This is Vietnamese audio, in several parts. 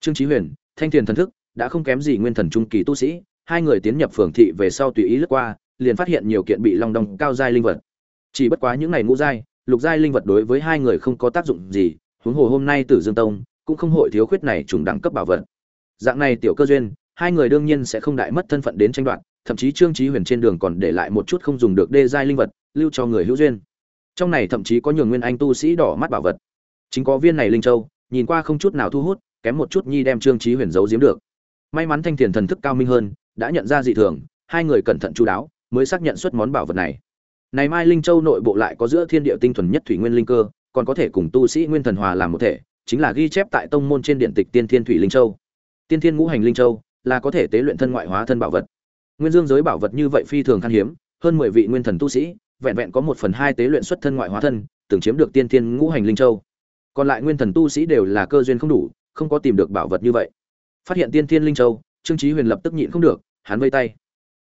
trương chí huyền, thanh tiền thần thức, đã không kém gì nguyên thần trung kỳ tu sĩ, hai người tiến nhập phường thị về sau tùy ý lướt qua, liền phát hiện nhiều kiện bị long đong cao giai linh vật. Chỉ bất quá những này ngũ giai, lục giai linh vật đối với hai người không có tác dụng gì, huống hồ hôm nay tử dương tông cũng không hội thiếu khuyết này trùng đẳng cấp bảo vật. Dạng này tiểu cơ duyên, hai người đương nhiên sẽ không đại mất thân phận đến tranh đoạt, thậm chí trương chí huyền trên đường còn để lại một chút không dùng được đê giai linh vật, lưu cho người hữu duyên. Trong này thậm chí có nhường nguyên anh tu sĩ đỏ mắt bảo vật. Chính có viên này linh châu, nhìn qua không chút nào thu hút kém một chút nhi đem trương chí huyền giấu giếm được. May mắn thanh thiền thần thức cao minh hơn, đã nhận ra dị thường, hai người cẩn thận chú đáo, mới xác nhận xuất món bảo vật này. Này mai linh châu nội bộ lại có giữa thiên địa tinh thuần nhất thủy nguyên linh cơ, còn có thể cùng tu sĩ nguyên thần hòa làm một thể, chính là ghi chép tại tông môn trên điện tịch tiên thiên thủy linh châu. Tiên thiên ngũ hành linh châu là có thể tế luyện thân ngoại hóa thân bảo vật. Nguyên dương giới bảo vật như vậy phi thường khan hiếm, hơn mười vị nguyên thần tu sĩ, vẹn vẹn có một phần hai tế luyện xuất thân ngoại hóa thân, từng chiếm được tiên thiên ngũ hành linh châu. Còn lại nguyên thần tu sĩ đều là cơ duyên không đủ không có tìm được bảo vật như vậy. Phát hiện tiên thiên linh châu, trương chí huyền lập tức nhịn không được, hắn vây tay.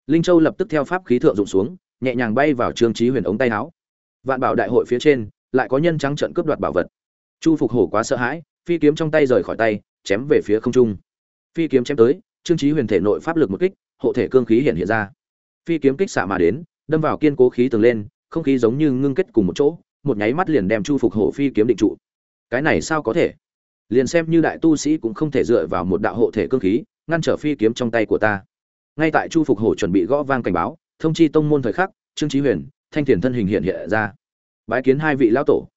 Linh châu lập tức theo pháp khí thượng dụng xuống, nhẹ nhàng bay vào trương chí huyền ống tay áo. Vạn bảo đại hội phía trên, lại có nhân trắng trợn cướp đoạt bảo vật. Chu phục hổ quá sợ hãi, phi kiếm trong tay rời khỏi tay, chém về phía không trung. Phi kiếm chém tới, trương chí huyền thể nội pháp lực một kích, hộ thể cương khí hiện hiện ra. Phi kiếm kích xạ mà đến, đâm vào kiên cố khí tường lên, không khí giống như ngưng kết cùng một chỗ, một nháy mắt liền đem chu phục hổ phi kiếm định trụ. Cái này sao có thể? Liền xem như đại tu sĩ cũng không thể dựa vào một đạo hộ thể cương khí, ngăn trở phi kiếm trong tay của ta. Ngay tại chu phục hổ chuẩn bị gõ vang cảnh báo, thông chi tông môn thời khắc, trương chí huyền, thanh thiền thân hình hiện hiện ra. Bái kiến hai vị lão tổ.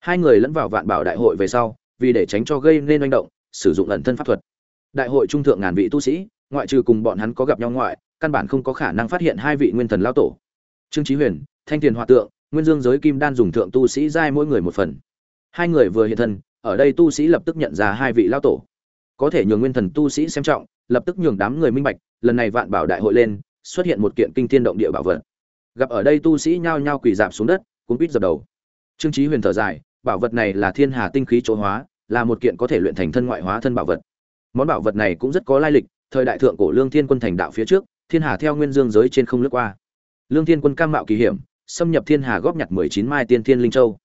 Hai người lẫn vào vạn bảo đại hội về sau, vì để tránh cho gây nên manh động, sử dụng ẩn thân pháp thuật. Đại hội trung thượng ngàn vị tu sĩ, ngoại trừ cùng bọn hắn có gặp nhau ngoại, căn bản không có khả năng phát hiện hai vị nguyên thần lão tổ. Trương chí huyền, thanh thiền hòa tượng, nguyên dương giới kim đan dùng thượng tu sĩ giai mỗi người một phần. Hai người vừa hiện thân ở đây tu sĩ lập tức nhận ra hai vị lão tổ. Có thể nhường nguyên thần tu sĩ xem trọng, lập tức nhường đám người minh bạch, lần này vạn bảo đại hội lên, xuất hiện một kiện kinh thiên động địa bảo vật. Gặp ở đây tu sĩ nhao nhao quỳ dạp xuống đất, cuốn quýt dập đầu. Trương trí huyền thở dài, bảo vật này là thiên hà tinh khí chỗ hóa, là một kiện có thể luyện thành thân ngoại hóa thân bảo vật. Món bảo vật này cũng rất có lai lịch, thời đại thượng cổ lương thiên quân thành đạo phía trước, thiên hà theo nguyên dương giới trên không lướt qua. Lương thiên quân cam mạo kỳ hiểm, xâm nhập thiên hà góp nhặt mười chín mai tiên thiên linh châu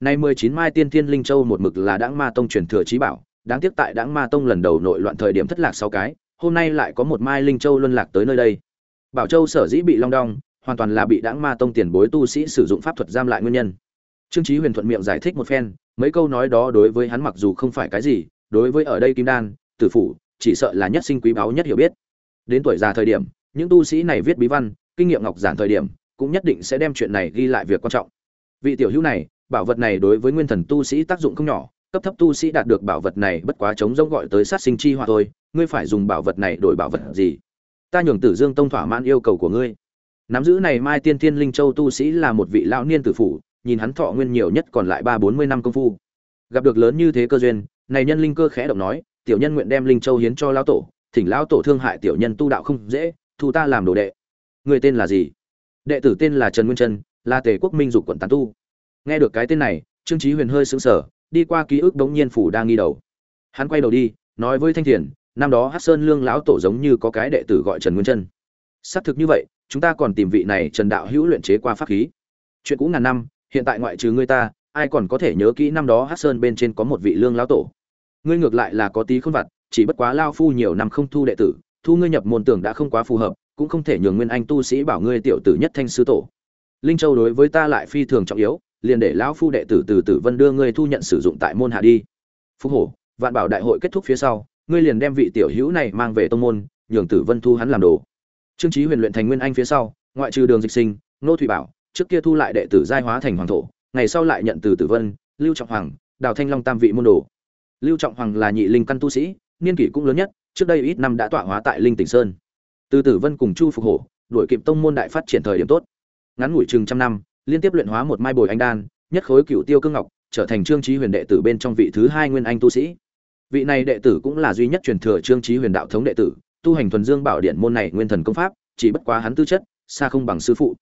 nay mười chín mai tiên thiên linh châu một mực là đãng ma tông truyền thừa trí bảo, đáng tiếc tại đãng ma tông lần đầu nội loạn thời điểm thất lạc 6 cái, hôm nay lại có một mai linh châu luân lạc tới nơi đây. Bảo châu sở dĩ bị long đong, hoàn toàn là bị đãng ma tông tiền bối tu sĩ sử dụng pháp thuật giam lại nguyên nhân. Trương chí huyền thuận miệng giải thích một phen, mấy câu nói đó đối với hắn mặc dù không phải cái gì, đối với ở đây kim đan, tử phủ, chỉ sợ là nhất sinh quý báu nhất hiểu biết. Đến tuổi già thời điểm, những tu sĩ này viết bí văn, kinh nghiệm ngọc giản thời điểm, cũng nhất định sẽ đem chuyện này ghi lại việc quan trọng. Vị tiểu hữu này bảo vật này đối với nguyên thần tu sĩ tác dụng không nhỏ, cấp thấp tu sĩ đạt được bảo vật này bất quá chống giống gọi tới sát sinh chi hỏa thôi, ngươi phải dùng bảo vật này đổi bảo vật gì? Ta nhường tử dương tông thỏa mãn yêu cầu của ngươi. Nắm giữ này mai tiên thiên linh châu tu sĩ là một vị lão niên tử phủ, nhìn hắn thọ nguyên nhiều nhất còn lại ba bốn mươi năm công phu. Gặp được lớn như thế cơ duyên, này nhân linh cơ khẽ động nói, tiểu nhân nguyện đem linh châu hiến cho lão tổ, thỉnh lão tổ thương hại tiểu nhân tu đạo không dễ, thu ta làm đồ đệ. Người tên là gì? Đệ tử tên là trần nguyên trân, là tề quốc minh dục quận tán tu nghe được cái tên này trương chí huyền hơi sững sờ đi qua ký ức đống nhiên phủ đang nghi đầu. Hắn quay đầu đi nói với thanh thiền năm đó hát sơn lương lão tổ giống như có cái đệ tử gọi trần nguyên chân, xác thực như vậy chúng ta còn tìm vị này trần đạo hữu luyện chế qua pháp khí. Chuyện cũ ngàn năm hiện tại ngoại trừ ngươi ta ai còn có thể nhớ kỹ năm đó hát sơn bên trên có một vị lương lão tổ? Ngươi ngược lại là có tí khôn vặt chỉ bất quá lao phu nhiều năm không thu đệ tử thu ngươi nhập môn tưởng đã không quá phù hợp cũng không thể nhường nguyên anh tu sĩ bảo ngươi tiểu tử nhất thanh sư tổ. Linh châu đối với ta lại phi thường trọng yếu liền để lão phu đệ tử từ tử vân đưa ngươi thu nhận sử dụng tại môn hạ đi. Phúc hổ, vạn bảo đại hội kết thúc phía sau, ngươi liền đem vị tiểu hữu này mang về tông môn, nhường tử vân thu hắn làm đồ. Trương trí huyền luyện thành nguyên anh phía sau, ngoại trừ đường dịch sinh, nô thủy bảo, trước kia thu lại đệ tử giai hóa thành hoàng thổ, ngày sau lại nhận từ tử vân, lưu trọng hoàng, đào thanh long tam vị môn đồ. Lưu trọng hoàng là nhị linh căn tu sĩ, niên kỷ cũng lớn nhất, trước đây ít năm đã tọa hóa tại linh tỉnh sơn. Từ tử vân cùng chu phục hổ, đuổi kịp tông môn đại phát triển thời điểm tốt. Ngắn ngủi chừng trăm năm liên tiếp luyện hóa một mai bồi anh đan, nhất khối cựu tiêu cương ngọc, trở thành trương trí huyền đệ tử bên trong vị thứ hai nguyên anh tu sĩ. Vị này đệ tử cũng là duy nhất truyền thừa trương trí huyền đạo thống đệ tử, tu hành thuần dương bảo điện môn này nguyên thần công pháp, chỉ bất quá hắn tư chất, xa không bằng sư phụ.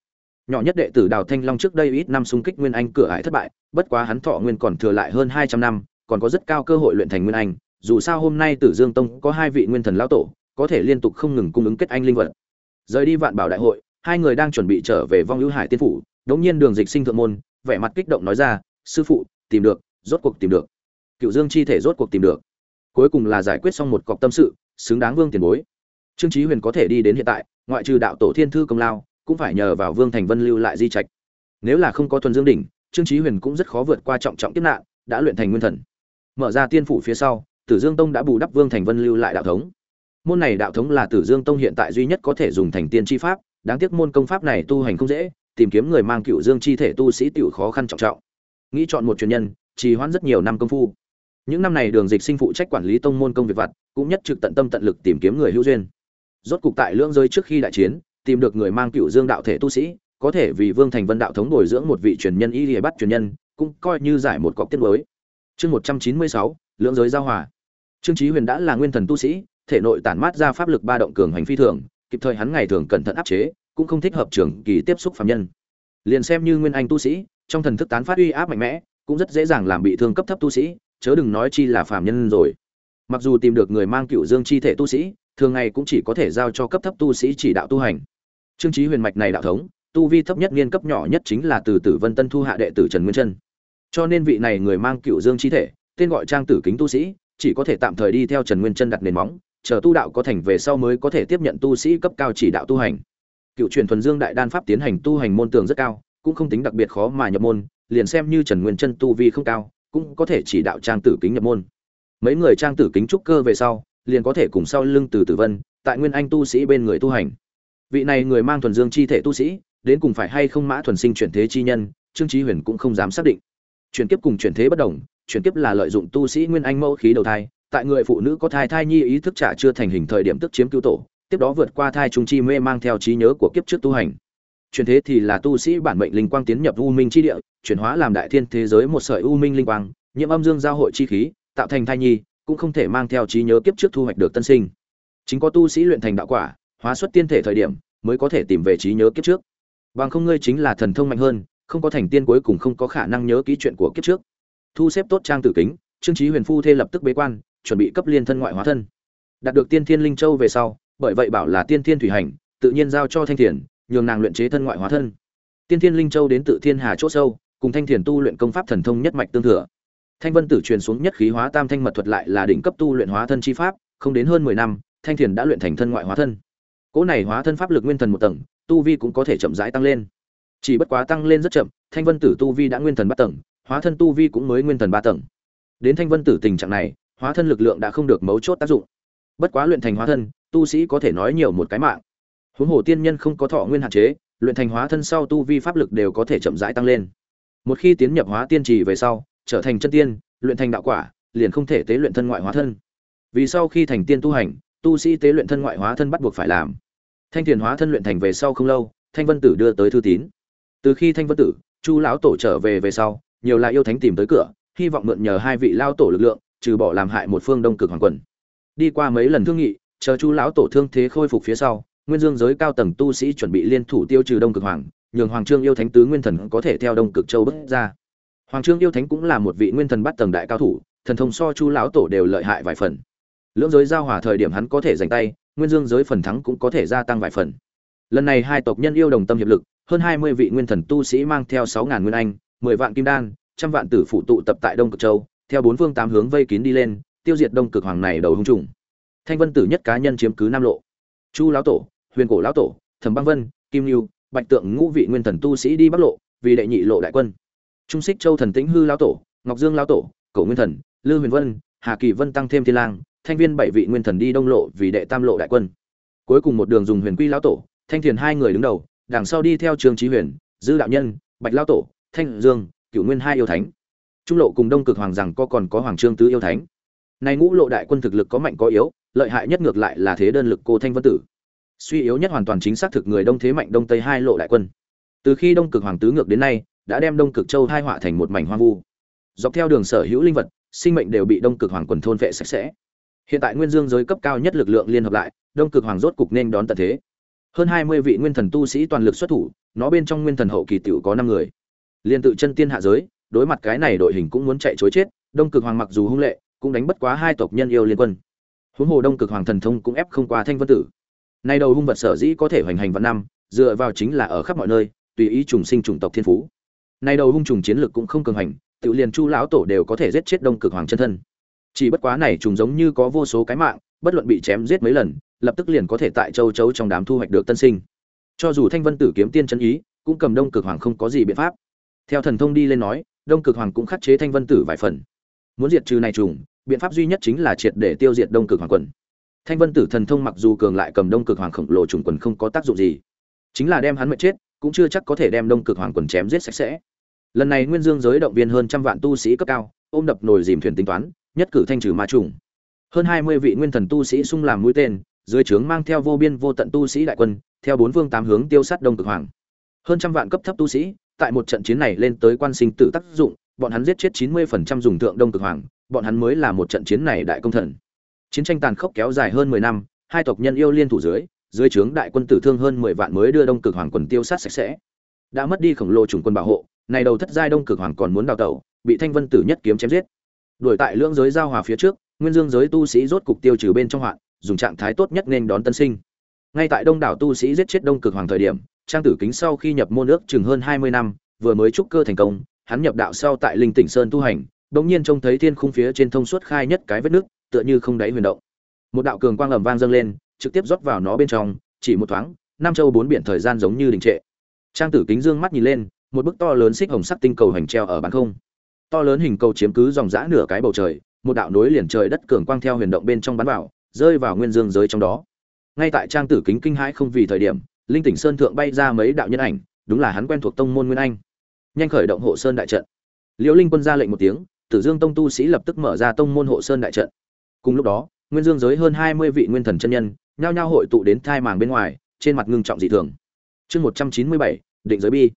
Nhỏ nhất đệ tử đào thanh long trước đây ít năm xung kích nguyên anh cửa ải thất bại, bất quá hắn thọ nguyên còn thừa lại hơn hai trăm năm, còn có rất cao cơ hội luyện thành nguyên anh, dù sao hôm nay tử dương tông có hai vị nguyên thần lão tổ, có thể liên tục không ngừng cung ứng kết anh linh vật. Rời đi vạn bảo đại hội, hai người đang chuẩn bị trở về vong Ưu hải tiên phủ đống nhiên đường dịch sinh thượng môn, vẻ mặt kích động nói ra, sư phụ, tìm được, rốt cuộc tìm được. Cựu dương chi thể rốt cuộc tìm được. Cuối cùng là giải quyết xong một cọc tâm sự, xứng đáng vương tiền bối. Trương chí huyền có thể đi đến hiện tại, ngoại trừ đạo tổ thiên thư công lao, cũng phải nhờ vào vương thành vân lưu lại di trạch. Nếu là không có thuần dương đỉnh, trương chí huyền cũng rất khó vượt qua trọng trọng kiếp nạn, đã luyện thành nguyên thần. Mở ra tiên phủ phía sau, tử dương tông đã bù đắp vương thành vân lưu lại đạo thống. Môn này đạo thống là tử dương tông hiện tại duy nhất có thể dùng thành tiên chi pháp, đáng tiếc môn công pháp này tu hành không dễ tìm kiếm người mang cựu dương chi thể tu sĩ tiểu khó khăn trọng trọng. Nghĩ chọn một truyền nhân, trì hoãn rất nhiều năm công phu. Những năm này đường dịch sinh phụ trách quản lý tông môn công việc vặt, cũng nhất trực tận tâm tận lực tìm kiếm người hữu duyên. Rốt cục tại lưỡng rơi trước khi đại chiến, tìm được người mang cựu dương đạo thể tu sĩ, có thể vì vương thành vân đạo thống bồi dưỡng một vị truyền nhân y lìa bắt truyền nhân, cũng coi như giải một cọc tiết mới. Chương một trăm chín mươi sáu, lưỡng giới giao hòa. Trương trí huyền đã là nguyên thần tu sĩ, thể nội tản mát ra pháp lực ba động cường hành phi thường, kịp thời hắn ngày thường cẩn thận áp chế cũng không thích hợp trường kỳ tiếp xúc phạm nhân. Liền xem như nguyên anh tu sĩ, trong thần thức tán phát uy áp mạnh mẽ, cũng rất dễ dàng làm bị thương cấp thấp tu sĩ, chớ đừng nói chi là phạm nhân rồi. Mặc dù tìm được người mang cựu dương chi thể tu sĩ, thường ngày cũng chỉ có thể giao cho cấp thấp tu sĩ chỉ đạo tu hành. Trương trí huyền mạch này đạo thống, tu vi thấp nhất niên cấp nhỏ nhất chính là từ tử vân tân thu hạ đệ tử trần nguyên trân. Cho nên vị này người mang cựu dương chi thể, tên gọi trang tử kính tu sĩ, chỉ có thể tạm thời đi theo trần nguyên trân đặt nền móng, chờ tu đạo có thành về sau mới có thể tiếp nhận tu sĩ cấp cao chỉ đạo tu hành cựu truyền thuần dương đại đan pháp tiến hành tu hành môn tường rất cao, cũng không tính đặc biệt khó mà nhập môn, liền xem như trần nguyên chân tu vi không cao, cũng có thể chỉ đạo trang tử kính nhập môn. Mấy người trang tử kính trúc cơ về sau, liền có thể cùng sau lưng từ tử vân, tại nguyên anh tu sĩ bên người tu hành. Vị này người mang thuần dương chi thể tu sĩ, đến cùng phải hay không mã thuần sinh chuyển thế chi nhân, trương trí huyền cũng không dám xác định. Chuyển kiếp cùng chuyển thế bất đồng, chuyển kiếp là lợi dụng tu sĩ nguyên anh mẫu khí đầu thai, tại người phụ nữ có thai thai nhi ý thức trả chưa thành hình thời điểm tức chiếm cứu tổ tiếp đó vượt qua thai trung chi mê mang theo trí nhớ của kiếp trước tu hành. Chuyển thế thì là tu sĩ bản mệnh linh quang tiến nhập u minh chi địa, chuyển hóa làm đại thiên thế giới một sợi u minh linh quang, nhiễm âm dương giao hội chi khí, tạo thành thai nhi, cũng không thể mang theo trí nhớ kiếp trước thu hoạch được tân sinh. Chính có tu sĩ luyện thành đạo quả, hóa xuất tiên thể thời điểm, mới có thể tìm về trí nhớ kiếp trước. Bằng không ngươi chính là thần thông mạnh hơn, không có thành tiên cuối cùng không có khả năng nhớ ký chuyện của kiếp trước. Thu xếp tốt trang tử kính, trương trí huyền phu thê lập tức bế quan, chuẩn bị cấp liên thân ngoại hóa thân. Đạt được tiên thiên linh châu về sau bởi vậy bảo là tiên thiên thủy hành, tự nhiên giao cho thanh thiền, nhường nàng luyện chế thân ngoại hóa thân. Tiên thiên linh châu đến tự thiên hà chỗ sâu, cùng thanh thiền tu luyện công pháp thần thông nhất mạch tương thừa. Thanh vân tử truyền xuống nhất khí hóa tam thanh mật thuật lại là đỉnh cấp tu luyện hóa thân chi pháp, không đến hơn mười năm, thanh thiền đã luyện thành thân ngoại hóa thân. Cỗ này hóa thân pháp lực nguyên thần một tầng, tu vi cũng có thể chậm rãi tăng lên. Chỉ bất quá tăng lên rất chậm, thanh vân tử tu vi đã nguyên thần ba tầng, hóa thân tu vi cũng mới nguyên thần ba tầng. Đến thanh vân tử tình trạng này, hóa thân lực lượng đã không được mấu chốt tác dụng bất quá luyện thành hóa thân, tu sĩ có thể nói nhiều một cái mạng. Huống hồ tiên nhân không có thọ nguyên hạn chế, luyện thành hóa thân sau tu vi pháp lực đều có thể chậm rãi tăng lên. Một khi tiến nhập hóa tiên trì về sau, trở thành chân tiên, luyện thành đạo quả, liền không thể tế luyện thân ngoại hóa thân. Vì sau khi thành tiên tu hành, tu sĩ tế luyện thân ngoại hóa thân bắt buộc phải làm. Thanh thiền hóa thân luyện thành về sau không lâu, thanh vân tử đưa tới thư tín. Từ khi thanh vân tử, chu lão tổ trở về về sau, nhiều là yêu thánh tìm tới cửa, hy vọng mượn nhờ hai vị lao tổ lực lượng, trừ bỏ làm hại một phương đông cực hoàng quần đi qua mấy lần thương nghị, chờ chu lão tổ thương thế khôi phục phía sau, nguyên dương giới cao tầng tu sĩ chuẩn bị liên thủ tiêu trừ đông cực hoàng, nhường hoàng trương yêu thánh tứ nguyên thần có thể theo đông cực châu bước ra. Hoàng trương yêu thánh cũng là một vị nguyên thần bắt tầng đại cao thủ, thần thông so chu lão tổ đều lợi hại vài phần. Lưỡng giới giao hòa thời điểm hắn có thể giành tay, nguyên dương giới phần thắng cũng có thể gia tăng vài phần. Lần này hai tộc nhân yêu đồng tâm hiệp lực, hơn hai mươi vị nguyên thần tu sĩ mang theo sáu ngàn nguyên anh, mười vạn kim đan, trăm vạn tử phụ tụ tập tại đông cực châu, theo bốn phương tám hướng vây kín đi lên, tiêu diệt đông cực hoàng này đầu hung trùng thanh vân tử nhất cá nhân chiếm cứ nam lộ. Chu lão tổ, huyền cổ lão tổ, thẩm băng vân, kim lưu bạch tượng ngũ vị nguyên thần tu sĩ đi bắc lộ, vì đệ nhị lộ đại quân. Trung xích châu thần tĩnh hư lão tổ, ngọc dương lão tổ, cổ nguyên thần, lư huyền vân, hà kỳ vân tăng thêm thiên lang, thanh viên bảy vị nguyên thần đi đông lộ vì đệ tam lộ đại quân. Cuối cùng một đường dùng huyền quy lão tổ, thanh thiền hai người đứng đầu, đằng sau đi theo trường trí huyền, dư đạo nhân, bạch lão tổ, thanh dương, cửu nguyên hai yêu thánh. Trung lộ cùng đông cực hoàng rằng có còn có hoàng trương tứ yêu thánh. Này ngũ lộ đại quân thực lực có mạnh có yếu lợi hại nhất ngược lại là thế đơn lực cô thanh vân tử. Suy yếu nhất hoàn toàn chính xác thực người đông thế mạnh đông tây hai lộ đại quân. Từ khi đông cực hoàng tứ ngược đến nay, đã đem đông cực châu hai họa thành một mảnh hoang vu. Dọc theo đường sở hữu linh vật, sinh mệnh đều bị đông cực hoàng quần thôn vệ sạch sẽ. Hiện tại nguyên dương giới cấp cao nhất lực lượng liên hợp lại, đông cực hoàng rốt cục nên đón tận thế. Hơn hai mươi vị nguyên thần tu sĩ toàn lực xuất thủ, nó bên trong nguyên thần hậu kỳ tiểu có năm người. Liên tự chân tiên hạ giới, đối mặt cái này đội hình cũng muốn chạy chối chết, đông cực hoàng mặc dù hung lệ, cũng đánh bất quá hai tộc nhân yêu liên quân huống hồ đông cực hoàng thần thông cũng ép không qua thanh vân tử. Nay đầu hung vật sở dĩ có thể hoành hành vạn năm, dựa vào chính là ở khắp mọi nơi, tùy ý trùng sinh chủng tộc thiên phú. Nay đầu hung trùng chiến lực cũng không cường hành, tự liền chu lão tổ đều có thể giết chết đông cực hoàng chân thân. Chỉ bất quá này trùng giống như có vô số cái mạng, bất luận bị chém giết mấy lần, lập tức liền có thể tại châu chấu trong đám thu hoạch được tân sinh. Cho dù thanh vân tử kiếm tiên chân ý, cũng cầm đông cực hoàng không có gì biện pháp. Theo thần thông đi lên nói, đông cực hoàng cũng khắc chế thanh vân tử vài phần. Muốn diệt trừ này trùng biện pháp duy nhất chính là triệt để tiêu diệt đông cực hoàng quần. Thanh vân tử thần thông mặc dù cường lại cầm đông cực hoàng khổng lồ trùng quần không có tác dụng gì, chính là đem hắn mệt chết, cũng chưa chắc có thể đem đông cực hoàng quần chém giết sạch sẽ. Lần này nguyên dương giới động viên hơn trăm vạn tu sĩ cấp cao, ôm đập nồi dìm thuyền tính toán, nhất cử thanh trừ ma trùng. Hơn hai mươi vị nguyên thần tu sĩ xung làm mũi tên, dưới trướng mang theo vô biên vô tận tu sĩ đại quân, theo bốn phương tám hướng tiêu sát đông cực hoàng. Hơn trăm vạn cấp thấp tu sĩ, tại một trận chiến này lên tới quan sinh tử tác dụng, bọn hắn giết chết chín mươi phần trăm dùng thượng đông cực hoàng bọn hắn mới là một trận chiến này đại công thần. Chiến tranh tàn khốc kéo dài hơn mười năm, hai tộc nhân yêu liên thủ dưới dưới trướng đại quân tử thương hơn mười vạn mới đưa đông cực hoàng quần tiêu sát sạch sẽ. Đã mất đi khổng lồ chủng quân bảo hộ, này đầu thất giai đông cực hoàng còn muốn đào tẩu, bị thanh vân tử nhất kiếm chém giết. Đuổi tại lưỡng giới giao hòa phía trước, nguyên dương giới tu sĩ rốt cục tiêu trừ bên trong hoạn, dùng trạng thái tốt nhất nên đón tân sinh. Ngay tại đông đảo tu sĩ giết chết đông cực hoàng thời điểm, trang tử kính sau khi nhập môn nước chừng hơn hai mươi năm, vừa mới trúc cơ thành công, hắn nhập đạo sau tại linh tỉnh sơn tu hành bỗng nhiên trông thấy thiên khung phía trên thông suốt khai nhất cái vết nước, tựa như không đáy huyền động. Một đạo cường quang ầm vang dâng lên, trực tiếp rót vào nó bên trong, chỉ một thoáng nam châu bốn biển thời gian giống như đình trệ. Trang tử kính dương mắt nhìn lên, một bức to lớn xích hồng sắc tinh cầu hành treo ở bán không. To lớn hình cầu chiếm cứ dòng dã nửa cái bầu trời, một đạo nối liền trời đất cường quang theo huyền động bên trong bắn vào, rơi vào nguyên dương giới trong đó. Ngay tại trang tử kính kinh hãi không vì thời điểm, linh tỉnh sơn thượng bay ra mấy đạo nhân ảnh, đúng là hắn quen thuộc tông môn nguyên anh. Nhanh khởi động hộ sơn đại trận. Liễu linh quân ra lệnh một tiếng tử dương tông tu sĩ lập tức mở ra tông môn hộ sơn đại trận. Cùng lúc đó, nguyên dương giới hơn hai mươi vị nguyên thần chân nhân nhao nhao hội tụ đến thai màng bên ngoài, trên mặt ngưng trọng dị thường. Chương một trăm chín mươi bảy, định giới bi.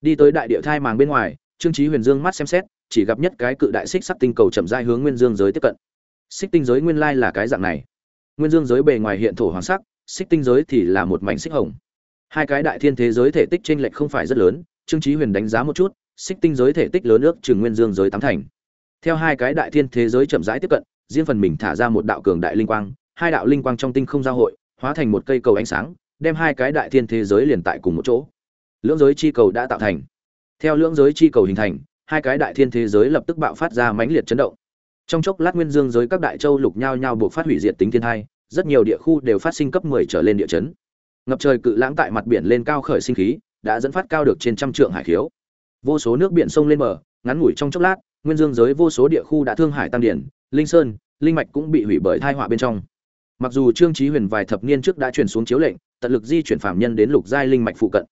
Đi tới đại địa thai màng bên ngoài, trương trí huyền dương mắt xem xét, chỉ gặp nhất cái cự đại xích sắt tinh cầu chậm rãi hướng nguyên dương giới tiếp cận. Xích tinh giới nguyên lai là cái dạng này. Nguyên dương giới bề ngoài hiện thổ hoàng sắc, xích tinh giới thì là một mảnh xích hồng. Hai cái đại thiên thế giới thể tích chênh lệch không phải rất lớn, trương trí huyền đánh giá một chút, xích tinh giới thể tích lớn ước chừng nguyên dương giới tám thành theo hai cái đại thiên thế giới chậm rãi tiếp cận, riêng phần mình thả ra một đạo cường đại linh quang, hai đạo linh quang trong tinh không giao hội, hóa thành một cây cầu ánh sáng, đem hai cái đại thiên thế giới liền tại cùng một chỗ. Lưỡng giới chi cầu đã tạo thành. Theo lưỡng giới chi cầu hình thành, hai cái đại thiên thế giới lập tức bạo phát ra mãnh liệt chấn động. Trong chốc lát nguyên dương giới các đại châu lục nhau nhau buộc phát hủy diệt tính thiên thai, rất nhiều địa khu đều phát sinh cấp 10 trở lên địa chấn. Ngập trời cự lãng tại mặt biển lên cao khởi sinh khí, đã dẫn phát cao được trên trăm trượng hải khiếu. Vô số nước biển sông lên bờ, ngắn ngủi trong chốc lát nguyên dương giới vô số địa khu đã thương hải tăng điển, linh sơn, linh mạch cũng bị hủy bởi thai họa bên trong. Mặc dù trương chí huyền vài thập niên trước đã chuyển xuống chiếu lệnh, tận lực di chuyển phạm nhân đến lục giai linh mạch phụ cận.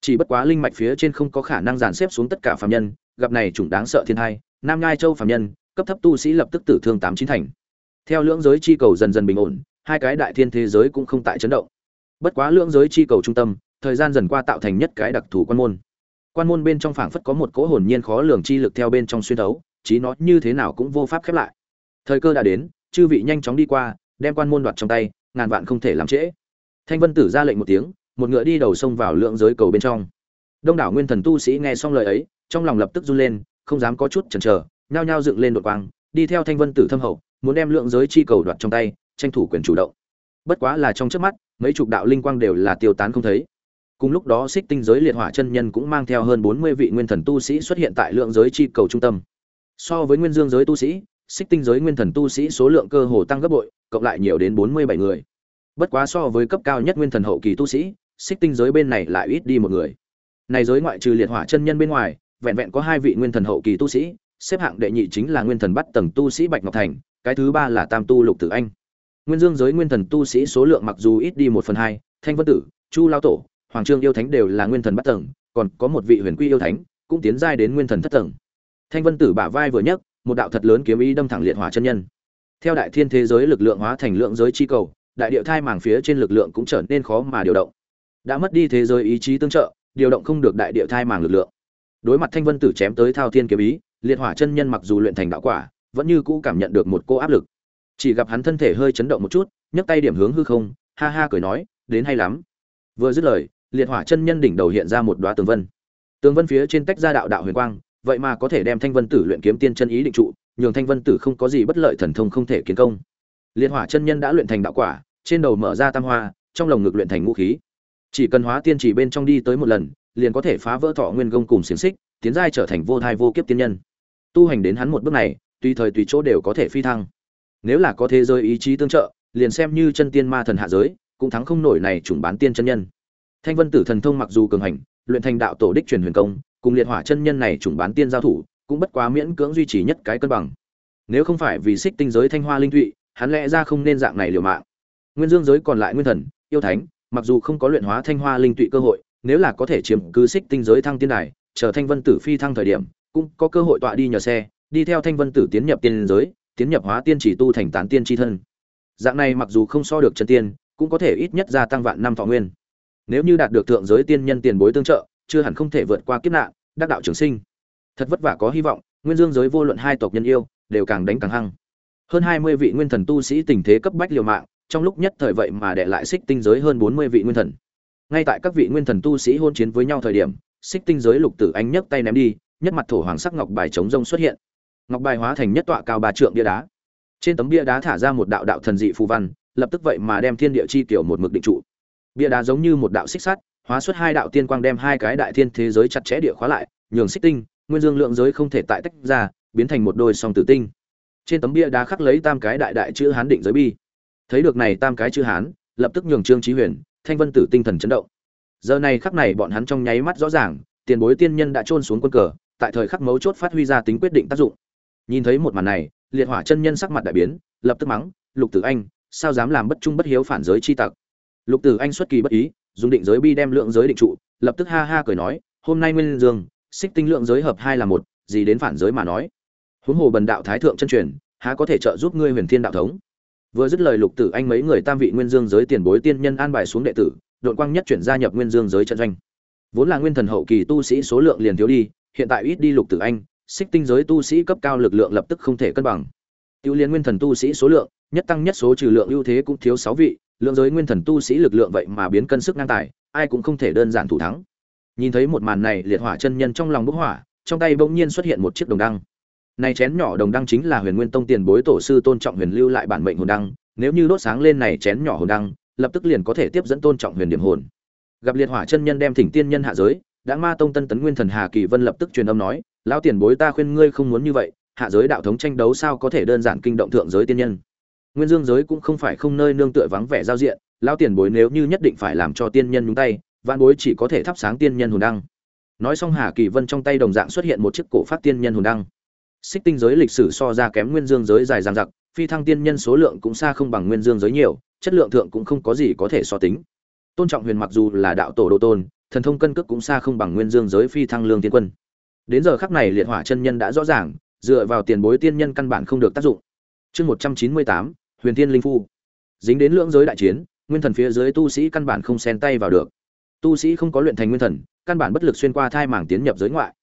Chỉ bất quá linh mạch phía trên không có khả năng dàn xếp xuống tất cả phạm nhân, gặp này chủng đáng sợ thiên hai, nam nhai châu phạm nhân, cấp thấp tu sĩ lập tức tử thương tám chín thành. Theo lưỡng giới chi cầu dần dần bình ổn, hai cái đại thiên thế giới cũng không tại chấn động. Bất quá lưỡng giới chi cầu trung tâm, thời gian dần qua tạo thành nhất cái đặc thù quan môn quan môn bên trong phảng phất có một cỗ hồn nhiên khó lường chi lực theo bên trong xuyên thấu, chí nó như thế nào cũng vô pháp khép lại. Thời cơ đã đến, chư vị nhanh chóng đi qua, đem quan môn đoạt trong tay, ngàn vạn không thể làm trễ. Thanh vân tử ra lệnh một tiếng, một ngựa đi đầu sông vào lượng giới cầu bên trong. Đông đảo nguyên thần tu sĩ nghe xong lời ấy, trong lòng lập tức run lên, không dám có chút chần chờ, nhao nhao dựng lên đột quang, đi theo thanh vân tử thâm hậu, muốn đem lượng giới chi cầu đoạt trong tay, tranh thủ quyền chủ động. Bất quá là trong trước mắt, mấy chục đạo linh quang đều là tiêu tán không thấy cùng lúc đó xích tinh giới liệt hỏa chân nhân cũng mang theo hơn bốn mươi vị nguyên thần tu sĩ xuất hiện tại lượng giới chi cầu trung tâm. So với nguyên dương giới tu sĩ, xích tinh giới nguyên thần tu sĩ số lượng cơ hồ tăng gấp bội, cộng lại nhiều đến bốn mươi bảy người. Bất quá so với cấp cao nhất nguyên thần hậu kỳ tu sĩ, xích tinh giới bên này lại ít đi một người. Này giới ngoại trừ liệt hỏa chân nhân bên ngoài, vẹn vẹn có hai vị nguyên thần hậu kỳ tu sĩ, xếp hạng đệ nhị chính là nguyên thần bắt tầng tu sĩ bạch ngọc thành, cái thứ ba là tam tu lục tử anh. Nguyên dương giới nguyên thần tu sĩ số lượng mặc dù ít đi một phần hai, thanh vân tử, chu lao tổ hoàng trương yêu thánh đều là nguyên thần bắt tầng, còn có một vị huyền quy yêu thánh cũng tiến giai đến nguyên thần thất tầng. Thanh vân tử bả vai vừa nhấc, một đạo thật lớn kiếm ý đâm thẳng liệt hỏa chân nhân. Theo đại thiên thế giới lực lượng hóa thành lượng giới chi cầu, đại điệu thai màng phía trên lực lượng cũng trở nên khó mà điều động. Đã mất đi thế giới ý chí tương trợ, điều động không được đại điệu thai màng lực lượng. Đối mặt thanh vân tử chém tới thao thiên kiếm ý, liệt hỏa chân nhân mặc dù luyện thành đạo quả, vẫn như cũ cảm nhận được một cô áp lực. Chỉ gặp hắn thân thể hơi chấn động một chút, nhấc tay điểm hướng hư không, ha ha cười nói, đến hay lắm. Vừa dứt lời liệt hỏa chân nhân đỉnh đầu hiện ra một đóa tường vân. Tường vân phía trên tách ra đạo đạo huyền quang, vậy mà có thể đem thanh vân tử luyện kiếm tiên chân ý định trụ, nhường thanh vân tử không có gì bất lợi thần thông không thể kiến công. Liệt hỏa chân nhân đã luyện thành đạo quả, trên đầu mở ra tam hoa, trong lồng ngực luyện thành ngũ khí. Chỉ cần hóa tiên chỉ bên trong đi tới một lần, liền có thể phá vỡ thọ nguyên công cùng xiển xích, tiến giai trở thành vô thai vô kiếp tiên nhân. Tu hành đến hắn một bước này, tùy thời tùy chỗ đều có thể phi thăng. Nếu là có thế giới ý chí tương trợ, liền xem như chân tiên ma thần hạ giới, cũng thắng không nổi này chủng bán tiên chân nhân thanh vân tử thần thông mặc dù cường hành, luyện thành đạo tổ đích truyền huyền công, cùng liệt hỏa chân nhân này trùng bán tiên giao thủ, cũng bất quá miễn cưỡng duy trì nhất cái cân bằng. Nếu không phải vì xích tinh giới thanh hoa linh thụy, hắn lẽ ra không nên dạng này liều mạng. Nguyên dương giới còn lại nguyên thần, yêu thánh, mặc dù không có luyện hóa thanh hoa linh tụy cơ hội, nếu là có thể chiếm cứ xích tinh giới thăng tiên đài, chờ thanh vân tử phi thăng thời điểm, cũng có cơ hội tọa đi nhờ xe, đi theo thanh vân tử tiến nhập tiên giới, tiến nhập hóa tiên chỉ tu thành tán tiên tri thân. Dạng này mặc dù không so được chân tiên, cũng có thể ít nhất gia tăng vạn năm thọ nguyên nếu như đạt được thượng giới tiên nhân tiền bối tương trợ, chưa hẳn không thể vượt qua kiếp nạn, đắc đạo trường sinh. Thật vất vả có hy vọng, nguyên dương giới vô luận hai tộc nhân yêu, đều càng đánh càng hăng. Hơn hai mươi vị nguyên thần tu sĩ tình thế cấp bách liều mạng, trong lúc nhất thời vậy mà đệ lại xích tinh giới hơn bốn mươi vị nguyên thần. Ngay tại các vị nguyên thần tu sĩ hôn chiến với nhau thời điểm, xích tinh giới lục tử anh nhấc tay ném đi, nhất mặt thổ hoàng sắc ngọc bài chống rông xuất hiện. Ngọc bài hóa thành nhất tọa cao ba trượng bia đá. Trên tấm bia đá thả ra một đạo đạo thần dị phù văn, lập tức vậy mà đem thiên địa chi kiểu một mực định trụ bia đá giống như một đạo xích sắt, hóa xuất hai đạo tiên quang đem hai cái đại thiên thế giới chặt chẽ địa khóa lại, nhường xích tinh, nguyên dương lượng giới không thể tại tách ra, biến thành một đôi song tử tinh. Trên tấm bia đá khắc lấy tam cái đại đại chữ hán định giới bi. Thấy được này tam cái chữ hán, lập tức nhường trương trí huyền, thanh vân tử tinh thần chấn động. Giờ này khắc này bọn hắn trong nháy mắt rõ ràng, tiền bối tiên nhân đã trôn xuống quân cờ, tại thời khắc mấu chốt phát huy ra tính quyết định tác dụng. Nhìn thấy một màn này, liệt hỏa chân nhân sắc mặt đại biến, lập tức mắng, lục tử anh, sao dám làm bất trung bất hiếu phản giới chi tặc? Lục tử anh xuất kỳ bất ý, dùng định giới bi đem lượng giới định trụ, lập tức ha ha cười nói, hôm nay nguyên dương, xích tinh lượng giới hợp hai là một, gì đến phản giới mà nói. Huống hồ bần đạo thái thượng chân truyền, há có thể trợ giúp ngươi huyền thiên đạo thống? Vừa dứt lời lục tử anh mấy người tam vị nguyên dương giới tiền bối tiên nhân an bài xuống đệ tử, đội quang nhất chuyển gia nhập nguyên dương giới trận doanh. Vốn là nguyên thần hậu kỳ tu sĩ số lượng liền thiếu đi, hiện tại ít đi lục tử anh, xích tinh giới tu sĩ cấp cao lực lượng lập tức không thể cân bằng. Tiêu liên nguyên thần tu sĩ số lượng, nhất tăng nhất số trừ lượng ưu thế cũng thiếu sáu vị lượng giới nguyên thần tu sĩ lực lượng vậy mà biến cân sức ngang tài ai cũng không thể đơn giản thủ thắng nhìn thấy một màn này liệt hỏa chân nhân trong lòng bốc hỏa trong tay bỗng nhiên xuất hiện một chiếc đồng đăng này chén nhỏ đồng đăng chính là Huyền Nguyên Tông tiền bối tổ sư Tôn Trọng Huyền lưu lại bản mệnh hồn đăng, nếu như đốt sáng lên này chén nhỏ hồn đăng, lập tức liền có thể tiếp dẫn Tôn Trọng Huyền điểm hồn. Gặp liệt hỏa chân nhân đem thỉnh tiên nhân hạ giới, đã ma tông tân tấn nguyên thần Hà Kỳ Vân lập tức truyền âm nói, lão tiền bối ta khuyên ngươi không muốn như vậy, hạ giới đạo thống tranh đấu sao có thể đơn giản kinh động thượng giới tiên nhân. Nguyên Dương giới cũng không phải không nơi nương tựa vắng vẻ giao diện, lao tiền bối nếu như nhất định phải làm cho tiên nhân nhúng tay, vạn bối chỉ có thể thắp sáng tiên nhân hồn đăng. Nói xong Hà Kỳ Vân trong tay đồng dạng xuất hiện một chiếc cổ phát tiên nhân hồn đăng. Xích tinh giới lịch sử so ra kém nguyên dương giới dài dằng dặc phi thăng tiên nhân số lượng cũng xa không bằng nguyên dương giới nhiều chất lượng thượng cũng không có gì có thể so tính. Tôn trọng huyền mặc dù là đạo tổ đô tôn thần thông cân cước cũng xa không bằng nguyên dương giới phi thăng lương tiên quân. Đến giờ khắc này liệt hỏa chân nhân đã rõ ràng dựa vào tiền bối tiên nhân căn bản không được tác dụng. Chương một trăm chín mươi tám huyền Thiên linh phu. Dính đến lưỡng giới đại chiến, nguyên thần phía dưới tu sĩ căn bản không xen tay vào được. Tu sĩ không có luyện thành nguyên thần, căn bản bất lực xuyên qua thai màng tiến nhập giới ngoại.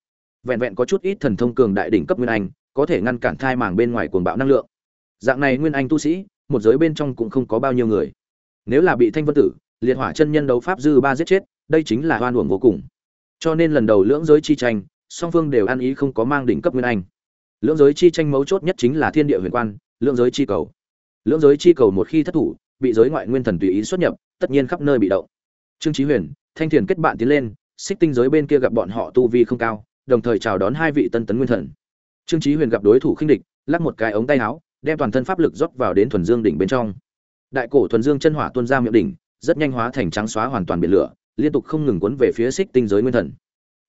Vẹn vẹn có chút ít thần thông cường đại đỉnh cấp nguyên anh, có thể ngăn cản thai màng bên ngoài cuồng bạo năng lượng. Dạng này nguyên anh tu sĩ, một giới bên trong cũng không có bao nhiêu người. Nếu là bị thanh vân tử, liệt hỏa chân nhân đấu pháp dư ba giết chết, đây chính là hoan uổng vô cùng. Cho nên lần đầu lưỡng giới chi tranh, song phương đều ăn ý không có mang đỉnh cấp nguyên anh. Lưỡng giới chi tranh mấu chốt nhất chính là thiên địa huyền quan, lưỡng giới chi cầu lưỡng giới chi cầu một khi thất thủ, bị giới ngoại nguyên thần tùy ý xuất nhập, tất nhiên khắp nơi bị động. Trương chí huyền, thanh thiền kết bạn tiến lên, xích tinh giới bên kia gặp bọn họ tu vi không cao, đồng thời chào đón hai vị tân tấn nguyên thần. Trương chí huyền gặp đối thủ khinh địch, lắc một cái ống tay áo, đem toàn thân pháp lực rót vào đến thuần dương đỉnh bên trong. Đại cổ thuần dương chân hỏa tuôn ra miệng đỉnh, rất nhanh hóa thành trắng xóa hoàn toàn biển lửa, liên tục không ngừng cuốn về phía xích tinh giới nguyên thần.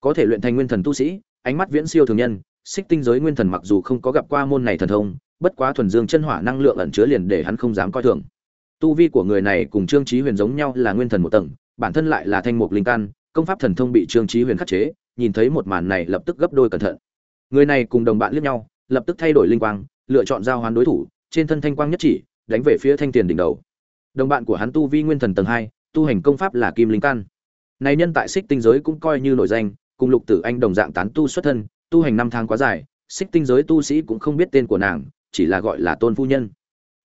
Có thể luyện thành nguyên thần tu sĩ, ánh mắt viễn siêu thường nhân, xích tinh giới nguyên thần mặc dù không có gặp qua môn này thần thông bất quá thuần dương chân hỏa năng lượng ẩn chứa liền để hắn không dám coi thường. Tu vi của người này cùng trương chí huyền giống nhau là nguyên thần một tầng, bản thân lại là thanh mục linh căn, công pháp thần thông bị trương chí huyền khắc chế, nhìn thấy một màn này lập tức gấp đôi cẩn thận. Người này cùng đồng bạn liếc nhau, lập tức thay đổi linh quang, lựa chọn giao hoán đối thủ, trên thân thanh quang nhất chỉ, đánh về phía thanh tiền đỉnh đầu. Đồng bạn của hắn tu vi nguyên thần tầng hai, tu hành công pháp là kim linh căn. Này nhân tại xích tinh giới cũng coi như nổi danh, cùng lục tử anh đồng dạng tán tu xuất thân, tu hành năm tháng quá dài, xích tinh giới tu sĩ cũng không biết tên của nàng chỉ là gọi là tôn phu nhân.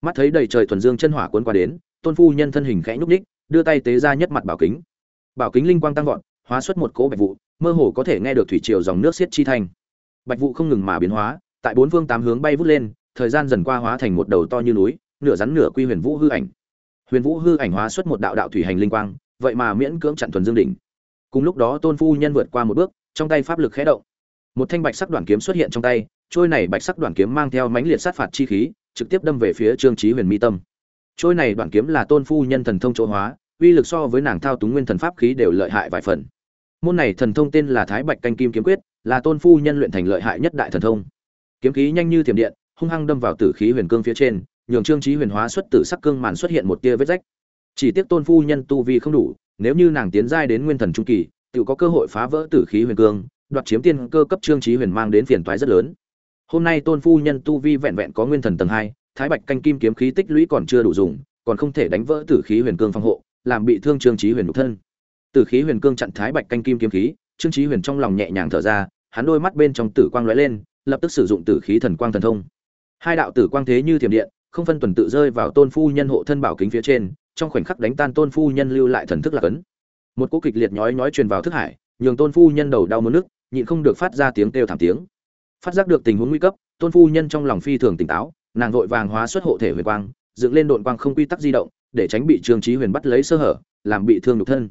Mắt thấy đầy trời thuần dương chân hỏa cuốn qua đến, tôn phu nhân thân hình khẽ nhúc ních đưa tay tế ra nhất mặt bảo kính. Bảo kính linh quang tăng vọt, hóa xuất một cỗ bạch vụ, mơ hồ có thể nghe được thủy triều dòng nước xiết chi thanh. Bạch vụ không ngừng mà biến hóa, tại bốn phương tám hướng bay vút lên, thời gian dần qua hóa thành một đầu to như núi, nửa rắn nửa quy huyền vũ hư ảnh. Huyền vũ hư ảnh hóa xuất một đạo đạo thủy hành linh quang, vậy mà miễn cưỡng chặn thuần dương đỉnh. Cùng lúc đó tôn phu nhân vượt qua một bước, trong tay pháp lực khẽ động. Một thanh bạch sắc đoàn kiếm xuất hiện trong tay trôi này bạch sắc đoạn kiếm mang theo mãnh liệt sát phạt chi khí, trực tiếp đâm về phía trương chí huyền mi tâm. Trôi này đoạn kiếm là tôn phu nhân thần thông chỗ hóa, uy lực so với nàng thao túng nguyên thần pháp khí đều lợi hại vài phần. Môn này thần thông tên là thái bạch canh kim kiếm quyết, là tôn phu nhân luyện thành lợi hại nhất đại thần thông. Kiếm khí nhanh như thiểm điện, hung hăng đâm vào tử khí huyền cương phía trên, nhường trương chí huyền hóa xuất tử sắc cương màn xuất hiện một tia vết rách. Chỉ tiếc tôn phu nhân tu vi không đủ, nếu như nàng tiến giai đến nguyên thần trung kỳ, tự có cơ hội phá vỡ tử khí huyền cương, đoạt chiếm tiên cơ cấp trương chí huyền mang đến phiền toái rất lớn hôm nay tôn phu nhân tu vi vẹn vẹn có nguyên thần tầng hai, thái bạch canh kim kiếm khí tích lũy còn chưa đủ dùng, còn không thể đánh vỡ tử khí huyền cương phòng hộ, làm bị thương trương trí huyền nhục thân. Tử khí huyền cương chặn thái bạch canh kim kiếm khí, trương trí huyền trong lòng nhẹ nhàng thở ra, hắn đôi mắt bên trong tử quang lóe lên, lập tức sử dụng tử khí thần quang thần thông. Hai đạo tử quang thế như thiểm điện, không phân tuần tự rơi vào tôn phu nhân hộ thân bảo kính phía trên, trong khoảnh khắc đánh tan tôn phu nhân lưu lại thần thức lạc ấn một cú kịch liệt nhói nhói truyền vào thức hải, nhường tôn phu nhân đầu đau muốn nước nhịn không được phát ra tiếng kêu thảm tiếng phát giác được tình huống nguy cấp, tôn phu nhân trong lòng phi thường tỉnh táo, nàng vội vàng hóa xuất hộ thể huyền quang, dựng lên đội quang không quy tắc di động, để tránh bị trương chí huyền bắt lấy sơ hở, làm bị thương nhục thân.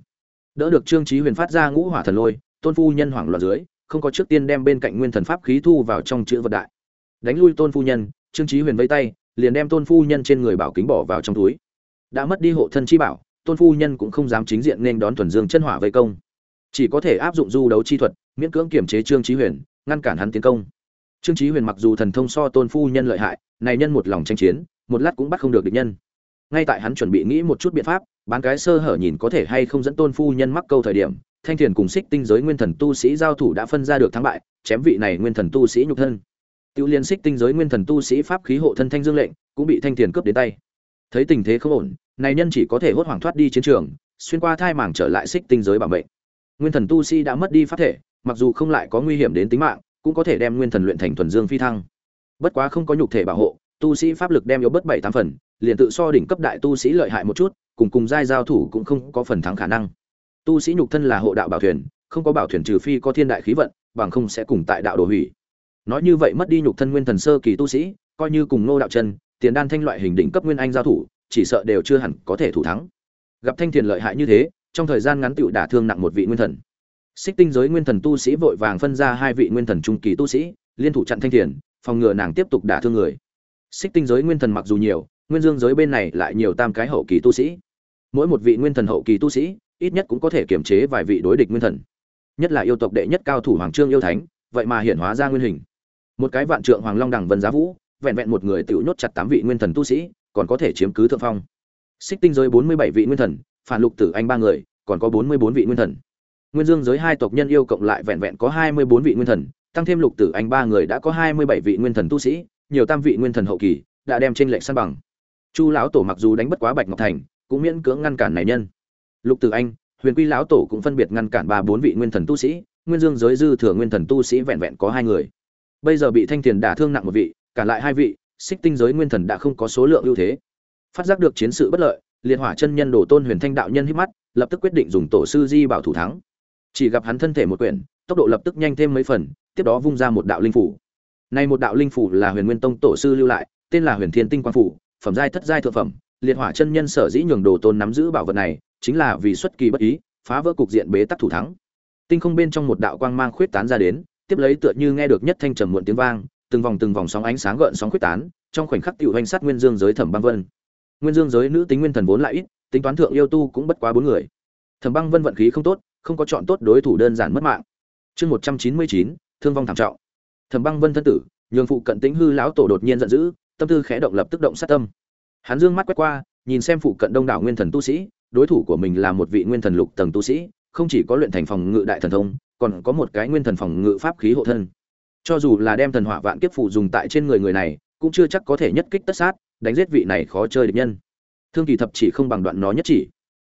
Đỡ được trương chí huyền phát ra ngũ hỏa thần lôi, tôn phu nhân hoảng loạn dưới, không có trước tiên đem bên cạnh nguyên thần pháp khí thu vào trong chữ vật đại. Đánh lui tôn phu nhân, trương chí huyền vây tay, liền đem tôn phu nhân trên người bảo kính bỏ vào trong túi. Đã mất đi hộ thân chi bảo, tôn phu nhân cũng không dám chính diện nên đón thuần dương chân hỏa vây công. Chỉ có thể áp dụng du đấu chi thuật, miễn cưỡng kiểm chế trương chí huyền, ngăn cản hắn tiến công trương chí huyền mặc dù thần thông so tôn phu nhân lợi hại, này nhân một lòng tranh chiến, một lát cũng bắt không được địch nhân. Ngay tại hắn chuẩn bị nghĩ một chút biện pháp, bán cái sơ hở nhìn có thể hay không dẫn tôn phu nhân mắc câu thời điểm, thanh thiền cùng xích tinh giới nguyên thần tu sĩ giao thủ đã phân ra được thắng bại, chém vị này nguyên thần tu sĩ nhục thân. Tiêu liên xích tinh giới nguyên thần tu sĩ pháp khí hộ thân thanh dương lệnh, cũng bị thanh thiền cướp đến tay. Thấy tình thế không ổn, này nhân chỉ có thể hốt hoảng thoát đi chiến trường, xuyên qua thai màng trở lại xích tinh giới bảo mệnh. Nguyên thần tu sĩ đã mất đi pháp thể, mặc dù không lại có nguy hiểm đến tính mạng cũng có thể đem nguyên thần luyện thành thuần dương phi thăng. Bất quá không có nhục thể bảo hộ, tu sĩ pháp lực đem yếu bất bảy tám phần, liền tự so đỉnh cấp đại tu sĩ lợi hại một chút, cùng cùng giai giao thủ cũng không có phần thắng khả năng. Tu sĩ nhục thân là hộ đạo bảo thuyền, không có bảo thuyền trừ phi có thiên đại khí vận, bằng không sẽ cùng tại đạo đồ hủy. Nói như vậy mất đi nhục thân nguyên thần sơ kỳ tu sĩ, coi như cùng nô đạo chân, tiền đan thanh loại hình đỉnh cấp nguyên anh giao thủ, chỉ sợ đều chưa hẳn có thể thủ thắng. Gặp thanh thiền lợi hại như thế, trong thời gian ngắn tựu đả thương nặng một vị nguyên thần xích tinh giới nguyên thần tu sĩ vội vàng phân ra hai vị nguyên thần trung kỳ tu sĩ, liên thủ chặn thanh thiền, phòng ngừa nàng tiếp tục đả thương người. Xích tinh giới nguyên thần mặc dù nhiều, nguyên dương giới bên này lại nhiều tam cái hậu kỳ tu sĩ. Mỗi một vị nguyên thần hậu kỳ tu sĩ, ít nhất cũng có thể kiềm chế vài vị đối địch nguyên thần. Nhất là yêu tộc đệ nhất cao thủ hoàng trương yêu thánh, vậy mà hiện hóa ra nguyên hình. Một cái vạn trượng hoàng long đẳng vân giá vũ, vẹn vẹn một người tự nhốt chặt tám vị nguyên thần tu sĩ, còn có thể chiếm cứ thượng phong. Xích tinh giới bốn mươi bảy vị nguyên thần, phản lục tử anh ba người, còn có bốn mươi bốn vị nguyên thần nguyên dương giới hai tộc nhân yêu cộng lại vẹn vẹn có hai mươi bốn vị nguyên thần, tăng thêm lục tử anh ba người đã có hai mươi bảy vị nguyên thần tu sĩ, nhiều tam vị nguyên thần hậu kỳ, đã đem trên lệch săn bằng. Chu lão tổ mặc dù đánh bất quá bạch ngọc thành, cũng miễn cưỡng ngăn cản này nhân. Lục tử anh, huyền quy lão tổ cũng phân biệt ngăn cản ba bốn vị nguyên thần tu sĩ, nguyên dương giới dư thừa nguyên thần tu sĩ vẹn vẹn có hai người. Bây giờ bị thanh tiền đả thương nặng một vị cản lại hai vị, xích tinh giới nguyên thần đã không có số lượng ưu thế. Phát giác được chiến sự bất lợi liệt hỏa chân nhân đổ tôn huyền thanh đạo nhân hít mắt, lập tức quyết định dùng tổ sư di bảo thủ thắng chỉ gặp hắn thân thể một quyển, tốc độ lập tức nhanh thêm mấy phần, tiếp đó vung ra một đạo linh phủ. Này một đạo linh phủ là huyền nguyên tông tổ sư lưu lại, tên là huyền thiên tinh quang phủ, phẩm giai thất giai thượng phẩm, liệt hỏa chân nhân sở dĩ nhường đồ tôn nắm giữ bảo vật này, chính là vì xuất kỳ bất ý, phá vỡ cục diện bế tắc thủ thắng. Tinh không bên trong một đạo quang mang khuyết tán ra đến, tiếp lấy tựa như nghe được nhất thanh trầm muộn tiếng vang, từng vòng từng vòng sóng ánh sáng gợn sóng khuyết tán, trong khoảnh khắc tiểu hoành sát nguyên dương giới thẩm băng vân. Nguyên dương giới nữ tính nguyên thần vốn lại ít, tính toán thượng yêu tu cũng bất quá bốn người. Thẩm băng vân vận khí không tốt không có chọn tốt đối thủ đơn giản mất mạng. Chương một trăm chín mươi chín, thương vong thảm trọng. Thẩm băng vân thân tử, nhường phụ cận tĩnh hư lão tổ đột nhiên giận dữ, tâm tư khẽ động lập tức động sát tâm. Hắn dương mắt quét qua, nhìn xem phụ cận đông đảo nguyên thần tu sĩ, đối thủ của mình là một vị nguyên thần lục tầng tu sĩ, không chỉ có luyện thành phòng ngự đại thần thông, còn có một cái nguyên thần phòng ngự pháp khí hộ thân. Cho dù là đem thần hỏa vạn kiếp phụ dùng tại trên người người này, cũng chưa chắc có thể nhất kích tất sát, đánh giết vị này khó chơi địch nhân. Thương kỳ thập chỉ không bằng đoạn nó nhất chỉ.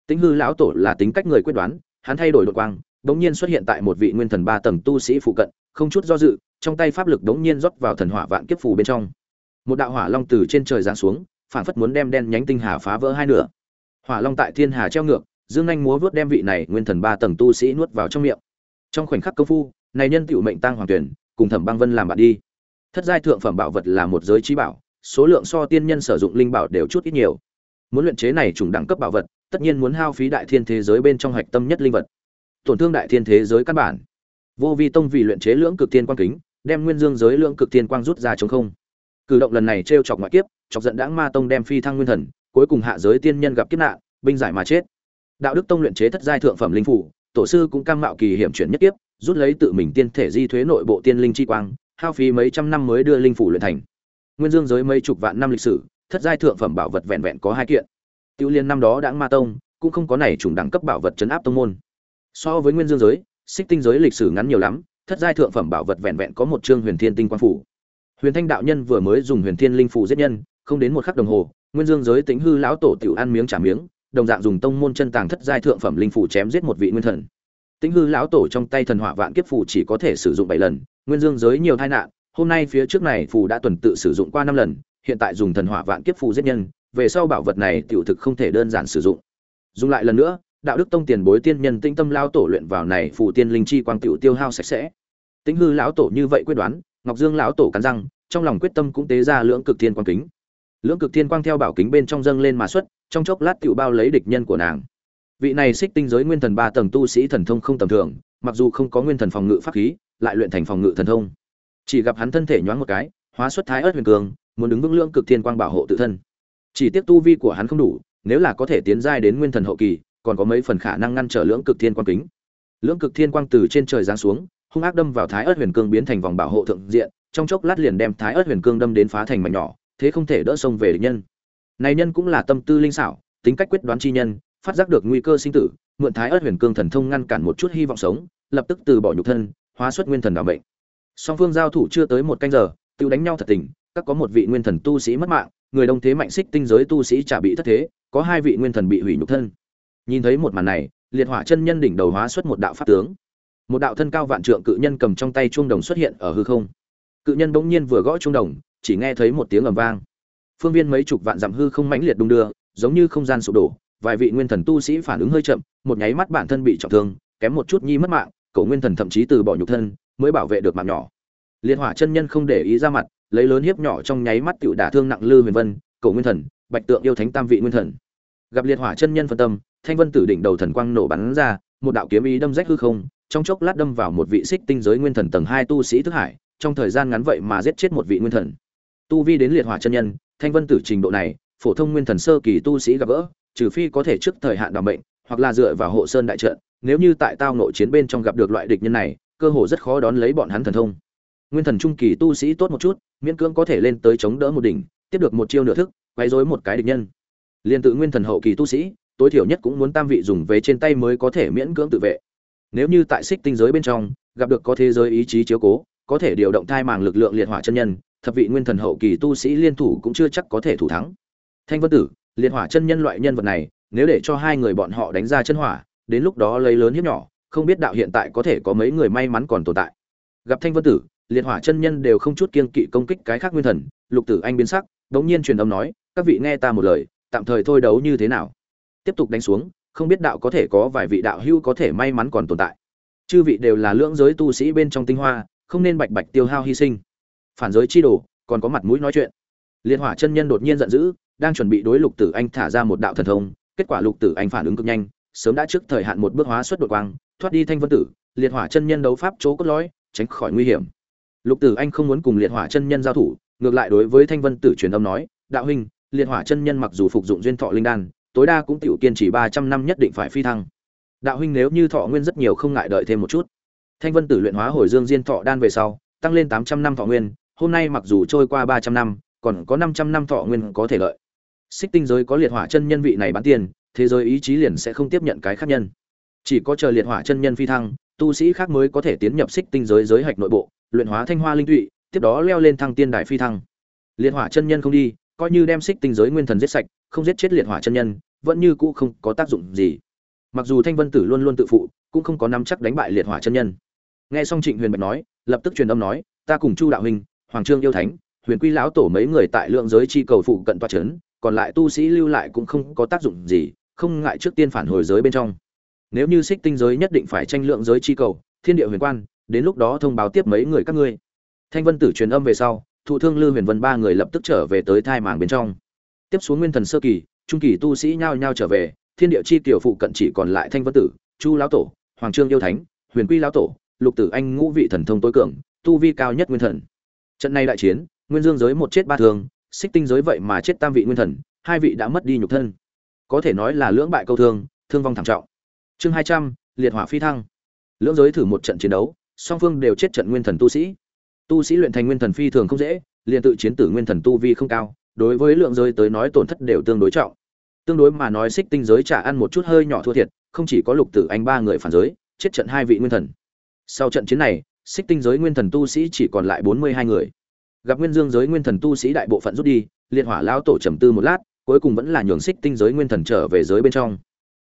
Tính hư lão tổ là tính cách người quyết đoán hắn thay đổi đột quang bỗng nhiên xuất hiện tại một vị nguyên thần ba tầng tu sĩ phụ cận, không chút do dự, trong tay pháp lực bỗng nhiên rót vào thần hỏa vạn kiếp phù bên trong. Một đạo hỏa long từ trên trời giáng xuống phản phất muốn đem đen nhánh tinh hà phá vỡ hai nửa. Hỏa long tại thiên hà treo ngược, dương anh múa vớt đem vị này nguyên thần ba tầng tu sĩ nuốt vào trong miệng. Trong khoảnh khắc công phu, này nhân tiểu mệnh tăng hoàng tuyển, cùng thẩm băng vân làm bạn đi. Thất giai thượng phẩm bảo vật là một giới trí bảo, số lượng so tiên nhân sử dụng linh bảo đều chút ít nhiều. Muốn luyện chế này trùng đẳng cấp bảo vật tất nhiên muốn hao phí đại thiên thế giới bên trong hạch tâm nhất linh vật. Tổn thương đại thiên thế giới căn bản. Vô vi tông vì luyện chế lưỡng cực tiên quang kính, đem nguyên dương giới lưỡng cực tiên quang rút ra chống không. Cử động lần này t chọc ngoại kiếp, chọc giận đãng ma tông đem phi thăng nguyên thần, cuối cùng hạ giới tiên nhân gặp kiếp nạn, binh giải mà chết. Đạo đức tông luyện chế thất giai thượng phẩm linh phủ, tổ sư cũng cam mạo kỳ hiểm chuyển nhất tiếp rút lấy tự mình tiên thể di thuế nội bộ tiên linh chi quang, hao phí mấy trăm năm mới đưa linh phủ luyện thành. Nguyên dương giới mấy chục vạn năm lịch sử, thất giai thượng phẩm bảo vật vẹn vẹn có hai kiện tiêu liên năm đó đã ma tông, cũng không có này trùng đẳng cấp bảo vật chấn áp tông môn. So với nguyên dương giới, xích tinh giới lịch sử ngắn nhiều lắm, thất giai thượng phẩm bảo vật vẹn vẹn có một chương huyền thiên tinh quang phủ. Huyền thanh đạo nhân vừa mới dùng huyền thiên linh phủ giết nhân, không đến một khắc đồng hồ, nguyên dương giới tính hư lão tổ tiểu ăn miếng trả miếng, đồng dạng dùng tông môn chân tàng thất giai thượng phẩm linh phủ chém giết một vị nguyên thần. Tính hư lão tổ trong tay thần hỏa vạn kiếp phủ chỉ có thể sử dụng bảy lần, nguyên dương giới nhiều tai nạn, hôm nay phía trước này phù đã tuần tự sử dụng qua năm lần, hiện tại dùng thần hỏa vạn kiếp phù giết nhân về sau bảo vật này tiểu thực không thể đơn giản sử dụng. Dùng lại lần nữa, đạo đức tông tiền bối tiên nhân tinh tâm lao tổ luyện vào này phù tiên linh chi quang tiểu tiêu hao sạch sẽ. Tính hư lão tổ như vậy quyết đoán, ngọc dương lão tổ cắn răng, trong lòng quyết tâm cũng tế ra lưỡng cực thiên quang kính. Lưỡng cực thiên quang theo bảo kính bên trong dâng lên mà xuất, trong chốc lát tiểu bao lấy địch nhân của nàng. Vị này xích tinh giới nguyên thần ba tầng tu sĩ thần thông không tầm thường, mặc dù không có nguyên thần phòng ngự pháp khí, lại luyện thành phòng ngự thần thông. Chỉ gặp hắn thân thể nhoáng một cái, hóa xuất thái ớt huyền cường, muốn đứng vững lưỡng cực thiên quang bảo hộ tự thân chỉ tiếc tu vi của hắn không đủ, nếu là có thể tiến giai đến nguyên thần hậu kỳ, còn có mấy phần khả năng ngăn trở lưỡng cực thiên quang kính. Lưỡng cực thiên quang từ trên trời giáng xuống, hung ác đâm vào thái ớt huyền cương biến thành vòng bảo hộ thượng diện, trong chốc lát liền đem thái ớt huyền cương đâm đến phá thành mảnh nhỏ, thế không thể đỡ sông về địch nhân. Này nhân cũng là tâm tư linh xảo, tính cách quyết đoán chi nhân, phát giác được nguy cơ sinh tử, mượn thái ớt huyền cương thần thông ngăn cản một chút hy vọng sống, lập tức từ bỏ nhục thân, hóa xuất nguyên thần đảm bệnh song phương giao thủ chưa tới một canh giờ, tự đánh nhau thật tình, các có một vị nguyên thần tu sĩ mất mạng người đông thế mạnh xích tinh giới tu sĩ chả bị thất thế, có hai vị nguyên thần bị hủy nhục thân. Nhìn thấy một màn này, liệt hỏa chân nhân đỉnh đầu hóa xuất một đạo pháp tướng. Một đạo thân cao vạn trượng cự nhân cầm trong tay chuông đồng xuất hiện ở hư không. Cự nhân bỗng nhiên vừa gõ chuông đồng, chỉ nghe thấy một tiếng ầm vang. Phương viên mấy chục vạn dặm hư không mãnh liệt đung đưa, giống như không gian sụp đổ, vài vị nguyên thần tu sĩ phản ứng hơi chậm, một nháy mắt bản thân bị trọng thương, kém một chút nhi mất mạng, Cổ nguyên thần thậm chí từ bỏ nhục thân, mới bảo vệ được mạng nhỏ. Liệt hỏa chân nhân không để ý ra mặt lấy lớn hiếp nhỏ trong nháy mắt tựu đả thương nặng lư huyền vân, cầu nguyên thần, bạch tượng yêu thánh tam vị nguyên thần. Gặp liệt hỏa chân nhân phân tâm, thanh vân tử đỉnh đầu thần quang nổ bắn ra, một đạo kiếm ý đâm rách hư không, trong chốc lát đâm vào một vị xích tinh giới nguyên thần tầng hai tu sĩ thức hải, trong thời gian ngắn vậy mà giết chết một vị nguyên thần. Tu vi đến liệt hỏa chân nhân, thanh vân tử trình độ này, phổ thông nguyên thần sơ kỳ tu sĩ gặp gỡ, trừ phi có thể trước thời hạn đảm bệnh hoặc là dựa vào hộ sơn đại trận, nếu như tại tao nội chiến bên trong gặp được loại địch nhân này, cơ hồ rất khó đón lấy bọn hắn thần thông nguyên thần trung kỳ tu sĩ tốt một chút, miễn cưỡng có thể lên tới chống đỡ một đỉnh, tiếp được một chiêu nửa thức quay dối một cái địch nhân. Liên tự nguyên thần hậu kỳ tu sĩ, tối thiểu nhất cũng muốn tam vị dùng về trên tay mới có thể miễn cưỡng tự vệ. Nếu như tại xích tinh giới bên trong, gặp được có thế giới ý chí chiếu cố, có thể điều động thai màng lực lượng liệt hỏa chân nhân, thập vị nguyên thần hậu kỳ tu sĩ liên thủ cũng chưa chắc có thể thủ thắng. Thanh vân tử, liệt hỏa chân nhân loại nhân vật này, nếu để cho hai người bọn họ đánh ra chân hỏa, đến lúc đó lấy lớn hiếp nhỏ, không biết đạo hiện tại có thể có mấy người may mắn còn tồn tại. Gặp thanh vân tử liệt hỏa chân nhân đều không chút kiên kỵ công kích cái khác nguyên thần, lục tử anh biến sắc, đống nhiên truyền âm nói, các vị nghe ta một lời, tạm thời thôi đấu như thế nào? Tiếp tục đánh xuống, không biết đạo có thể có vài vị đạo hưu có thể may mắn còn tồn tại. Chư vị đều là lưỡng giới tu sĩ bên trong tinh hoa, không nên bạch bạch tiêu hao hy sinh. Phản giới chi đồ, còn có mặt mũi nói chuyện. Liệt hỏa chân nhân đột nhiên giận dữ, đang chuẩn bị đối lục tử anh thả ra một đạo thần thông, kết quả lục tử anh phản ứng cực nhanh, sớm đã trước thời hạn một bước hóa xuất đột quang, thoát đi thanh vân tử. Liệt hỏa chân nhân đấu pháp chỗ cốt lõi, tránh khỏi nguy hiểm lục tử anh không muốn cùng liệt hỏa chân nhân giao thủ, ngược lại đối với thanh vân tử truyền âm nói, đạo huynh, liệt hỏa chân nhân mặc dù phục dụng duyên thọ linh đan, tối đa cũng tiểu kiên trì ba trăm năm nhất định phải phi thăng. Đạo huynh nếu như thọ nguyên rất nhiều không ngại đợi thêm một chút. Thanh vân tử luyện hóa hồi dương diên thọ đan về sau, tăng lên tám trăm năm thọ nguyên, hôm nay mặc dù trôi qua ba trăm năm, còn có năm trăm năm thọ nguyên có thể lợi. Xích tinh giới có liệt hỏa chân nhân vị này bán tiền, thế giới ý chí liền sẽ không tiếp nhận cái khác nhân. Chỉ có chờ liệt hỏa chân nhân phi thăng, tu sĩ khác mới có thể tiến nhập xích tinh giới giới hạch nội bộ luyện hóa thanh hoa linh tụy, tiếp đó leo lên thăng tiên đại phi thăng. Liệt hỏa chân nhân không đi, coi như đem xích tinh giới nguyên thần giết sạch, không giết chết liệt hỏa chân nhân, vẫn như cũ không có tác dụng gì. Mặc dù thanh vân tử luôn luôn tự phụ, cũng không có nắm chắc đánh bại liệt hỏa chân nhân. Nghe xong trịnh huyền bạch nói, lập tức truyền âm nói, ta cùng chu đạo huynh, hoàng trương yêu thánh, huyền quy lão tổ mấy người tại lượng giới chi cầu phụ cận toa trấn còn lại tu sĩ lưu lại cũng không có tác dụng gì, không ngại trước tiên phản hồi giới bên trong. Nếu như xích tinh giới nhất định phải tranh lượng giới chi cầu, thiên địa huyền quan đến lúc đó thông báo tiếp mấy người các ngươi. Thanh vân tử truyền âm về sau, thụ thương lư huyền vân ba người lập tức trở về tới thai màng bên trong. Tiếp xuống nguyên thần sơ kỳ, trung kỳ tu sĩ nhao nhao trở về, thiên địa chi tiểu phụ cận chỉ còn lại thanh vân tử, chu lão tổ, hoàng trương yêu thánh, huyền quy lão tổ, lục tử anh ngũ vị thần thông tối cường, tu vi cao nhất nguyên thần. Trận này đại chiến, nguyên dương giới một chết ba thương xích tinh giới vậy mà chết tam vị nguyên thần, hai vị đã mất đi nhục thân. Có thể nói là lưỡng bại câu thương thương vong thảm trọng. Chương hai trăm, liệt hỏa phi thăng. Lưỡng giới thử một trận chiến đấu song phương đều chết trận nguyên thần tu sĩ. Tu sĩ luyện thành nguyên thần phi thường không dễ, liền tự chiến tử nguyên thần tu vi không cao, đối với lượng giới tới nói tổn thất đều tương đối trọng. Tương đối mà nói xích tinh giới trả ăn một chút hơi nhỏ thua thiệt, không chỉ có lục tử anh ba người phản giới, chết trận hai vị nguyên thần. Sau trận chiến này, xích tinh giới nguyên thần tu sĩ chỉ còn lại bốn mươi hai người. Gặp nguyên dương giới nguyên thần tu sĩ đại bộ phận rút đi, liệt hỏa lão tổ trầm tư một lát, cuối cùng vẫn là nhường xích tinh giới nguyên thần trở về giới bên trong.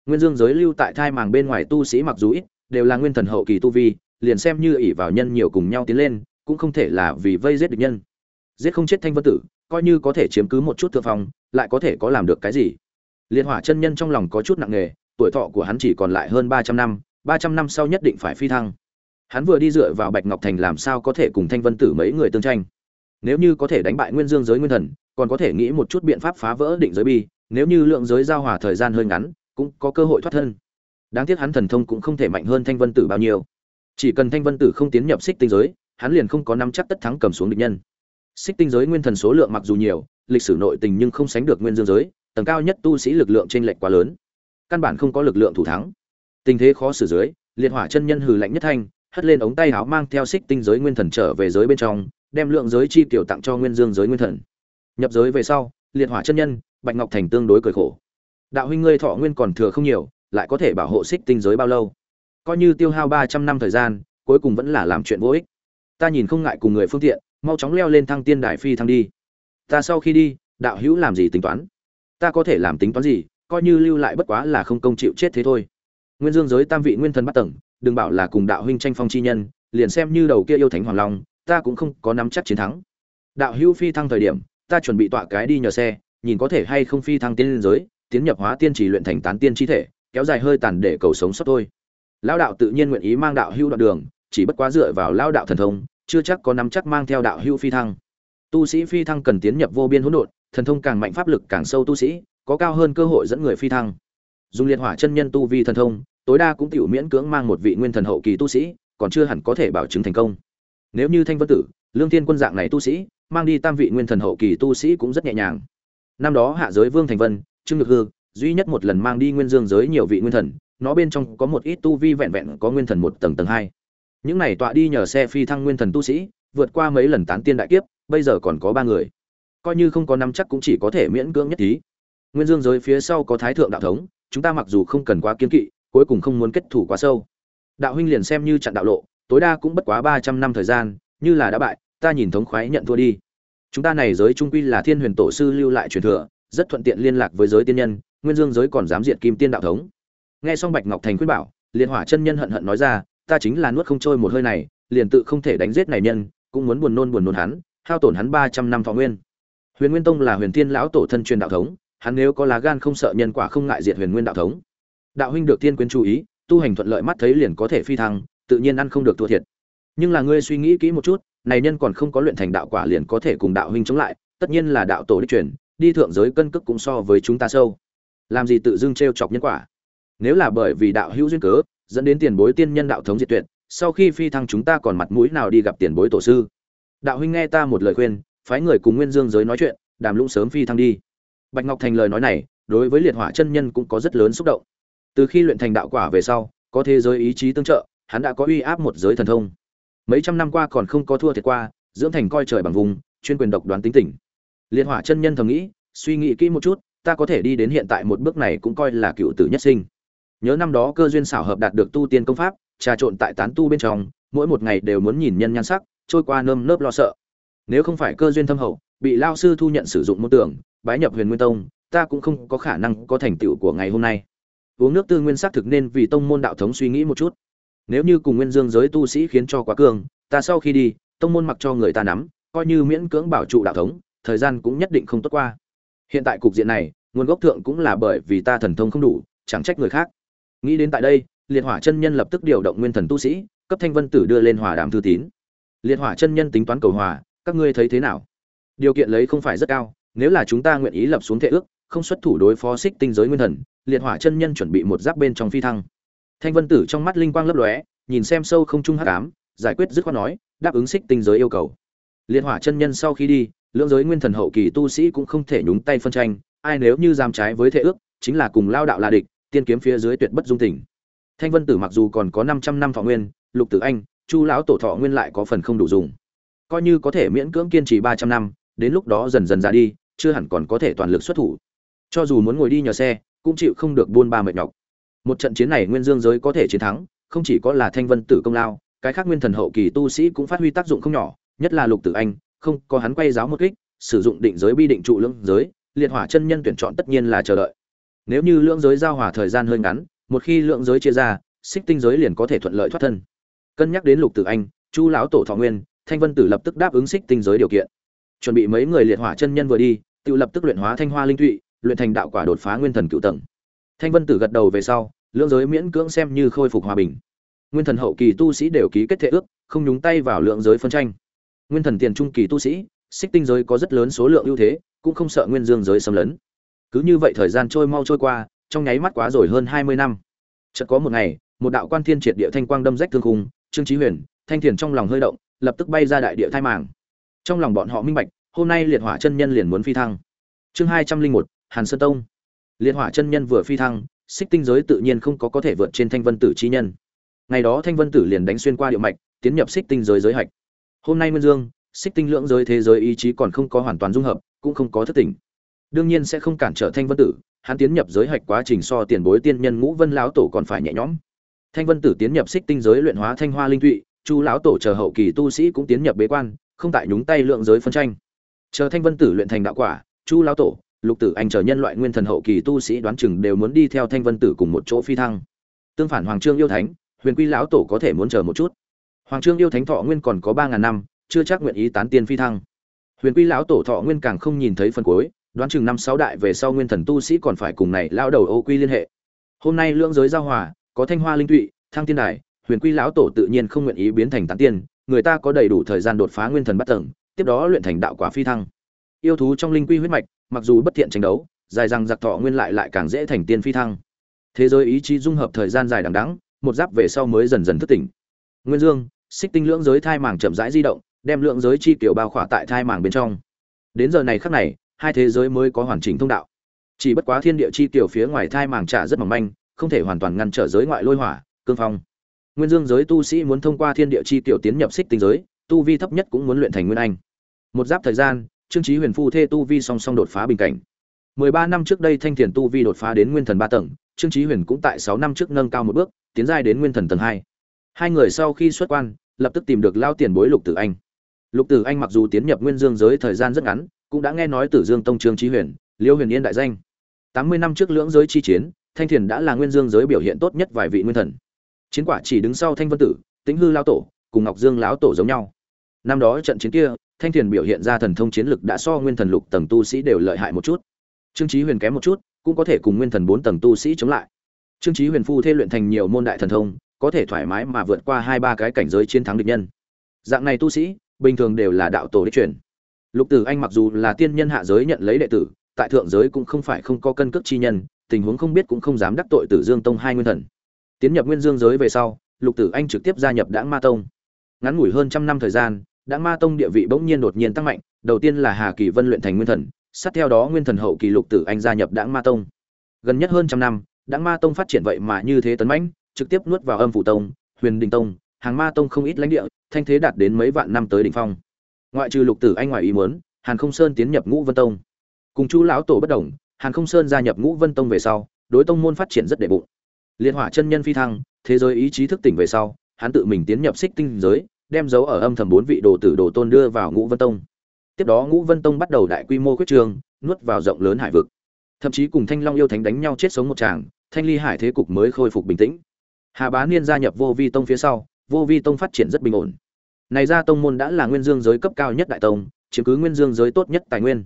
Nguyên dương giới lưu tại thai màng bên ngoài tu sĩ mặc dù ít, đều là nguyên thần hậu kỳ tu vi liền xem như ỷ vào nhân nhiều cùng nhau tiến lên, cũng không thể là vì vây giết địch nhân. Giết không chết thanh vân tử, coi như có thể chiếm cứ một chút thượng phong, lại có thể có làm được cái gì? Liệt hỏa chân nhân trong lòng có chút nặng nề, tuổi thọ của hắn chỉ còn lại hơn ba trăm năm, ba trăm năm sau nhất định phải phi thăng. Hắn vừa đi dựa vào bạch ngọc thành làm sao có thể cùng thanh vân tử mấy người tương tranh? Nếu như có thể đánh bại nguyên dương giới nguyên thần, còn có thể nghĩ một chút biện pháp phá vỡ định giới bi, nếu như lượng giới giao hòa thời gian hơi ngắn, cũng có cơ hội thoát thân. Đáng tiếc hắn thần thông cũng không thể mạnh hơn thanh vân tử bao nhiêu chỉ cần thanh vân tử không tiến nhập xích tinh giới, hắn liền không có nắm chắc tất thắng cầm xuống địch nhân. Xích tinh giới nguyên thần số lượng mặc dù nhiều, lịch sử nội tình nhưng không sánh được nguyên dương giới, tầng cao nhất tu sĩ lực lượng trên lệch quá lớn. Căn bản không có lực lượng thủ thắng. Tình thế khó xử dưới, liệt hỏa chân nhân hừ lạnh nhất thanh, hất lên ống tay áo mang theo xích tinh giới nguyên thần trở về giới bên trong, đem lượng giới chi tiểu tặng cho nguyên dương giới nguyên thần. Nhập giới về sau, liệt hỏa chân nhân, bạch ngọc thành tương đối cười khổ. Đạo huynh ngươi thọ nguyên còn thừa không nhiều, lại có thể bảo hộ xích tinh giới bao lâu? Coi như tiêu hao ba trăm năm thời gian, cuối cùng vẫn là làm chuyện vô ích. Ta nhìn không ngại cùng người phương tiện, mau chóng leo lên thăng tiên đài phi thăng đi. Ta sau khi đi, đạo hữu làm gì tính toán? Ta có thể làm tính toán gì, coi như lưu lại bất quá là không công chịu chết thế thôi. Nguyên dương giới tam vị nguyên thần bắt tầng, đừng bảo là cùng đạo huynh tranh phong chi nhân, liền xem như đầu kia yêu thánh hoàng long, ta cũng không có nắm chắc chiến thắng. Đạo hữu phi thăng thời điểm, ta chuẩn bị tọa cái đi nhờ xe, nhìn có thể hay không phi thăng tiên giới, tiến nhập hóa tiên chỉ luyện thành tán tiên chi thể, kéo dài hơi tàn để cầu sống sót thôi lão đạo tự nhiên nguyện ý mang đạo hưu đoạn đường, chỉ bất quá dựa vào lão đạo thần thông, chưa chắc có nắm chắc mang theo đạo hưu phi thăng. Tu sĩ phi thăng cần tiến nhập vô biên hỗn độn, thần thông càng mạnh pháp lực càng sâu tu sĩ, có cao hơn cơ hội dẫn người phi thăng. Dùng liệt hỏa chân nhân tu vi thần thông, tối đa cũng tiểu miễn cưỡng mang một vị nguyên thần hậu kỳ tu sĩ, còn chưa hẳn có thể bảo chứng thành công. Nếu như thanh vân tử, lương thiên quân dạng này tu sĩ, mang đi tam vị nguyên thần hậu kỳ tu sĩ cũng rất nhẹ nhàng. Năm đó hạ giới vương thành vân, trương ngực hư, duy nhất một lần mang đi nguyên dương giới nhiều vị nguyên thần nó bên trong có một ít tu vi vẹn vẹn có nguyên thần một tầng tầng hai. Những này tọa đi nhờ xe phi thăng nguyên thần tu sĩ, vượt qua mấy lần tán tiên đại kiếp, bây giờ còn có ba người. Coi như không có năm chắc cũng chỉ có thể miễn cưỡng nhất thí. Nguyên dương giới phía sau có thái thượng đạo thống, chúng ta mặc dù không cần quá kiên kỵ, cuối cùng không muốn kết thủ quá sâu. Đạo huynh liền xem như chặn đạo lộ, tối đa cũng bất quá ba trăm năm thời gian, như là đã bại, ta nhìn thống khoái nhận thua đi. Chúng ta này giới trung quy là thiên huyền tổ sư lưu lại truyền thừa, rất thuận tiện liên lạc với giới tiên nhân, nguyên dương giới còn dám diện kim tiên đạo thống nghe xong bạch ngọc thành khuyên bảo, liên hỏa chân nhân hận hận nói ra, ta chính là nuốt không trôi một hơi này, liền tự không thể đánh giết này nhân, cũng muốn buồn nôn buồn nôn hắn, hao tổn hắn ba trăm năm thọ nguyên. Huyền nguyên tông là huyền thiên lão tổ thân truyền đạo thống, hắn nếu có lá gan không sợ nhân quả không ngại diệt huyền nguyên đạo thống. Đạo huynh được tiên quyến chú ý, tu hành thuận lợi mắt thấy liền có thể phi thăng, tự nhiên ăn không được thua thiệt. Nhưng là ngươi suy nghĩ kỹ một chút, này nhân còn không có luyện thành đạo quả liền có thể cùng đạo huynh chống lại, tất nhiên là đạo tổ đích truyền, đi thượng giới cân cước cũng so với chúng ta sâu. Làm gì tự dưng t chọc nhân quả? Nếu là bởi vì đạo hữu duyên cớ, dẫn đến tiền bối tiên nhân đạo thống diệt tuyệt, sau khi phi thăng chúng ta còn mặt mũi nào đi gặp tiền bối tổ sư? Đạo huynh nghe ta một lời khuyên, phái người cùng nguyên dương giới nói chuyện, đàm lũng sớm phi thăng đi. Bạch ngọc thành lời nói này, đối với liệt hỏa chân nhân cũng có rất lớn xúc động. Từ khi luyện thành đạo quả về sau, có thế giới ý chí tương trợ, hắn đã có uy áp một giới thần thông. Mấy trăm năm qua còn không có thua thiệt qua, dưỡng thành coi trời bằng vùng, chuyên quyền độc đoán tính tình. Liệt hỏa chân nhân thầm nghĩ, suy nghĩ kỹ một chút, ta có thể đi đến hiện tại một bước này cũng coi là cựu tử nhất sinh nhớ năm đó cơ duyên xảo hợp đạt được tu tiên công pháp, trà trộn tại tán tu bên trong, mỗi một ngày đều muốn nhìn nhân nhan sắc, trôi qua nơm nớp lo sợ. Nếu không phải cơ duyên thâm hậu, bị lao sư thu nhận sử dụng môn tưởng bái nhập huyền nguyên tông, ta cũng không có khả năng có thành tựu của ngày hôm nay. Uống nước tư nguyên xác thực nên vì tông môn đạo thống suy nghĩ một chút. Nếu như cùng nguyên dương giới tu sĩ khiến cho quá cường, ta sau khi đi, tông môn mặc cho người ta nắm, coi như miễn cưỡng bảo trụ đạo thống, thời gian cũng nhất định không tốt qua. Hiện tại cục diện này, nguồn gốc thượng cũng là bởi vì ta thần thông không đủ, chẳng trách người khác nghĩ đến tại đây, liệt hỏa chân nhân lập tức điều động nguyên thần tu sĩ, cấp thanh vân tử đưa lên hòa đàm thư tín. Liệt hỏa chân nhân tính toán cầu hòa, các ngươi thấy thế nào? Điều kiện lấy không phải rất cao, nếu là chúng ta nguyện ý lập xuống thệ ước, không xuất thủ đối phó xích tinh giới nguyên thần, liệt hỏa chân nhân chuẩn bị một giáp bên trong phi thăng. Thanh vân tử trong mắt linh quang lấp lóe, nhìn xem sâu không trung hắc ám, giải quyết dứt khoát nói, đáp ứng xích tinh giới yêu cầu. Liệt hỏa chân nhân sau khi đi, lưỡng giới nguyên thần hậu kỳ tu sĩ cũng không thể nhúng tay phân tranh, ai nếu như giam trái với thể ước, chính là cùng lao đạo là địch tiên kiếm phía dưới tuyệt bất dung tình. Thanh vân tử mặc dù còn có 500 năm thọ nguyên, lục tử anh, chu lão tổ thọ nguyên lại có phần không đủ dùng. Coi như có thể miễn cưỡng kiên trì 300 năm, đến lúc đó dần dần ra đi, chưa hẳn còn có thể toàn lực xuất thủ. Cho dù muốn ngồi đi nhờ xe, cũng chịu không được buôn ba mệt nhọc. Một trận chiến này nguyên dương giới có thể chiến thắng, không chỉ có là thanh vân tử công lao, cái khác nguyên thần hậu kỳ tu sĩ cũng phát huy tác dụng không nhỏ, nhất là lục tử anh, không, có hắn quay giáo một kích, sử dụng định giới bi định trụ lưỡng giới, liệt hỏa chân nhân tuyển chọn tất nhiên là chờ đợi nếu như lượng giới giao hòa thời gian hơi ngắn, một khi lượng giới chia ra, xích tinh giới liền có thể thuận lợi thoát thân. Cân nhắc đến lục tử anh, chu lão tổ thọ nguyên, thanh vân tử lập tức đáp ứng xích tinh giới điều kiện. Chuẩn bị mấy người liệt hỏa chân nhân vừa đi, tự lập tức luyện hóa thanh hoa linh thụy, luyện thành đạo quả đột phá nguyên thần cựu tầng. Thanh vân tử gật đầu về sau lượng giới miễn cưỡng xem như khôi phục hòa bình. Nguyên thần hậu kỳ tu sĩ đều ký kết thể ước, không nhúng tay vào lượng giới phân tranh. Nguyên thần tiền trung kỳ tu sĩ, xích tinh giới có rất lớn số lượng ưu thế, cũng không sợ nguyên dương giới xâm lấn cứ như vậy thời gian trôi mau trôi qua, trong nháy mắt quá rồi hơn hai mươi năm. Chợt có một ngày, một đạo quan thiên triệt địa thanh quang đâm rách thương khung, trương chí huyền, thanh thiền trong lòng hơi động, lập tức bay ra đại địa thai màng. Trong lòng bọn họ minh bạch, hôm nay liệt hỏa chân nhân liền muốn phi thăng. Chương hai trăm linh một, hàn sơn tông. Liệt hỏa chân nhân vừa phi thăng, xích tinh giới tự nhiên không có có thể vượt trên thanh vân tử chi nhân. Ngày đó thanh vân tử liền đánh xuyên qua địa mạch, tiến nhập xích tinh giới giới hạch. Hôm nay nguyên dương, xích tinh lưỡng giới thế giới ý chí còn không có hoàn toàn dung hợp, cũng không có thất tỉnh đương nhiên sẽ không cản trở thanh vân tử, hắn tiến nhập giới hạch quá trình so tiền bối tiên nhân ngũ vân lão tổ còn phải nhẹ nhõm. Thanh vân tử tiến nhập xích tinh giới luyện hóa thanh hoa linh thụy, chu lão tổ chờ hậu kỳ tu sĩ cũng tiến nhập bế quan, không tại nhúng tay lượng giới phân tranh. Chờ thanh vân tử luyện thành đạo quả, chu lão tổ, lục tử anh chờ nhân loại nguyên thần hậu kỳ tu sĩ đoán chừng đều muốn đi theo thanh vân tử cùng một chỗ phi thăng. Tương phản hoàng trương yêu thánh, huyền quy lão tổ có thể muốn chờ một chút. Hoàng trương yêu thánh thọ nguyên còn có ba ngàn năm, chưa chắc nguyện ý tán tiên phi thăng. Huyền quy lão tổ thọ nguyên càng không nhìn thấy phần cuối đoán chừng năm sáu đại về sau nguyên thần tu sĩ còn phải cùng này lao đầu ô quy liên hệ. Hôm nay lưỡng giới giao hòa, có thanh hoa linh tụy, thăng tiên đài, huyền quy lão tổ tự nhiên không nguyện ý biến thành tán tiên, người ta có đầy đủ thời gian đột phá nguyên thần bắt tầng, tiếp đó luyện thành đạo quả phi thăng. Yêu thú trong linh quy huyết mạch, mặc dù bất thiện tranh đấu, dài rằng giặc thọ nguyên lại lại càng dễ thành tiên phi thăng. Thế giới ý chí dung hợp thời gian dài đằng đẵng, một giáp về sau mới dần dần thức tỉnh. Nguyên dương, xích tinh lưỡng giới thai màng chậm rãi di động, đem lượng giới chi tiểu bao khỏa tại thai màng bên trong. Đến giờ này khắc này hai thế giới mới có hoàn chỉnh thông đạo. Chỉ bất quá thiên địa chi tiểu phía ngoài thai màng trả rất mỏng manh, không thể hoàn toàn ngăn trở giới ngoại lôi hỏa, cương phong. Nguyên dương giới tu sĩ muốn thông qua thiên địa chi tiểu tiến nhập xích tinh giới, tu vi thấp nhất cũng muốn luyện thành nguyên anh. Một giáp thời gian, trương trí huyền phu thê tu vi song song đột phá bình cảnh. Mười ba năm trước đây thanh thiền tu vi đột phá đến nguyên thần ba tầng, trương trí huyền cũng tại sáu năm trước nâng cao một bước, tiến giai đến nguyên thần tầng hai. Hai người sau khi xuất quan, lập tức tìm được lao tiền bối lục tử anh. Lục tử anh mặc dù tiến nhập nguyên dương giới thời gian rất ngắn cũng đã nghe nói tử dương tông trương Chí huyền, liêu huyền yên đại danh. Tám mươi năm trước lưỡng giới chi chiến, thanh thiền đã là nguyên dương giới biểu hiện tốt nhất vài vị nguyên thần. Chiến quả chỉ đứng sau thanh vân tử, tĩnh hư Lão tổ, cùng ngọc dương lão tổ giống nhau. Năm đó trận chiến kia, thanh thiền biểu hiện ra thần thông chiến lực đã so nguyên thần lục tầng tu sĩ đều lợi hại một chút. Trương Chí huyền kém một chút, cũng có thể cùng nguyên thần bốn tầng tu sĩ chống lại. Trương Chí huyền phu thê luyện thành nhiều môn đại thần thông, có thể thoải mái mà vượt qua hai ba cái cảnh giới chiến thắng địch nhân. Dạng này tu sĩ, bình thường đều là đạo tổ đích truyền lục tử anh mặc dù là tiên nhân hạ giới nhận lấy đệ tử, tại thượng giới cũng không phải không có cân cước chi nhân, tình huống không biết cũng không dám đắc tội tử dương tông hai nguyên thần. Tiến nhập nguyên dương giới về sau, lục tử anh trực tiếp gia nhập đãng ma tông. Ngắn ngủi hơn trăm năm thời gian, đãng ma tông địa vị bỗng nhiên đột nhiên tăng mạnh, đầu tiên là hà kỳ vân luyện thành nguyên thần, sát theo đó nguyên thần hậu kỳ lục tử anh gia nhập đãng ma tông. Gần nhất hơn trăm năm, đãng ma tông phát triển vậy mà như thế tấn mãnh, trực tiếp nuốt vào âm phủ tông, huyền đình tông, hàng ma tông không ít lãnh địa, thanh thế đạt đến mấy vạn năm tới đỉnh phong ngoại trừ lục tử anh ngoài ý muốn, hàn không sơn tiến nhập ngũ vân tông. Cùng chú lão tổ bất đồng, hàn không sơn gia nhập ngũ vân tông về sau, đối tông môn phát triển rất đệ bụng. Liệt hỏa chân nhân phi thăng, thế giới ý chí thức tỉnh về sau, hắn tự mình tiến nhập xích tinh giới, đem dấu ở âm thầm bốn vị đồ tử đồ tôn đưa vào ngũ vân tông. Tiếp đó ngũ vân tông bắt đầu đại quy mô quyết trường, nuốt vào rộng lớn hải vực. Thậm chí cùng thanh long yêu thánh đánh nhau chết sống một tràng, thanh ly hải thế cục mới khôi phục bình tĩnh. Hà bá niên gia nhập vô vi tông phía sau, vô vi tông phát triển rất bình ổn này ra tông môn đã là nguyên dương giới cấp cao nhất đại tông, chiếm cứ nguyên dương giới tốt nhất tài nguyên.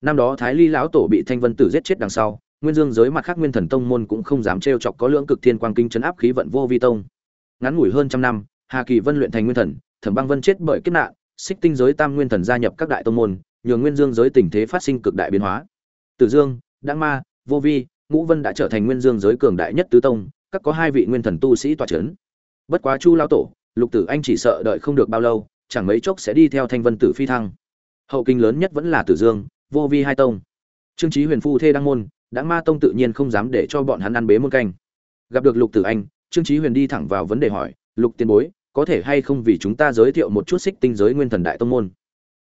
Năm đó thái ly lão tổ bị thanh vân tử giết chết đằng sau, nguyên dương giới mặt khác nguyên thần tông môn cũng không dám trêu chọc có lưỡng cực thiên quang kinh chấn áp khí vận vô vi tông. Ngắn ngủi hơn trăm năm, hà kỳ vân luyện thành nguyên thần, thẩm băng vân chết bởi kiếp nạn, xích tinh giới tam nguyên thần gia nhập các đại tông môn, nhường nguyên dương giới tình thế phát sinh cực đại biến hóa. Tử dương đăng ma, vô vi, ngũ vân đã trở thành nguyên dương giới cường đại nhất tứ tông, các có hai vị nguyên thần tu sĩ tọa chấn. Bất quá chu lão tổ lục tử anh chỉ sợ đợi không được bao lâu, chẳng mấy chốc sẽ đi theo thanh vân tử phi thăng. Hậu kinh lớn nhất vẫn là tử dương, vô vi hai tông. Trương trí huyền phu thê đăng môn đã ma tông tự nhiên không dám để cho bọn hắn ăn bế môn canh. Gặp được lục tử anh, trương trí huyền đi thẳng vào vấn đề hỏi, lục tiền bối, có thể hay không vì chúng ta giới thiệu một chút xích tinh giới nguyên thần đại tông môn?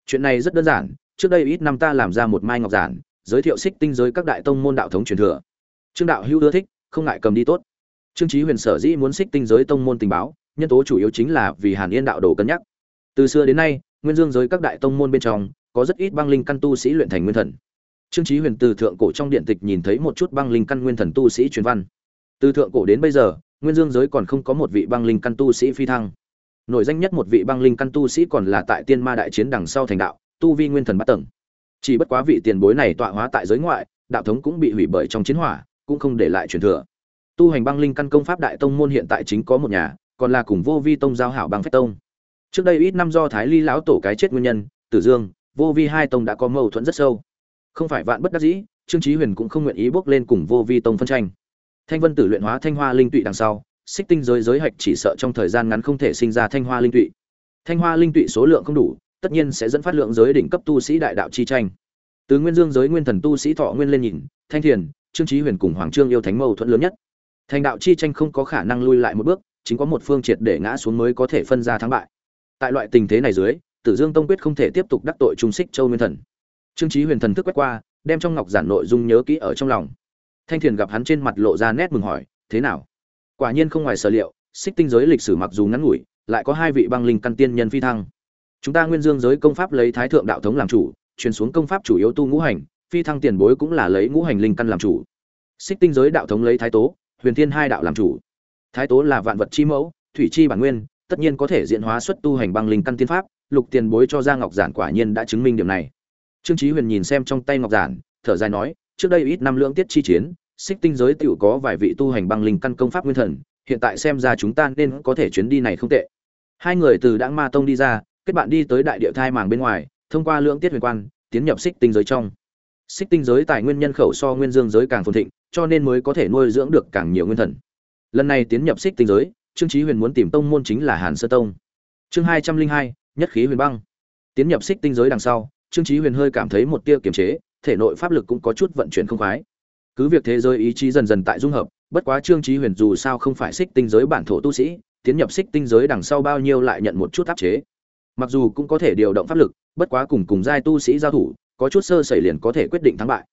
Chuyện này rất đơn giản, trước đây ít năm ta làm ra một mai ngọc giản, giới thiệu xích tinh giới các đại tông môn đạo thống truyền thừa. Trương đạo hữu ưa thích, không ngại cầm đi tốt. Trương trí huyền sở dĩ muốn xích tinh giới tông môn tình báo nhân tố chủ yếu chính là vì hàn yên đạo đồ cân nhắc. Từ xưa đến nay, nguyên dương giới các đại tông môn bên trong, có rất ít băng linh căn tu sĩ luyện thành nguyên thần. Trương trí huyền từ thượng cổ trong điện tịch nhìn thấy một chút băng linh căn nguyên thần tu sĩ truyền văn. Từ thượng cổ đến bây giờ, nguyên dương giới còn không có một vị băng linh căn tu sĩ phi thăng. Nổi danh nhất một vị băng linh căn tu sĩ còn là tại tiên ma đại chiến đằng sau thành đạo, tu vi nguyên thần bát tầng. Chỉ bất quá vị tiền bối này tọa hóa tại giới ngoại, đạo thống cũng bị hủy bởi trong chiến hỏa, cũng không để lại truyền thừa. Tu hành băng linh căn công pháp đại tông môn hiện tại chính có một nhà còn là cùng vô vi tông giao hảo bằng phách tông. Trước đây ít năm do thái ly lão tổ cái chết nguyên nhân, tử dương, vô vi hai tông đã có mâu thuẫn rất sâu. Không phải vạn bất đắc dĩ, trương trí huyền cũng không nguyện ý bước lên cùng vô vi tông phân tranh. Thanh vân tử luyện hóa thanh hoa linh tụy đằng sau, xích tinh giới giới hạch chỉ sợ trong thời gian ngắn không thể sinh ra thanh hoa linh tụy. Thanh hoa linh tụy số lượng không đủ, tất nhiên sẽ dẫn phát lượng giới đỉnh cấp tu sĩ đại đạo chi tranh. Từ nguyên dương giới nguyên thần tu sĩ thọ nguyên lên nhìn, thanh thiền, trương trí huyền cùng hoàng trương yêu thánh mâu thuẫn lớn nhất. Thành đạo chi tranh không có khả năng lui lại một bước chính có một phương triệt để ngã xuống mới có thể phân ra thắng bại. Tại loại tình thế này dưới, tử dương tông quyết không thể tiếp tục đắc tội trung xích châu nguyên thần. Trương chí huyền thần thức quét qua, đem trong ngọc giản nội dung nhớ kỹ ở trong lòng. Thanh thiền gặp hắn trên mặt lộ ra nét mừng hỏi, thế nào? Quả nhiên không ngoài sở liệu xích tinh giới lịch sử mặc dù ngắn ngủi, lại có hai vị băng linh căn tiên nhân phi thăng. Chúng ta nguyên dương giới công pháp lấy thái thượng đạo thống làm chủ, truyền xuống công pháp chủ yếu tu ngũ hành, phi thăng tiền bối cũng là lấy ngũ hành linh căn làm chủ. Xích tinh giới đạo thống lấy thái tố, huyền thiên hai đạo làm chủ thái tố là vạn vật chi mẫu, thủy chi bản nguyên, tất nhiên có thể diễn hóa xuất tu hành băng linh căn tiên pháp, lục tiền bối cho ra ngọc giản quả nhiên đã chứng minh điểm này. Trương chí huyền nhìn xem trong tay ngọc giản, thở dài nói, trước đây ít năm lưỡng tiết chi chiến, xích tinh giới tiểu có vài vị tu hành băng linh căn công pháp nguyên thần, hiện tại xem ra chúng ta nên có thể chuyến đi này không tệ. Hai người từ đãng ma tông đi ra, kết bạn đi tới đại địa thai màng bên ngoài, thông qua Lưỡng tiết huyền quan, tiến nhập xích tinh giới trong. Xích tinh giới tài nguyên nhân khẩu so nguyên dương giới càng phồn thịnh, cho nên mới có thể nuôi dưỡng được càng nhiều nguyên thần lần này tiến nhập xích tinh giới, trương chí huyền muốn tìm tông môn chính là hàn sơ tông. Chương hai trăm linh hai, nhất khí huyền băng. Tiến nhập xích tinh giới đằng sau, trương chí huyền hơi cảm thấy một tia kiềm chế, thể nội pháp lực cũng có chút vận chuyển không khoái. Cứ việc thế giới ý chí dần dần tại dung hợp, bất quá trương chí huyền dù sao không phải xích tinh giới bản thổ tu sĩ, tiến nhập xích tinh giới đằng sau bao nhiêu lại nhận một chút áp chế. Mặc dù cũng có thể điều động pháp lực, bất quá cùng cùng giai tu sĩ giao thủ, có chút sơ sẩy liền có thể quyết định thắng bại.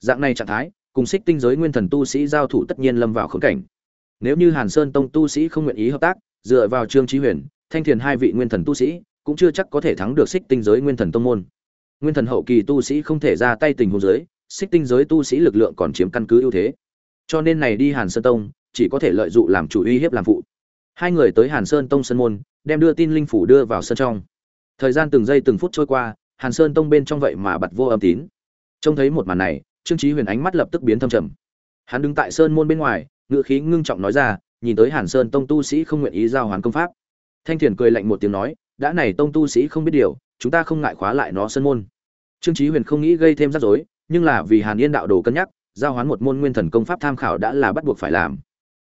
Dạng này trạng thái, cùng xích tinh giới nguyên thần tu sĩ giao thủ tất nhiên lâm vào khốn cảnh nếu như hàn sơn tông tu sĩ không nguyện ý hợp tác, dựa vào trương trí huyền, thanh thiền hai vị nguyên thần tu sĩ cũng chưa chắc có thể thắng được xích tinh giới nguyên thần tông môn. Nguyên thần hậu kỳ tu sĩ không thể ra tay tình huống giới xích tinh giới tu sĩ lực lượng còn chiếm căn cứ ưu thế. Cho nên này đi hàn sơn tông, chỉ có thể lợi dụng làm chủ uy hiếp làm phụ. Hai người tới hàn sơn tông sân môn, đem đưa tin linh phủ đưa vào sân trong. Thời gian từng giây từng phút trôi qua, hàn sơn tông bên trong vậy mà bật vô âm tín. Trông thấy một màn này, trương trí huyền ánh mắt lập tức biến thâm trầm. Hắn đứng tại sơn môn bên ngoài ngựa khí ngưng trọng nói ra, nhìn tới hàn sơn tông tu sĩ không nguyện ý giao hoàn công pháp. Thanh thiền cười lạnh một tiếng nói, đã này tông tu sĩ không biết điều, chúng ta không ngại khóa lại nó sân môn. Trương trí huyền không nghĩ gây thêm rắc rối, nhưng là vì hàn yên đạo đồ cân nhắc, giao hoán một môn nguyên thần công pháp tham khảo đã là bắt buộc phải làm.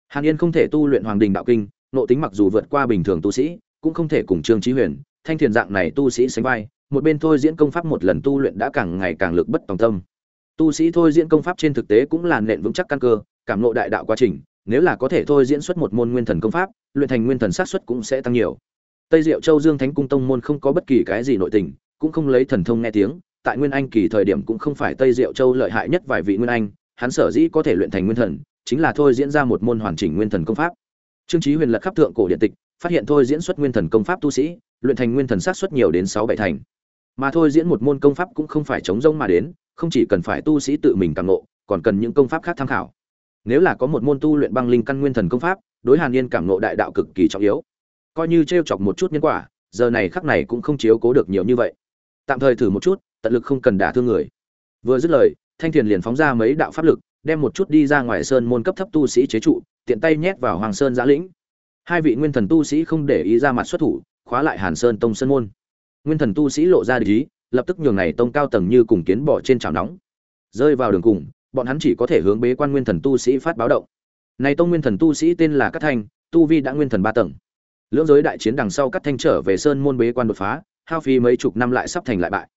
Hàn yên không thể tu luyện hoàng đình đạo kinh nộ tính mặc dù vượt qua bình thường tu sĩ, cũng không thể cùng trương trí huyền, thanh thiền dạng này tu sĩ sánh vai, một bên thôi diễn công pháp một lần tu luyện đã càng ngày càng lực bất tòng tâm. Tu sĩ thôi diễn công pháp trên thực tế cũng là nền vững chắc căn cơ cảm ngộ đại đạo quá trình, nếu là có thể thôi diễn xuất một môn nguyên thần công pháp, luyện thành nguyên thần sát xuất cũng sẽ tăng nhiều. Tây diệu châu dương thánh cung tông môn không có bất kỳ cái gì nội tình, cũng không lấy thần thông nghe tiếng, tại nguyên anh kỳ thời điểm cũng không phải tây diệu châu lợi hại nhất vài vị nguyên anh, hắn sở dĩ có thể luyện thành nguyên thần, chính là thôi diễn ra một môn hoàn chỉnh nguyên thần công pháp. Trương chí huyền lật khắp thượng cổ điện tịch, phát hiện thôi diễn xuất nguyên thần công pháp tu sĩ, luyện thành nguyên thần sát xuất nhiều đến sáu bảy thành. Mà thôi diễn một môn công pháp cũng không phải chống rông mà đến, không chỉ cần phải tu sĩ tự mình cảm ngộ, còn cần những công pháp khác tham khảo nếu là có một môn tu luyện băng linh căn nguyên thần công pháp, đối hàn yên cảm ngộ đại đạo cực kỳ trọng yếu. Coi như t chọc một chút nhân quả, giờ này khắc này cũng không chiếu cố được nhiều như vậy. Tạm thời thử một chút, tận lực không cần đả thương người. Vừa dứt lời, thanh thiền liền phóng ra mấy đạo pháp lực, đem một chút đi ra ngoài sơn môn cấp thấp tu sĩ chế trụ, tiện tay nhét vào hoàng sơn giã lĩnh. Hai vị nguyên thần tu sĩ không để ý ra mặt xuất thủ, khóa lại hàn sơn tông sơn môn. Nguyên thần tu sĩ lộ ra ý, lập tức nhường này tông cao tầng như cùng kiến bỏ trên chảo nóng. Rơi vào đường cùng bọn hắn chỉ có thể hướng bế quan nguyên thần tu sĩ phát báo động. Này tông nguyên thần tu sĩ tên là cát thanh, tu vi đã nguyên thần ba tầng. Lưỡng giới đại chiến đằng sau cát thanh trở về sơn môn bế quan đột phá, hao phí mấy chục năm lại sắp thành lại bại.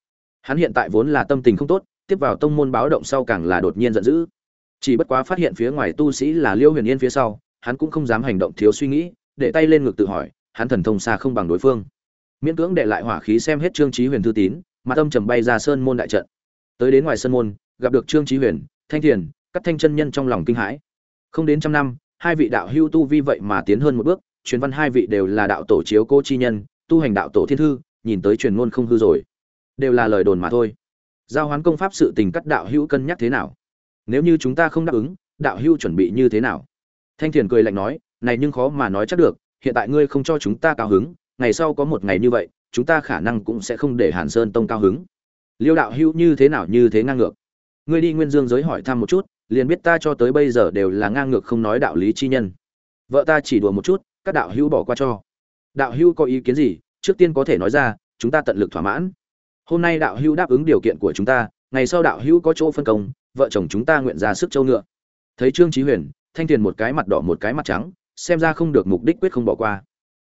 Hắn hiện tại vốn là tâm tình không tốt, tiếp vào tông môn báo động sau càng là đột nhiên giận dữ. Chỉ bất quá phát hiện phía ngoài tu sĩ là liêu huyền yên phía sau, hắn cũng không dám hành động thiếu suy nghĩ, để tay lên ngực tự hỏi, hắn thần thông xa không bằng đối phương. Miễn cưỡng để lại hỏa khí xem hết trương trí huyền thư tín, mà tâm trầm bay ra sơn môn đại trận. Tới đến ngoài sơn môn, gặp được trương trí huyền thanh thiền, các thanh chân nhân trong lòng kinh hãi. Không đến trăm năm, hai vị đạo hưu tu vi vậy mà tiến hơn một bước, truyền văn hai vị đều là đạo tổ chiếu cô chi nhân, tu hành đạo tổ thiên thư, nhìn tới truyền ngôn không hư rồi. Đều là lời đồn mà thôi. Giao hoán công pháp sự tình cắt đạo hữu cân nhắc thế nào? Nếu như chúng ta không đáp ứng, đạo hữu chuẩn bị như thế nào? Thanh thiền cười lạnh nói, này nhưng khó mà nói chắc được, hiện tại ngươi không cho chúng ta cao hứng, ngày sau có một ngày như vậy, chúng ta khả năng cũng sẽ không để hàn sơn tông cao hứng. Liêu đạo hữu như thế nào như thế ngang ngược ngươi đi nguyên dương giới hỏi thăm một chút, liền biết ta cho tới bây giờ đều là ngang ngược không nói đạo lý chi nhân. Vợ ta chỉ đùa một chút, các đạo hữu bỏ qua cho. Đạo hữu có ý kiến gì, trước tiên có thể nói ra, chúng ta tận lực thỏa mãn. Hôm nay đạo hữu đáp ứng điều kiện của chúng ta, ngày sau đạo hữu có chỗ phân công, vợ chồng chúng ta nguyện ra sức châu ngựa. Thấy trương trí huyền, thanh tiền một cái mặt đỏ một cái mặt trắng, xem ra không được mục đích quyết không bỏ qua.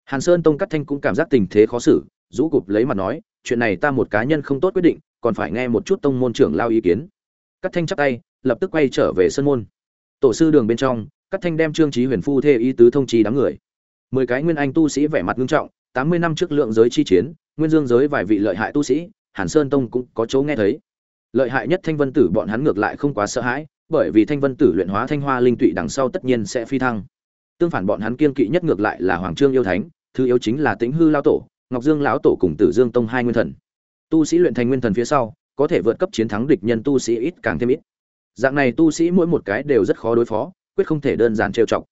Hàn sơn tông cắt thanh cũng cảm giác tình thế khó xử, rũ cụp lấy mặt nói, chuyện này ta một cá nhân không tốt quyết định, còn phải nghe một chút tông môn trưởng lao ý kiến cắt thanh chắp tay, lập tức quay trở về sân môn. Tổ sư đường bên trong cắt thanh đem trương trí huyền phu thê ý tứ thông trì đám người. Mười cái nguyên anh tu sĩ vẻ mặt nghiêm trọng, tám mươi năm trước lượng giới chi chiến, nguyên dương giới vài vị lợi hại tu sĩ, hàn sơn tông cũng có chỗ nghe thấy. Lợi hại nhất thanh vân tử bọn hắn ngược lại không quá sợ hãi, bởi vì thanh vân tử luyện hóa thanh hoa linh tụy đằng sau tất nhiên sẽ phi thăng. Tương phản bọn hắn kiên kỵ nhất ngược lại là hoàng trương yêu thánh, thứ yếu chính là tĩnh hư lao tổ, ngọc dương lão tổ cùng tử dương tông hai nguyên thần. Tu sĩ luyện thành nguyên thần phía sau có thể vượt cấp chiến thắng địch nhân tu sĩ ít càng thêm ít. Dạng này tu sĩ mỗi một cái đều rất khó đối phó, quyết không thể đơn giản trêu chọc.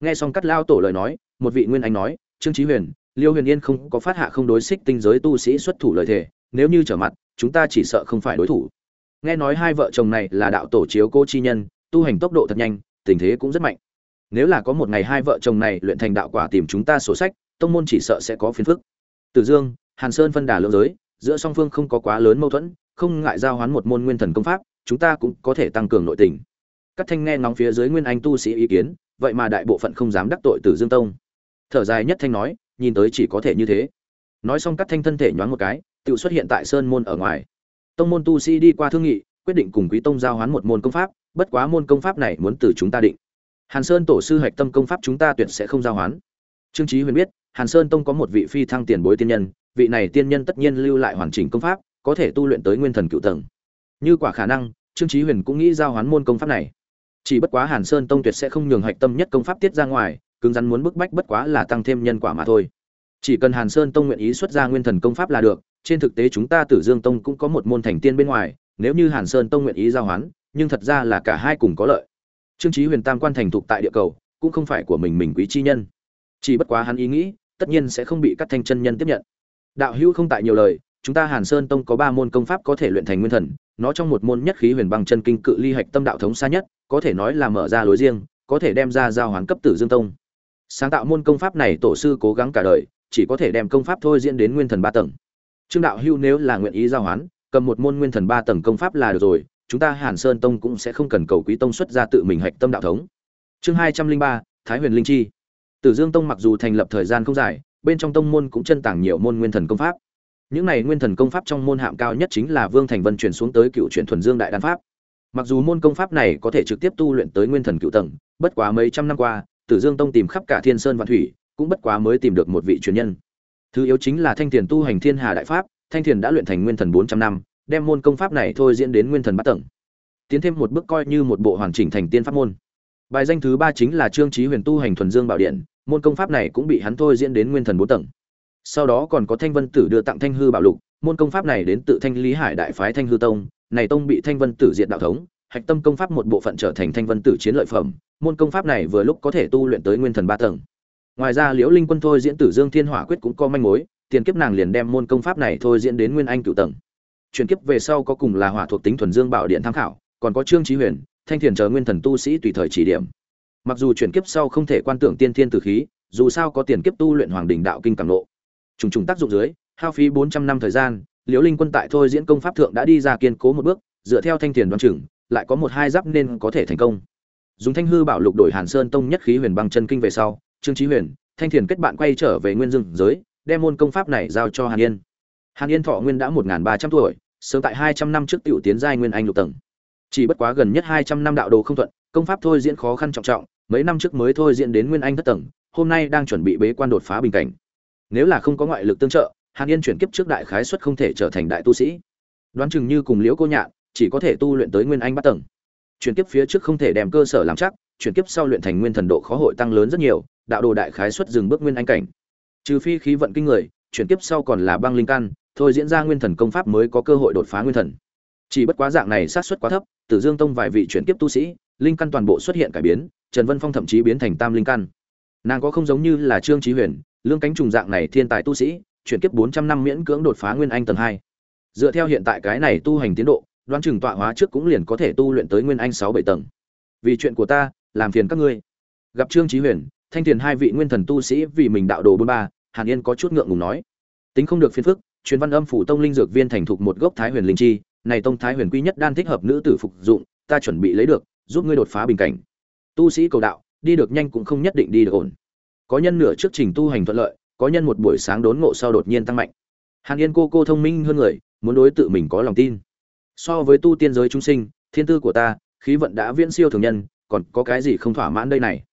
Nghe xong cắt lao tổ lời nói, một vị nguyên anh nói, trương trí huyền, liêu huyền yên không có phát hạ không đối xích tinh giới tu sĩ xuất thủ lời thề, nếu như trở mặt, chúng ta chỉ sợ không phải đối thủ. Nghe nói hai vợ chồng này là đạo tổ chiếu cô chi nhân, tu hành tốc độ thật nhanh, tình thế cũng rất mạnh. Nếu là có một ngày hai vợ chồng này luyện thành đạo quả tìm chúng ta sổ sách, tông môn chỉ sợ sẽ có phiền phức. Tử dương, hàn sơn phân đà lượng giới, giữa song phương không có quá lớn mâu thuẫn không ngại giao hoán một môn nguyên thần công pháp, chúng ta cũng có thể tăng cường nội tình. Các thanh nghe ngóng phía dưới nguyên anh tu sĩ ý kiến, vậy mà đại bộ phận không dám đắc tội tử dương tông. Thở dài nhất thanh nói, nhìn tới chỉ có thể như thế. Nói xong các thanh thân thể nhoáng một cái, tự xuất hiện tại sơn môn ở ngoài. Tông môn tu sĩ đi qua thương nghị, quyết định cùng quý tông giao hoán một môn công pháp, bất quá môn công pháp này muốn từ chúng ta định. Hàn sơn tổ sư hạch tâm công pháp chúng ta tuyệt sẽ không giao hoán. Trương trí huyền biết, hàn sơn tông có một vị phi thăng tiền bối tiên nhân, vị này tiên nhân tất nhiên lưu lại hoàn chỉnh công pháp có thể tu luyện tới nguyên thần cựu tầng. Như quả khả năng, trương chí huyền cũng nghĩ giao hoán môn công pháp này. Chỉ bất quá hàn sơn tông tuyệt sẽ không nhường hạch tâm nhất công pháp tiết ra ngoài, cứng rắn muốn bức bách bất quá là tăng thêm nhân quả mà thôi. Chỉ cần hàn sơn tông nguyện ý xuất ra nguyên thần công pháp là được, trên thực tế chúng ta tử dương tông cũng có một môn thành tiên bên ngoài, nếu như hàn sơn tông nguyện ý giao hoán nhưng thật ra là cả hai cùng có lợi. Trương chí huyền tam quan thành thục tại địa cầu, cũng không phải của mình mình quý chi nhân. Chỉ bất quá hắn ý nghĩ, tất nhiên sẽ không bị các thanh chân nhân tiếp nhận. Đạo hữu không tại nhiều lời chúng ta hàn sơn tông có ba môn công pháp có thể luyện thành nguyên thần, nó trong một môn nhất khí huyền băng chân kinh cự ly hạch tâm đạo thống xa nhất, có thể nói là mở ra lối riêng, có thể đem ra giao hoán cấp tử dương tông. Sáng tạo môn công pháp này tổ sư cố gắng cả đời, chỉ có thể đem công pháp thôi diễn đến nguyên thần ba tầng. Trương đạo hưu nếu là nguyện ý giao hoán, cầm một môn nguyên thần ba tầng công pháp là được rồi, chúng ta hàn sơn tông cũng sẽ không cần cầu quý tông xuất ra tự mình hạch tâm đạo thống. Chương hai trăm linh ba, thái huyền linh chi. Tử dương tông mặc dù thành lập thời gian không dài, bên trong tông môn cũng chân tàng nhiều môn nguyên thần công pháp những này nguyên thần công pháp trong môn hạm cao nhất chính là vương thành vân truyền xuống tới cựu truyền thuần dương đại đan pháp. Mặc dù môn công pháp này có thể trực tiếp tu luyện tới nguyên thần cựu tầng, bất quá mấy trăm năm qua, tử dương tông tìm khắp cả thiên sơn và thủy, cũng bất quá mới tìm được một vị truyền nhân. Thứ yếu chính là thanh thiền tu hành thiên hà đại pháp, thanh thiền đã luyện thành nguyên thần bốn trăm năm, đem môn công pháp này thôi diễn đến nguyên thần bát tầng. Tiến thêm một bước coi như một bộ hoàn chỉnh thành tiên pháp môn. Bài danh thứ ba chính là trương trí huyền tu hành thuần dương bảo điện, môn công pháp này cũng bị hắn thôi diễn đến nguyên thần bốn tầng sau đó còn có thanh vân tử đưa tặng thanh hư bảo lục, môn công pháp này đến tự thanh lý hải đại phái thanh hư tông, này tông bị thanh vân tử diệt đạo thống, hạch tâm công pháp một bộ phận trở thành thanh vân tử chiến lợi phẩm, môn công pháp này vừa lúc có thể tu luyện tới nguyên thần ba tầng. Ngoài ra liễu linh quân thôi diễn tử dương thiên hỏa quyết cũng có manh mối, tiền kiếp nàng liền đem môn công pháp này thôi diễn đến nguyên anh cựu tầng. Chuyển kiếp về sau có cùng là hỏa thuộc tính thuần dương bảo điện tham khảo, còn có trương trí huyền, thanh thiền chờ nguyên thần tu sĩ tùy thời chỉ điểm. Mặc dù chuyển kiếp sau không thể quan tưởng tiên thiên tử khí, dù sao có tiền kiếp tu luyện hoàng đình đạo kinh càng lộ trùng trùng tác dụng dưới hao phí bốn trăm năm thời gian liễu linh quân tại thôi diễn công pháp thượng đã đi ra kiên cố một bước dựa theo thanh thiền đoan chừng lại có một hai giáp nên có thể thành công dùng thanh hư bảo lục đổi hàn sơn tông nhất khí huyền băng chân kinh về sau trương trí huyền thanh thiền kết bạn quay trở về nguyên dương giới đem môn công pháp này giao cho hàn yên hàn yên thọ nguyên đã một ba trăm tuổi sớm tại 200 năm trước tiểu tiến giai nguyên anh lục tầng. Chỉ bất quá gần nhất 200 năm đạo đồ không thuận, công pháp thôi diễn khó khăn trọng trọng, mấy năm trước mới thôi diễn đến nguyên anh thất tầng, hôm nay đang chuẩn bị bế quan đột phá bình cảnh. Nếu là không có ngoại lực tương trợ, Hàn Yên chuyển kiếp trước đại khái suất không thể trở thành đại tu sĩ. Đoán chừng như cùng Liễu Cô Nhạn, chỉ có thể tu luyện tới nguyên anh bát tầng. Chuyển kiếp phía trước không thể đem cơ sở làm chắc, chuyển kiếp sau luyện thành nguyên thần độ khó hội tăng lớn rất nhiều, đạo đồ đại khái suất dừng bước nguyên anh cảnh. Trừ phi khí vận kinh người, chuyển kiếp sau còn là băng linh căn, thôi diễn ra nguyên thần công pháp mới có cơ hội đột phá nguyên thần. Chỉ bất quá dạng này sát suất quá thấp, Tử Dương Tông vài vị chuyển kiếp tu sĩ, linh căn toàn bộ xuất hiện cải biến, Trần Vân Phong thậm chí biến thành tam linh căn. Nàng có không giống như là Trương Chí Huyền, lương cánh trùng dạng này thiên tài tu sĩ, chuyển kiếp 400 năm miễn cưỡng đột phá nguyên anh tầng 2. Dựa theo hiện tại cái này tu hành tiến độ, đoán chừng tọa hóa trước cũng liền có thể tu luyện tới nguyên anh 6 7 tầng. Vì chuyện của ta, làm phiền các ngươi. Gặp Trương Chí Huyền, Thanh Tiền hai vị nguyên thần tu sĩ vì mình đạo đồ 43, Hàn Yên có chút ngượng ngùng nói. Tính không được phiền phức, truyền văn âm phủ tông linh dược viên thành thục một gốc thái huyền linh chi, này tông thái huyền quy nhất đan thích hợp nữ tử phục dụng, ta chuẩn bị lấy được, giúp ngươi đột phá bình cảnh. Tu sĩ cầu đạo, đi được nhanh cũng không nhất định đi được ổn. Có nhân nửa trước trình tu hành thuận lợi, có nhân một buổi sáng đốn ngộ sau đột nhiên tăng mạnh. Hàn Yên cô cô thông minh hơn người, muốn đối tự mình có lòng tin. So với tu tiên giới chúng sinh, thiên tư của ta, khí vận đã viễn siêu thường nhân, còn có cái gì không thỏa mãn đây này?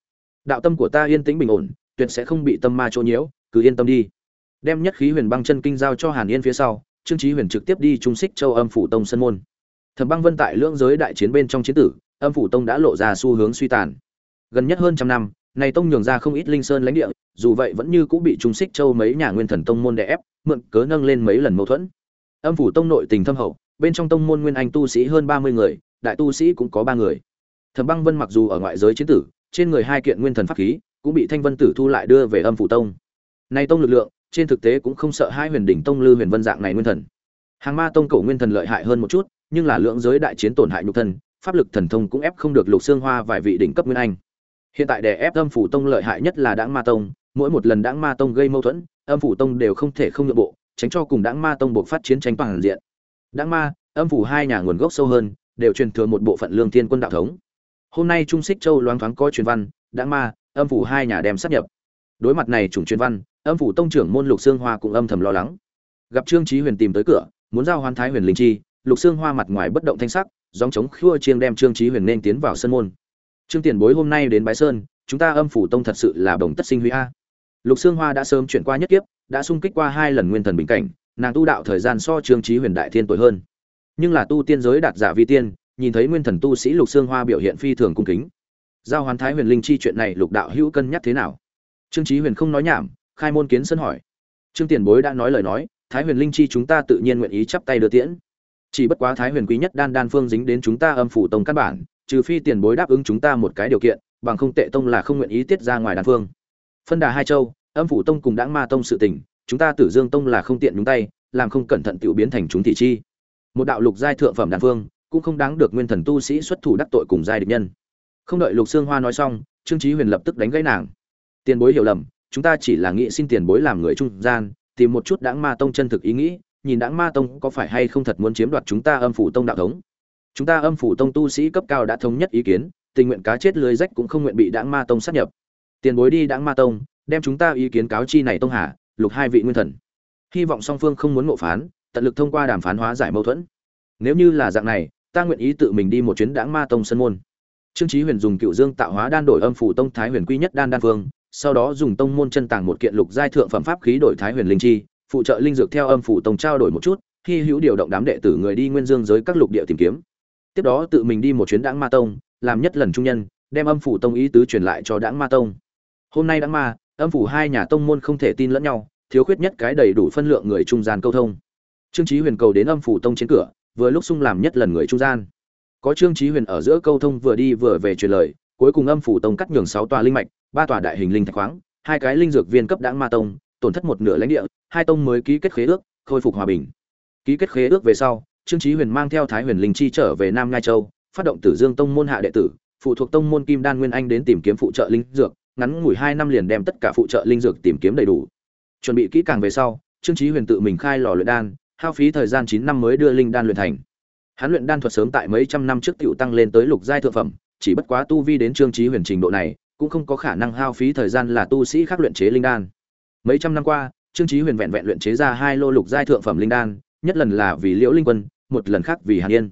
Đạo tâm của ta yên tĩnh bình ổn, tuyệt sẽ không bị tâm ma chỗ nhiễu, cứ yên tâm đi đem nhất khí huyền băng chân kinh giao cho hàn yên phía sau trương trí huyền trực tiếp đi trung xích châu âm phủ tông sân môn thẩm băng vân tại lưỡng giới đại chiến bên trong chiến tử âm phủ tông đã lộ ra xu hướng suy tàn gần nhất hơn trăm năm này tông nhường ra không ít linh sơn lãnh địa, dù vậy vẫn như cũng bị trung xích châu mấy nhà nguyên thần tông môn đè ép, mượn cớ nâng lên mấy lần mâu thuẫn. Âm phủ tông nội tình thâm hậu, bên trong tông môn nguyên anh tu sĩ hơn ba mươi người, đại tu sĩ cũng có ba người. Thẩm băng vân mặc dù ở ngoại giới chiến tử, trên người hai kiện nguyên thần pháp khí, cũng bị thanh vân tử thu lại đưa về âm phủ tông. Này tông lực lượng, trên thực tế cũng không sợ hai huyền đỉnh tông lư huyền vân dạng này nguyên thần. Hàng ma tông cổ nguyên thần lợi hại hơn một chút, nhưng là lượng giới đại chiến tổn hại nhục thân, pháp lực thần thông cũng ép không được lục xương hoa vài vị đỉnh cấp nguyên anh hiện tại để ép âm phủ tông lợi hại nhất là đãng ma tông, mỗi một lần đãng ma tông gây mâu thuẫn, âm phủ tông đều không thể không nhượng bộ, tránh cho cùng đãng ma tông buộc phát chiến tranh toàn diện. Đãng ma, âm phủ hai nhà nguồn gốc sâu hơn, đều truyền thừa một bộ phận lương thiên quân đạo thống. Hôm nay trung xích châu loáng thoáng coi truyền văn, đãng ma, âm phủ hai nhà đem sát nhập. Đối mặt này chủng truyền văn, âm phủ tông trưởng môn lục xương hoa cũng âm thầm lo lắng. Gặp trương trí huyền tìm tới cửa, muốn giao hoán thái huyền linh chi, lục xương hoa mặt ngoài bất động thanh sắc dòng chống khua chiêng đem trương trí huyền nên tiến vào sân môn trương tiền bối hôm nay đến bái sơn, chúng ta âm phủ tông thật sự là đồng tất sinh huy a. Lục xương hoa đã sớm chuyển qua nhất kiếp, đã sung kích qua hai lần nguyên thần bình cảnh, nàng tu đạo thời gian so trương trí huyền đại thiên tuổi hơn. Nhưng là tu tiên giới đạt giả vi tiên, nhìn thấy nguyên thần tu sĩ lục xương hoa biểu hiện phi thường cung kính. Giao hoán thái huyền linh chi chuyện này lục đạo hữu cân nhắc thế nào? Trương trí huyền không nói nhảm, khai môn kiến sân hỏi. Trương tiền bối đã nói lời nói, thái huyền linh chi chúng ta tự nhiên nguyện ý chắp tay đưa tiễn. Chỉ bất quá thái huyền quý nhất đan đan phương dính đến chúng ta âm phủ tông căn bản trừ phi tiền bối đáp ứng chúng ta một cái điều kiện, bằng không tệ tông là không nguyện ý tiết ra ngoài đàn phương. Phân đà hai châu, âm phủ tông cùng đãng ma tông sự tình, chúng ta tử dương tông là không tiện nhúng tay, làm không cẩn thận tự biến thành chúng thị chi. Một đạo lục giai thượng phẩm đàn phương, cũng không đáng được nguyên thần tu sĩ xuất thủ đắc tội cùng giai địch nhân. Không đợi lục xương hoa nói xong, trương chí huyền lập tức đánh gãy nàng. Tiền bối hiểu lầm, chúng ta chỉ là nghĩ xin tiền bối làm người trung gian, tìm một chút đãng ma tông chân thực ý nghĩ, nhìn đãng ma tông có phải hay không thật muốn chiếm đoạt chúng ta âm phủ tông đạo thống chúng ta âm phủ tông tu sĩ cấp cao đã thống nhất ý kiến tình nguyện cá chết lưới rách cũng không nguyện bị đãng ma tông sát nhập. Tiền bối đi đãng ma tông đem chúng ta ý kiến cáo chi này tông hà lục hai vị nguyên thần. Hy vọng song phương không muốn ngộ phán tận lực thông qua đàm phán hóa giải mâu thuẫn. Nếu như là dạng này ta nguyện ý tự mình đi một chuyến đãng ma tông sân môn. Trương chí huyền dùng cựu dương tạo hóa đan đổi âm phủ tông thái huyền quy nhất đan đan phương sau đó dùng tông môn chân tàng một kiện lục giai thượng phẩm pháp khí đổi thái huyền linh chi, phụ trợ linh dược theo âm phủ tông trao đổi một chút, khi hữu điều động đám đệ tử người đi nguyên dương giới các lục địa tìm kiếm. Tiếp đó tự mình đi một chuyến đãng ma tông, làm nhất lần trung nhân, đem âm phủ tông ý tứ truyền lại cho đãng ma tông. Hôm nay đãng ma, âm phủ hai nhà tông môn không thể tin lẫn nhau, thiếu khuyết nhất cái đầy đủ phân lượng người trung gian câu thông. Trương Chí Huyền cầu đến âm phủ tông trên cửa, vừa lúc sung làm nhất lần người trung gian. Có Trương Chí Huyền ở giữa câu thông vừa đi vừa về truyền lời, cuối cùng âm phủ tông cắt nhường sáu tòa linh mạch, ba tòa đại hình linh thạch khoáng, hai cái linh dược viên cấp đãng ma tông, tổn thất một nửa lãnh địa, hai tông mới ký kết khế ước, khôi phục hòa bình. Ký kết khế ước về sau, Trương Chí Huyền mang theo Thái Huyền Linh chi trở về Nam Ngai Châu, phát động Tử Dương tông môn hạ đệ tử, phụ thuộc tông môn Kim Đan Nguyên Anh đến tìm kiếm phụ trợ linh dược, ngắn ngủi hai năm liền đem tất cả phụ trợ linh dược tìm kiếm đầy đủ. Chuẩn bị kỹ càng về sau, Trương Chí Huyền tự mình khai lò luyện đan, hao phí thời gian 9 năm mới đưa linh đan luyện thành. Hắn luyện đan thuật sớm tại mấy trăm năm trước tiểu tăng lên tới lục giai thượng phẩm, chỉ bất quá tu vi đến Trương Chí Huyền trình độ này, cũng không có khả năng hao phí thời gian là tu sĩ khác luyện chế linh đan. Mấy trăm năm qua, Trương Chí Huyền vẹn vẹn luyện chế ra hai lô lục giai thượng phẩm linh đan, nhất lần là vì Liễu Linh Quân, một lần khác vì hàn yên.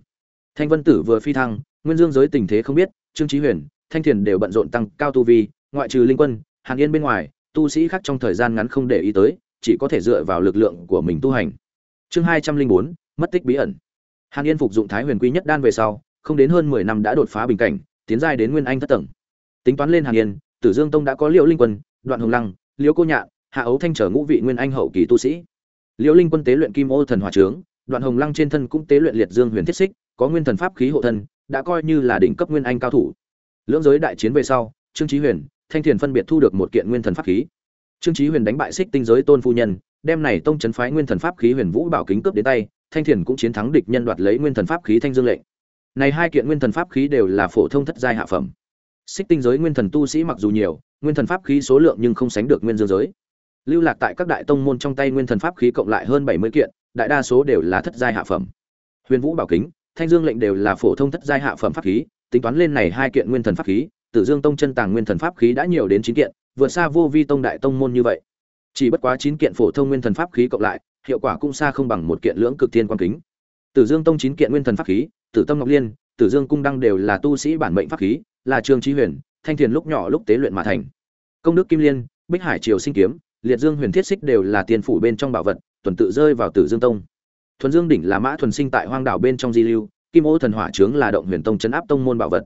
Thanh vân tử vừa phi thăng, nguyên dương giới tình thế không biết, trương trí huyền, thanh thiền đều bận rộn tăng cao tu vi, ngoại trừ linh quân, hàn yên bên ngoài, tu sĩ khác trong thời gian ngắn không để ý tới, chỉ có thể dựa vào lực lượng của mình tu hành. Chương hai trăm linh bốn, mất tích bí ẩn. Hàn yên phục dụng thái huyền quy nhất đan về sau, không đến hơn mười năm đã đột phá bình cảnh, tiến giai đến nguyên anh thất tầng. Tính toán lên hàn yên, tử dương tông đã có liệu linh quân, đoạn hồng lăng, liễu cô nhạn, hạ ấu thanh trở ngũ vị nguyên anh hậu kỳ tu sĩ. Liễu linh quân tế luyện kim ô thần hỏa trướng đoạn hồng lăng trên thân cũng tế luyện liệt dương huyền thiết xích, có nguyên thần pháp khí hộ thân, đã coi như là đỉnh cấp nguyên anh cao thủ. Lưỡng giới đại chiến về sau, trương trí huyền, thanh thiền phân biệt thu được một kiện nguyên thần pháp khí. Trương trí huyền đánh bại xích tinh giới tôn phu nhân, đem này tông chấn phái nguyên thần pháp khí huyền vũ bảo kính cướp đến tay, thanh thiền cũng chiến thắng địch nhân đoạt lấy nguyên thần pháp khí thanh dương lệnh. Này hai kiện nguyên thần pháp khí đều là phổ thông thất giai hạ phẩm. Xích tinh giới nguyên thần tu sĩ mặc dù nhiều, nguyên thần pháp khí số lượng nhưng không sánh được nguyên dương giới. Lưu lạc tại các đại tông môn trong tay nguyên thần pháp khí cộng lại hơn bảy mươi kiện đại đa số đều là thất giai hạ phẩm. Huyền vũ bảo kính, thanh dương lệnh đều là phổ thông thất giai hạ phẩm pháp khí, tính toán lên này hai kiện nguyên thần pháp khí, tử dương tông chân tàng nguyên thần pháp khí đã nhiều đến chín kiện, vượt xa vô vi tông đại tông môn như vậy. Chỉ bất quá chín kiện phổ thông nguyên thần pháp khí cộng lại, hiệu quả cũng xa không bằng một kiện lưỡng cực thiên quan kính. Tử dương tông chín kiện nguyên thần pháp khí, tử tâm ngọc liên, tử dương cung đăng đều là tu sĩ bản mệnh pháp khí, là trường chí huyền, thanh thiền lúc nhỏ lúc tế luyện mà thành. Công đức kim liên, bích hải triều sinh kiếm, liệt dương huyền thiết xích đều là tiền phủ bên trong bảo vật tuần tự rơi vào tử dương tông. Thuần dương đỉnh là mã thuần sinh tại hoang đảo bên trong di lưu, kim ô thần hỏa trướng là động huyền tông trấn áp tông môn bảo vật.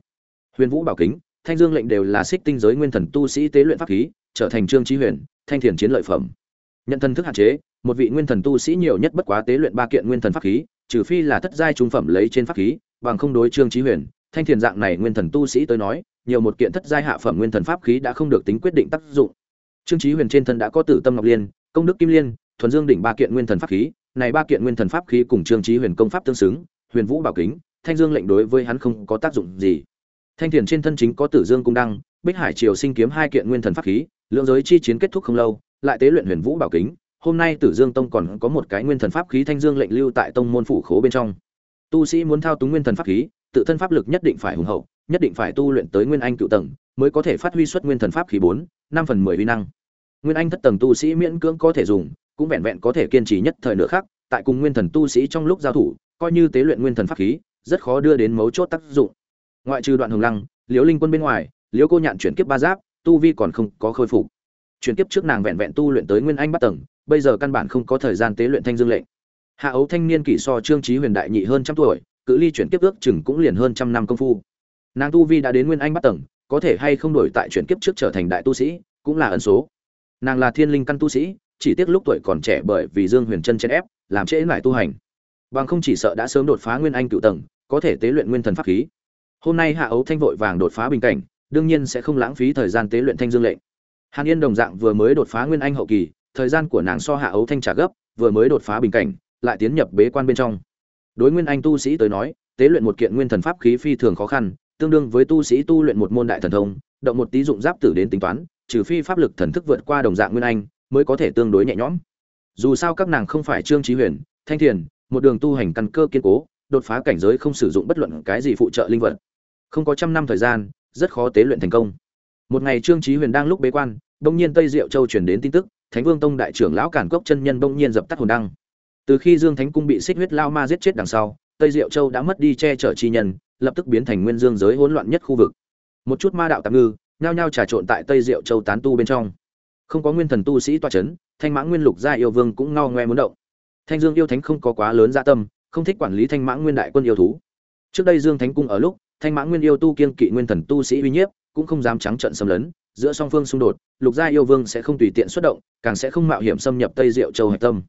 Huyền vũ bảo kính, thanh dương lệnh đều là xích tinh giới nguyên thần tu sĩ tế luyện pháp khí, trở thành trương chí huyền, thanh thiền chiến lợi phẩm. Nhận thân thức hạn chế, một vị nguyên thần tu sĩ nhiều nhất bất quá tế luyện ba kiện nguyên thần pháp khí, trừ phi là thất giai trung phẩm lấy trên pháp khí, bằng không đối trương chí huyền, thanh thiền dạng này nguyên thần tu sĩ tới nói, nhiều một kiện thất giai hạ phẩm nguyên thần pháp khí đã không được tính quyết định tác dụng. Trương Chí huyền trên thân đã có tử tâm ngọc liên, công đức kim liên thuần dương đỉnh ba kiện nguyên thần pháp khí, này ba kiện nguyên thần pháp khí cùng trương trí huyền công pháp tương xứng, huyền vũ bảo kính, thanh dương lệnh đối với hắn không có tác dụng gì. Thanh thiền trên thân chính có tử dương cung đăng, bích hải triều sinh kiếm hai kiện nguyên thần pháp khí, lượng giới chi chiến kết thúc không lâu, lại tế luyện huyền vũ bảo kính, hôm nay tử dương tông còn có một cái nguyên thần pháp khí thanh dương lệnh lưu tại tông môn phủ khố bên trong. Tu sĩ muốn thao túng nguyên thần pháp khí, tự thân pháp lực nhất định phải hùng hậu, nhất định phải tu luyện tới nguyên anh cựu tầng, mới có thể phát huy xuất nguyên thần pháp khí bốn, năm phần mười vi năng. Nguyên anh thất tầng tu sĩ miễn cưỡng có thể dùng cũng vẹn vẹn có thể kiên trì nhất thời nửa khác tại cùng nguyên thần tu sĩ trong lúc giao thủ, coi như tế luyện nguyên thần pháp khí, rất khó đưa đến mấu chốt tác dụng. Ngoại trừ đoạn hồng lăng, liễu linh quân bên ngoài, liễu cô nhạn chuyển kiếp ba giáp, tu vi còn không có khôi phục. Chuyển kiếp trước nàng vẹn vẹn tu luyện tới nguyên anh bắt tầng, bây giờ căn bản không có thời gian tế luyện thanh dương lệnh. Hạ ấu thanh niên kỷ so trương trí huyền đại nhị hơn trăm tuổi, cự ly chuyển kiếp ước chừng cũng liền hơn trăm năm công phu. Nàng tu vi đã đến nguyên anh bắt tầng, có thể hay không đổi tại chuyển kiếp trước trở thành đại tu sĩ, cũng là ẩn số. Nàng là thiên linh căn tu sĩ chỉ tiếc lúc tuổi còn trẻ bởi vì dương huyền chân chen ép, làm trễ lại tu hành. Bằng không chỉ sợ đã sớm đột phá nguyên anh cựu tầng, có thể tế luyện nguyên thần pháp khí. Hôm nay hạ ấu thanh vội vàng đột phá bình cảnh, đương nhiên sẽ không lãng phí thời gian tế luyện thanh dương lệnh. Hàn yên đồng dạng vừa mới đột phá nguyên anh hậu kỳ, thời gian của nàng so hạ ấu thanh trả gấp, vừa mới đột phá bình cảnh, lại tiến nhập bế quan bên trong. Đối nguyên anh tu sĩ tới nói, tế luyện một kiện nguyên thần pháp khí phi thường khó khăn, tương đương với tu sĩ tu luyện một môn đại thần thông, động một tí dụng giáp tử đến tính toán, trừ phi pháp lực thần thức vượt qua đồng dạng nguyên anh mới có thể tương đối nhẹ nhõm. Dù sao các nàng không phải trương trí huyền, thanh thiền, một đường tu hành căn cơ kiên cố, đột phá cảnh giới không sử dụng bất luận cái gì phụ trợ linh vật. Không có trăm năm thời gian, rất khó tế luyện thành công. Một ngày trương trí huyền đang lúc bế quan, bỗng nhiên tây diệu châu truyền đến tin tức, thánh vương tông đại trưởng lão cản cốc chân nhân bỗng nhiên dập tắt hồn đăng. Từ khi dương thánh cung bị xích huyết lao ma giết chết đằng sau, tây diệu châu đã mất đi che chở chi nhân, lập tức biến thành nguyên dương giới hỗn loạn nhất khu vực. Một chút ma đạo tạm ngư, nhao nhao trà trộn tại tây diệu châu tán tu bên trong không có nguyên thần tu sĩ toa chấn, thanh mãng nguyên lục gia yêu vương cũng ngao ngoe muốn động. Thanh dương yêu thánh không có quá lớn dạ tâm, không thích quản lý thanh mãng nguyên đại quân yêu thú. Trước đây dương thánh cung ở lúc, thanh mãng nguyên yêu tu kiên kỵ nguyên thần tu sĩ uy nhiếp, cũng không dám trắng trận xâm lấn, giữa song phương xung đột, lục gia yêu vương sẽ không tùy tiện xuất động, càng sẽ không mạo hiểm xâm nhập tây diệu châu hạch tâm.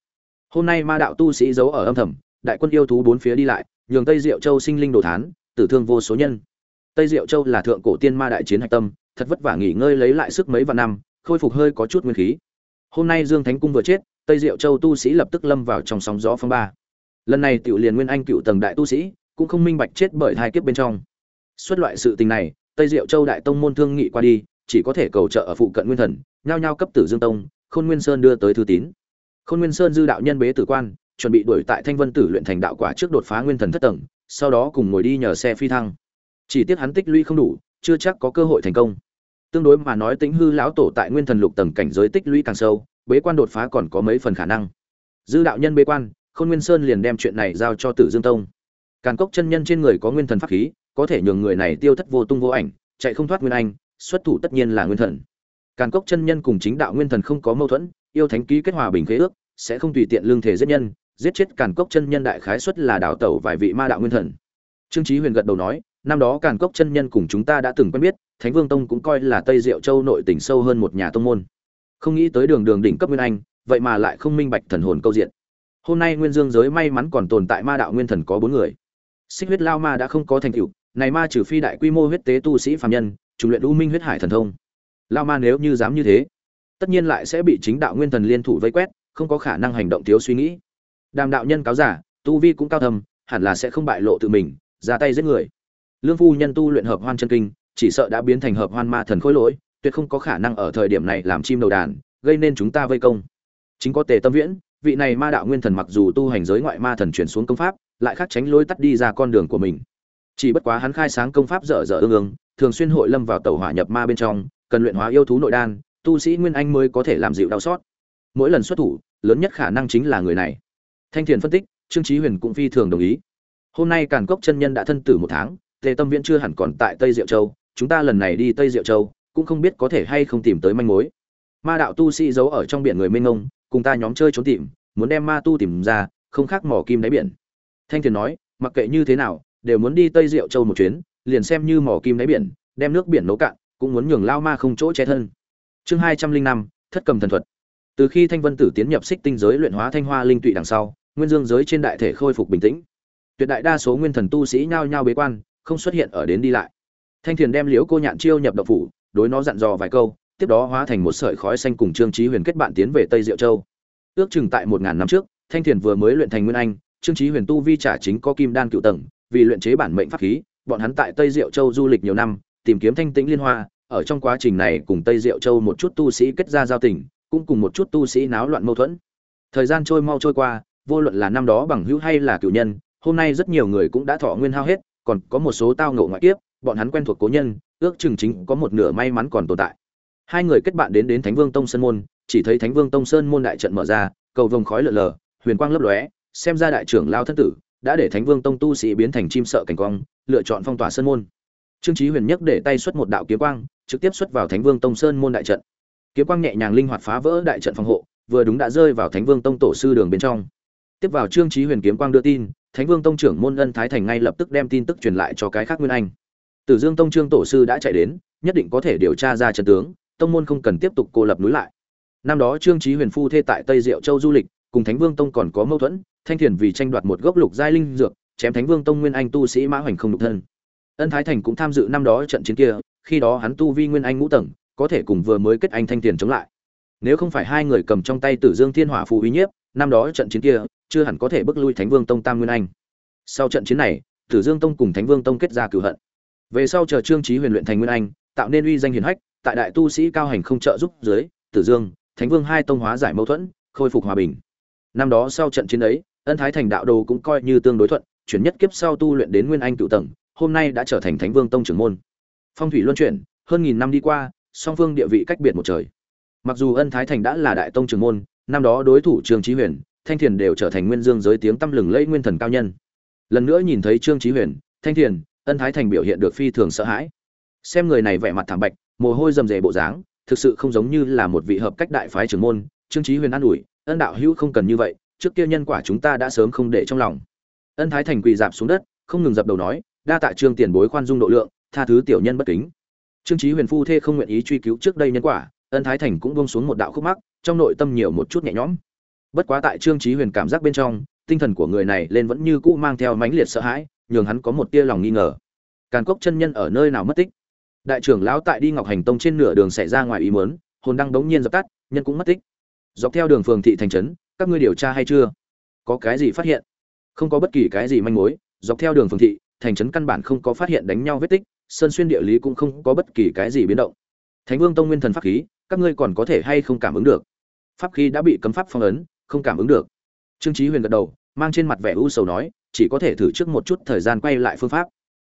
Hôm nay ma đạo tu sĩ giấu ở âm thầm, đại quân yêu thú bốn phía đi lại, nhường tây diệu châu sinh linh đồ thán, tử thương vô số nhân. Tây diệu châu là thượng cổ tiên ma đại chiến hạch tâm, thật vất vả nghỉ ngơi lấy lại sức mấy vạn năm khôi phục hơi có chút nguyên khí. Hôm nay dương thánh cung vừa chết, tây diệu châu tu sĩ lập tức lâm vào trong sóng gió phong ba. Lần này tiểu liền nguyên anh cựu tầng đại tu sĩ cũng không minh bạch chết bởi hai kiếp bên trong. Xuất loại sự tình này, tây diệu châu đại tông môn thương nghị qua đi, chỉ có thể cầu trợ ở phụ cận nguyên thần, nhao nhao cấp tử dương tông, khôn nguyên sơn đưa tới thư tín. Khôn nguyên sơn dư đạo nhân bế tử quan, chuẩn bị đuổi tại thanh vân tử luyện thành đạo quả trước đột phá nguyên thần thất tầng, sau đó cùng ngồi đi nhờ xe phi thăng. Chỉ tiếc hắn tích lũy không đủ, chưa chắc có cơ hội thành công tương đối mà nói tính hư lão tổ tại nguyên thần lục tầng cảnh giới tích lũy càng sâu, bế quan đột phá còn có mấy phần khả năng. Dư đạo nhân bế quan, khôn nguyên sơn liền đem chuyện này giao cho tử dương tông. Càn cốc chân nhân trên người có nguyên thần pháp khí, có thể nhường người này tiêu thất vô tung vô ảnh, chạy không thoát nguyên anh, xuất thủ tất nhiên là nguyên thần. Càn cốc chân nhân cùng chính đạo nguyên thần không có mâu thuẫn, yêu thánh ký kết hòa bình khế ước, sẽ không tùy tiện lương thể giết nhân, giết chết càn cốc chân nhân đại khái xuất là đào tẩu vài vị ma đạo nguyên thần. Trương trí huyền gật đầu nói, năm đó càn cốc chân nhân cùng chúng ta đã từng quen biết thánh vương tông cũng coi là tây diệu châu nội tỉnh sâu hơn một nhà tông môn. Không nghĩ tới đường đường đỉnh cấp nguyên anh, vậy mà lại không minh bạch thần hồn câu diện. Hôm nay nguyên dương giới may mắn còn tồn tại ma đạo nguyên thần có bốn người. Xích huyết lao ma đã không có thành tựu, này ma trừ phi đại quy mô huyết tế tu sĩ phàm nhân, trùng luyện u minh huyết hải thần thông. Lao ma nếu như dám như thế, tất nhiên lại sẽ bị chính đạo nguyên thần liên thủ vây quét, không có khả năng hành động thiếu suy nghĩ. Đàm đạo nhân cáo giả, tu vi cũng cao thầm hẳn là sẽ không bại lộ tự mình, ra tay giết người. Lương phu nhân tu luyện hợp hoan chân kinh chỉ sợ đã biến thành hợp hoan ma thần khối lỗi, tuyệt không có khả năng ở thời điểm này làm chim đầu đàn, gây nên chúng ta vây công. Chính có tề tâm viễn, vị này ma đạo nguyên thần mặc dù tu hành giới ngoại ma thần chuyển xuống công pháp, lại khác tránh lối tắt đi ra con đường của mình. Chỉ bất quá hắn khai sáng công pháp dở dở ương ương, thường xuyên hội lâm vào tẩu hỏa nhập ma bên trong, cần luyện hóa yêu thú nội đan, tu sĩ nguyên anh mới có thể làm dịu đau xót. Mỗi lần xuất thủ, lớn nhất khả năng chính là người này. Thanh thiền phân tích, trương trí huyền cũng phi thường đồng ý. Hôm nay càn cốc chân nhân đã thân tử một tháng, tề tâm viễn chưa hẳn còn tại tây diệu châu chúng ta lần này đi tây diệu châu, cũng không biết có thể hay không tìm tới manh mối. Ma đạo tu sĩ giấu ở trong biển người mênh ngông cùng ta nhóm chơi trốn tìm, muốn đem ma tu tìm ra, không khác mỏ kim đáy biển. Thanh thiền nói, mặc kệ như thế nào, đều muốn đi tây diệu châu một chuyến, liền xem như mỏ kim đáy biển, đem nước biển nấu cạn, cũng muốn nhường lao ma không chỗ che thân. Chương hai trăm linh năm, thất cầm thần thuật. Từ khi thanh vân tử tiến nhập xích tinh giới luyện hóa thanh hoa linh tụy đằng sau, nguyên dương giới trên đại thể khôi phục bình tĩnh. Tuyệt đại đa số nguyên thần tu sĩ nhao nhao bế quan, không xuất hiện ở đến đi lại thanh thiền đem liễu cô nhạn chiêu nhập đậu phủ, đối nó dặn dò vài câu, tiếp đó hóa thành một sợi khói xanh cùng trương trí huyền kết bạn tiến về tây diệu châu. Ước chừng tại một ngàn năm trước, thanh thiền vừa mới luyện thành nguyên anh, trương trí huyền tu vi trả chính có kim đan cựu tầng, vì luyện chế bản mệnh pháp khí, bọn hắn tại tây diệu châu du lịch nhiều năm, tìm kiếm thanh tĩnh liên hoa, ở trong quá trình này cùng tây diệu châu một chút tu sĩ kết ra giao tình, cũng cùng một chút tu sĩ náo loạn mâu thuẫn. Thời gian trôi mau trôi qua, vô luận là năm đó bằng hữu hay là cựu nhân, hôm nay rất nhiều người cũng đã thọ nguyên hao hết, còn có một số tao ngộ ngoại kiếp bọn hắn quen thuộc cố nhân, ước chừng chính có một nửa may mắn còn tồn tại. Hai người kết bạn đến đến thánh vương tông sơn môn, chỉ thấy thánh vương tông sơn môn đại trận mở ra, cầu vồng khói lở lờ huyền quang lấp lóe, xem ra đại trưởng lao thân tử đã để thánh vương tông tu sĩ biến thành chim sợ cảnh quang, lựa chọn phong tỏa sơn môn. Trương trí huyền nhất để tay xuất một đạo kiếm quang, trực tiếp xuất vào thánh vương tông sơn môn đại trận. Kiếm quang nhẹ nhàng linh hoạt phá vỡ đại trận phòng hộ, vừa đúng đã rơi vào thánh vương tông tổ sư đường bên trong. Tiếp vào trương trí huyền kiếm quang đưa tin, thánh vương tông trưởng môn ân thái thành ngay lập tức đem tin tức truyền lại cho cái khác nguyên anh tử dương tông trương tổ sư đã chạy đến, nhất định có thể điều tra ra trận tướng, tông môn không cần tiếp tục cô lập núi lại. Năm đó trương Chí huyền phu thê tại tây diệu châu du lịch, cùng thánh vương tông còn có mâu thuẫn, thanh thiền vì tranh đoạt một gốc lục giai linh dược, chém thánh vương tông nguyên anh tu sĩ mã hoành không đục thân. Ân thái thành cũng tham dự năm đó trận chiến kia, khi đó hắn tu vi nguyên anh ngũ tầng, có thể cùng vừa mới kết anh thanh tiền chống lại. Nếu không phải hai người cầm trong tay tử dương thiên hỏa phù uy nhiếp, năm đó trận chiến kia, chưa hẳn có thể bước lui thánh vương tông tam nguyên anh. Sau trận chiến này, tử dương tông cùng thánh vương tông kết ra cửu hận về sau chờ trương trí huyền luyện thành nguyên anh, tạo nên uy danh hiển hách, tại đại tu sĩ cao hành không trợ giúp dưới, tử dương, thánh vương hai tông hóa giải mâu thuẫn, khôi phục hòa bình. Năm đó sau trận chiến ấy, ân thái thành đạo đồ cũng coi như tương đối thuận, chuyển nhất kiếp sau tu luyện đến nguyên anh cựu tầng, hôm nay đã trở thành thánh vương tông trưởng môn. Phong thủy luân chuyển, hơn nghìn năm đi qua, song phương địa vị cách biệt một trời. Mặc dù ân thái thành đã là đại tông trưởng môn, năm đó đối thủ trương trí huyền, thanh thiền đều trở thành nguyên dương giới tiếng tăm lừng lẫy nguyên thần cao nhân. Lần nữa nhìn thấy trương trí huyền, thanh thiền ân thái thành biểu hiện được phi thường sợ hãi. Xem người này vẻ mặt thảm bạch, mồ hôi rầm rề bộ dáng, thực sự không giống như là một vị hợp cách đại phái trưởng môn, trương trí huyền an ủi, ân đạo hữu không cần như vậy, trước kia nhân quả chúng ta đã sớm không để trong lòng. Ân thái thành quỳ dạp xuống đất, không ngừng dập đầu nói, đa tạ trương tiền bối khoan dung độ lượng, tha thứ tiểu nhân bất kính. Trương trí huyền phu thê không nguyện ý truy cứu trước đây nhân quả, ân thái thành cũng bông xuống một đạo khúc mắc, trong nội tâm nhiều một chút nhẹ nhõm. Bất quá tại trương trí huyền cảm giác bên trong, tinh thần của người này lên vẫn như cũ mang theo mãnh liệt sợ hãi nhường hắn có một tia lòng nghi ngờ. Càn cốc chân nhân ở nơi nào mất tích? Đại trưởng lão tại đi ngọc hành tông trên nửa đường xảy ra ngoài ý muốn, hồn đăng đống nhiên dập tắt, nhân cũng mất tích. Dọc theo đường phường thị thành trấn, các ngươi điều tra hay chưa? Có cái gì phát hiện? Không có bất kỳ cái gì manh mối, dọc theo đường phường thị, thành trấn căn bản không có phát hiện đánh nhau vết tích, sơn xuyên địa lý cũng không có bất kỳ cái gì biến động. Thánh vương tông nguyên thần pháp khí, các ngươi còn có thể hay không cảm ứng được? Pháp khí đã bị cấm pháp phong ấn, không cảm ứng được. Trương chí huyền gật đầu, mang trên mặt vẻ u sầu nói chỉ có thể thử trước một chút thời gian quay lại phương pháp.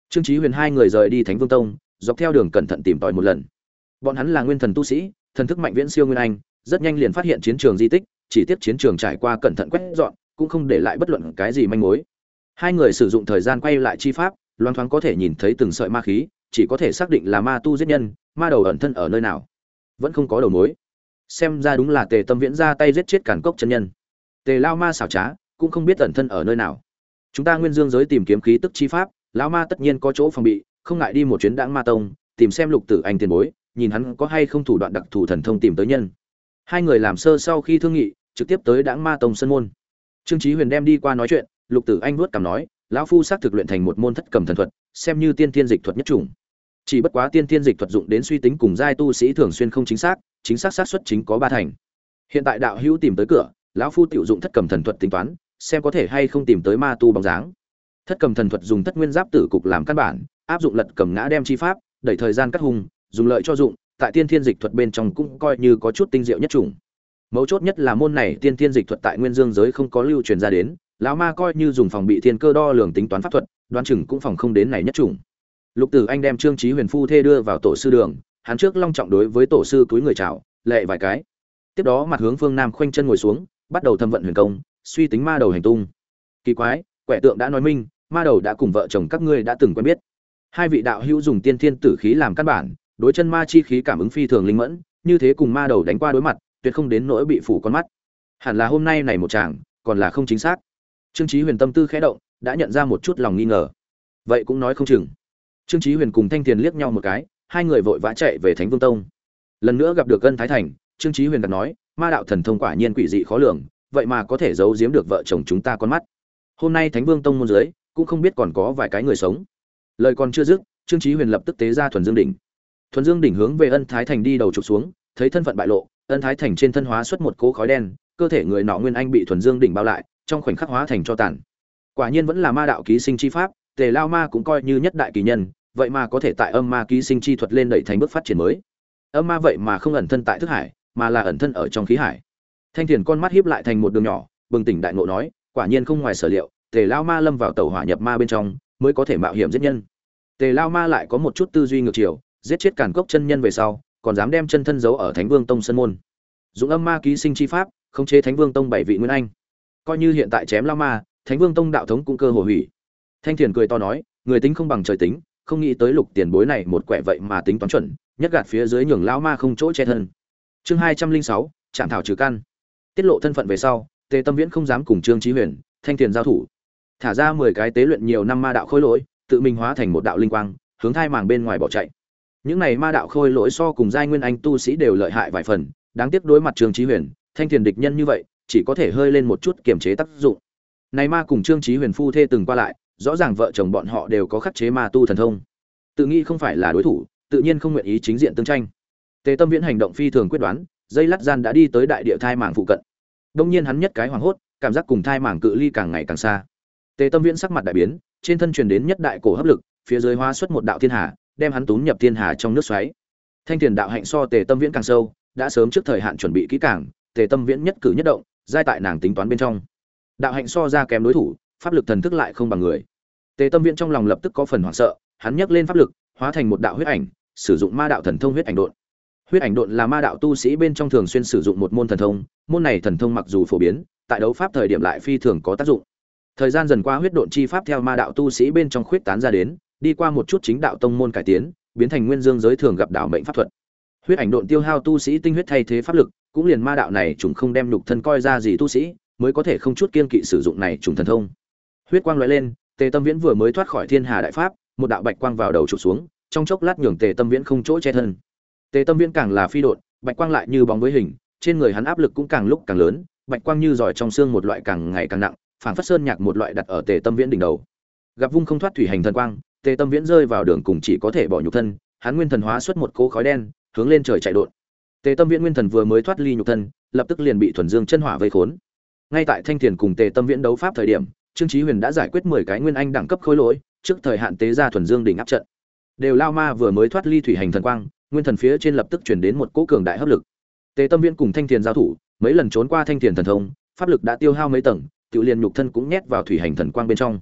Trương chí huyền hai người rời đi thánh vương tông, dọc theo đường cẩn thận tìm tòi một lần. Bọn hắn là nguyên thần tu sĩ, thần thức mạnh viễn siêu nguyên anh, rất nhanh liền phát hiện chiến trường di tích, chỉ tiếp chiến trường trải qua cẩn thận quét dọn, cũng không để lại bất luận cái gì manh mối. Hai người sử dụng thời gian quay lại chi pháp, loan thoáng có thể nhìn thấy từng sợi ma khí, chỉ có thể xác định là ma tu giết nhân, ma đầu ẩn thân ở nơi nào. Vẫn không có đầu mối. Xem ra đúng là tề tâm viễn ra tay giết chết cản cốc chân nhân. Tề lao ma xảo trá, cũng không biết ẩn thân ở nơi nào chúng ta nguyên dương giới tìm kiếm khí tức chi pháp, lão ma tất nhiên có chỗ phòng bị, không ngại đi một chuyến đãng ma tông, tìm xem lục tử anh tiền bối, nhìn hắn có hay không thủ đoạn đặc thù thần thông tìm tới nhân. Hai người làm sơ sau khi thương nghị, trực tiếp tới đãng ma tông sân môn. Trương chí huyền đem đi qua nói chuyện, lục tử anh vuốt cằm nói, lão phu xác thực luyện thành một môn thất cầm thần thuật, xem như tiên thiên dịch thuật nhất chủng. Chỉ bất quá tiên thiên dịch thuật dụng đến suy tính cùng giai tu sĩ thường xuyên không chính xác chính xác xác suất chính có ba thành. Hiện tại đạo hữu tìm tới cửa, lão phu tiểu dụng thất cầm thần thuật tính toán xem có thể hay không tìm tới ma tu bóng dáng. Thất cầm thần thuật dùng thất nguyên giáp tử cục làm căn bản áp dụng lật cầm ngã đem chi pháp đẩy thời gian cắt hùng, dùng lợi cho dụng tại tiên thiên dịch thuật bên trong cũng coi như có chút tinh diệu nhất chủng. Mấu chốt nhất là môn này tiên thiên dịch thuật tại nguyên dương giới không có lưu truyền ra đến lão ma coi như dùng phòng bị thiên cơ đo lường tính toán pháp thuật đoán chừng cũng phòng không đến này nhất chủng. Lục tử anh đem trương trí huyền phu thê đưa vào tổ sư đường hắn trước long trọng đối với tổ sư túi người chào lệ vài cái. Tiếp đó mặt hướng phương nam khoanh chân ngồi xuống bắt đầu thâm vận huyền công suy tính ma đầu hành tung. Kỳ quái, quẻ tượng đã nói minh, ma đầu đã cùng vợ chồng các ngươi đã từng quen biết. Hai vị đạo hữu dùng tiên thiên tử khí làm căn bản, đối chân ma chi khí cảm ứng phi thường linh mẫn, như thế cùng ma đầu đánh qua đối mặt, tuyệt không đến nỗi bị phủ con mắt. Hẳn là hôm nay này một chàng, còn là không chính xác. Trương chí huyền tâm tư khẽ động, đã nhận ra một chút lòng nghi ngờ. Vậy cũng nói không chừng. Trương chí huyền cùng thanh tiền liếc nhau một cái, hai người vội vã chạy về thánh vương tông. Lần nữa gặp được cân thái thành, trương chí huyền đặt nói, ma đạo thần thông quả nhiên quỷ dị khó lường vậy mà có thể giấu giếm được vợ chồng chúng ta con mắt. Hôm nay thánh vương tông môn dưới, cũng không biết còn có vài cái người sống. Lời còn chưa dứt, trương chí huyền lập tức tế ra thuần dương đỉnh. Thuần dương đỉnh hướng về ân thái thành đi đầu trục xuống, thấy thân phận bại lộ, ân thái thành trên thân hóa xuất một cỗ khói đen, cơ thể người nọ nguyên anh bị thuần dương đỉnh bao lại, trong khoảnh khắc hóa thành cho tàn. Quả nhiên vẫn là ma đạo ký sinh chi pháp, tề lao ma cũng coi như nhất đại kỳ nhân, vậy mà có thể tại âm ma ký sinh chi thuật lên đẩy thành bước phát triển mới. Âm ma vậy mà không ẩn thân tại thức hải, mà là ẩn thân ở trong khí hải thanh thiền con mắt hiếp lại thành một đường nhỏ, bừng tỉnh đại ngộ nói, quả nhiên không ngoài sở liệu, tề lao ma lâm vào tàu hỏa nhập ma bên trong, mới có thể mạo hiểm giết nhân. Tề lao ma lại có một chút tư duy ngược chiều, giết chết càn cốc chân nhân về sau, còn dám đem chân thân giấu ở thánh vương tông sân môn. Dùng âm ma ký sinh chi pháp, khống chế thánh vương tông bảy vị nguyên anh. Coi như hiện tại chém lao ma, thánh vương tông đạo thống cũng cơ hồ hủy. Thanh thiền cười to nói, người tính không bằng trời tính, không nghĩ tới lục tiền bối này một quẻ vậy mà tính toán chuẩn, nhất gạt phía dưới nhường lao ma không chỗ che thân. Chương hai trăm linh sáu, trạm thảo trừ căn tiết lộ thân phận về sau, tề tâm viễn không dám cùng trương trí huyền, thanh thiền giao thủ. Thả ra mười cái tế luyện nhiều năm ma đạo khôi lỗi, tự mình hóa thành một đạo linh quang, hướng thai màng bên ngoài bỏ chạy. Những này ma đạo khôi lỗi so cùng giai nguyên anh tu sĩ đều lợi hại vài phần, đáng tiếc đối mặt trương trí huyền, thanh thiền địch nhân như vậy, chỉ có thể hơi lên một chút kiềm chế tác dụng. Này ma cùng trương trí huyền phu thê từng qua lại, rõ ràng vợ chồng bọn họ đều có khắc chế ma tu thần thông. Tự nghĩ không phải là đối thủ, tự nhiên không nguyện ý chính diện tương tranh. Tề tâm viễn hành động phi thường quyết đoán dây lát gian đã đi tới đại địa thai màng phụ cận. Đông nhiên hắn nhất cái hoảng hốt, cảm giác cùng thai màng cự ly càng ngày càng xa. Tề tâm viễn sắc mặt đại biến, trên thân truyền đến nhất đại cổ hấp lực, phía dưới hóa xuất một đạo thiên hà, đem hắn túm nhập thiên hà trong nước xoáy. Thanh tiền đạo hạnh so tề tâm viễn càng sâu, đã sớm trước thời hạn chuẩn bị kỹ càng, tề tâm viễn nhất cử nhất động, giai tại nàng tính toán bên trong. Đạo hạnh so ra kém đối thủ, pháp lực thần thức lại không bằng người. Tề tâm viễn trong lòng lập tức có phần hoảng sợ, hắn nhấc lên pháp lực, hóa thành một đạo huyết ảnh, sử dụng ma đạo thần thông huyết ảnh đột huyết ảnh độn là ma đạo tu sĩ bên trong thường xuyên sử dụng một môn thần thông, môn này thần thông mặc dù phổ biến, tại đấu pháp thời điểm lại phi thường có tác dụng. Thời gian dần qua huyết độn chi pháp theo ma đạo tu sĩ bên trong khuyết tán ra đến, đi qua một chút chính đạo tông môn cải tiến, biến thành nguyên dương giới thường gặp đạo mệnh pháp thuật. Huyết ảnh độn tiêu hao tu sĩ tinh huyết thay thế pháp lực, cũng liền ma đạo này chúng không đem nhục thân coi ra gì tu sĩ, mới có thể không chút kiên kỵ sử dụng này trùng thần thông. Huyết quang lóe lên, tề tâm viễn vừa mới thoát khỏi thiên hà đại pháp, một đạo bạch quang vào đầu trục xuống, trong chốc lát nhường tề tâm viễn không chỗ che thân tề tâm viễn càng là phi độn, bạch quang lại như bóng với hình, trên người hắn áp lực cũng càng lúc càng lớn, bạch quang như giỏi trong xương một loại càng ngày càng nặng phản phất sơn nhạc một loại đặt ở tề tâm viễn đỉnh đầu. Gặp vung không thoát thủy hành thần quang, tề tâm viễn rơi vào đường cùng chỉ có thể bỏ nhục thân, hắn nguyên thần hóa xuất một cỗ khói đen, hướng lên trời chạy đột tề tâm viễn nguyên thần vừa mới thoát ly nhục thân, lập tức liền bị thuần dương chân hỏa vây khốn. Ngay tại thanh Tiền cùng tề tâm viễn đấu pháp thời điểm, trương chí huyền đã giải quyết mười cái nguyên anh đẳng cấp khối lỗi, trước thời hạn tế ra thuần dương đỉnh áp trận. Đều lao ma vừa mới thoát ly thủy hành thần quang nguyên thần phía trên lập tức chuyển đến một cỗ cường đại hấp lực. Tề tâm viễn cùng thanh thiền giao thủ, mấy lần trốn qua thanh thiền thần thông, pháp lực đã tiêu hao mấy tầng tự liền nhục thân cũng nhét vào thủy hành thần quang bên trong.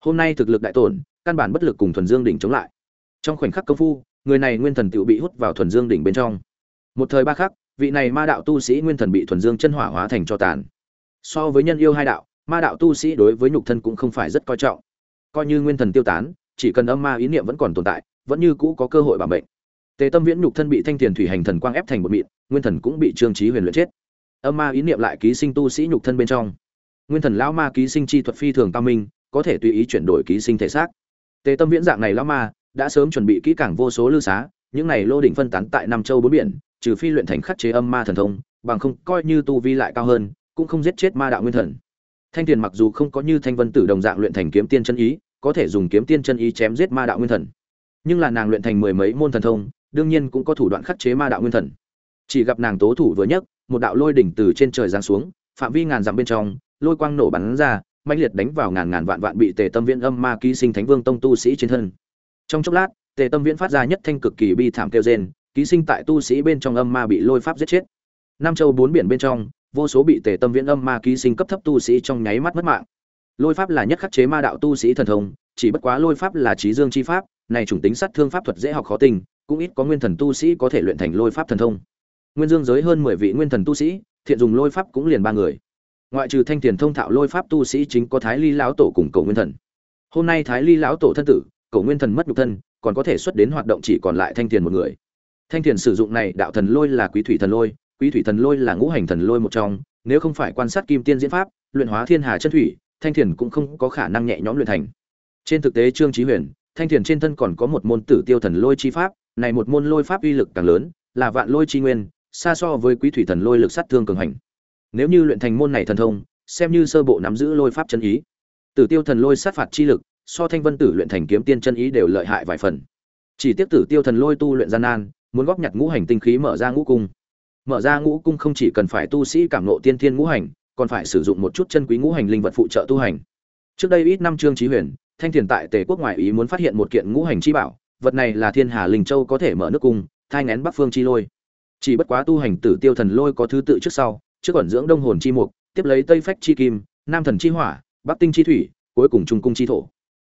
Hôm nay thực lực đại tổn, căn bản bất lực cùng thuần dương đỉnh chống lại. Trong khoảnh khắc công phu, người này nguyên thần tự bị hút vào thuần dương đỉnh bên trong. Một thời ba khắc, vị này ma đạo tu sĩ nguyên thần bị thuần dương chân hỏa hóa thành cho tàn. So với nhân yêu hai đạo, ma đạo tu sĩ đối với nhục thân cũng không phải rất coi trọng. Coi như nguyên thần tiêu tán, chỉ cần âm ma ý niệm vẫn còn tồn tại, vẫn như cũ có cơ hội bảo mệnh tề tâm viễn nhục thân bị thanh tiền thủy hành thần quang ép thành một mịn, nguyên thần cũng bị trương trí huyền luyện chết. Âm ma ý niệm lại ký sinh tu sĩ nhục thân bên trong. Nguyên thần lão ma ký sinh chi thuật phi thường cao minh, có thể tùy ý chuyển đổi ký sinh thể xác. Tề tâm viễn dạng này lão ma đã sớm chuẩn bị kỹ càng vô số lưu xá, những này lô đỉnh phân tán tại Nam châu bốn biển, trừ phi luyện thành khắc chế âm ma thần thông, bằng không coi như tu vi lại cao hơn, cũng không giết chết ma đạo nguyên thần. Thanh tiền mặc dù không có như thanh vân tử đồng dạng luyện thành kiếm tiên chân ý, có thể dùng kiếm tiên chân ý chém giết ma đạo nguyên thần. Nhưng là nàng luyện thành mười mấy môn thần thông đương nhiên cũng có thủ đoạn khắc chế ma đạo nguyên thần. Chỉ gặp nàng tố thủ vừa nhấc, một đạo lôi đỉnh từ trên trời giáng xuống, phạm vi ngàn dặm bên trong, lôi quang nổ bắn ra mạnh liệt đánh vào ngàn ngàn vạn vạn bị tề tâm viễn âm ma ký sinh thánh vương tông tu sĩ trên thân. Trong chốc lát, tề tâm viễn phát ra nhất thanh cực kỳ bi thảm kêu rên, ký sinh tại tu sĩ bên trong âm ma bị lôi pháp giết chết. Nam châu bốn biển bên trong, vô số bị tề tâm viễn âm ma ký sinh cấp thấp tu sĩ trong nháy mắt mất mạng. Lôi pháp là nhất khắc chế ma đạo tu sĩ thần thông, chỉ bất quá lôi pháp là trí dương chi pháp, này chủng tính sát thương pháp thuật dễ học khó tình cũng ít có nguyên thần tu sĩ có thể luyện thành lôi pháp thần thông. Nguyên dương giới hơn mười vị nguyên thần tu sĩ, thiện dùng lôi pháp cũng liền ba người. Ngoại trừ thanh tiền thông thạo lôi pháp tu sĩ chính có thái ly lão tổ cùng cầu nguyên thần. Hôm nay thái ly lão tổ thân tử, cầu nguyên thần mất nhục thân, còn có thể xuất đến hoạt động chỉ còn lại thanh tiền một người. Thanh tiền sử dụng này đạo thần lôi là quý thủy thần lôi, quý thủy thần lôi là ngũ hành thần lôi một trong, nếu không phải quan sát kim tiên diễn pháp, luyện hóa thiên hà chân thủy, thanh thiền cũng không có khả năng nhẹ nhõm luyện thành. Trên thực tế trương trí huyền, thanh thiền trên thân còn có một môn tử tiêu thần lôi chi pháp này một môn lôi pháp uy lực càng lớn, là vạn lôi chi nguyên, xa so với quý thủy thần lôi lực sát thương cường hành. Nếu như luyện thành môn này thần thông, xem như sơ bộ nắm giữ lôi pháp chân ý. Tử tiêu thần lôi sát phạt chi lực, so thanh vân tử luyện thành kiếm tiên chân ý đều lợi hại vài phần. Chỉ tiếp tử tiêu thần lôi tu luyện gian nan, muốn góp nhặt ngũ hành tinh khí mở ra ngũ cung. Mở ra ngũ cung không chỉ cần phải tu sĩ cảm ngộ tiên thiên ngũ hành, còn phải sử dụng một chút chân quý ngũ hành linh vật phụ trợ tu hành. Trước đây ít năm trương chí huyền, thanh thiền tại tề quốc ngoại ý muốn phát hiện một kiện ngũ hành chi bảo vật này là thiên hà linh châu có thể mở nước cung, thai ngén bắc phương chi lôi. Chỉ bất quá tu hành tử tiêu thần lôi có thứ tự trước sau, trước ẩn dưỡng đông hồn chi mục, tiếp lấy tây phách chi kim, nam thần chi hỏa, bắc tinh chi thủy, cuối cùng trung cung chi thổ.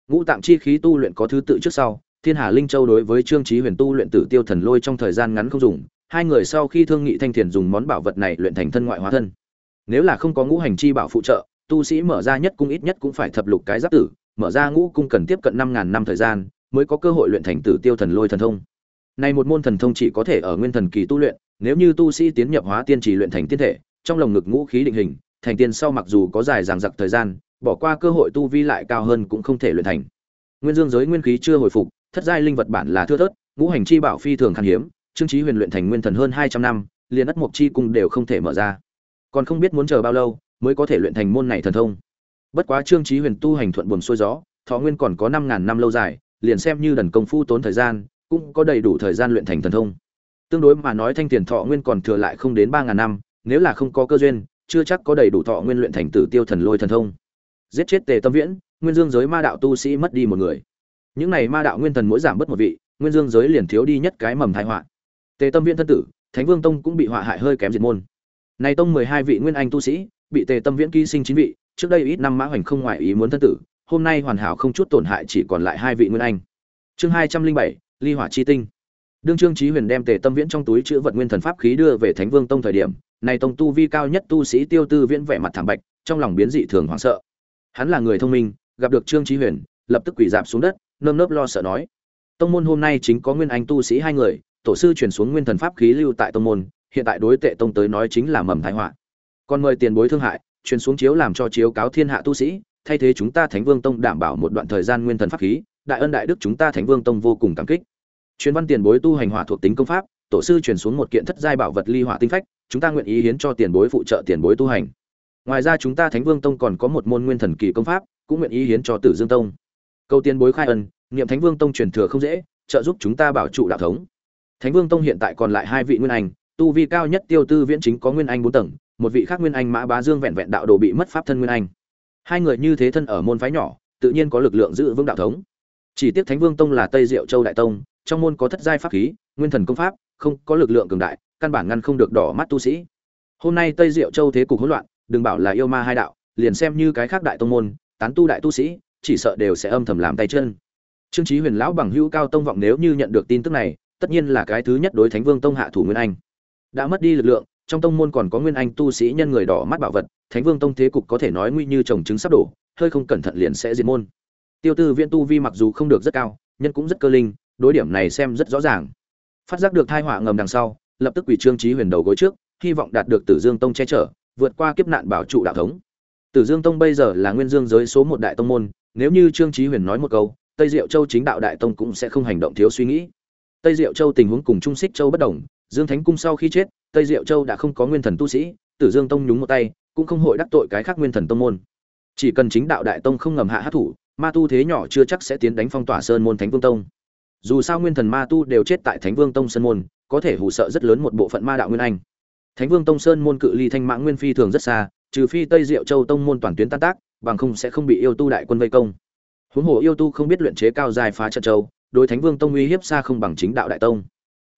Ngũ tạng chi khí tu luyện có thứ tự trước sau, thiên hà linh châu đối với trương trí huyền tu luyện tử tiêu thần lôi trong thời gian ngắn không dùng, hai người sau khi thương nghị thanh thiền dùng món bảo vật này luyện thành thân ngoại hóa thân. Nếu là không có ngũ hành chi bảo phụ trợ, tu sĩ mở ra nhất cung ít nhất cũng phải thập lục cái giáp tử, mở ra ngũ cung cần tiếp cận năm ngàn năm thời gian mới có cơ hội luyện thành tử tiêu thần lôi thần thông. Này một môn thần thông chỉ có thể ở nguyên thần kỳ tu luyện, nếu như tu sĩ tiến nhập hóa tiên chỉ luyện thành tiên thể, trong lồng ngực ngũ khí định hình, thành tiên sau mặc dù có dài dằng dặc thời gian, bỏ qua cơ hội tu vi lại cao hơn cũng không thể luyện thành. Nguyên dương giới nguyên khí chưa hồi phục, thất giai linh vật bản là thưa thớt, ngũ hành chi bảo phi thường khan hiếm, trương trí huyền luyện thành nguyên thần hơn hai trăm năm, liền ất mộc chi cung đều không thể mở ra. Còn không biết muốn chờ bao lâu mới có thể luyện thành môn này thần thông. Bất quá trương trí huyền tu hành thuận buồm xuôi gió, thọ nguyên còn có năm ngàn năm lâu dài liền xem như đần công phu tốn thời gian, cũng có đầy đủ thời gian luyện thành thần thông. Tương đối mà nói thanh tiền thọ nguyên còn thừa lại không đến ba ngàn năm, nếu là không có cơ duyên, chưa chắc có đầy đủ thọ nguyên luyện thành tử tiêu thần lôi thần thông. Giết chết tề tâm viễn, nguyên dương giới ma đạo tu sĩ mất đi một người. Những này ma đạo nguyên thần mỗi giảm bớt một vị, nguyên dương giới liền thiếu đi nhất cái mầm thái họa. Tề tâm viễn thân tử, thánh vương tông cũng bị họa hại hơi kém diệt môn. Này tông mười hai vị nguyên anh tu sĩ, bị tề tâm viễn ký sinh chín vị, trước đây ít năm mã hoành không ngoại ý muốn thân tử hôm nay hoàn hảo không chút tổn hại chỉ còn lại hai vị nguyên anh. Chương hai trăm linh bảy, ly hỏa chi tinh. Đương trương trí huyền đem tề tâm viễn trong túi chữ vật nguyên thần pháp khí đưa về thánh vương tông thời điểm này tông tu vi cao nhất tu sĩ tiêu tư viễn vẻ mặt thảm bạch, trong lòng biến dị thường hoảng sợ. Hắn là người thông minh, gặp được trương trí huyền, lập tức quỳ dạp xuống đất, nơm nớp lo sợ nói, tông môn hôm nay chính có nguyên anh tu sĩ hai người, tổ sư chuyển xuống nguyên thần pháp khí lưu tại tông môn, hiện tại đối tệ tông tới nói chính là mầm thái họa. Còn mời tiền bối thương hại, truyền xuống chiếu làm cho chiếu cáo thiên hạ tu sĩ thay thế chúng ta thánh vương tông đảm bảo một đoạn thời gian nguyên thần pháp khí, đại ân đại đức chúng ta thánh vương tông vô cùng cảm kích. Truyền văn tiền bối tu hành hỏa thuộc tính công pháp, tổ sư truyền xuống một kiện thất giai bảo vật ly hỏa tinh phách, chúng ta nguyện ý hiến cho tiền bối phụ trợ tiền bối tu hành. Ngoài ra chúng ta thánh vương tông còn có một môn nguyên thần kỳ công pháp, cũng nguyện ý hiến cho tử dương tông. Câu tiền bối khai ân, niệm thánh vương tông truyền thừa không dễ, trợ giúp chúng ta bảo trụ đạo thống. Thánh vương tông hiện tại còn lại hai vị nguyên anh, tu vi cao nhất tiêu tư viễn chính có nguyên anh bốn tầng, một vị khác nguyên anh mã bá dương vẹn vẹn đạo đồ bị mất pháp thân nguyên anh hai người như thế thân ở môn phái nhỏ, tự nhiên có lực lượng giữ vững đạo thống. Chỉ tiếc thánh vương tông là tây diệu châu đại tông, trong môn có thất giai pháp khí, nguyên thần công pháp, không, có lực lượng cường đại, căn bản ngăn không được đỏ mắt tu sĩ. Hôm nay tây diệu châu thế cục hỗn loạn, đừng bảo là yêu ma hai đạo, liền xem như cái khác đại tông môn, tán tu đại tu sĩ, chỉ sợ đều sẽ âm thầm làm tay chân. Trương trí huyền lão bằng hữu cao tông vọng nếu như nhận được tin tức này, tất nhiên là cái thứ nhất đối thánh vương tông hạ thủ nguyên anh. Đã mất đi lực lượng trong tông môn còn có nguyên anh tu sĩ nhân người đỏ mắt bảo vật, thánh vương tông thế cục có thể nói nguy như trồng trứng sắp đổ, hơi không cẩn thận liền sẽ diệt môn. Tiêu tư viễn tu vi mặc dù không được rất cao, nhân cũng rất cơ linh, đối điểm này xem rất rõ ràng. Phát giác được thai họa ngầm đằng sau, lập tức quỷ trương trí huyền đầu gối trước, hy vọng đạt được tử dương tông che chở, vượt qua kiếp nạn bảo trụ đạo thống. Tử dương tông bây giờ là nguyên dương giới số một đại tông môn, nếu như trương trí huyền nói một câu, tây diệu châu chính đạo đại tông cũng sẽ không hành động thiếu suy nghĩ. Tây diệu châu tình huống cùng trung xích châu bất đồng dương thánh cung sau khi chết, tây diệu châu đã không có nguyên thần tu sĩ, tử dương tông nhúng một tay, cũng không hội đắc tội cái khác nguyên thần tông môn. Chỉ cần chính đạo đại tông không ngầm hạ hát thủ ma tu thế nhỏ chưa chắc sẽ tiến đánh phong tỏa sơn môn thánh vương tông. Dù sao nguyên thần ma tu đều chết tại thánh vương tông sơn môn, có thể hù sợ rất lớn một bộ phận ma đạo nguyên anh. Thánh vương tông sơn môn cự ly thanh mãng nguyên phi thường rất xa, trừ phi tây diệu châu tông môn toàn tuyến tan tác, bằng không sẽ không bị yêu tu đại quân vây công. Huống hồ yêu tu không biết luyện chế cao dài phá trận châu, đối thánh vương tông uy hiếp xa không bằng chính đạo đại tông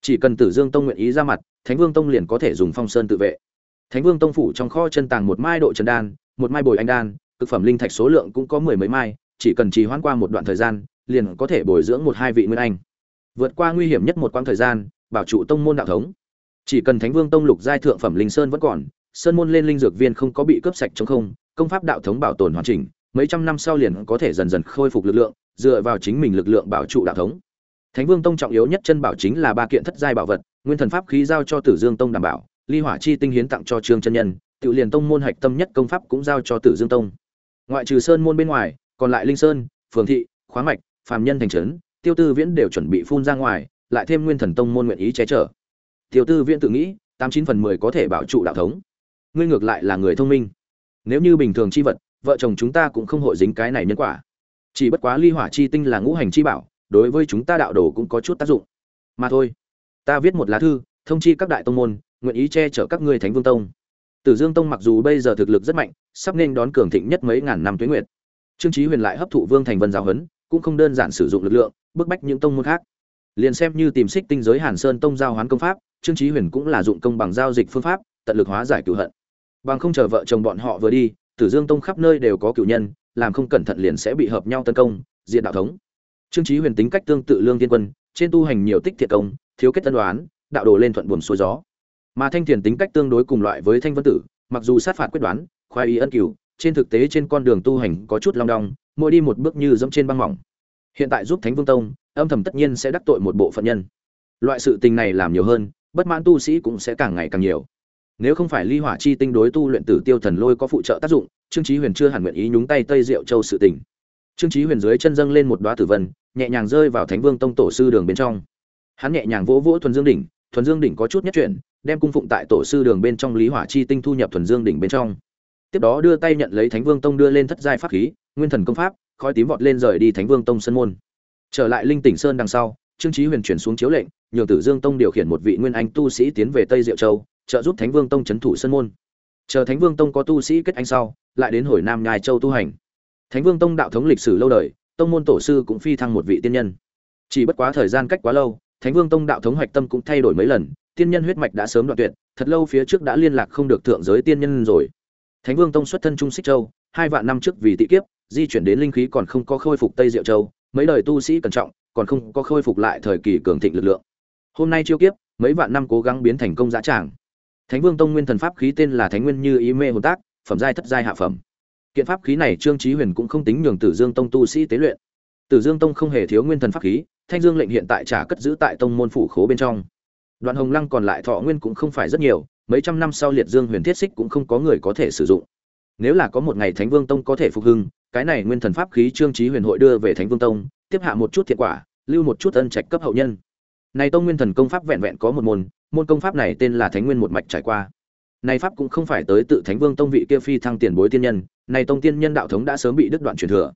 chỉ cần tử dương tông nguyện ý ra mặt, thánh vương tông liền có thể dùng phong sơn tự vệ. Thánh vương tông phủ trong kho chân tàng một mai độ trần đan, một mai bồi anh đan thực phẩm linh thạch số lượng cũng có mười mấy mai, chỉ cần trì hoãn qua một đoạn thời gian, liền có thể bồi dưỡng một hai vị nguyên anh. Vượt qua nguy hiểm nhất một quãng thời gian, bảo trụ tông môn đạo thống. Chỉ cần thánh vương tông lục giai thượng phẩm linh sơn vẫn còn, sơn môn lên linh dược viên không có bị cướp sạch trong không, công pháp đạo thống bảo tồn hoàn chỉnh, mấy trăm năm sau liền có thể dần dần khôi phục lực lượng, dựa vào chính mình lực lượng bảo trụ đạo thống thánh vương tông trọng yếu nhất chân bảo chính là ba kiện thất giai bảo vật, nguyên thần pháp khí giao cho tử dương tông đảm bảo, ly hỏa chi tinh hiến tặng cho trương chân nhân, tiểu liên tông môn hạch tâm nhất công pháp cũng giao cho tử dương tông. Ngoại trừ sơn môn bên ngoài, còn lại linh sơn, phường thị, khoáng mạch, phàm nhân thành trấn, tiêu tư viễn đều chuẩn bị phun ra ngoài, lại thêm nguyên thần tông môn nguyện ý che chở. Tiêu tư viễn tự nghĩ, tám chín phần mười có thể bảo trụ đạo thống. Ngươi ngược lại là người thông minh. Nếu như bình thường chi vật, vợ chồng chúng ta cũng không hội dính cái này nhân quả. Chỉ bất quá ly hỏa chi tinh là ngũ hành chi bảo đối với chúng ta đạo đồ cũng có chút tác dụng. Mà thôi, ta viết một lá thư, thông chi các đại tông môn, nguyện ý che chở các ngươi thánh vương tông. Tử dương tông mặc dù bây giờ thực lực rất mạnh, sắp nên đón cường thịnh nhất mấy ngàn năm tuế nguyệt. Trương chí huyền lại hấp thụ vương thành vân giáo huấn, cũng không đơn giản sử dụng lực lượng, bức bách những tông môn khác. Liền xem như tìm xích tinh giới hàn sơn tông giao hoán công pháp, trương chí huyền cũng là dụng công bằng giao dịch phương pháp, tận lực hóa giải cửu hận. Bằng không chờ vợ chồng bọn họ vừa đi, tử dương tông khắp nơi đều có cửu nhân, làm không cẩn thận liền sẽ bị hợp nhau tấn công, diệt đạo thống trương chí huyền tính cách tương tự lương Thiên quân, trên tu hành nhiều tích thiệt công, thiếu kết tân đoán, đạo đồ lên thuận buồm xuôi gió. Mà thanh thiền tính cách tương đối cùng loại với thanh vân tử, mặc dù sát phạt quyết đoán, khoái ý ân cửu, trên thực tế trên con đường tu hành có chút long đong, mỗi đi một bước như dẫm trên băng mỏng. Hiện tại giúp thánh vương tông, âm thầm tất nhiên sẽ đắc tội một bộ phận nhân. Loại sự tình này làm nhiều hơn, bất mãn tu sĩ cũng sẽ càng ngày càng nhiều. Nếu không phải ly hỏa chi tinh đối tu luyện tử tiêu thần lôi có phụ trợ tác dụng, trương chí huyền chưa hẳn nguyện ý nhúng tay tây diệu châu sự tình. Trương chí huyền dưới chân dâng lên một đóa tử vân nhẹ nhàng rơi vào thánh vương tông tổ sư đường bên trong. Hắn nhẹ nhàng vỗ vỗ thuần dương đỉnh, thuần dương đỉnh có chút nhất chuyển, đem cung phụng tại tổ sư đường bên trong lý hỏa chi tinh thu nhập thuần dương đỉnh bên trong. Tiếp đó đưa tay nhận lấy thánh vương tông đưa lên thất giai pháp khí, nguyên thần công pháp, khói tím vọt lên rời đi thánh vương tông sân môn. Trở lại linh tỉnh sơn đằng sau, trương chí huyền chuyển xuống chiếu lệnh nhường tử dương tông điều khiển một vị nguyên anh tu sĩ tiến về tây diệu châu, trợ giúp thánh vương tông chấn thủ sân môn. Chờ thánh vương tông có tu sĩ kết anh sau, lại đến hồi nam nhai châu tu hành. Thánh vương tông đạo thống lịch sử lâu đời tông môn tổ sư cũng phi thăng một vị tiên nhân. Chỉ bất quá thời gian cách quá lâu, thánh vương tông đạo thống hoạch tâm cũng thay đổi mấy lần, tiên nhân huyết mạch đã sớm đoạn tuyệt, thật lâu phía trước đã liên lạc không được thượng giới tiên nhân rồi. Thánh vương tông xuất thân trung xích châu, hai vạn năm trước vì tị kiếp, di chuyển đến linh khí còn không có khôi phục tây diệu châu, mấy đời tu sĩ cẩn trọng, còn không có khôi phục lại thời kỳ cường thịnh lực lượng. Hôm nay chiêu kiếp, mấy vạn năm cố gắng biến thành công dã tràng. Thánh vương tông nguyên thần pháp khí tên là thánh nguyên như ý mê hồn tác, phẩm giai thất giai hạ phẩm kiện pháp khí này trương chí huyền cũng không tính nhường tử dương tông tu sĩ tế luyện. Tử dương tông không hề thiếu nguyên thần pháp khí, thanh dương lệnh hiện tại trả cất giữ tại tông môn phủ khố bên trong. Đoạn hồng lăng còn lại thọ nguyên cũng không phải rất nhiều, mấy trăm năm sau liệt dương huyền thiết xích cũng không có người có thể sử dụng. Nếu là có một ngày thánh vương tông có thể phục hưng, cái này nguyên thần pháp khí trương chí huyền hội đưa về thánh vương tông, tiếp hạ một chút thiệt quả, lưu một chút ân trạch cấp hậu nhân. Này tông nguyên thần công pháp vẹn vẹn có một môn môn công pháp này tên là thánh nguyên một mạch trải qua này pháp cũng không phải tới tự thánh vương tông vị kia phi thăng tiền bối tiên nhân này tông tiên nhân đạo thống đã sớm bị đứt đoạn truyền thừa.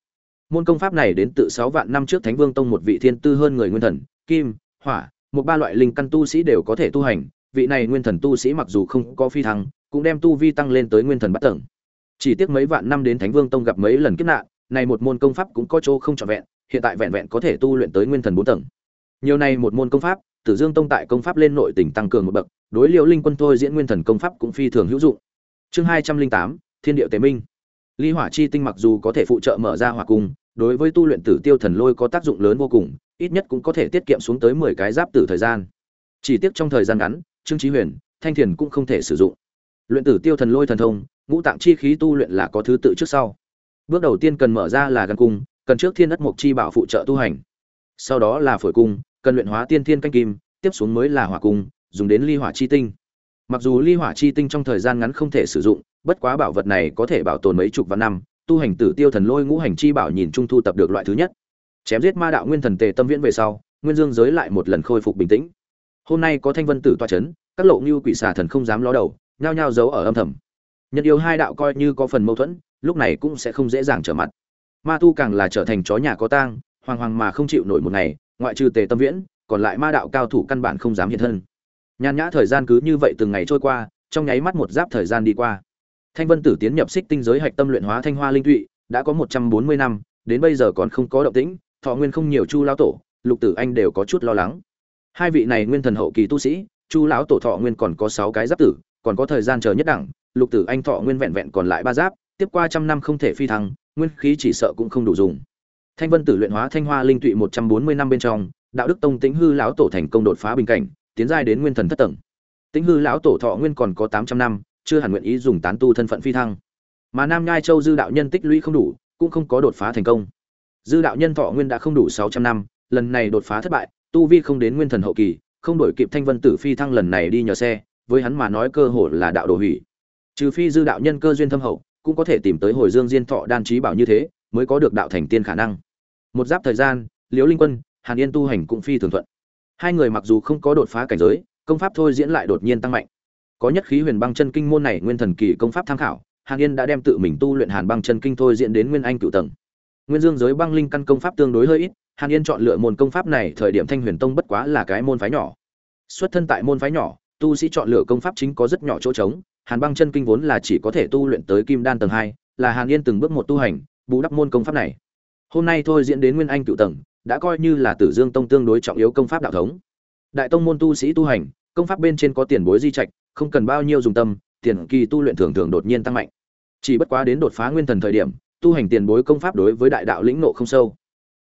Môn công pháp này đến tự sáu vạn năm trước thánh vương tông một vị thiên tư hơn người nguyên thần, kim, hỏa, một ba loại linh căn tu sĩ đều có thể tu hành. Vị này nguyên thần tu sĩ mặc dù không có phi thăng, cũng đem tu vi tăng lên tới nguyên thần bắt tầng. Chỉ tiếc mấy vạn năm đến thánh vương tông gặp mấy lần kiếp nạn này một môn công pháp cũng có chỗ không trọn vẹn, hiện tại vẹn vẹn có thể tu luyện tới nguyên thần bốn tầng nhiều này một môn công pháp, tử dương tông tại công pháp lên nội tỉnh tăng cường một bậc, đối liệu linh quân thôi diễn nguyên thần công pháp cũng phi thường hữu dụng. Chương hai trăm linh tám, thiên điệu tế minh. Ly hỏa chi tinh mặc dù có thể phụ trợ mở ra hỏa cung, đối với tu luyện tử tiêu thần lôi có tác dụng lớn vô cùng, ít nhất cũng có thể tiết kiệm xuống tới mười cái giáp tử thời gian. Chỉ tiếc trong thời gian ngắn, trương trí huyền, thanh thiền cũng không thể sử dụng. Luyện tử tiêu thần lôi thần thông, ngũ tạng chi khí tu luyện là có thứ tự trước sau. Bước đầu tiên cần mở ra là gan cung, cần trước thiên đất mộc chi bảo phụ trợ tu hành. Sau đó là phổi cung cần luyện hóa tiên thiên canh kim, tiếp xuống mới là hỏa cung, dùng đến ly hỏa chi tinh. Mặc dù ly hỏa chi tinh trong thời gian ngắn không thể sử dụng, bất quá bảo vật này có thể bảo tồn mấy chục vạn năm, tu hành tử tiêu thần lôi ngũ hành chi bảo nhìn trung thu tập được loại thứ nhất. Chém giết ma đạo nguyên thần tề tâm viễn về sau, nguyên dương giới lại một lần khôi phục bình tĩnh. Hôm nay có thanh vân tử toa chấn, các lộ như quỷ xà thần không dám ló đầu, nhao nhao giấu ở âm thầm. Nhân yêu hai đạo coi như có phần mâu thuẫn, lúc này cũng sẽ không dễ dàng trở mặt. Ma tu càng là trở thành chó nhà có tang hoàng hoàng mà không chịu nổi một ngày ngoại trừ tề tâm viễn, còn lại ma đạo cao thủ căn bản không dám hiện thân. Nhàn nhã thời gian cứ như vậy từng ngày trôi qua, trong nháy mắt một giáp thời gian đi qua. Thanh vân tử tiến nhập xích tinh giới hạch tâm luyện hóa thanh hoa linh thụy đã có một trăm bốn mươi năm, đến bây giờ còn không có động tĩnh, thọ nguyên không nhiều chu lão tổ, lục tử anh đều có chút lo lắng. Hai vị này nguyên thần hậu kỳ tu sĩ, chu lão tổ thọ nguyên còn có sáu cái giáp tử, còn có thời gian chờ nhất đẳng, lục tử anh thọ nguyên vẹn vẹn còn lại ba giáp, tiếp qua trăm năm không thể phi thăng, nguyên khí chỉ sợ cũng không đủ dùng thanh vân tử luyện hóa thanh hoa linh tụy một trăm bốn mươi năm bên trong, đạo đức tông tĩnh hư lão tổ thành công đột phá bình cảnh, tiến giai đến nguyên thần thất tầng. Tĩnh hư lão tổ thọ nguyên còn có tám trăm năm, chưa hẳn nguyện ý dùng tán tu thân phận phi thăng. Mà nam nhai châu dư đạo nhân tích lũy không đủ, cũng không có đột phá thành công. Dư đạo nhân thọ nguyên đã không đủ sáu trăm năm, lần này đột phá thất bại, tu vi không đến nguyên thần hậu kỳ, không đổi kịp thanh vân tử phi thăng lần này đi nhờ xe, với hắn mà nói cơ hội là đạo đồ hủy. Trừ phi dư đạo nhân cơ duyên thâm hậu, cũng có thể tìm tới hồi dương diên thọ đan trí bảo như thế mới có được đạo thành tiên khả năng. Một giáp thời gian liễu linh quân hàn yên tu hành cũng phi thường thuận. Hai người mặc dù không có đột phá cảnh giới công pháp thôi diễn lại đột nhiên tăng mạnh. Có nhất khí huyền băng chân kinh môn này nguyên thần kỳ công pháp tham khảo hàn yên đã đem tự mình tu luyện hàn băng chân kinh thôi diễn đến nguyên anh cựu tầng. Nguyên Dương giới băng linh căn công pháp tương đối hơi ít, Hàn Yên chọn lựa môn công pháp này thời điểm Thanh Huyền Tông bất quá là cái môn phái nhỏ. Xuất thân tại môn phái nhỏ, tu sĩ chọn lựa công pháp chính có rất nhỏ chỗ trống, Hàn Băng chân kinh vốn là chỉ có thể tu luyện tới Kim Đan tầng 2, là Hàn Yên từng bước một tu hành, bù đắp môn công pháp này. Hôm nay thôi diễn đến Nguyên Anh cựu tầng, đã coi như là Tử Dương Tông tương đối trọng yếu công pháp đạo thống. Đại tông môn tu sĩ tu hành, công pháp bên trên có tiền bối di trạch, không cần bao nhiêu dùng tâm, tiền kỳ tu luyện thường thường đột nhiên tăng mạnh. Chỉ bất quá đến đột phá nguyên thần thời điểm, tu hành tiền bối công pháp đối với đại đạo lĩnh nộ không sâu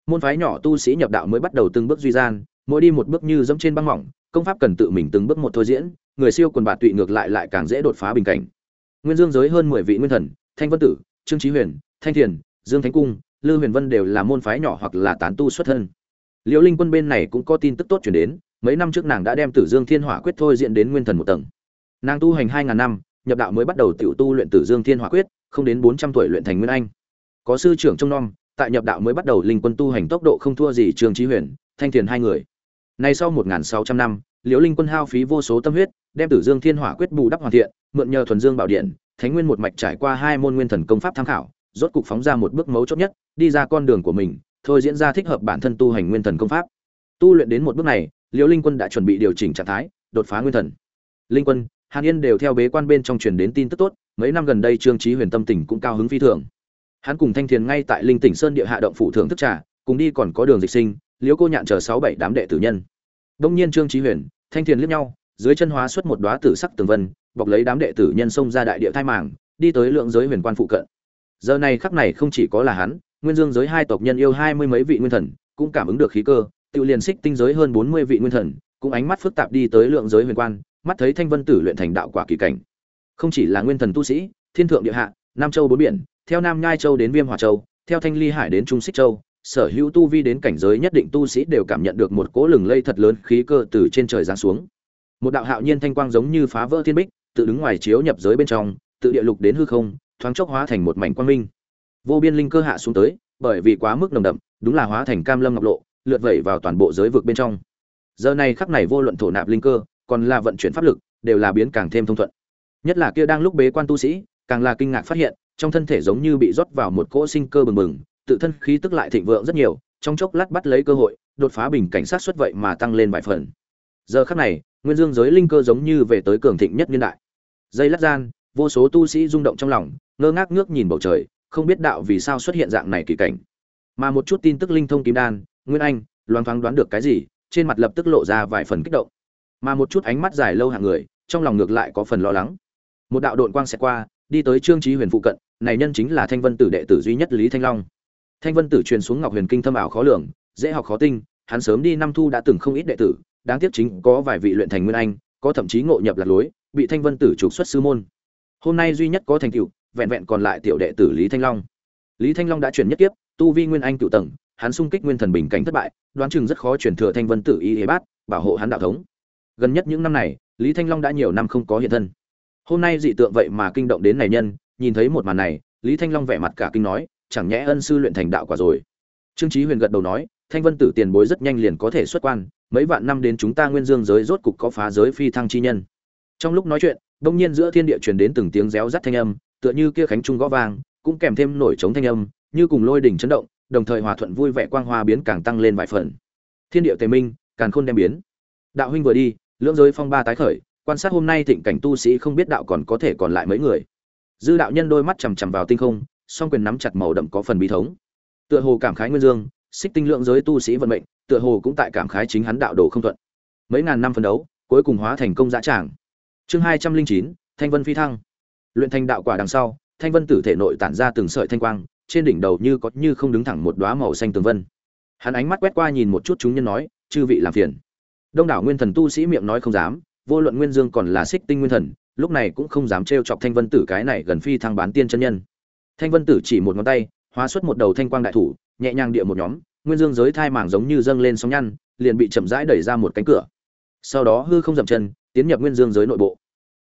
môn phái nhỏ tu sĩ nhập đạo mới bắt đầu từng bước duy gian mỗi đi một bước như dẫm trên băng mỏng công pháp cần tự mình từng bước một thôi diễn người siêu quần bạt tụy ngược lại lại càng dễ đột phá bình cảnh nguyên dương giới hơn mười vị nguyên thần thanh vân tử trương trí huyền thanh thiền dương thánh cung, lư huyền vân đều là môn phái nhỏ hoặc là tán tu xuất thân. Liễu linh quân bên này cũng có tin tức tốt chuyển đến, mấy năm trước nàng đã đem tử dương thiên hỏa quyết thôi diễn đến nguyên thần một tầng. Nàng tu hành hai ngàn năm, nhập đạo mới bắt đầu tiểu tu luyện tử dương thiên hỏa quyết, không đến bốn trăm tuổi luyện thành nguyên anh. Có sư trưởng trông nom, tại nhập đạo mới bắt đầu linh quân tu hành tốc độ không thua gì Trường trí huyền, thanh thiền hai người. Nay sau một sáu trăm năm liễu linh quân hao phí vô số tâm huyết, đem tử dương thiên hỏa quyết bù đắp hoàn thiện, mượn nhờ thuần dương bảo điện, thánh nguyên một mạch trải qua hai môn nguyên thần công pháp tham khảo rốt cục phóng ra một bước mấu chốt nhất, đi ra con đường của mình, thôi diễn ra thích hợp bản thân tu hành nguyên thần công pháp. Tu luyện đến một bước này, liễu linh quân đã chuẩn bị điều chỉnh trạng thái, đột phá nguyên thần. Linh quân, hàn yên đều theo bế quan bên trong truyền đến tin tức tốt, mấy năm gần đây trương chí huyền tâm tình cũng cao hứng phi thường. Hắn cùng thanh thiền ngay tại linh tỉnh sơn địa hạ động phủ thưởng thức trà, cùng đi còn có đường dịch sinh, Liễu cô nhạn chờ sáu bảy đám đệ tử nhân. Đông nhiên trương Chí huyền, thanh thiền liếc nhau, dưới chân hóa xuất một đóa tử sắc tường vân, bọc lấy đám đệ tử nhân xông ra đại địa thai màng, đi tới lượng giới huyền quan phụ cận giờ này khắc này không chỉ có là hắn nguyên dương giới hai tộc nhân yêu hai mươi mấy vị nguyên thần cũng cảm ứng được khí cơ tự liền xích tinh giới hơn bốn mươi vị nguyên thần cũng ánh mắt phức tạp đi tới lượng giới huyền quan mắt thấy thanh vân tử luyện thành đạo quả kỳ cảnh không chỉ là nguyên thần tu sĩ thiên thượng địa hạ nam châu bốn biển theo Nam Nhai Châu đến Viêm Hỏa Châu, theo Thanh Ly Hải đến Trung Xích Châu, sở hữu tu vi đến cảnh giới nhất định tu sĩ đều cảm nhận được một cỗ lừng lây thật lớn khí cơ từ trên trời giáng xuống. Một đạo hạo nhiên thanh quang giống như phá vỡ thiên bích, tự đứng ngoài chiếu nhập giới bên trong, tự địa lục đến hư không, thoáng chốc hóa thành một mảnh quang minh. Vô biên linh cơ hạ xuống tới, bởi vì quá mức nồng đậm, đúng là hóa thành cam lâm ngọc lộ, lượt vẩy vào toàn bộ giới vực bên trong. Giờ này khắc này vô luận thổ nạp linh cơ, còn là vận chuyển pháp lực, đều là biến càng thêm thông thuận. Nhất là kia đang lúc bế quan tu sĩ, càng là kinh ngạc phát hiện, trong thân thể giống như bị rót vào một cỗ sinh cơ bừng bừng, tự thân khí tức lại thịnh vượng rất nhiều, trong chốc lát bắt lấy cơ hội, đột phá bình cảnh sát xuất vậy mà tăng lên vài phần. Giờ khắc này, nguyên dương giới linh cơ giống như về tới cường thịnh nhất niên đại. Dây lát gian, vô số tu sĩ rung động trong lòng, ngơ ngác ngước nhìn bầu trời, không biết đạo vì sao xuất hiện dạng này kỳ cảnh. Mà một chút tin tức linh thông kim đan, Nguyên Anh, loáng thoáng đoán được cái gì, trên mặt lập tức lộ ra vài phần kích động. Mà một chút ánh mắt dài lâu hạng người, trong lòng ngược lại có phần lo lắng. Một đạo độn quang sẽ qua, đi tới trương trí huyền phụ cận này nhân chính là thanh vân tử đệ tử duy nhất lý thanh long thanh vân tử truyền xuống ngọc huyền kinh thâm ảo khó lường dễ học khó tinh hắn sớm đi năm thu đã từng không ít đệ tử đáng tiếc chính có vài vị luyện thành nguyên anh có thậm chí ngộ nhập lạc lối bị thanh vân tử trục xuất sư môn hôm nay duy nhất có thành tựu vẹn vẹn còn lại tiểu đệ tử lý thanh long. Lý thanh long đã chuyển nhất tiếp, tu vi nguyên anh cựu tầng hắn xung kích nguyên thần bình cảnh thất bại đoán chừng rất khó chuyển thừa thanh vân tử y Hề bát bảo hộ hắn đạo thống. Gần nhất những năm này lý thanh long đã nhiều năm không có hiện thân. Hôm nay dị tượng vậy mà kinh động đến này nhân nhìn thấy một màn này lý thanh long vẻ mặt cả kinh nói chẳng nhẽ ân sư luyện thành đạo quả rồi? Trương trí huyền gật đầu nói thanh vân tử tiền bối rất nhanh liền có thể xuất quan mấy vạn năm đến chúng ta nguyên dương giới rốt cục có phá giới phi thăng chi nhân. Trong lúc nói chuyện đông nhiên giữa thiên địa truyền đến từng tiếng réo rắt thanh âm tựa như kia khánh trung gõ vang, cũng kèm thêm nổi trống thanh âm, như cùng lôi đỉnh chấn động, đồng thời hòa thuận vui vẻ quang hoa biến càng tăng lên vài phần. Thiên địa tề minh, càn khôn đem biến. Đạo huynh vừa đi, lưỡng giới phong ba tái khởi, quan sát hôm nay thịnh cảnh tu sĩ không biết đạo còn có thể còn lại mấy người. Dư đạo nhân đôi mắt chằm chằm vào tinh không, song quyền nắm chặt màu đậm có phần bí thống. Tựa hồ cảm khái nguyên dương, xích tinh lượng giới tu sĩ vận mệnh, tựa hồ cũng tại cảm khái chính hắn đạo đồ không thuận. Mấy ngàn năm phân đấu, cuối cùng hóa thành công dã tràng. Chương hai trăm linh chín, thanh vân phi thăng luyện thành đạo quả đằng sau, thanh vân tử thể nội tản ra từng sợi thanh quang, trên đỉnh đầu như có như không đứng thẳng một đóa màu xanh tường vân. Hắn ánh mắt quét qua nhìn một chút chúng nhân nói, chư vị làm phiền. Đông đảo nguyên thần tu sĩ miệng nói không dám, vô luận nguyên dương còn là xích tinh nguyên thần, lúc này cũng không dám trêu chọc thanh vân tử cái này gần phi thăng bán tiên chân nhân. Thanh vân tử chỉ một ngón tay, hóa xuất một đầu thanh quang đại thủ, nhẹ nhàng địa một nhóm, nguyên dương giới thai màng giống như dâng lên sóng nhăn, liền bị chậm rãi đẩy ra một cánh cửa. Sau đó hư không dậm chân, tiến nhập nguyên dương giới nội bộ.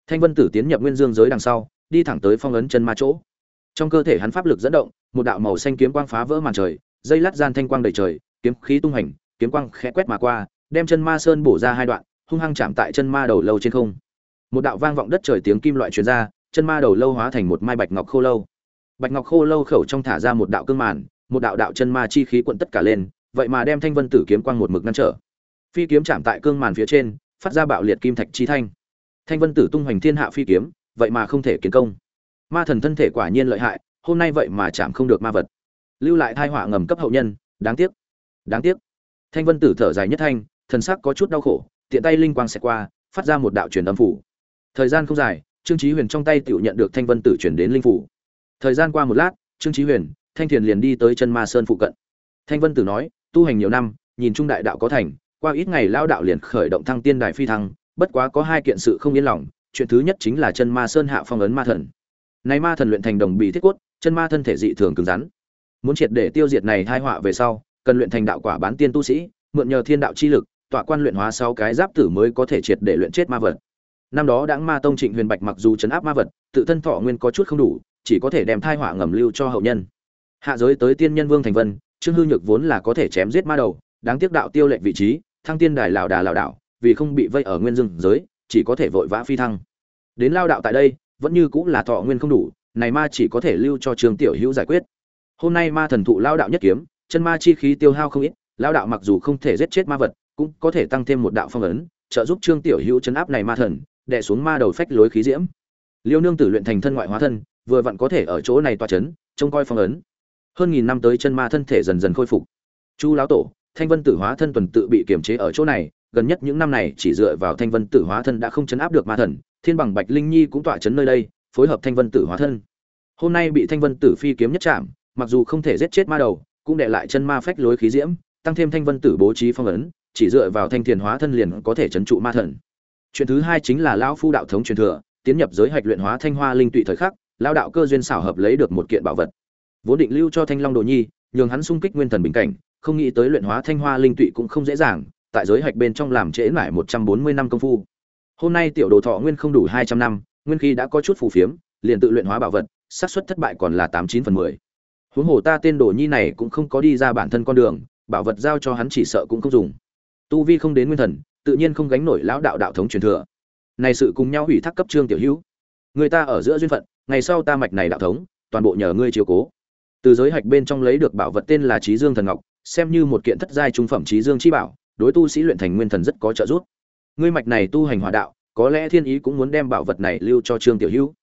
Thanh vân tử tiến nhập nguyên dương giới đằng sau đi thẳng tới phong ấn chân ma chỗ. Trong cơ thể hắn pháp lực dẫn động, một đạo màu xanh kiếm quang phá vỡ màn trời, dây lát gian thanh quang đầy trời, kiếm khí tung hành, kiếm quang khẽ quét mà qua, đem chân ma sơn bổ ra hai đoạn, hung hăng chạm tại chân ma đầu lâu trên không. Một đạo vang vọng đất trời tiếng kim loại truyền ra, chân ma đầu lâu hóa thành một mai bạch ngọc khô lâu. Bạch ngọc khô lâu khẩu trong thả ra một đạo cương màn, một đạo đạo chân ma chi khí cuộn tất cả lên, vậy mà đem thanh vân tử kiếm quang một mực ngăn trở. Phi kiếm chạm tại cương màn phía trên, phát ra bạo liệt kim thạch chi thanh. Thanh vân tử tung hoành thiên hạ phi kiếm vậy mà không thể kiến công. Ma thần thân thể quả nhiên lợi hại, hôm nay vậy mà chạm không được ma vật. Lưu lại thai họa ngầm cấp hậu nhân, đáng tiếc đáng tiếc. Thanh vân tử thở dài nhất thanh, thần sắc có chút đau khổ, tiện tay linh quang xẹt qua, phát ra một đạo truyền âm phủ. Thời gian không dài, trương chí huyền trong tay tự nhận được thanh vân tử chuyển đến linh phủ. Thời gian qua một lát, trương chí huyền, thanh thiền liền đi tới chân ma sơn phụ cận. Thanh vân tử nói, tu hành nhiều năm, nhìn trung đại đạo có thành, qua ít ngày lao đạo liền khởi động thăng tiên đại phi thăng, bất quá có hai kiện sự không yên lòng chuyện thứ nhất chính là chân ma sơn hạ phong ấn ma thần. Này ma thần luyện thành đồng bì thiết cốt, chân ma thân thể dị thường cứng rắn. Muốn triệt để tiêu diệt này thai họa về sau, cần luyện thành đạo quả bán tiên tu sĩ, mượn nhờ thiên đạo chi lực, tọa quan luyện hóa sáu cái giáp tử mới có thể triệt để luyện chết ma vật. Năm đó đãng ma tông trịnh huyền bạch mặc dù chấn áp ma vật, tự thân thọ nguyên có chút không đủ, chỉ có thể đem thai họa ngầm lưu cho hậu nhân. Hạ giới tới tiên nhân vương thành vân, trương hư nhược vốn là có thể chém giết ma đầu, đáng tiếc đạo tiêu lệnh vị trí, thăng tiên đài lảo đà lảo đảo, vì không bị vây ở nguyên dương giới chỉ có thể vội vã phi thăng. Đến lao đạo tại đây, vẫn như cũng là thọ nguyên không đủ, này ma chỉ có thể lưu cho trương tiểu hữu giải quyết. Hôm nay ma thần thụ lao đạo nhất kiếm, chân ma chi khí tiêu hao không ít, lao đạo mặc dù không thể giết chết ma vật, cũng có thể tăng thêm một đạo phong ấn, trợ giúp trương tiểu hữu chấn áp này ma thần, đè xuống ma đầu phách lối khí diễm. Liêu nương tử luyện thành thân ngoại hóa thân, vừa vặn có thể ở chỗ này toa chấn, trông coi phong ấn. Hơn nghìn năm tới chân ma thân thể dần dần khôi phục. Chu lão tổ, thanh vân tử hóa thân tuần tự bị kiềm chế ở chỗ này gần nhất những năm này chỉ dựa vào thanh vân tử hóa thân đã không chấn áp được ma thần, thiên bằng bạch linh nhi cũng tọa chấn nơi đây, phối hợp thanh vân tử hóa thân. Hôm nay bị thanh vân tử phi kiếm nhất chạm, mặc dù không thể giết chết ma đầu, cũng để lại chân ma phách lối khí diễm, tăng thêm thanh vân tử bố trí phong ấn, chỉ dựa vào thanh thiền hóa thân liền có thể chấn trụ ma thần. Chuyện thứ hai chính là lão phu đạo thống truyền thừa, tiến nhập giới hạch luyện hóa thanh hoa linh tụy thời khắc lao đạo cơ duyên xảo hợp lấy được một kiện bảo vật. Vốn định lưu cho thanh long đồ nhi, nhường hắn sung kích nguyên thần bình cảnh, không nghĩ tới luyện hóa thanh hoa linh tụy cũng không dễ dàng tại giới hạch bên trong làm trễ mãi một trăm bốn mươi năm công phu. Hôm nay tiểu đồ thọ nguyên không đủ hai trăm năm, nguyên khi đã có chút phù phiếm, liền tự luyện hóa bảo vật, xác suất thất bại còn là tám chín phần mười. Huống hồ ta tên đồ nhi này cũng không có đi ra bản thân con đường, bảo vật giao cho hắn chỉ sợ cũng không dùng. Tu vi không đến nguyên thần, tự nhiên không gánh nổi lão đạo đạo thống truyền thừa. Này sự cùng nhau hủy thác cấp trương tiểu hữu. Người ta ở giữa duyên phận, ngày sau ta mạch này đạo thống, toàn bộ nhờ ngươi chiếu cố. Từ giới hạch bên trong lấy được bảo vật tên là trí dương thần ngọc, xem như một kiện thất giai trung phẩm trí dương chi bảo đối tu sĩ luyện thành nguyên thần rất có trợ giúp. Ngươi mạch này tu hành hòa đạo, có lẽ thiên ý cũng muốn đem bảo vật này lưu cho trương tiểu hữu.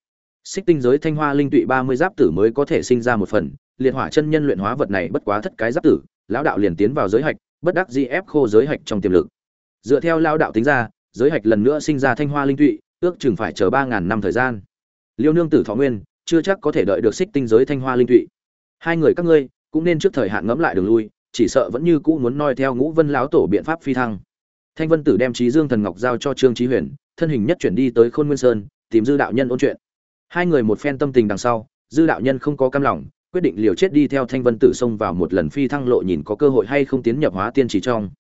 Xích tinh giới thanh hoa linh tụy ba mươi giáp tử mới có thể sinh ra một phần, liệt hỏa chân nhân luyện hóa vật này bất quá thất cái giáp tử, lão đạo liền tiến vào giới hạch, bất đắc dĩ ép khô giới hạch trong tiềm lực. Dựa theo lão đạo tính ra, giới hạch lần nữa sinh ra thanh hoa linh tụy, ước chừng phải chờ ba ngàn năm thời gian. Liêu nương tử thọ nguyên, chưa chắc có thể đợi được xích tinh giới thanh hoa linh tụy. Hai người các ngươi, cũng nên trước thời hạn ngẫm lại đường lui chỉ sợ vẫn như cũ muốn noi theo ngũ vân lão tổ biện pháp phi thăng. Thanh vân tử đem trí dương thần ngọc giao cho trương trí huyền, thân hình nhất chuyển đi tới khôn nguyên sơn, tìm dư đạo nhân ôn chuyện. Hai người một phen tâm tình đằng sau, dư đạo nhân không có cam lòng, quyết định liều chết đi theo thanh vân tử xông vào một lần phi thăng lộ nhìn có cơ hội hay không tiến nhập hóa tiên chỉ trong.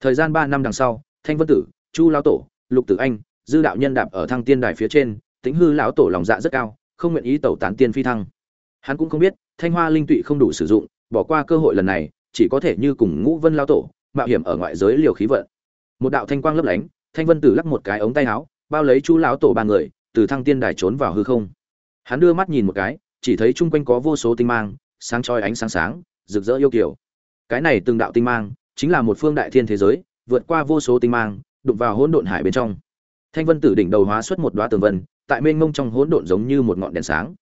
Thời gian ba năm đằng sau, thanh vân tử, chu lão tổ, lục tử anh, dư đạo nhân đạp ở thăng tiên đài phía trên tính hư lão tổ lòng dạ rất cao, không nguyện ý tẩu tán tiên phi thăng. Hắn cũng không biết, thanh hoa linh tụy không đủ sử dụng, bỏ qua cơ hội lần này chỉ có thể như cùng ngũ vân lao tổ, mạo hiểm ở ngoại giới liều khí vận. Một đạo thanh quang lấp lánh, thanh vân tử lắc một cái ống tay áo, bao lấy chu lão tổ ba người, từ thăng tiên đài trốn vào hư không. Hắn đưa mắt nhìn một cái, chỉ thấy chung quanh có vô số tinh mang, sáng chói ánh sáng sáng, rực rỡ yêu kiều. Cái này từng đạo tinh mang, chính là một phương đại thiên thế giới, vượt qua vô số tinh mang, đụng vào hỗn độn hải bên trong. Thanh vân tử đỉnh đầu hóa xuất một đoá tường vân, tại mênh mông trong hỗn độn giống như một ngọn đèn sáng.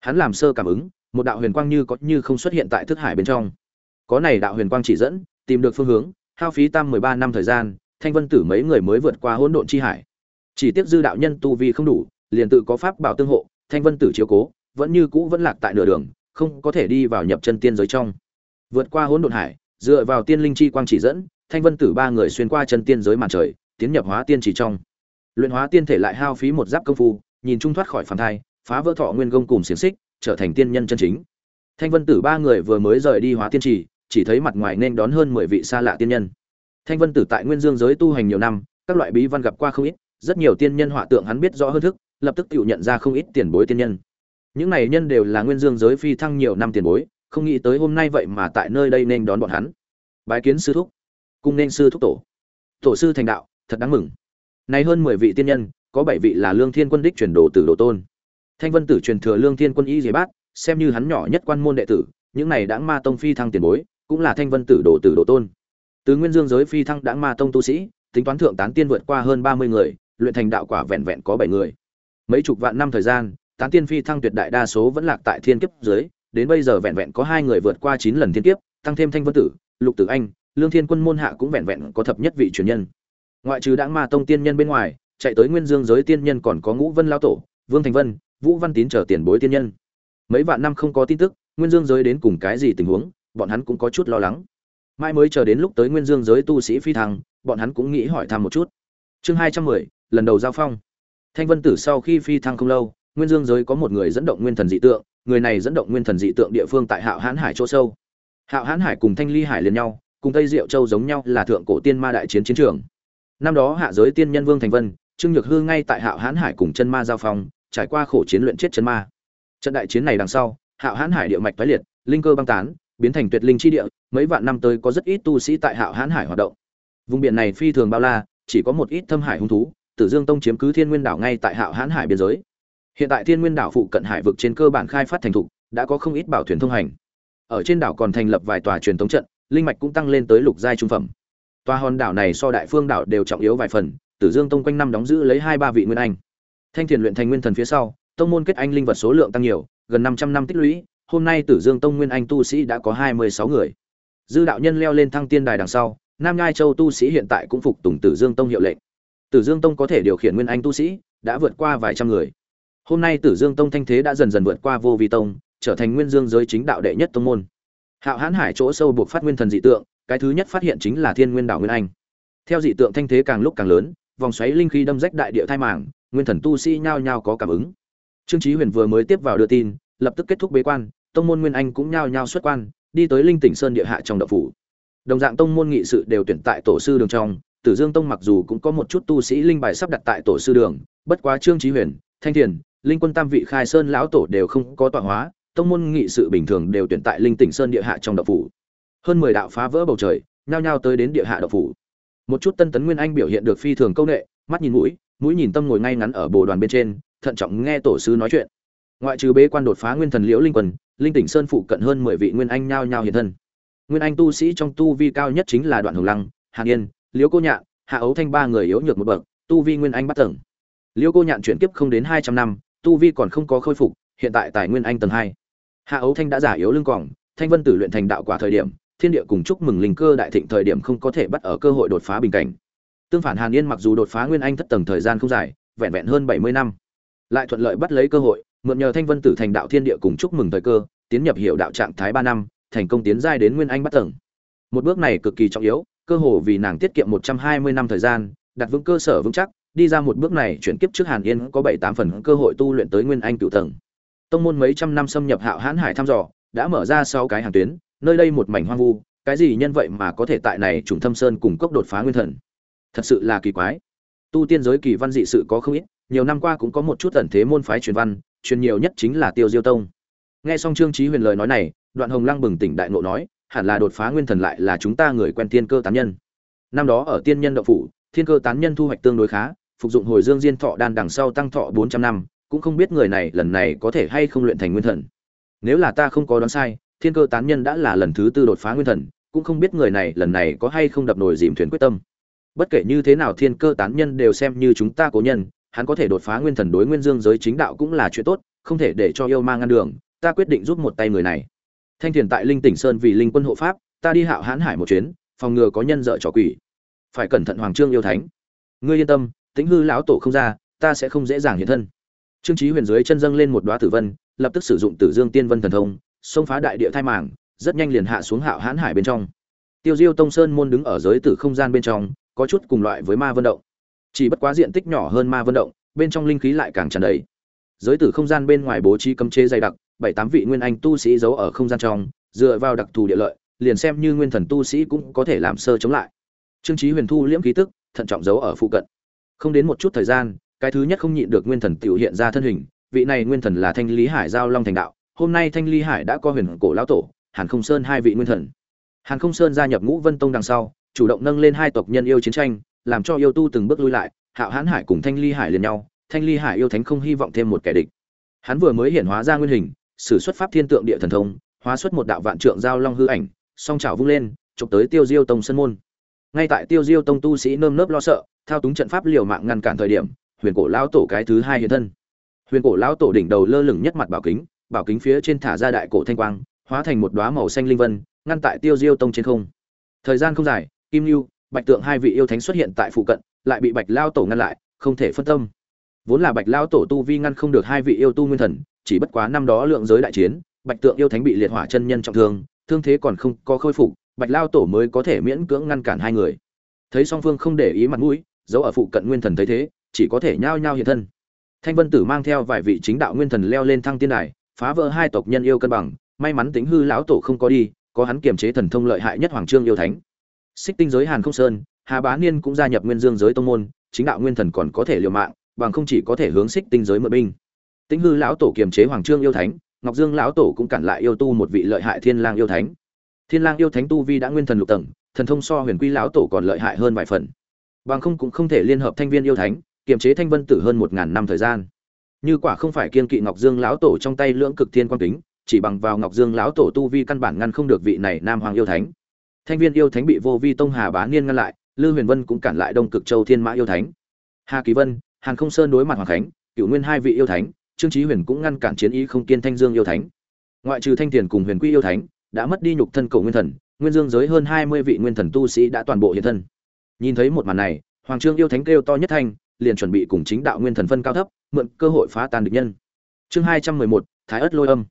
Hắn làm sơ cảm ứng, một đạo huyền quang như có như không xuất hiện tại thức hải bên trong có này đạo huyền quang chỉ dẫn, tìm được phương hướng, hao phí tam mười ba năm thời gian, thanh vân tử mấy người mới vượt qua hỗn độn chi hải. Chỉ tiếc dư đạo nhân tu vi không đủ, liền tự có pháp bảo tương hộ, thanh vân tử chiếu cố, vẫn như cũ vẫn lạc tại nửa đường, không có thể đi vào nhập chân tiên giới trong. Vượt qua hỗn độn hải, dựa vào tiên linh chi quang chỉ dẫn, thanh vân tử ba người xuyên qua chân tiên giới màn trời, tiến nhập hóa tiên chỉ trong. Luyện hóa tiên thể lại hao phí một giáp công phu, nhìn trung thoát khỏi phàm thai, phá vỡ thọ nguyên công cùng xiềng xích, trở thành tiên nhân chân chính. Thanh vân tử ba người vừa mới rời đi hóa tiên trì chỉ thấy mặt ngoài nên đón hơn mười vị xa lạ tiên nhân. Thanh vân tử tại nguyên dương giới tu hành nhiều năm, các loại bí văn gặp qua không ít, rất nhiều tiên nhân họa tượng hắn biết rõ hơn thức, lập tức tự nhận ra không ít tiền bối tiên nhân. Những này nhân đều là nguyên dương giới phi thăng nhiều năm tiền bối, không nghĩ tới hôm nay vậy mà tại nơi đây nên đón bọn hắn. Bái kiến sư thúc, cung nên sư thúc tổ. Tổ sư thành đạo, thật đáng mừng. Nay hơn mười vị tiên nhân, có bảy vị là lương thiên quân đích truyền đồ tử đồ tôn. Thanh vân tử truyền thừa lương thiên quân y dế bát, xem như hắn nhỏ nhất quan môn đệ tử, những này đã ma tông phi thăng tiền bối cũng là thanh vân tử đồ tử đồ tôn. Từ nguyên dương giới phi thăng đã ma tông tu sĩ, tính toán thượng tán tiên vượt qua hơn ba mươi người, luyện thành đạo quả vẹn vẹn có bảy người. Mấy chục vạn năm thời gian, tán tiên phi thăng tuyệt đại đa số vẫn lạc tại thiên kiếp dưới đến bây giờ vẹn vẹn có hai người vượt qua chín lần thiên kiếp, tăng thêm thanh vân tử, lục tử anh, lương thiên quân môn hạ cũng vẹn vẹn có thập nhất vị truyền nhân. Ngoại trừ đãng ma tông tiên nhân bên ngoài, chạy tới nguyên dương giới tiên nhân còn có ngũ vân lao tổ, vương thành vân, vũ văn tín chờ tiền bối tiên nhân. Mấy vạn năm không có tin tức, nguyên dương giới đến cùng cái gì tình huống bọn hắn cũng có chút lo lắng. Mai mới chờ đến lúc tới nguyên dương giới tu sĩ phi thăng, bọn hắn cũng nghĩ hỏi thăm một chút. Chương hai trăm mười, lần đầu giao phong. Thanh vân tử sau khi phi thăng không lâu, nguyên dương giới có một người dẫn động nguyên thần dị tượng, người này dẫn động nguyên thần dị tượng địa phương tại hạo hãn hải chỗ sâu. Hạo hãn hải cùng thanh ly hải liền nhau, cùng tây diệu châu giống nhau là thượng cổ tiên ma đại chiến chiến trường. Năm đó hạ giới tiên nhân vương thành vân, trương nhược hư ngay tại hạo hãn hải cùng chân ma giao phong, trải qua khổ chiến luyện chết chân ma. Trận đại chiến này đằng sau, hạo hãn hải địa mạch thoái liệt, linh cơ băng tán biến thành tuyệt linh chi địa, mấy vạn năm tới có rất ít tu sĩ tại hạo hán hải hoạt động. Vùng biển này phi thường bao la, chỉ có một ít thâm hải hung thú, tử dương tông chiếm cứ thiên nguyên đảo ngay tại hạo hán hải biên giới. Hiện tại thiên nguyên đảo phụ cận hải vực trên cơ bản khai phát thành thục, đã có không ít bảo thuyền thông hành. Ở trên đảo còn thành lập vài tòa truyền thống trận, linh mạch cũng tăng lên tới lục giai trung phẩm. Tòa hòn đảo này so đại phương đảo đều trọng yếu vài phần, tử dương tông quanh năm đóng giữ lấy hai ba vị nguyên anh. Thanh thiền luyện thành nguyên thần phía sau, tông môn kết anh linh vật số lượng tăng nhiều, gần năm trăm năm tích lũy hôm nay tử dương tông nguyên anh tu sĩ đã có hai mươi sáu người. Dư đạo nhân leo lên thăng tiên đài đằng sau, nam nhai châu tu sĩ hiện tại cũng phục tùng tử dương tông hiệu lệnh. Tử dương tông có thể điều khiển nguyên anh tu sĩ, đã vượt qua vài trăm người. Hôm nay tử dương tông thanh thế đã dần dần vượt qua vô vi tông, trở thành nguyên dương giới chính đạo đệ nhất tông môn. Hạo Hán hải chỗ sâu buộc phát nguyên thần dị tượng, cái thứ nhất phát hiện chính là thiên nguyên Đạo nguyên anh. Theo dị tượng thanh thế càng lúc càng lớn, vòng xoáy linh khí đâm rách đại địa thai màng, nguyên thần tu sĩ nhao nhao có cảm ứng. Trương Chí huyền vừa mới tiếp vào đưa tin lập tức kết thúc bế quan, tông môn nguyên anh cũng nhao nhao xuất quan, đi tới linh tỉnh sơn địa hạ trong đậu phủ. Đồng dạng tông môn nghị sự đều tuyển tại tổ sư đường trong, tử dương tông mặc dù cũng có một chút tu sĩ linh bài sắp đặt tại tổ sư đường, bất quá trương trí huyền, thanh thiền, linh quân tam vị khai sơn lão tổ đều không có tọa hóa, tông môn nghị sự bình thường đều tuyển tại linh tỉnh sơn địa hạ trong đậu phủ. Hơn mười đạo phá vỡ bầu trời, nhao nhao tới đến địa hạ đậu phủ. Một chút tân tấn nguyên anh biểu hiện được phi thường công nghệ mắt nhìn mũi mũi nhìn tâm ngồi ngay ngắn ở bồ đoàn bên trên, thận trọng nghe tổ sư nói chuyện ngoại trừ bế quan đột phá nguyên thần liễu linh quân, linh tỉnh sơn phụ cận hơn mười vị nguyên anh nhao nhao hiện thân. Nguyên anh tu sĩ trong tu vi cao nhất chính là đoạn hồng lăng hàn yên liễu cô nhạn, hạ ấu thanh ba người yếu nhược một bậc, tu vi nguyên anh bắt tầng. Liễu cô nhạn chuyển kiếp không đến hai trăm năm, tu vi còn không có khôi phục, hiện tại tại nguyên anh tầng hai. Hạ ấu thanh đã giả yếu lưng cỏng thanh vân tử luyện thành đạo quả thời điểm, thiên địa cùng chúc mừng linh cơ đại thịnh thời điểm không có thể bắt ở cơ hội đột phá bình cảnh. Tương phản hàn yên mặc dù đột phá nguyên anh thất tầng thời gian không dài, vẹn vẹn hơn bảy mươi năm, lại thuận lợi bắt lấy cơ hội mượn nhờ thanh vân tử thành đạo thiên địa cùng chúc mừng thời cơ, tiến nhập hiệu đạo trạng thái ba năm, thành công tiến giai đến nguyên anh bắt tầng. Một bước này cực kỳ trọng yếu, cơ hồ vì nàng tiết kiệm một trăm hai mươi năm thời gian, đặt vững cơ sở vững chắc, đi ra một bước này chuyển kiếp trước hàn yên có bảy tám phần cơ hội tu luyện tới nguyên anh cựu tầng. Tông môn mấy trăm năm xâm nhập hạo hãn hải thăm dò, đã mở ra sáu cái hàng tuyến, nơi đây một mảnh hoang vu, cái gì nhân vậy mà có thể tại này trùng thâm sơn cùng cốc đột phá nguyên thần? Thật sự là kỳ quái. Tu tiên giới kỳ văn dị sự có không ít, nhiều năm qua cũng có một chút ẩn thế môn phái truyền văn truyền nhiều nhất chính là tiêu diêu tông. Nghe xong trương trí huyền lời nói này, đoạn hồng lăng bừng tỉnh đại ngộ nói, hẳn là đột phá nguyên thần lại là chúng ta người quen tiên cơ tán nhân. Năm đó ở tiên nhân đậu phủ, thiên cơ tán nhân thu hoạch tương đối khá, phục dụng hồi dương diên thọ đan đằng sau tăng thọ bốn trăm năm, cũng không biết người này lần này có thể hay không luyện thành nguyên thần. Nếu là ta không có đoán sai, thiên cơ tán nhân đã là lần thứ tư đột phá nguyên thần, cũng không biết người này lần này có hay không đập nổi dìm thuyền quyết tâm. Bất kể như thế nào thiên cơ tán nhân đều xem như chúng ta cố nhân hắn có thể đột phá nguyên thần đối nguyên dương giới chính đạo cũng là chuyện tốt, không thể để cho yêu ma ngăn đường, ta quyết định giúp một tay người này. Thanh thiền tại linh tỉnh sơn vì linh quân hộ pháp, ta đi hạo hãn hải một chuyến, phòng ngừa có nhân dợ trò quỷ. Phải cẩn thận hoàng trương yêu thánh. Ngươi yên tâm tính hư lão tổ không ra, ta sẽ không dễ dàng hiện thân. Trương trí huyền dưới chân dâng lên một đoá tử vân, lập tức sử dụng tử dương tiên vân thần thông, xông phá đại địa thai màng, rất nhanh liền hạ xuống hạo hãn hải bên trong. Tiêu diêu tông sơn môn đứng ở giới tử không gian bên trong, có chút cùng loại với ma vân động chỉ bất quá diện tích nhỏ hơn ma vân động, bên trong linh khí lại càng tràn đầy. Giới tử không gian bên ngoài bố trí cấm chế dày đặc, bảy tám vị nguyên anh tu sĩ giấu ở không gian trong, dựa vào đặc thù địa lợi, liền xem như nguyên thần tu sĩ cũng có thể làm sơ chống lại. Trương trí huyền thu liễm khí tức, thận trọng giấu ở phụ cận. Không đến một chút thời gian, cái thứ nhất không nhịn được nguyên thần tiểu hiện ra thân hình, vị này nguyên thần là thanh lý hải giao long thành đạo, hôm nay thanh lý hải đã có huyền cổ lão tổ, hàn không sơn hai vị nguyên thần. Hàn không sơn gia nhập ngũ vân tông đằng sau, chủ động nâng lên hai tộc nhân yêu chiến tranh làm cho yêu tu từng bước lui lại, hạo hãn hải cùng thanh ly hải liền nhau, thanh ly hải yêu thánh không hy vọng thêm một kẻ địch. Hắn vừa mới hiện hóa ra nguyên hình, sử xuất pháp thiên tượng địa thần thông, hóa xuất một đạo vạn trượng giao long hư ảnh, song trào vung lên, chụp tới tiêu diêu tông sân môn. Ngay tại tiêu diêu tông tu sĩ nơm nớp lo sợ, thao túng trận pháp liều mạng ngăn cản thời điểm, huyền cổ lão tổ cái thứ hai hiện thân. Huyền cổ lão tổ đỉnh đầu lơ lửng nhất mặt bảo kính bảo kính phía trên thả ra đại cổ thanh quang, hóa thành một đóa màu xanh linh vân, ngăn tại tiêu diêu tông trên không. Thời gian không dài, kim lưu bạch tượng hai vị yêu thánh xuất hiện tại phụ cận, lại bị bạch lao tổ ngăn lại, không thể phân tâm. Vốn là bạch lao tổ tu vi ngăn không được hai vị yêu tu nguyên thần, chỉ bất quá năm đó lượng giới đại chiến, bạch tượng yêu thánh bị liệt hỏa chân nhân trọng thương thương thế còn không có khôi phục, bạch lao tổ mới có thể miễn cưỡng ngăn cản hai người. Thấy song phương không để ý mặt mũi giấu ở phụ cận nguyên thần thấy thế, chỉ có thể nhao nhao hiện thân. Thanh vân tử mang theo vài vị chính đạo nguyên thần leo lên thăng tiên đài, phá vỡ hai tộc nhân yêu cân bằng, may mắn tính hư lão tổ không có đi, có hắn kiềm chế thần thông lợi hại nhất hoàng trương yêu thánh xích tinh giới hàn không sơn, hà bá niên cũng gia nhập nguyên dương giới tông môn, chính đạo nguyên thần còn có thể liều mạng, bằng không chỉ có thể hướng xích tinh giới mượn binh. Tĩnh hư lão tổ kiềm chế hoàng trương yêu thánh, ngọc dương lão tổ cũng cản lại yêu tu một vị lợi hại thiên lang yêu thánh. Thiên lang yêu thánh tu vi đã nguyên thần lục tầng, thần thông so huyền quy lão tổ còn lợi hại hơn vài phần. Bằng không cũng không thể liên hợp thanh viên yêu thánh, kiềm chế thanh vân tử hơn một ngàn năm thời gian. Như quả không phải kiên kỵ ngọc dương lão tổ trong tay lưỡng cực thiên quan kính, chỉ bằng vào ngọc dương lão tổ tu vi căn bản ngăn không được vị này nam hoàng yêu thánh thanh viên yêu thánh bị vô vi tông hà bá niên ngăn lại, lư huyền vân cũng cản lại đông cực châu thiên mã yêu thánh. Hà kỳ vân, hàn không sơn đối mặt hoàng khánh cựu nguyên hai vị yêu thánh, trương trí huyền cũng ngăn cản chiến ý không kiên thanh dương yêu thánh. Ngoại trừ thanh tiền cùng huyền quy yêu thánh, đã mất đi nhục thân cầu nguyên thần, nguyên dương giới hơn hai mươi vị nguyên thần tu sĩ đã toàn bộ hiện thân. Nhìn thấy một màn này, hoàng trương yêu thánh kêu to nhất thanh, liền chuẩn bị cùng chính đạo nguyên thần phân cao thấp, mượn cơ hội phá tan địch nhân. Chương hai trăm mười một, thái ất lôi âm.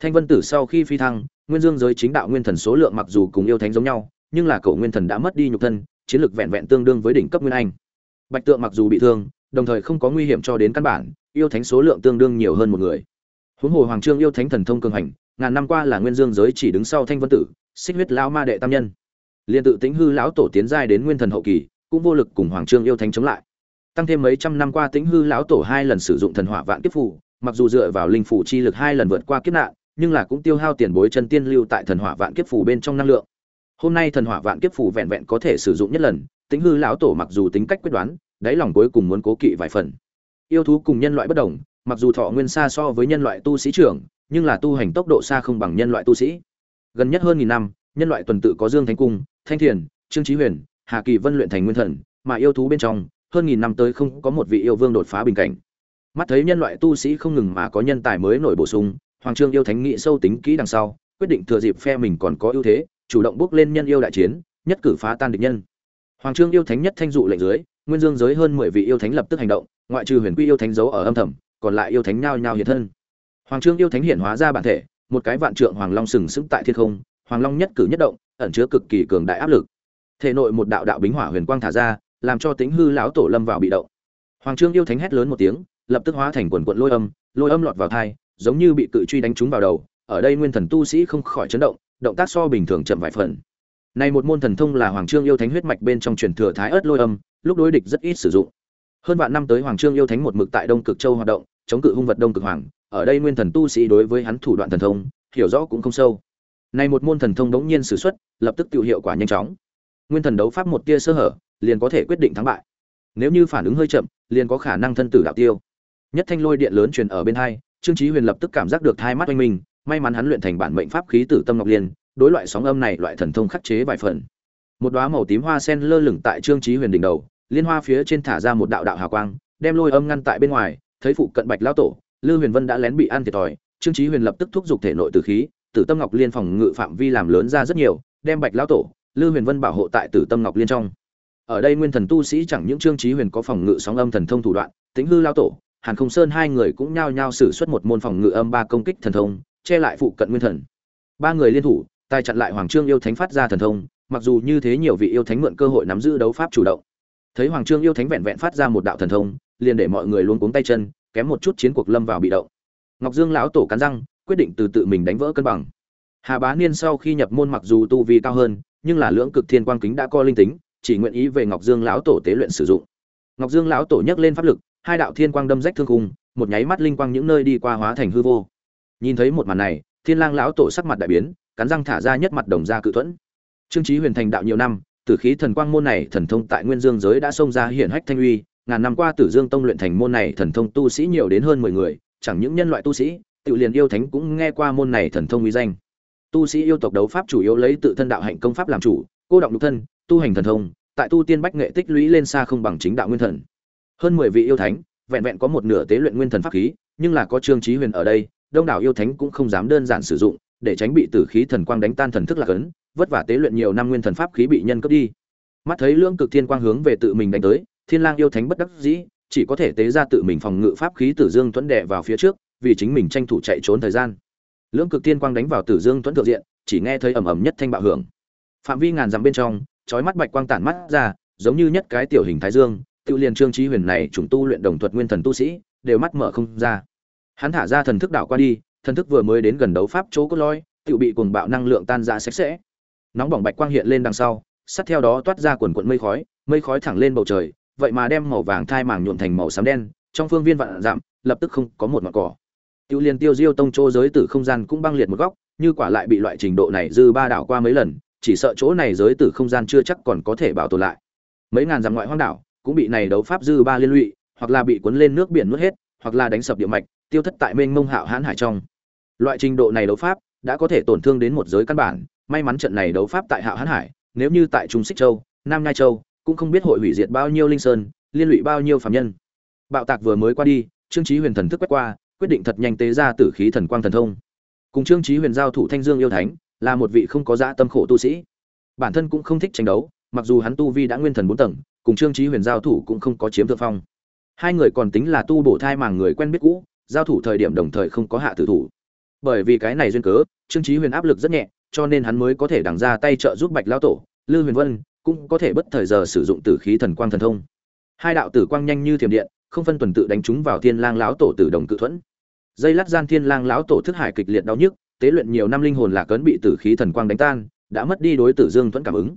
Thanh vân tử sau khi phi thăng nguyên dương giới chính đạo nguyên thần số lượng mặc dù cùng yêu thánh giống nhau, nhưng là cậu nguyên thần đã mất đi nhục thân, chiến lược vẹn vẹn tương đương với đỉnh cấp nguyên anh. Bạch tượng mặc dù bị thương, đồng thời không có nguy hiểm cho đến căn bản, yêu thánh số lượng tương đương nhiều hơn một người. Huống hồ hoàng trương yêu thánh thần thông cường hành, ngàn năm qua là nguyên dương giới chỉ đứng sau thanh vân tử, xích huyết lão ma đệ tam nhân. Liên tự tính hư lão tổ tiến giai đến nguyên thần hậu kỳ, cũng vô lực cùng hoàng trương yêu thánh chống lại. Tăng thêm mấy trăm năm qua tính hư lão tổ hai lần sử dụng thần hỏa vạn kiếp phủ mặc dù dựa vào linh phủ chi lực hai lần vượt qua kiếp nạn nhưng là cũng tiêu hao tiền bối chân tiên lưu tại thần hỏa vạn kiếp phủ bên trong năng lượng. Hôm nay thần hỏa vạn kiếp phủ vẹn vẹn có thể sử dụng nhất lần tính hư lão tổ mặc dù tính cách quyết đoán, đáy lòng cuối cùng muốn cố kỵ vài phần. Yêu thú cùng nhân loại bất đồng, mặc dù thọ nguyên xa so với nhân loại tu sĩ trưởng, nhưng là tu hành tốc độ xa không bằng nhân loại tu sĩ. Gần nhất hơn nghìn năm, nhân loại tuần tự có dương thánh cung, thanh thiền, trương trí huyền, hà kỳ vân luyện thành nguyên thần, mà yêu thú bên trong, hơn nghìn năm tới không có một vị yêu vương đột phá bình cảnh. Mắt thấy nhân loại tu sĩ không ngừng mà có nhân tài mới nổi bổ sung hoàng trương yêu thánh nghị sâu tính kỹ đằng sau, quyết định thừa dịp phe mình còn có ưu thế, chủ động bước lên nhân yêu đại chiến, nhất cử phá tan địch nhân. Hoàng trương yêu thánh nhất thanh dụ lệnh dưới, nguyên dương giới hơn mười vị yêu thánh lập tức hành động, ngoại trừ huyền quy yêu thánh giấu ở âm thầm, còn lại yêu thánh nhao nhao hiện thân. Hoàng trương yêu thánh hiện hóa ra bản thể, một cái vạn trượng hoàng long sừng sững tại thiên không, hoàng long nhất cử nhất động, ẩn chứa cực kỳ cường đại áp lực. Thể nội một đạo đạo bính hỏa huyền quang thả ra, làm cho tĩnh hư lão tổ lâm vào bị động. Hoàng trương yêu thánh hét lớn một tiếng, lập tức hóa thành quần quần lôi âm lôi âm lọt vào thai giống như bị cự truy đánh trúng vào đầu, ở đây nguyên thần tu sĩ không khỏi chấn động động tác so bình thường chậm vài phần. Này một môn thần thông là hoàng trương yêu thánh huyết mạch bên trong truyền thừa thái ớt lôi âm, lúc đối địch rất ít sử dụng. Hơn vạn năm tới hoàng trương yêu thánh một mực tại đông cực châu hoạt động, chống cự hung vật đông cực hoàng, ở đây nguyên thần tu sĩ đối với hắn thủ đoạn thần thông, hiểu rõ cũng không sâu. Này một môn thần thông đống nhiên sử xuất, lập tức tiêu hiệu quả nhanh chóng. Nguyên thần đấu pháp một tia sơ hở, liền có thể quyết định thắng bại. Nếu như phản ứng hơi chậm, liền có khả năng thân tử đạo tiêu. Nhất thanh lôi điện lớn truyền ở bên hai trương chí huyền lập tức cảm giác được hai mắt oanh minh, may mắn hắn luyện thành bản mệnh pháp khí tử tâm ngọc liên, đối loại sóng âm này loại thần thông khắc chế vài phần. Một đóa màu tím hoa sen lơ lửng tại trương chí huyền đỉnh đầu, liên hoa phía trên thả ra một đạo đạo hào quang, đem lôi âm ngăn tại bên ngoài, thấy phụ cận bạch lão tổ, lư huyền vân đã lén bị ăn thiệt thòi, trương chí huyền lập tức thúc giục thể nội tử khí, tử tâm ngọc liên phòng ngự phạm vi làm lớn ra rất nhiều, đem bạch lão tổ, lư huyền vân bảo hộ tại tử tâm ngọc liên trong. Ở đây nguyên thần tu sĩ chẳng những trương chí huyền có phòng ngự sóng âm thần thông thủ đoạn tính hư lão tổ hàn không sơn hai người cũng nhao nhao sử xuất một môn phòng ngự âm ba công kích thần thông, che lại phụ cận nguyên thần. Ba người liên thủ, tài chặn lại hoàng trương yêu thánh phát ra thần thông, mặc dù như thế nhiều vị yêu thánh mượn cơ hội nắm giữ đấu pháp chủ động. Thấy hoàng trương yêu thánh vẹn vẹn phát ra một đạo thần thông, liền để mọi người luôn cuống tay chân, kém một chút chiến cuộc lâm vào bị động. Ngọc dương lão tổ cắn răng, quyết định từ tự mình đánh vỡ cân bằng. Hà bá niên sau khi nhập môn mặc dù tu vi cao hơn, nhưng là lưỡng cực thiên quang kính đã co linh tính, chỉ nguyện ý về ngọc dương lão tổ tế luyện sử dụng. Ngọc dương lão tổ nhấc lên pháp lực hai đạo thiên quang đâm rách thương khung, một nháy mắt linh quang những nơi đi qua hóa thành hư vô. Nhìn thấy một màn này, thiên lang lão tổ sắc mặt đại biến, cắn răng thả ra nhất mặt đồng ra cự thuẫn. Trương chí huyền thành đạo nhiều năm, tử khí thần quang môn này thần thông tại nguyên dương giới đã xông ra hiển hách thanh uy, ngàn năm qua tử dương tông luyện thành môn này thần thông tu sĩ nhiều đến hơn mười người, chẳng những nhân loại tu sĩ, tự liền yêu thánh cũng nghe qua môn này thần thông uy danh. Tu sĩ yêu tộc đấu pháp chủ yếu lấy tự thân đạo hạnh công pháp làm chủ, cô động lục thân, tu hành thần thông, tại tu tiên bách nghệ tích lũy lên xa không bằng chính đạo nguyên thần hơn mười vị yêu thánh, vẹn vẹn có một nửa tế luyện nguyên thần pháp khí, nhưng là có trương trí huyền ở đây, đông đảo yêu thánh cũng không dám đơn giản sử dụng, để tránh bị tử khí thần quang đánh tan thần thức lạc ấn, vất vả tế luyện nhiều năm nguyên thần pháp khí bị nhân cướp đi. Mắt thấy lưỡng cực thiên quang hướng về tự mình đánh tới, thiên lang yêu thánh bất đắc dĩ, chỉ có thể tế ra tự mình phòng ngự pháp khí tử dương tuấn đệ vào phía trước, vì chính mình tranh thủ chạy trốn thời gian. Lưỡng cực thiên quang đánh vào tử dương tuấn thượng diện, chỉ nghe thấy ầm ầm nhất thanh bạo hưởng. Phạm vi ngàn dặm bên trong, chói mắt bạch quang tản mắt ra, giống như nhất cái tiểu hình thái dương tự liền trương trí huyền này trùng tu luyện đồng thuật nguyên thần tu sĩ, đều mắt mở không ra. Hắn thả ra thần thức đảo qua đi, thần thức vừa mới đến gần đấu pháp chỗ cốt lõi tự bị cuồng bạo năng lượng tan ra sạch sẽ. Nóng bỏng bạch quang hiện lên đằng sau, sát theo đó toát ra quần quận mây khói mây khói thẳng lên bầu trời, vậy mà đem màu vàng thai màng nhuộm thành màu xám đen, trong phương viên vạn dặm, lập tức không có một mặt cỏ. Tiêu liên tiêu diêu tông chỗ giới tử không gian cũng băng liệt một góc, như quả lại bị loại trình độ này dư ba đảo qua mấy lần, chỉ sợ chỗ này giới tử không gian chưa chắc còn có thể bảo tồn lại. Mấy ngàn dặm ngoại hoang đảo cũng bị này đấu pháp dư ba liên lụy, hoặc là bị cuốn lên nước biển nuốt hết, hoặc là đánh sập địa mạch, tiêu thất tại mênh mông hạo hãn hải trong. Loại trình độ này đấu pháp đã có thể tổn thương đến một giới căn bản, may mắn trận này đấu pháp tại hạo hãn hải, nếu như tại trung xích châu, nam nhai châu, cũng không biết hội hủy diệt bao nhiêu linh sơn, liên lụy bao nhiêu phạm nhân. Bạo tạc vừa mới qua đi, trương chí huyền thần thức quét qua, quyết định thật nhanh tế ra tử khí thần quang thần thông. Cùng trương chí huyền giao thủ thanh dương yêu thánh, là một vị không có dạ tâm khổ tu sĩ. Bản thân cũng không thích tranh đấu, mặc dù hắn tu vi đã nguyên thần bốn tầng cùng trương trí huyền giao thủ cũng không có chiếm thượng phong. Hai người còn tính là tu bổ thai màng người quen biết cũ, giao thủ thời điểm đồng thời không có hạ tử thủ. Bởi vì cái này duyên cớ, trương trí huyền áp lực rất nhẹ, cho nên hắn mới có thể đằng ra tay trợ giúp bạch lao tổ, lư huyền vân, cũng có thể bất thời giờ sử dụng tử khí thần quang thần thông. Hai đạo tử quang nhanh như thiểm điện, không phân tuần tự đánh chúng vào thiên lang lão tổ tử đồng cự thuẫn. Dây lát gian thiên lang lão tổ thức hải kịch liệt đau nhức, tế luyện nhiều năm linh hồn lạc cấn bị tử khí thần quang đánh tan, đã mất đi đối tử dương thuẫn cảm ứng.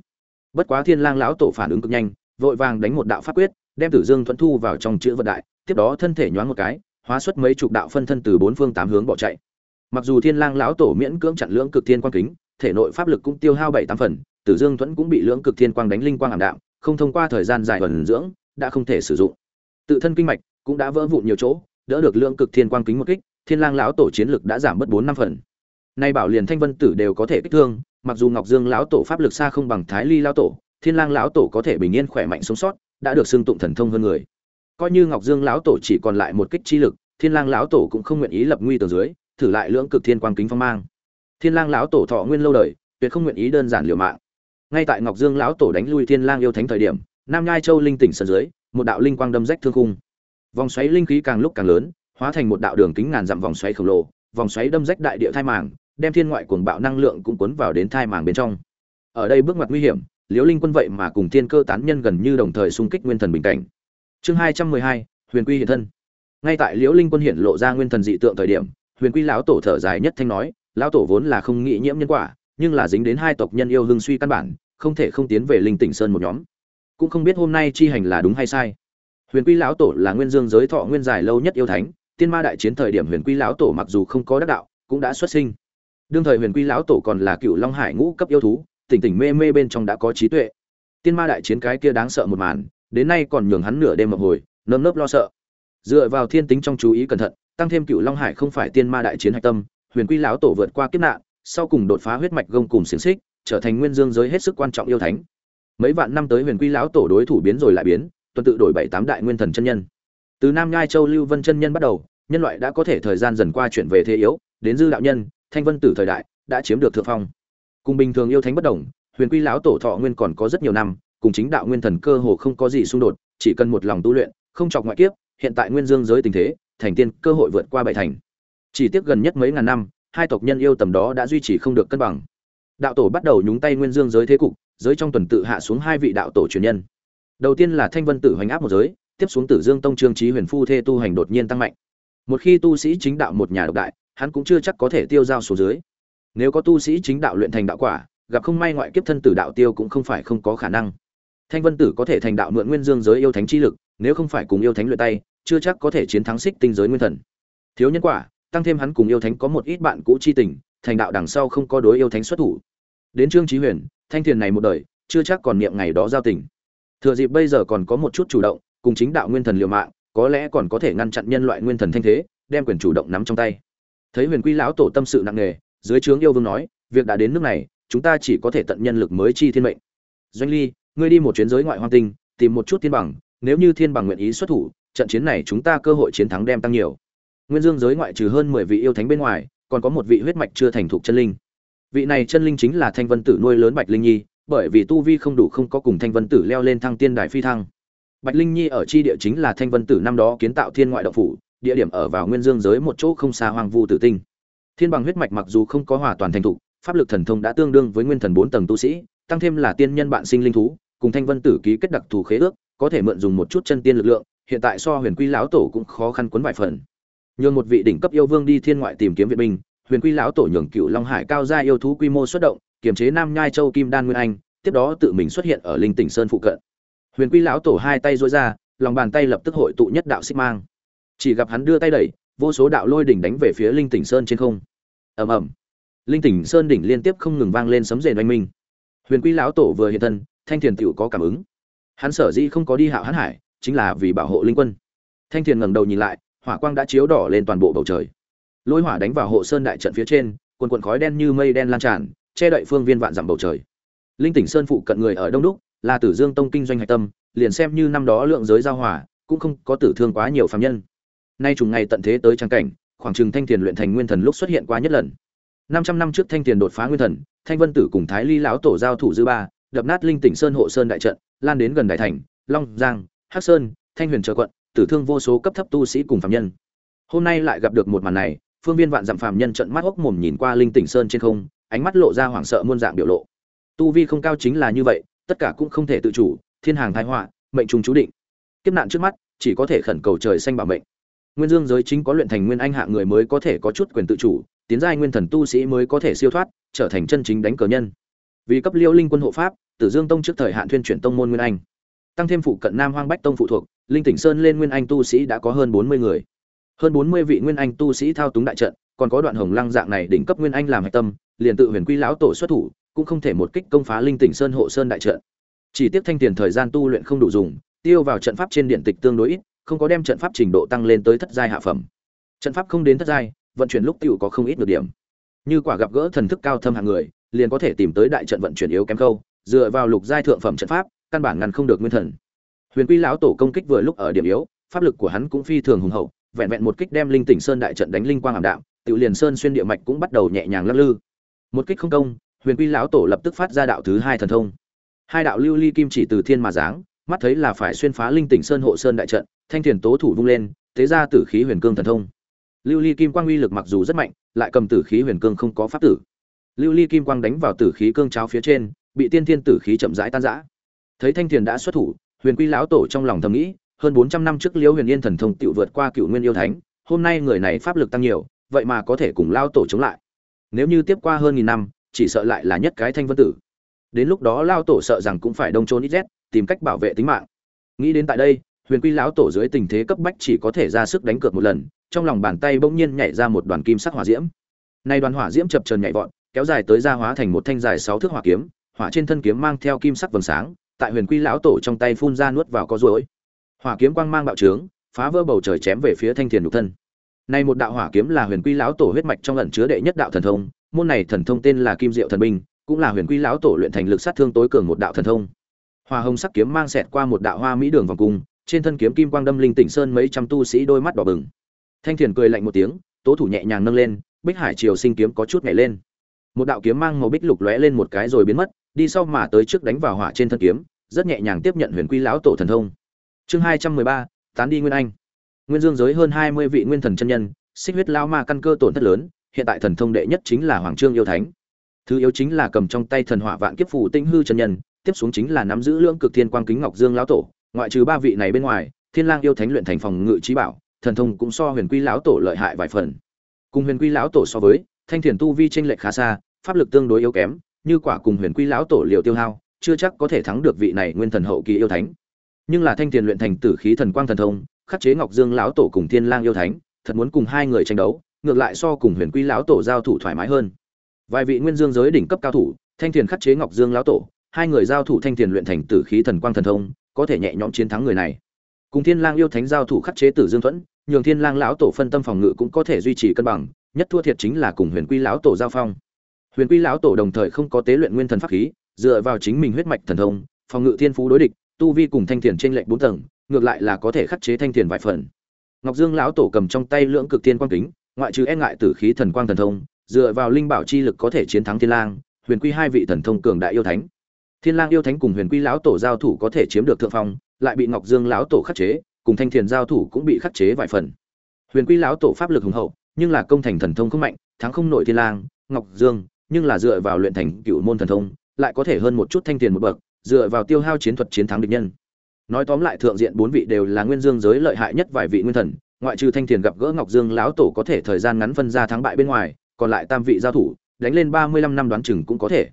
Bất quá thiên lang lão tổ phản ứng cực nhanh vội vàng đánh một đạo pháp quyết, đem tử dương thuẫn thu vào trong chữ vật đại, tiếp đó thân thể nhoáng một cái, hóa xuất mấy chục đạo phân thân từ bốn phương tám hướng bỏ chạy. Mặc dù thiên lang lão tổ miễn cưỡng chặn lưỡng cực thiên quang kính, thể nội pháp lực cũng tiêu hao bảy tám phần, tử dương thuẫn cũng bị lưỡng cực thiên quang đánh linh quang ảm đạm, không thông qua thời gian dài ẩn dưỡng, đã không thể sử dụng. Tự thân kinh mạch cũng đã vỡ vụn nhiều chỗ, đỡ được lưỡng cực thiên quang kính một kích, thiên lang lão tổ chiến lực đã giảm mất bốn năm phần. Nay bảo liền thanh vân tử đều có thể kích thương, mặc dù ngọc dương lão tổ pháp lực xa không bằng thái ly lão tổ thiên lang lão tổ có thể bình yên khỏe mạnh sống sót, đã được xưng tụng thần thông hơn người. Coi như ngọc dương lão tổ chỉ còn lại một kích chi lực, thiên lang lão tổ cũng không nguyện ý lập nguy tường dưới, thử lại lưỡng cực thiên quang kính phong mang. Thiên lang lão tổ thọ nguyên lâu đời, tuyệt không nguyện ý đơn giản liều mạng. Ngay tại ngọc dương lão tổ đánh lui thiên lang yêu thánh thời điểm, nam nhai châu linh tỉnh sân dưới, một đạo linh quang đâm rách thương khung. Vòng xoáy linh khí càng lúc càng lớn, hóa thành một đạo đường kính ngàn dặm vòng xoáy khổng lồ, vòng xoáy đâm rách đại địa thai màng, đem thiên ngoại cuồng bạo năng lượng cũng cuốn vào đến thai màng bên trong. Ở đây bước ngoặt nguy hiểm liễu linh quân vậy mà cùng thiên cơ tán nhân gần như đồng thời xung kích nguyên thần bình cảnh. Chương hai trăm mười hai, huyền quy hiện thân. Ngay tại liễu linh quân hiện lộ ra nguyên thần dị tượng thời điểm, huyền quy lão tổ thở dài nhất thanh nói, lão tổ vốn là không nghĩ nhiễm nhân quả, nhưng là dính đến hai tộc nhân yêu hương suy căn bản, không thể không tiến về linh tỉnh sơn một nhóm. Cũng không biết hôm nay chi hành là đúng hay sai. Huyền quy lão tổ là nguyên dương giới thọ nguyên dài lâu nhất yêu thánh, tiên ma đại chiến thời điểm huyền quy lão tổ mặc dù không có đắc đạo, cũng đã xuất sinh. Đương thời huyền quy lão tổ còn là cựu long hải ngũ cấp yêu thú tỉnh tỉnh mê mê bên trong đã có trí tuệ. Tiên ma đại chiến cái kia đáng sợ một màn, đến nay còn nhường hắn nửa đêm mập hồi, nơm nớp lo sợ. Dựa vào thiên tính trong chú ý cẩn thận, tăng thêm cựu long hải không phải tiên ma đại chiến hạch tâm, huyền quy lão tổ vượt qua kiếp nạn, sau cùng đột phá huyết mạch gông cùng xiềng xích, trở thành nguyên dương giới hết sức quan trọng yêu thánh. Mấy vạn năm tới huyền quy lão tổ đối thủ biến rồi lại biến, tuần tự đổi bảy tám đại nguyên thần chân nhân. Từ nam nhai châu lưu vân chân nhân bắt đầu, nhân loại đã có thể thời gian dần qua chuyển về thế yếu, đến dư đạo nhân, thanh vân tử thời đại, đã chiếm được thượng phong cùng bình thường yêu thánh bất đồng, huyền quy lão tổ thọ nguyên còn có rất nhiều năm, cùng chính đạo nguyên thần cơ hồ không có gì xung đột, chỉ cần một lòng tu luyện, không chọc ngoại kiếp, hiện tại nguyên dương giới tình thế, thành tiên cơ hội vượt qua bảy thành. Chỉ tiếc gần nhất mấy ngàn năm, hai tộc nhân yêu tầm đó đã duy trì không được cân bằng. Đạo tổ bắt đầu nhúng tay nguyên dương giới thế cục, giới trong tuần tự hạ xuống hai vị đạo tổ truyền nhân. Đầu tiên là thanh vân tử hoành áp một giới, tiếp xuống tử dương tông trương trí huyền phu thê tu hành đột nhiên tăng mạnh. Một khi tu sĩ chính đạo một nhà độc đại, hắn cũng chưa chắc có thể tiêu giao số dưới nếu có tu sĩ chính đạo luyện thành đạo quả, gặp không may ngoại kiếp thân tử đạo tiêu cũng không phải không có khả năng. Thanh vân tử có thể thành đạo mượn nguyên dương giới yêu thánh chi lực, nếu không phải cùng yêu thánh luyện tay, chưa chắc có thể chiến thắng xích tinh giới nguyên thần. Thiếu nhân quả, tăng thêm hắn cùng yêu thánh có một ít bạn cũ chi tình, thành đạo đằng sau không có đối yêu thánh xuất thủ. Đến trương trí huyền, thanh thiền này một đời, chưa chắc còn niệm ngày đó giao tình. Thừa dịp bây giờ còn có một chút chủ động, cùng chính đạo nguyên thần liều mạng, có lẽ còn có thể ngăn chặn nhân loại nguyên thần thanh thế, đem quyền chủ động nắm trong tay. Thấy huyền quy lão tổ tâm sự nặng nề dưới trướng yêu vương nói, việc đã đến nước này, chúng ta chỉ có thể tận nhân lực mới chi thiên mệnh. Doanh ly, ngươi đi một chuyến giới ngoại hoang tinh, tìm một chút thiên bằng, nếu như thiên bằng nguyện ý xuất thủ, trận chiến này chúng ta cơ hội chiến thắng đem tăng nhiều. Nguyên dương giới ngoại trừ hơn mười vị yêu thánh bên ngoài, còn có một vị huyết mạch chưa thành thục chân linh. Vị này chân linh chính là thanh vân tử nuôi lớn bạch linh nhi, bởi vì tu vi không đủ không có cùng thanh vân tử leo lên thăng tiên đài phi thăng. Bạch linh nhi ở chi địa chính là thanh vân tử năm đó kiến tạo thiên ngoại động phủ, địa điểm ở vào nguyên dương giới một chỗ không xa hoang vu tử tinh thiên bằng huyết mạch mặc dù không có hòa toàn thành thục, pháp lực thần thông đã tương đương với nguyên thần bốn tầng tu sĩ, tăng thêm là tiên nhân bạn sinh linh thú, cùng thanh vân tử ký kết đặc thù khế ước, có thể mượn dùng một chút chân tiên lực lượng, hiện tại so huyền quy lão tổ cũng khó khăn cuốn vài phần. Nhường một vị đỉnh cấp yêu vương đi thiên ngoại tìm kiếm viện binh, huyền quy lão tổ nhường cựu long hải cao gia yêu thú quy mô xuất động, kiềm chế nam nhai châu kim đan nguyên anh, tiếp đó tự mình xuất hiện ở linh tỉnh sơn phụ cận. Huyền quy lão tổ hai tay duỗi ra, lòng bàn tay lập tức hội tụ nhất đạo xích mang. Chỉ gặp hắn đưa tay đẩy vô số đạo lôi đỉnh đánh về phía linh tỉnh sơn trên không. Ầm ầm. Linh tỉnh sơn đỉnh liên tiếp không ngừng vang lên sấm rền oanh minh. Huyền quy lão tổ vừa hiện thân, thanh thiền tựu có cảm ứng. Hắn sở dĩ không có đi hạo hãn hải, chính là vì bảo hộ linh quân. Thanh thiền ngẩng đầu nhìn lại, hỏa quang đã chiếu đỏ lên toàn bộ bầu trời. Lôi hỏa đánh vào hộ sơn đại trận phía trên quần quần khói đen như mây đen lan tràn, che đậy phương viên vạn dặm bầu trời. Linh tỉnh sơn phụ cận người ở đông đúc, là tử dương tông kinh doanh hạch tâm, liền xem như năm đó lượng giới giao hỏa cũng không có tử thương quá nhiều phạm nhân nay trùng ngày tận thế tới trang cảnh, khoảng chừng thanh thiền luyện thành nguyên thần lúc xuất hiện qua nhất lần. Năm trăm năm trước thanh thiền đột phá nguyên thần, thanh vân tử cùng thái ly lão tổ giao thủ dư ba, đập nát linh tỉnh sơn hộ sơn đại trận, lan đến gần đại thành, long giang, hắc sơn, thanh huyền trợ quận, tử thương vô số cấp thấp tu sĩ cùng phạm nhân. Hôm nay lại gặp được một màn này, phương viên vạn dặm phạm nhân trận mắt hốc mồm nhìn qua linh tỉnh sơn trên không, ánh mắt lộ ra hoảng sợ muôn dạng biểu lộ. Tu vi không cao chính là như vậy, tất cả cũng không thể tự chủ, thiên hàng thái họa, mệnh trùng chú định. Kiếp nạn trước mắt, chỉ có thể khẩn cầu trời xanh bảo mệnh nguyên dương giới chính có luyện thành nguyên anh hạ người mới có thể có chút quyền tự chủ, tiến giai nguyên thần tu sĩ mới có thể siêu thoát, trở thành chân chính đánh cờ nhân. Vì cấp liêu linh quân hộ pháp, tử dương tông trước thời hạn thuyên chuyển tông môn nguyên anh. Tăng thêm phụ cận nam hoang bách tông phụ thuộc, linh tỉnh sơn lên nguyên anh tu sĩ đã có hơn bốn mươi người. Hơn bốn mươi vị nguyên anh tu sĩ thao túng đại trận, còn có đoạn hồng lăng dạng này đỉnh cấp nguyên anh làm hạch tâm, liền tự huyền quy lão tổ xuất thủ, cũng không thể một kích công phá linh tỉnh sơn hộ sơn đại trận. Chỉ tiếc thanh tiền thời gian tu luyện không đủ dùng, tiêu vào trận pháp trên điện tịch tương đối ít không có đem trận pháp trình độ tăng lên tới thất giai hạ phẩm. Trận pháp không đến thất giai, vận chuyển lúc tiểu có không ít được điểm. Như quả gặp gỡ thần thức cao thâm hạng người, liền có thể tìm tới đại trận vận chuyển yếu kém câu dựa vào lục giai thượng phẩm trận pháp, căn bản ngăn không được nguyên thần. Huyền quy lão tổ công kích vừa lúc ở điểm yếu, pháp lực của hắn cũng phi thường hùng hậu, vẹn vẹn một kích đem linh tỉnh sơn đại trận đánh linh quang ảm đạm tự liền sơn xuyên địa mạch cũng bắt đầu nhẹ nhàng lắc lư. Một kích không công, huyền quy lão tổ lập tức phát ra đạo thứ hai thần thông. Hai đạo lưu ly kim chỉ từ thiên mà giáng mắt thấy là phải xuyên phá linh tỉnh sơn hộ sơn đại trận, thanh thiền tố thủ vung lên tế ra tử khí huyền cương thần thông. Lưu ly kim quang uy lực mặc dù rất mạnh, lại cầm tử khí huyền cương không có pháp tử. Lưu ly kim quang đánh vào tử khí cương cháo phía trên, bị tiên thiên tử khí chậm rãi tan rã. Thấy thanh thiền đã xuất thủ, huyền quy lão tổ trong lòng thầm nghĩ, hơn bốn trăm năm trước liễu huyền yên thần thông tự vượt qua cựu nguyên yêu thánh, hôm nay người này pháp lực tăng nhiều, vậy mà có thể cùng lao tổ chống lại. Nếu như tiếp qua hơn nghìn năm, chỉ sợ lại là nhất cái thanh vân tử đến lúc đó lao tổ sợ rằng cũng phải đông trốn ít rét, tìm cách bảo vệ tính mạng. Nghĩ đến tại đây, huyền quy lão tổ dưới tình thế cấp bách chỉ có thể ra sức đánh cược một lần, trong lòng bàn tay bỗng nhiên nhảy ra một đoàn kim sắc hỏa diễm. Nay đoàn hỏa diễm chập trần nhảy vọt, kéo dài tới ra hóa thành một thanh dài sáu thước hỏa kiếm, hỏa trên thân kiếm mang theo kim sắc vầng sáng, tại huyền quy lão tổ trong tay phun ra nuốt vào có rối hỏa kiếm quang mang bạo trướng, phá vỡ bầu trời chém về phía thanh thiền nhục thân. Này một đạo hỏa kiếm là huyền quy lão tổ huyết mạch trong ẩn chứa đệ nhất đạo thần thông, môn này thần thông tên là kim diệu thần binh cũng là huyền quy lão tổ luyện thành lực sát thương tối cường một đạo thần thông. Hoa hồng sắc kiếm mang xẹt qua một đạo hoa mỹ đường vòng cung, trên thân kiếm kim quang đâm linh tỉnh sơn mấy trăm tu sĩ đôi mắt đỏ bừng. Thanh thiền cười lạnh một tiếng, tố thủ nhẹ nhàng nâng lên, bích hải triều sinh kiếm có chút nhảy lên. Một đạo kiếm mang màu bích lục lóe lên một cái rồi biến mất, đi sau mà tới trước đánh vào hỏa trên thân kiếm, rất nhẹ nhàng tiếp nhận huyền quy lão tổ thần thông. Chương hai trăm mười ba, tán đi nguyên anh. Nguyên dương giới hơn hai mươi vị nguyên thần chân nhân, xích huyết lao ma căn cơ tổn thất lớn, hiện tại thần thông đệ nhất chính là hoàng trương yêu thánh thứ yếu chính là cầm trong tay thần hỏa vạn kiếp phủ tinh hư chân nhân, tiếp xuống chính là nắm giữ lưỡng cực thiên quang kính ngọc dương lão tổ, ngoại trừ ba vị này bên ngoài, thiên lang yêu thánh luyện thành phòng ngự trí bảo, thần thông cũng so huyền quy lão tổ lợi hại vài phần. Cùng huyền quy lão tổ so với, thanh thiền tu vi tranh lệch khá xa, pháp lực tương đối yếu kém, như quả cùng huyền quy lão tổ liều tiêu hao, chưa chắc có thể thắng được vị này nguyên thần hậu kỳ yêu thánh. Nhưng là thanh thiền luyện thành tử khí thần quang thần thông, khắc chế ngọc dương lão tổ cùng thiên lang yêu thánh, thật muốn cùng hai người tranh đấu, ngược lại so cùng huyền quy lão tổ giao thủ thoải mái hơn vài vị nguyên dương giới đỉnh cấp cao thủ, thanh thiền khắc chế ngọc dương lão tổ, hai người giao thủ thanh thiền luyện thành tử khí thần quang thần thông, có thể nhẹ nhõm chiến thắng người này. Cùng thiên lang yêu thánh giao thủ khắc chế tử dương thuẫn, nhường thiên lang lão tổ phân tâm phòng ngự cũng có thể duy trì cân bằng, nhất thua thiệt chính là cùng huyền quy lão tổ giao phong. Huyền quy lão tổ đồng thời không có tế luyện nguyên thần pháp khí, dựa vào chính mình huyết mạch thần thông, phòng ngự thiên phú đối địch, tu vi cùng thanh thiền trên lệnh bốn tầng, ngược lại là có thể khắc chế thanh thiền vài phần. Ngọc dương lão tổ cầm trong tay lưỡng cực tiên quang kính, ngoại trừ e ngại tử khí thần quang thần thông dựa vào linh bảo chi lực có thể chiến thắng thiên lang, huyền quy hai vị thần thông cường đại yêu thánh. Thiên lang yêu thánh cùng huyền quy lão tổ giao thủ có thể chiếm được thượng phong, lại bị ngọc dương lão tổ khắc chế, cùng thanh thiền giao thủ cũng bị khắc chế vài phần. Huyền quy lão tổ pháp lực hùng hậu, nhưng là công thành thần thông không mạnh, thắng không nổi thiên lang, ngọc dương, nhưng là dựa vào luyện thành cựu môn thần thông, lại có thể hơn một chút thanh tiền một bậc, dựa vào tiêu hao chiến thuật chiến thắng địch nhân. Nói tóm lại thượng diện bốn vị đều là nguyên dương giới lợi hại nhất vài vị nguyên thần, ngoại trừ thanh thiền gặp gỡ ngọc dương lão tổ có thể thời gian ngắn phân ra thắng bại bên ngoài còn lại tam vị giao thủ, đánh lên ba mươi lăm năm đoán chừng cũng có thể.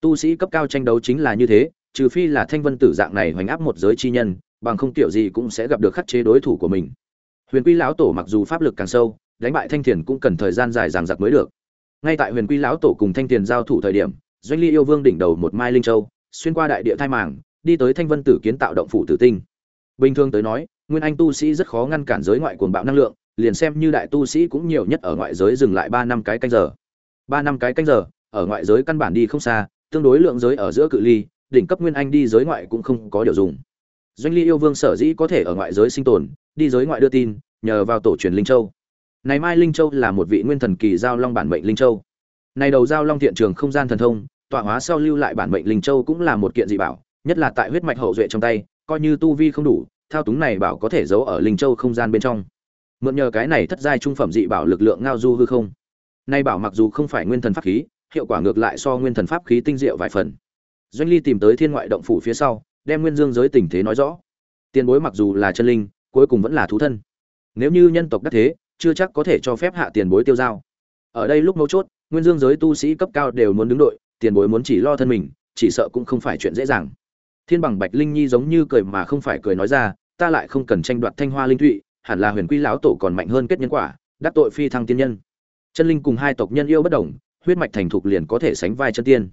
Tu sĩ cấp cao tranh đấu chính là như thế, trừ phi là thanh vân tử dạng này hoành áp một giới chi nhân, bằng không tiểu gì cũng sẽ gặp được khắc chế đối thủ của mình. Huyền quy lão tổ mặc dù pháp lực càng sâu, đánh bại thanh thiền cũng cần thời gian dài dằng dặc mới được. Ngay tại huyền quy lão tổ cùng thanh thiền giao thủ thời điểm, doanh ly yêu vương đỉnh đầu một mai linh châu, xuyên qua đại địa thai màng, đi tới thanh vân tử kiến tạo động phủ tử tinh. Bình thường tới nói, nguyên anh tu sĩ rất khó ngăn cản giới ngoại cuồng bạo năng lượng liền xem như đại tu sĩ cũng nhiều nhất ở ngoại giới dừng lại ba năm cái canh giờ. Ba năm cái canh giờ, ở ngoại giới căn bản đi không xa, tương đối lượng giới ở giữa cự ly, đỉnh cấp nguyên anh đi giới ngoại cũng không có điều dùng. Doanh ly yêu vương sở dĩ có thể ở ngoại giới sinh tồn, đi giới ngoại đưa tin, nhờ vào tổ truyền linh châu. Này mai linh châu là một vị nguyên thần kỳ giao long bản mệnh linh châu. Này đầu giao long thiện trường không gian thần thông, tọa hóa sau lưu lại bản mệnh linh châu cũng là một kiện dị bảo, nhất là tại huyết mạch hậu duệ trong tay, coi như tu vi không đủ, thao túng này bảo có thể giấu ở linh châu không gian bên trong mượn nhờ cái này thất giai trung phẩm dị bảo lực lượng ngao du hư không. Nay bảo mặc dù không phải nguyên thần pháp khí, hiệu quả ngược lại so nguyên thần pháp khí tinh diệu vài phần. Doanh ly tìm tới thiên ngoại động phủ phía sau, đem nguyên dương giới tình thế nói rõ. Tiền bối mặc dù là chân linh, cuối cùng vẫn là thú thân. Nếu như nhân tộc đắc thế, chưa chắc có thể cho phép hạ tiền bối tiêu giao. Ở đây lúc mấu chốt, nguyên dương giới tu sĩ cấp cao đều muốn đứng đội, tiền bối muốn chỉ lo thân mình, chỉ sợ cũng không phải chuyện dễ dàng. Thiên bằng bạch linh nhi giống như cười mà không phải cười nói ra, ta lại không cần tranh đoạt thanh hoa linh thụy hẳn là huyền quy lão tổ còn mạnh hơn kết nhân quả, đắc tội phi thăng tiên nhân. Chân linh cùng hai tộc nhân yêu bất đồng, huyết mạch thành thục liền có thể sánh vai chân tiên.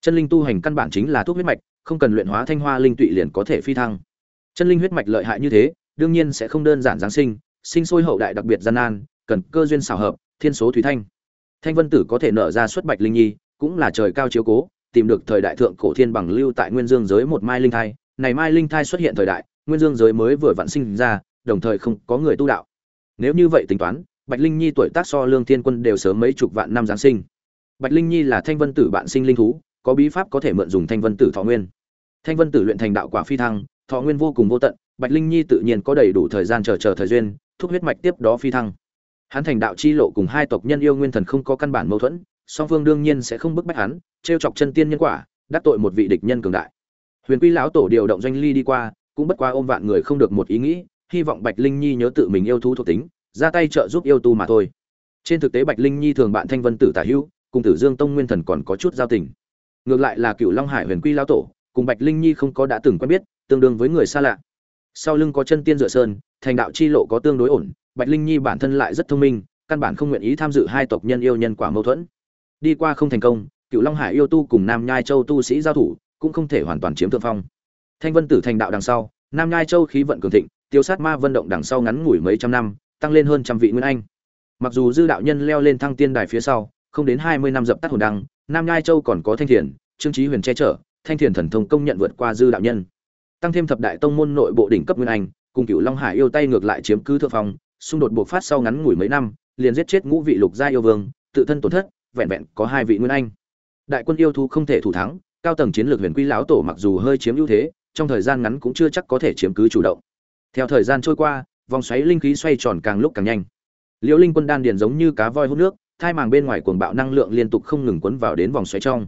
Chân linh tu hành căn bản chính là thuốc huyết mạch, không cần luyện hóa thanh hoa linh tụy liền có thể phi thăng. Chân linh huyết mạch lợi hại như thế, đương nhiên sẽ không đơn giản giáng sinh sinh sôi hậu đại đặc biệt gian nan, cần cơ duyên xảo hợp, thiên số thủy thanh. Thanh vân tử có thể nở ra xuất bạch linh nhi, cũng là trời cao chiếu cố, tìm được thời đại thượng cổ thiên bằng lưu tại nguyên dương giới một mai linh thai. Này mai linh thai xuất hiện thời đại, nguyên dương giới mới vừa vặn sinh ra đồng thời không có người tu đạo. Nếu như vậy tính toán, bạch linh nhi tuổi tác so lương thiên quân đều sớm mấy chục vạn năm giáng sinh. Bạch linh nhi là thanh vân tử bạn sinh linh thú, có bí pháp có thể mượn dùng thanh vân tử thọ nguyên. Thanh vân tử luyện thành đạo quả phi thăng, thọ nguyên vô cùng vô tận, bạch linh nhi tự nhiên có đầy đủ thời gian chờ chờ thời duyên, thúc huyết mạch tiếp đó phi thăng. Hắn thành đạo chi lộ cùng hai tộc nhân yêu nguyên thần không có căn bản mâu thuẫn, song phương đương nhiên sẽ không bức bách hắn, trêu chọc chân tiên nhân quả, đắc tội một vị địch nhân cường đại. Huyền quy lão tổ điều động doanh ly đi qua, cũng bất qua ôm vạn người không được một ý nghĩ hy vọng bạch linh nhi nhớ tự mình yêu thú thuộc tính, ra tay trợ giúp yêu tu mà thôi. Trên thực tế bạch linh nhi thường bạn thanh vân tử tả hữu, cùng tử dương tông nguyên thần còn có chút giao tình. Ngược lại là cựu long hải huyền quy lao tổ, cùng bạch linh nhi không có đã từng quen biết, tương đương với người xa lạ. Sau lưng có chân tiên dựa sơn, thành đạo chi lộ có tương đối ổn, bạch linh nhi bản thân lại rất thông minh, căn bản không nguyện ý tham dự hai tộc nhân yêu nhân quả mâu thuẫn. Đi qua không thành công cựu long hải yêu tu cùng nam nhai châu tu sĩ giao thủ, cũng không thể hoàn toàn chiếm thượng phong. Thanh vân tử thành đạo đằng sau, nam nhai châu khí vận cường thịnh tiêu sát ma vận động đằng sau ngắn ngủi mấy trăm năm, tăng lên hơn trăm vị nguyên anh. Mặc dù dư đạo nhân leo lên thăng tiên đài phía sau, không đến hai mươi năm dập tắt hồn đăng, nam nhai châu còn có thanh thiền, trương trí huyền che chở, thanh thiền thần thông công nhận vượt qua dư đạo nhân. Tăng thêm thập đại tông môn nội bộ đỉnh cấp nguyên anh, cùng cựu long hải yêu tay ngược lại chiếm cứ thượng phong, xung đột bộc phát sau ngắn ngủi mấy năm, liền giết chết ngũ vị lục gia yêu vương, tự thân tổn thất, vẹn vẹn có hai vị nguyên anh. Đại quân yêu thú không thể thủ thắng, cao tầng chiến lược huyền quy lão tổ mặc dù hơi chiếm ưu thế, trong thời gian ngắn cũng chưa chắc có thể chiếm cứ chủ động theo thời gian trôi qua, vòng xoáy linh khí xoay tròn càng lúc càng nhanh. Liễu linh quân đan điền giống như cá voi hút nước, thai màng bên ngoài cuồng bạo năng lượng liên tục không ngừng quấn vào đến vòng xoáy trong.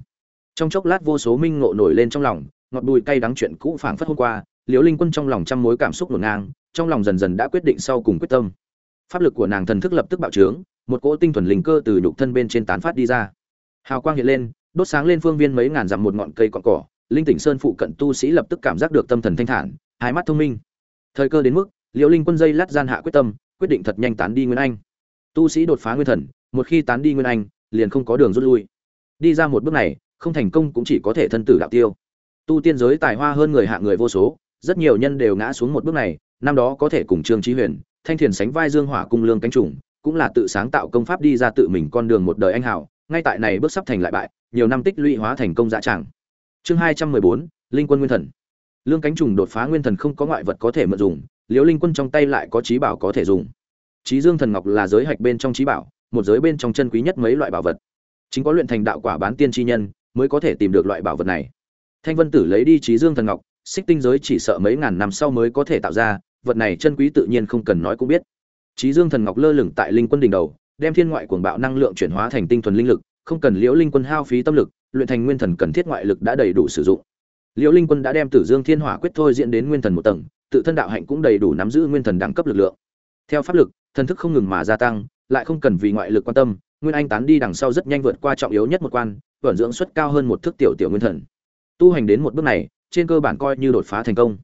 Trong chốc lát vô số minh ngộ nổi lên trong lòng, ngọt bùi cay đắng chuyện cũ phảng phất hôm qua liễu linh quân trong lòng trăm mối cảm xúc ngổn ngang, trong lòng dần dần đã quyết định sau cùng quyết tâm. Pháp lực của nàng thần thức lập tức bạo trướng, một cỗ tinh thuần linh cơ từ nhục thân bên trên tán phát đi ra. Hào quang hiện lên, đốt sáng lên phương viên mấy ngàn dặm một ngọn cây cọn cỏ, linh tỉnh sơn phụ cận tu sĩ lập tức cảm giác được tâm thần thanh thản, hai mắt thông minh thời cơ đến mức, liễu linh quân dây lát gian hạ quyết tâm, quyết định thật nhanh tán đi nguyên anh. Tu sĩ đột phá nguyên thần, một khi tán đi nguyên anh, liền không có đường rút lui. Đi ra một bước này, không thành công cũng chỉ có thể thân tử đạo tiêu. Tu tiên giới tài hoa hơn người hạ người vô số, rất nhiều nhân đều ngã xuống một bước này, năm đó có thể cùng trương trí huyền, thanh thiền sánh vai dương hỏa cung lương cánh trùng, cũng là tự sáng tạo công pháp đi ra tự mình con đường một đời anh hảo ngay tại này bước sắp thành lại bại, nhiều năm tích lũy hóa thành công dạ tràng. Chương hai trăm mười bốn, linh quân nguyên thần lương cánh trùng đột phá nguyên thần không có ngoại vật có thể mượn dùng, liễu linh quân trong tay lại có trí bảo có thể dùng. Trí dương thần ngọc là giới hạch bên trong trí bảo, một giới bên trong chân quý nhất mấy loại bảo vật. Chính có luyện thành đạo quả bán tiên chi nhân mới có thể tìm được loại bảo vật này. Thanh vân tử lấy đi trí dương thần ngọc, xích tinh giới chỉ sợ mấy ngàn năm sau mới có thể tạo ra, vật này chân quý tự nhiên không cần nói cũng biết. Trí dương thần ngọc lơ lửng tại linh quân đỉnh đầu, đem thiên ngoại cuồng bạo năng lượng chuyển hóa thành tinh thuần linh lực, không cần liễu linh quân hao phí tâm lực, luyện thành nguyên thần cần thiết ngoại lực đã đầy đủ sử dụng liễu linh quân đã đem tử dương thiên hỏa quyết thôi diễn đến nguyên thần một tầng, tự thân đạo hạnh cũng đầy đủ nắm giữ nguyên thần đẳng cấp lực lượng. Theo pháp lực, thần thức không ngừng mà gia tăng, lại không cần vì ngoại lực quan tâm, nguyên anh tán đi đằng sau rất nhanh vượt qua trọng yếu nhất một quan, vận dưỡng suất cao hơn một thức tiểu tiểu nguyên thần. Tu hành đến một bước này, trên cơ bản coi như đột phá thành công.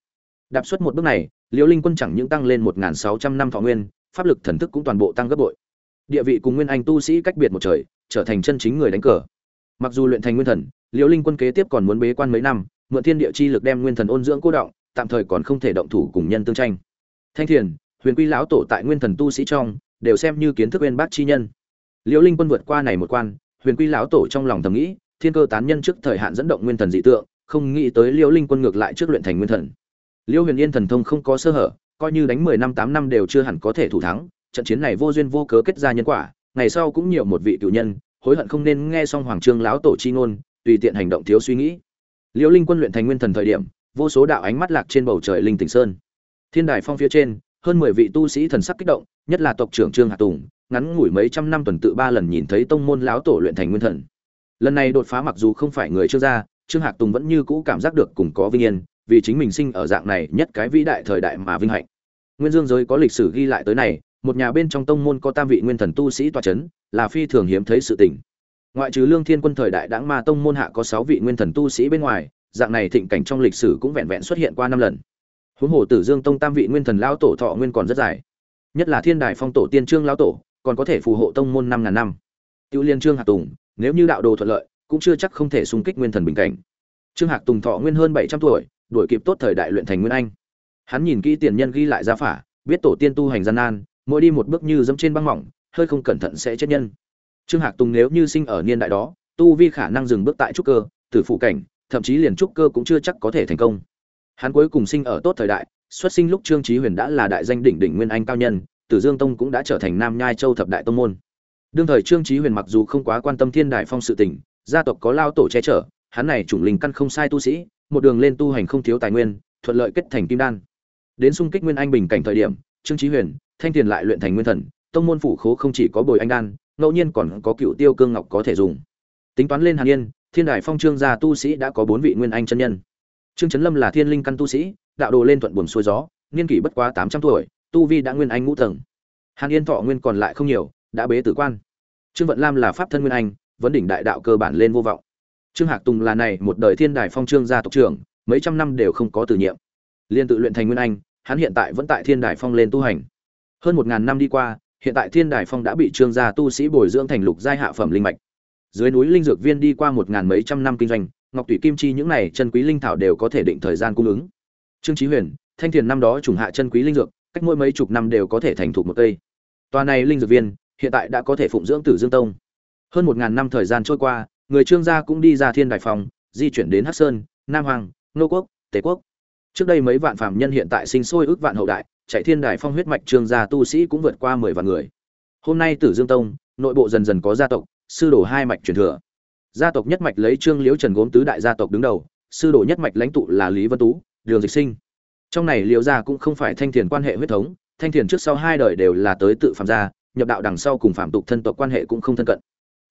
Đạp xuất một bước này, liễu linh quân chẳng những tăng lên một sáu trăm năm thọ nguyên, pháp lực thần thức cũng toàn bộ tăng gấp bội. Địa vị cùng nguyên anh tu sĩ cách biệt một trời, trở thành chân chính người đánh cờ. Mặc dù luyện thành nguyên thần, liễu linh quân kế tiếp còn muốn bế quan mấy năm mượn thiên địa chi lực đem nguyên thần ôn dưỡng cố động, tạm thời còn không thể động thủ cùng nhân tương tranh. Thanh thiền, huyền quy lão tổ tại nguyên thần tu sĩ trong, đều xem như kiến thức bên bác chi nhân. Liễu linh quân vượt qua này một quan, huyền quy lão tổ trong lòng thầm nghĩ, thiên cơ tán nhân trước thời hạn dẫn động nguyên thần dị tượng, không nghĩ tới liễu linh quân ngược lại trước luyện thành nguyên thần. Liễu huyền yên thần thông không có sơ hở, coi như đánh mười năm, tám năm đều chưa hẳn có thể thủ thắng, trận chiến này vô duyên vô cớ kết ra nhân quả, ngày sau cũng nhiều một vị cựu nhân, hối hận không nên nghe xong hoàng trương lão tổ chi ngôn, tùy tiện hành động thiếu suy nghĩ liễu linh quân luyện thành nguyên thần thời điểm, vô số đạo ánh mắt lạc trên bầu trời linh tỉnh sơn. Thiên đài phong phía trên, hơn mười vị tu sĩ thần sắc kích động, nhất là tộc trưởng trương hà tùng, ngắn ngủi mấy trăm năm tuần tự ba lần nhìn thấy tông môn lão tổ luyện thành nguyên thần. Lần này đột phá mặc dù không phải người trương gia, trương hạc tùng vẫn như cũ cảm giác được cùng có vinh yên, vì chính mình sinh ở dạng này nhất cái vĩ đại thời đại mà vinh hạnh. Nguyên dương giới có lịch sử ghi lại tới này, một nhà bên trong tông môn có tam vị nguyên thần tu sĩ tọa chấn, là phi thường hiếm thấy sự tình ngoại trừ lương thiên quân thời đại đãng ma tông môn hạ có sáu vị nguyên thần tu sĩ bên ngoài, dạng này thịnh cảnh trong lịch sử cũng vẹn vẹn xuất hiện qua năm lần. Huống hồ tử dương tông tam vị nguyên thần lão tổ thọ nguyên còn rất dài. Nhất là thiên đài phong tổ tiên trương lão tổ, còn có thể phù hộ tông môn năm ngàn năm. Tiêu liên trương hạc tùng, nếu như đạo đồ thuận lợi, cũng chưa chắc không thể xung kích nguyên thần bình cảnh. Trương hạc tùng thọ nguyên hơn bảy trăm tuổi, đuổi kịp tốt thời đại luyện thành nguyên anh. Hắn nhìn kỹ tiền nhân ghi lại gia phả, biết tổ tiên tu hành gian nan, mỗi đi một bước như dẫm trên băng mỏng, hơi không cẩn thận sẽ chết nhân trương hạc tùng nếu như sinh ở niên đại đó, tu vi khả năng dừng bước tại trúc cơ, tử phụ cảnh, thậm chí liền trúc cơ cũng chưa chắc có thể thành công. Hắn cuối cùng sinh ở tốt thời đại, xuất sinh lúc trương trí huyền đã là đại danh đỉnh đỉnh nguyên anh cao nhân, tử dương tông cũng đã trở thành nam nhai châu thập đại tông môn. Đương thời trương trí huyền mặc dù không quá quan tâm thiên đại phong sự tình, gia tộc có lao tổ che chở, hắn này chủng linh căn không sai tu sĩ, một đường lên tu hành không thiếu tài nguyên, thuận lợi kết thành kim đan. Đến xung kích nguyên anh bình cảnh thời điểm, trương trí huyền, thanh tiền lại luyện thành nguyên thần, tông môn phủ khố không chỉ có bồi anh đan ngẫu nhiên còn có cựu tiêu cương ngọc có thể dùng. Tính toán lên hàn yên, thiên Đài phong trương gia tu sĩ đã có bốn vị nguyên anh chân nhân. Trương trấn lâm là thiên linh căn tu sĩ, đạo đồ lên thuận buồm xuôi gió, niên kỷ bất quá tám trăm tuổi, tu vi đã nguyên anh ngũ tầng. Hàn yên thọ nguyên còn lại không nhiều, đã bế tử quan. Trương vận lam là pháp thân nguyên anh, vấn đỉnh đại đạo cơ bản lên vô vọng. Trương hạc tùng là này một đời thiên đài phong trương gia tộc trưởng, mấy trăm năm đều không có từ nhiệm. Liên tự luyện thành nguyên anh, hắn hiện tại vẫn tại thiên đài phong lên tu hành. Hơn một ngàn năm đi qua hiện tại thiên đài phong đã bị trương gia tu sĩ bồi dưỡng thành lục giai hạ phẩm linh mạch. Dưới núi linh dược viên đi qua một ngàn mấy trăm năm kinh doanh, ngọc tùy kim chi những này chân quý linh thảo đều có thể định thời gian cung ứng. Trương chí huyền, thanh thiền năm đó trùng hạ chân quý linh dược, cách mỗi mấy chục năm đều có thể thành thục một cây. Tòa này linh dược viên, hiện tại đã có thể phụng dưỡng tử dương tông. Hơn một ngàn năm thời gian trôi qua, người trương gia cũng đi ra thiên đại phong, di chuyển đến hắc sơn, nam hoàng nô quốc, tề quốc. Trước đây mấy vạn phàm nhân hiện tại sinh sôi ước vạn hậu đại chạy thiên đài phong huyết mạch trương gia tu sĩ cũng vượt qua mười vạn người. Hôm nay tử dương tông, nội bộ dần dần có gia tộc, sư đồ hai mạch truyền thừa. Gia tộc nhất mạch lấy trương liễu trần gốm tứ đại gia tộc đứng đầu, sư đồ nhất mạch lãnh tụ là lý vân tú, đường dịch sinh. Trong này liễu gia cũng không phải thanh thiền quan hệ huyết thống, thanh thiền trước sau hai đời đều là tới tự phạm gia, nhập đạo đằng sau cùng phạm tục thân tộc quan hệ cũng không thân cận.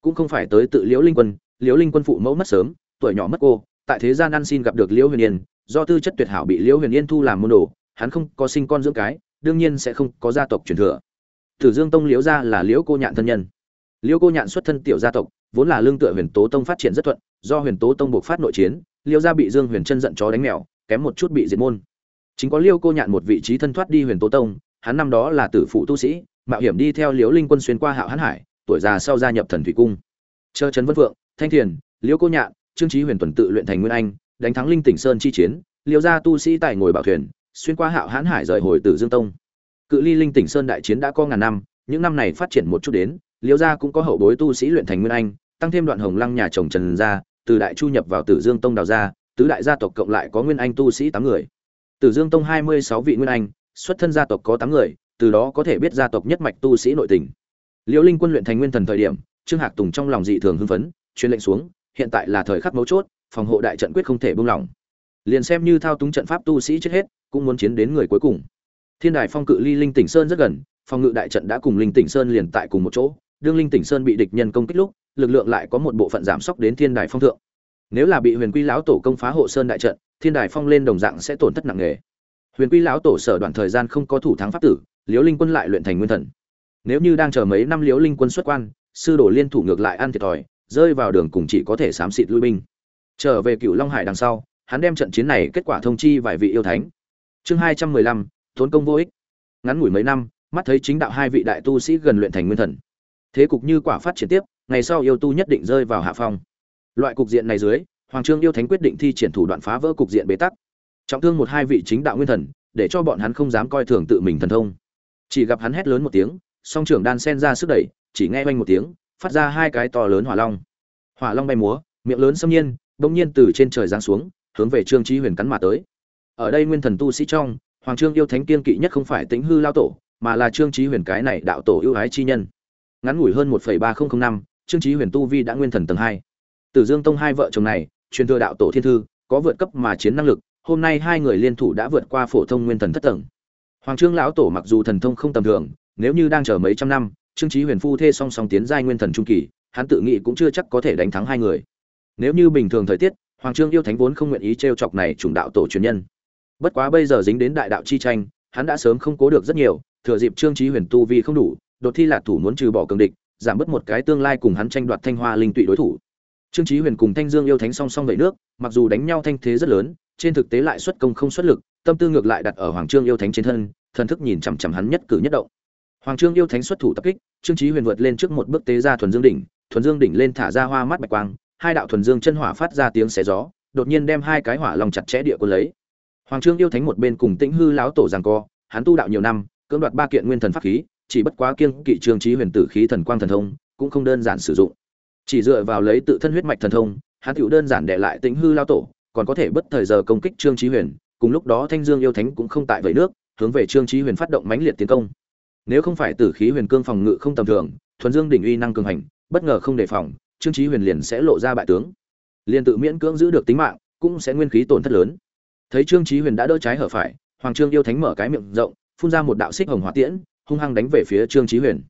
Cũng không phải tới tự liễu linh quân, liễu linh quân phụ mẫu mất sớm, tuổi nhỏ mất cô, tại thế gian ăn xin gặp được liễu huyền yên, do tư chất tuyệt hảo bị liễu huyền yên thu làm môn đồ hắn không có sinh con dưỡng cái, đương nhiên sẽ không có gia tộc truyền thừa. Tử dương tông liễu gia là liễu cô nhạn thân nhân. Liễu cô nhạn xuất thân tiểu gia tộc, vốn là lương tựa huyền tố tông phát triển rất thuận, do huyền tố tông buộc phát nội chiến, liễu gia bị dương huyền chân giận chó đánh mèo, kém một chút bị diệt môn. Chính có Liễu cô nhạn một vị trí thân thoát đi huyền tố tông, hắn năm đó là tử phụ tu sĩ, mạo hiểm đi theo liễu linh quân xuyên qua hạo hán hải, tuổi già sau gia nhập thần thủy cung. Chờ trấn vân vượng thanh thiền, liễu cô nhạn, trương trí huyền tuần tự luyện thành nguyên anh, đánh thắng linh tỉnh sơn chi chiến, liễu gia tu sĩ tại ngồi bảo thuyền xuyên qua hạo hãn hải rời hồi từ dương tông. Cự ly linh tỉnh sơn đại chiến đã có ngàn năm, những năm này phát triển một chút đến liễu gia cũng có hậu bối tu sĩ luyện thành nguyên anh, tăng thêm đoạn hồng lăng nhà chồng trần gia, từ đại chu nhập vào tử dương tông đào gia, tứ đại gia tộc cộng lại có nguyên anh tu sĩ tám người. Tử dương tông hai mươi sáu vị nguyên anh, xuất thân gia tộc có tám người, từ đó có thể biết gia tộc nhất mạch tu sĩ nội tình. Liễu linh quân luyện thành nguyên thần thời điểm, trương hạc tùng trong lòng dị thường hưng phấn, truyền lệnh xuống, hiện tại là thời khắc mấu chốt, phòng hộ đại trận quyết không thể buông lỏng. Liền xem như thao túng trận pháp tu sĩ chết hết cũng muốn chiến đến người cuối cùng. Thiên đài phong cự ly linh tỉnh sơn rất gần, phòng ngự đại trận đã cùng linh tỉnh sơn liền tại cùng một chỗ. Đương linh tỉnh sơn bị địch nhân công kích lúc, lực lượng lại có một bộ phận giảm sốc đến thiên đài phong thượng. Nếu là bị huyền quy lão tổ công phá hộ sơn đại trận, thiên đài phong lên đồng dạng sẽ tổn thất nặng nề. Huyền quy lão tổ sở đoạn thời gian không có thủ thắng pháp tử, liễu linh quân lại luyện thành nguyên thần. Nếu như đang chờ mấy năm liễu linh quân xuất quan, sư đồ liên thủ ngược lại ăn thiệt thòi, rơi vào đường cùng chỉ có thể xám xịt lui binh. Trở về cựu long hải đằng sau, hắn đem trận chiến này kết quả thông chi vài vị yêu thánh chương hai trăm mười lăm, tốn công vô ích. Ngắn ngủi mấy năm, mắt thấy chính đạo hai vị đại tu sĩ gần luyện thành nguyên thần. Thế cục như quả phát triển tiếp, ngày sau yêu tu nhất định rơi vào hạ phong. Loại cục diện này dưới, hoàng trương yêu thánh quyết định thi triển thủ đoạn phá vỡ cục diện bế tắc. Trọng thương một hai vị chính đạo nguyên thần, để cho bọn hắn không dám coi thường tự mình thần thông. Chỉ gặp hắn hét lớn một tiếng, song trưởng đan sen ra sức đẩy, chỉ nghe oanh một tiếng, phát ra hai cái to lớn hỏa long. Hỏa long bay múa, miệng lớn xâm nhiên, bỗng nhiên từ trên trời giáng xuống, hướng về trương trí huyền cắn mà tới ở đây nguyên thần tu sĩ trong, hoàng trương yêu thánh kiên kỵ nhất không phải tính hư lao tổ, mà là trương trí huyền cái này đạo tổ ưu ái chi nhân. Ngắn ngủi hơn một ba nghìn năm, trương trí huyền tu vi đã nguyên thần tầng hai. Tử dương tông hai vợ chồng này, truyền thừa đạo tổ thiên thư, có vượt cấp mà chiến năng lực, hôm nay hai người liên thủ đã vượt qua phổ thông nguyên thần thất tầng. Hoàng trương lão tổ mặc dù thần thông không tầm thường, nếu như đang chờ mấy trăm năm, trương trí huyền phu thê song song tiến giai nguyên thần trung kỳ, hắn tự nghĩ cũng chưa chắc có thể đánh thắng hai người. Nếu như bình thường thời tiết, hoàng trương yêu thánh vốn không nguyện ý t chọc này trùng đạo tổ truyền nhân bất quá bây giờ dính đến đại đạo chi tranh, hắn đã sớm không cố được rất nhiều, thừa dịp trương trí huyền tu vi không đủ, đột thi lạc thủ muốn trừ bỏ cường địch, giảm bớt một cái tương lai cùng hắn tranh đoạt thanh hoa linh tụy đối thủ. Trương trí huyền cùng thanh dương yêu thánh song song vậy nước, mặc dù đánh nhau thanh thế rất lớn, trên thực tế lại xuất công không xuất lực, tâm tư ngược lại đặt ở hoàng trương yêu thánh trên thân, thần thức nhìn chằm chằm hắn nhất cử nhất động. Hoàng trương yêu thánh xuất thủ tập kích, trương trí huyền vượt lên trước một bước tế ra thuần dương đỉnh, thuần dương đỉnh lên thả ra hoa mắt bạch quang, hai đạo thuần dương chân hỏa phát ra tiếng xé gió, đột nhiên đem hai cái hỏa long chặt chẽ địa quân lấy hoàng trương yêu thánh một bên cùng tĩnh hư lão tổ giằng co, hắn tu đạo nhiều năm, cưỡng đoạt ba kiện nguyên thần pháp khí, chỉ bất quá kiêng kỵ trương trí huyền tử khí thần quang thần thông, cũng không đơn giản sử dụng. Chỉ dựa vào lấy tự thân huyết mạch thần thông, hắn tựu đơn giản để lại tĩnh hư lão tổ, còn có thể bất thời giờ công kích trương chí huyền, cùng lúc đó thanh dương yêu thánh cũng không tại vậy nước, hướng về trương chí huyền phát động mãnh liệt tiến công. Nếu không phải tử khí huyền cương phòng ngự không tầm thường, thuần dương đỉnh uy năng cường hành, bất ngờ không đề phòng, trương chí huyền liền sẽ lộ ra bại tướng. Liền tự miễn cưỡng giữ được tính mạng, cũng sẽ nguyên khí tổn thất lớn thấy trương chí huyền đã đỡ trái hở phải, hoàng trương yêu thánh mở cái miệng rộng, phun ra một đạo xích hồng hỏa tiễn, hung hăng đánh về phía trương chí huyền.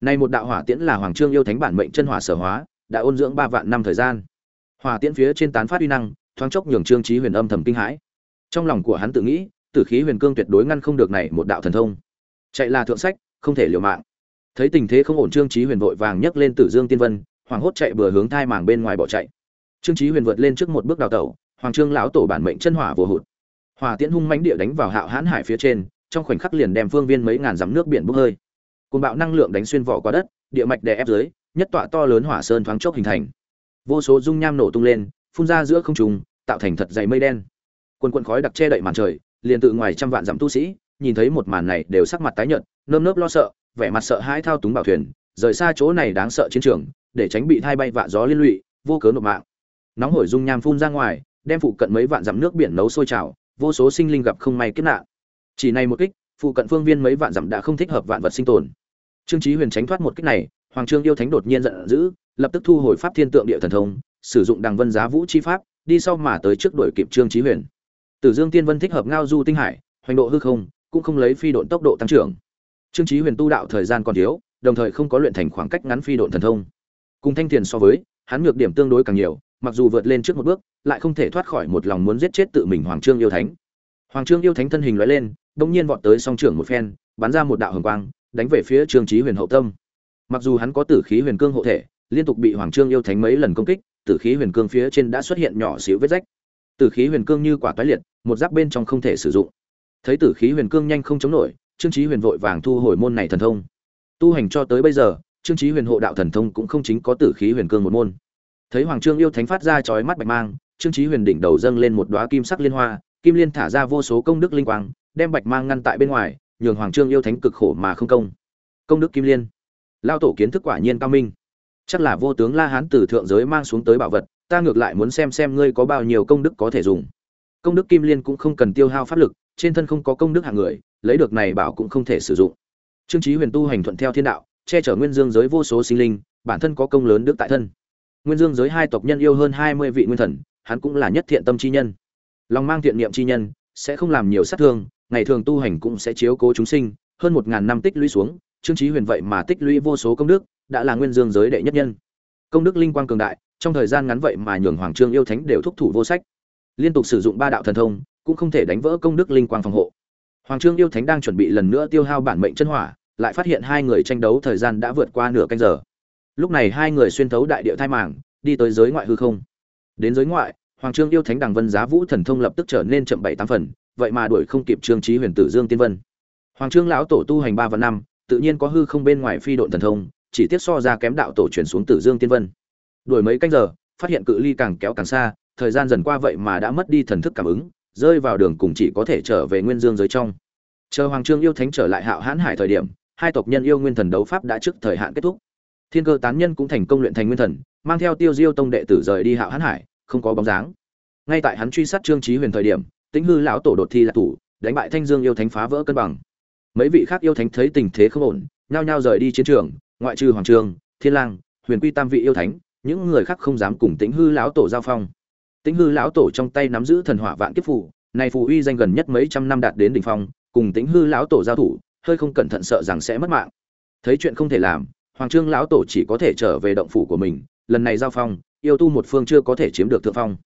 Nay một đạo hỏa tiễn là hoàng trương yêu thánh bản mệnh chân hỏa sở hóa, đã ôn dưỡng ba vạn năm thời gian. Hỏa tiễn phía trên tán phát uy năng, thoáng chốc nhường trương chí huyền âm thầm kinh hãi. Trong lòng của hắn tự nghĩ, tử khí huyền cương tuyệt đối ngăn không được này một đạo thần thông. Chạy là thượng sách, không thể liều mạng. Thấy tình thế không ổn trương chí huyền vội vàng nhấc lên tử dương tiên vân hoàng hốt chạy bừa hướng thai màng bên ngoài bỏ chạy. Trương chí huyền vượt lên trước một bước đào tẩu hoàng trương lão tổ bản mệnh chân hỏa vô hụt. Hỏa tiễn hung mãnh địa đánh vào hạo hãn hải phía trên, trong khoảnh khắc liền đem phương viên mấy ngàn dặm nước biển bốc hơi. Côn bạo năng lượng đánh xuyên vỏ qua đất, địa mạch đè ép dưới, nhất tọa to lớn hỏa sơn thoáng chốc hình thành. Vô số dung nham nổ tung lên, phun ra giữa không trung, tạo thành thật dày mây đen. Quần quần khói đặc che đậy màn trời, liền tự ngoài trăm vạn dặm tu sĩ, nhìn thấy một màn này đều sắc mặt tái nhợt, nơm nớp lo sợ, vẻ mặt sợ hãi thao túng bảo thuyền, rời xa chỗ này đáng sợ chiến trường, để tránh bị thai bay vạ gió liên lụy, vô cớ nộp mạng. Nóng hổi dung nham phun ra ngoài đem phụ cận mấy vạn dặm nước biển nấu sôi trào, vô số sinh linh gặp không may kết nạn. Chỉ này một kích, phụ cận phương viên mấy vạn dặm đã không thích hợp vạn vật sinh tồn. Trương chí huyền tránh thoát một kích này, hoàng trương yêu thánh đột nhiên giận dữ, lập tức thu hồi pháp thiên tượng địa thần thông, sử dụng đằng vân giá vũ chi pháp, đi sau mà tới trước đuổi kịp trương chí huyền. Tử dương tiên vân thích hợp ngao du tinh hải, hoành độ hư không, cũng không lấy phi độn tốc độ tăng trưởng. Trương chí huyền tu đạo thời gian còn thiếu, đồng thời không có luyện thành khoảng cách ngắn phi độn thần thông. Cùng thanh tiền so với, hắn nhược điểm tương đối càng nhiều mặc dù vượt lên trước một bước, lại không thể thoát khỏi một lòng muốn giết chết tự mình hoàng trương yêu thánh. Hoàng trương yêu thánh thân hình lóe lên đột nhiên vọt tới song trưởng một phen, bắn ra một đạo hồng quang, đánh về phía trương chí huyền hậu tâm. Mặc dù hắn có tử khí huyền cương hộ thể, liên tục bị hoàng trương yêu thánh mấy lần công kích, tử khí huyền cương phía trên đã xuất hiện nhỏ xíu vết rách. Tử khí huyền cương như quả toái liệt, một giáp bên trong không thể sử dụng. Thấy tử khí huyền cương nhanh không chống nổi, trương chí huyền vội vàng thu hồi môn này thần thông. Tu hành cho tới bây giờ, trương chí huyền hộ đạo thần thông cũng không chính có tử khí huyền cương một môn thấy hoàng trương yêu thánh phát ra chói mắt bạch mang, trương chí huyền đỉnh đầu dâng lên một đóa kim sắc liên hoa, kim liên thả ra vô số công đức linh quang, đem bạch mang ngăn tại bên ngoài, nhường hoàng trương yêu thánh cực khổ mà không công. Công đức kim liên. Lao tổ kiến thức quả nhiên cao minh. Chắc là vô tướng la hán từ thượng giới mang xuống tới bảo vật, ta ngược lại muốn xem xem ngươi có bao nhiêu công đức có thể dùng. Công đức kim liên cũng không cần tiêu hao pháp lực, trên thân không có công đức hạng người, lấy được này bảo cũng không thể sử dụng. Trương trí huyền tu hành thuận theo thiên đạo, che chở nguyên dương giới vô số sinh linh, bản thân có công lớn đức tại thân nguyên dương giới hai tộc nhân yêu hơn hai mươi vị nguyên thần, hắn cũng là nhất thiện tâm chi nhân. Lòng mang thiện niệm chi nhân, sẽ không làm nhiều sát thương, ngày thường tu hành cũng sẽ chiếu cố chúng sinh, hơn một ngàn năm tích lũy xuống, trương trí huyền vậy mà tích lũy vô số công đức, đã là nguyên dương giới đệ nhất nhân. Công đức linh quang cường đại, trong thời gian ngắn vậy mà nhường hoàng trương yêu thánh đều thúc thủ vô sách. Liên tục sử dụng ba đạo thần thông, cũng không thể đánh vỡ công đức linh quang phòng hộ. Hoàng trương yêu thánh đang chuẩn bị lần nữa tiêu hao bản mệnh chân hỏa, lại phát hiện hai người tranh đấu thời gian đã vượt qua nửa canh giờ lúc này hai người xuyên thấu đại địa thai màng, đi tới giới ngoại hư không. Đến giới ngoại, hoàng trương yêu thánh đằng vân giá vũ thần thông lập tức trở nên chậm bảy tám phần, vậy mà đuổi không kịp trương trí huyền tử dương tiên vân. Hoàng trương lão tổ tu hành ba và năm, tự nhiên có hư không bên ngoài phi độn thần thông, chỉ tiếp so ra kém đạo tổ chuyển xuống tử dương tiên vân. Đuổi mấy canh giờ, phát hiện cự ly càng kéo càng xa, thời gian dần qua vậy mà đã mất đi thần thức cảm ứng, rơi vào đường cùng chỉ có thể trở về nguyên dương giới trong. Chờ hoàng trương yêu thánh trở lại hạo hãn hải thời điểm, hai tộc nhân yêu nguyên thần đấu pháp đã trước thời hạn kết thúc thiên cơ tán nhân cũng thành công luyện thành nguyên thần, mang theo tiêu diêu tông đệ tử rời đi hạo hãn hải, không có bóng dáng. Ngay tại hắn truy sát trương trí huyền thời điểm, tĩnh hư lão tổ đột thi là thủ, đánh bại thanh dương yêu thánh phá vỡ cân bằng. Mấy vị khác yêu thánh thấy tình thế không ổn, nhao nhao rời đi chiến trường, ngoại trừ hoàng trường, thiên lang, huyền quy tam vị yêu thánh, những người khác không dám cùng tĩnh hư lão tổ giao phong. Tĩnh hư lão tổ trong tay nắm giữ thần hỏa vạn kiếp phù này phù uy danh gần nhất mấy trăm năm đạt đến đỉnh phong, cùng tĩnh hư lão tổ giao thủ, hơi không cẩn thận sợ rằng sẽ mất mạng. Thấy chuyện không thể làm hoàng trương lão tổ chỉ có thể trở về động phủ của mình, lần này giao phong, yêu tu một phương chưa có thể chiếm được thượng phong.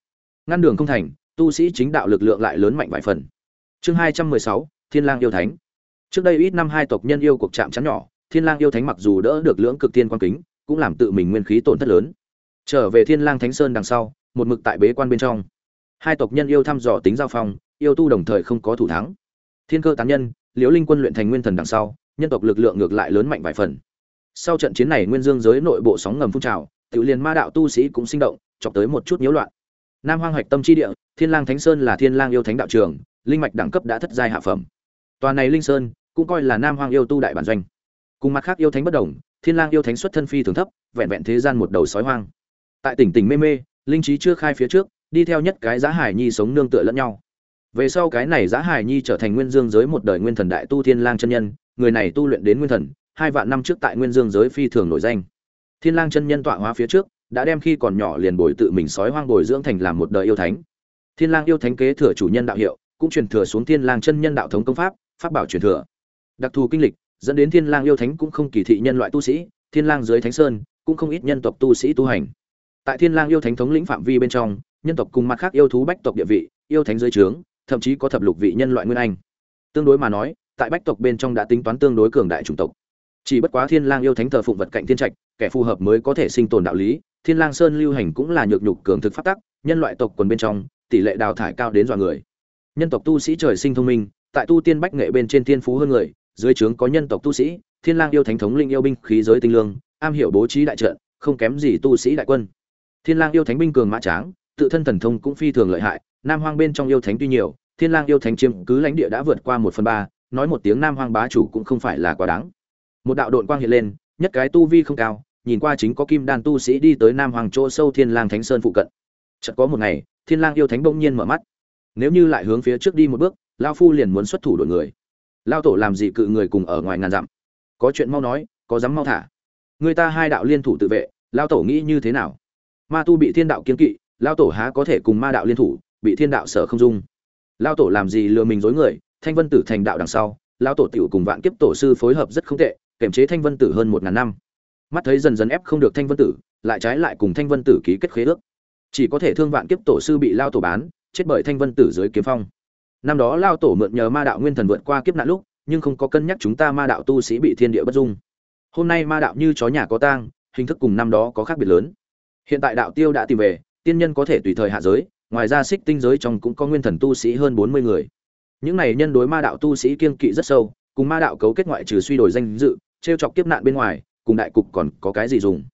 Ngăn đường không thành, tu sĩ chính đạo lực lượng lại lớn mạnh vài phần. Chương hai trăm mười sáu, thiên lang yêu thánh. Trước đây ít năm hai tộc nhân yêu cuộc chạm chắn nhỏ, thiên lang yêu thánh mặc dù đỡ được lưỡng cực tiên quan kính, cũng làm tự mình nguyên khí tổn thất lớn. Trở về thiên lang thánh sơn đằng sau, một mực tại bế quan bên trong. Hai tộc nhân yêu thăm dò tính giao phong, yêu tu đồng thời không có thủ thắng. Thiên cơ tán nhân, liễu linh quân luyện thành nguyên thần đằng sau, nhân tộc lực lượng ngược lại lớn mạnh vài phần sau trận chiến này nguyên dương giới nội bộ sóng ngầm phun trào tự liền ma đạo tu sĩ cũng sinh động, chọc tới một chút nhiễu loạn. Nam hoang hạch tâm chi địa, thiên lang thánh sơn là thiên lang yêu thánh đạo trường, linh mạch đẳng cấp đã thất giai hạ phẩm. Toàn này linh sơn, cũng coi là nam hoang yêu tu đại bản doanh. Cùng mặt khác yêu thánh bất đồng, thiên lang yêu thánh xuất thân phi thường thấp, vẹn vẹn thế gian một đầu sói hoang. Tại tỉnh tỉnh mê mê, linh trí chưa khai phía trước, đi theo nhất cái giá hải nhi sống nương tựa lẫn nhau. Về sau cái này giá hải nhi trở thành nguyên dương giới một đời nguyên thần đại tu thiên lang chân nhân, người này tu luyện đến nguyên thần hai vạn năm trước tại nguyên dương giới phi thường nổi danh. Thiên lang chân nhân tọa hóa phía trước, đã đem khi còn nhỏ liền bồi tự mình sói hoang bồi dưỡng thành làm một đời yêu thánh. Thiên lang yêu thánh kế thừa chủ nhân đạo hiệu, cũng truyền thừa xuống thiên lang chân nhân đạo thống công pháp pháp bảo truyền thừa. Đặc thù kinh lịch, dẫn đến thiên lang yêu thánh cũng không kỳ thị nhân loại tu sĩ, thiên lang dưới thánh sơn, cũng không ít nhân tộc tu sĩ tu hành. Tại thiên lang yêu thánh thống lĩnh phạm vi bên trong, nhân tộc cùng mặt khác yêu thú bách tộc địa vị, yêu thánh dưới trướng, thậm chí có thập lục vị nhân loại nguyên anh. Tương đối mà nói, tại bách tộc bên trong đã tính toán tương đối cường đại chủng tộc chỉ bất quá thiên lang yêu thánh thờ phụng vật cạnh thiên trạch, kẻ phù hợp mới có thể sinh tồn đạo lý. Thiên lang sơn lưu hành cũng là nhược nhục cường thực pháp tắc, nhân loại tộc quần bên trong, tỷ lệ đào thải cao đến dọa người. Nhân tộc tu sĩ trời sinh thông minh, tại tu tiên bách nghệ bên trên thiên phú hơn người, dưới trướng có nhân tộc tu sĩ, thiên lang yêu thánh thống linh yêu binh khí giới tinh lương, am hiểu bố trí đại trận, không kém gì tu sĩ đại quân. Thiên lang yêu thánh binh cường mã tráng, tự thân thần thông cũng phi thường lợi hại, nam hoang bên trong yêu thánh tuy nhiều, thiên lang yêu thánh chiếm cứ lãnh địa đã vượt qua một phần ba, nói một tiếng nam hoang bá chủ cũng không phải là quá đáng một đạo độn quang hiện lên, nhất cái tu vi không cao, nhìn qua chính có kim đan tu sĩ đi tới nam hoàng chỗ sâu thiên lang thánh sơn phụ cận. Chợt có một ngày, thiên lang yêu thánh bỗng nhiên mở mắt. Nếu như lại hướng phía trước đi một bước lao phu liền muốn xuất thủ đội người. Lao tổ làm gì cự người cùng ở ngoài ngàn dặm? Có chuyện mau nói, có dám mau thả. Người ta hai đạo liên thủ tự vệ lao tổ nghĩ như thế nào? Ma tu bị thiên đạo kiên kỵ lao tổ há có thể cùng ma đạo liên thủ, bị thiên đạo sở không dung. Lao tổ làm gì lừa mình dối người, thanh vân tử thành đạo đằng sau lao tổ tiểu cùng vạn kiếp tổ sư phối hợp rất không tệ kềm chế thanh vân tử hơn một ngàn năm. Mắt thấy dần dần ép không được thanh vân tử, lại trái lại cùng thanh vân tử ký kết khế ước. Chỉ có thể thương vạn kiếp tổ sư bị lao tổ bán, chết bởi thanh vân tử dưới kiếm phong. Năm đó lao tổ mượn nhờ ma đạo nguyên thần vượt qua kiếp nạn lúc, nhưng không có cân nhắc chúng ta ma đạo tu sĩ bị thiên địa bất dung. Hôm nay ma đạo như chó nhà có tang, hình thức cùng năm đó có khác biệt lớn. Hiện tại đạo tiêu đã tìm về, tiên nhân có thể tùy thời hạ giới, ngoài ra xích tinh giới trong cũng có nguyên thần tu sĩ hơn bốn mươi người. Những này nhân đối ma đạo tu sĩ kiên kỵ rất sâu, cùng ma đạo cấu kết ngoại trừ suy đổi danh dự trêu chọc kiếp nạn bên ngoài, cùng đại cục còn có cái gì dùng?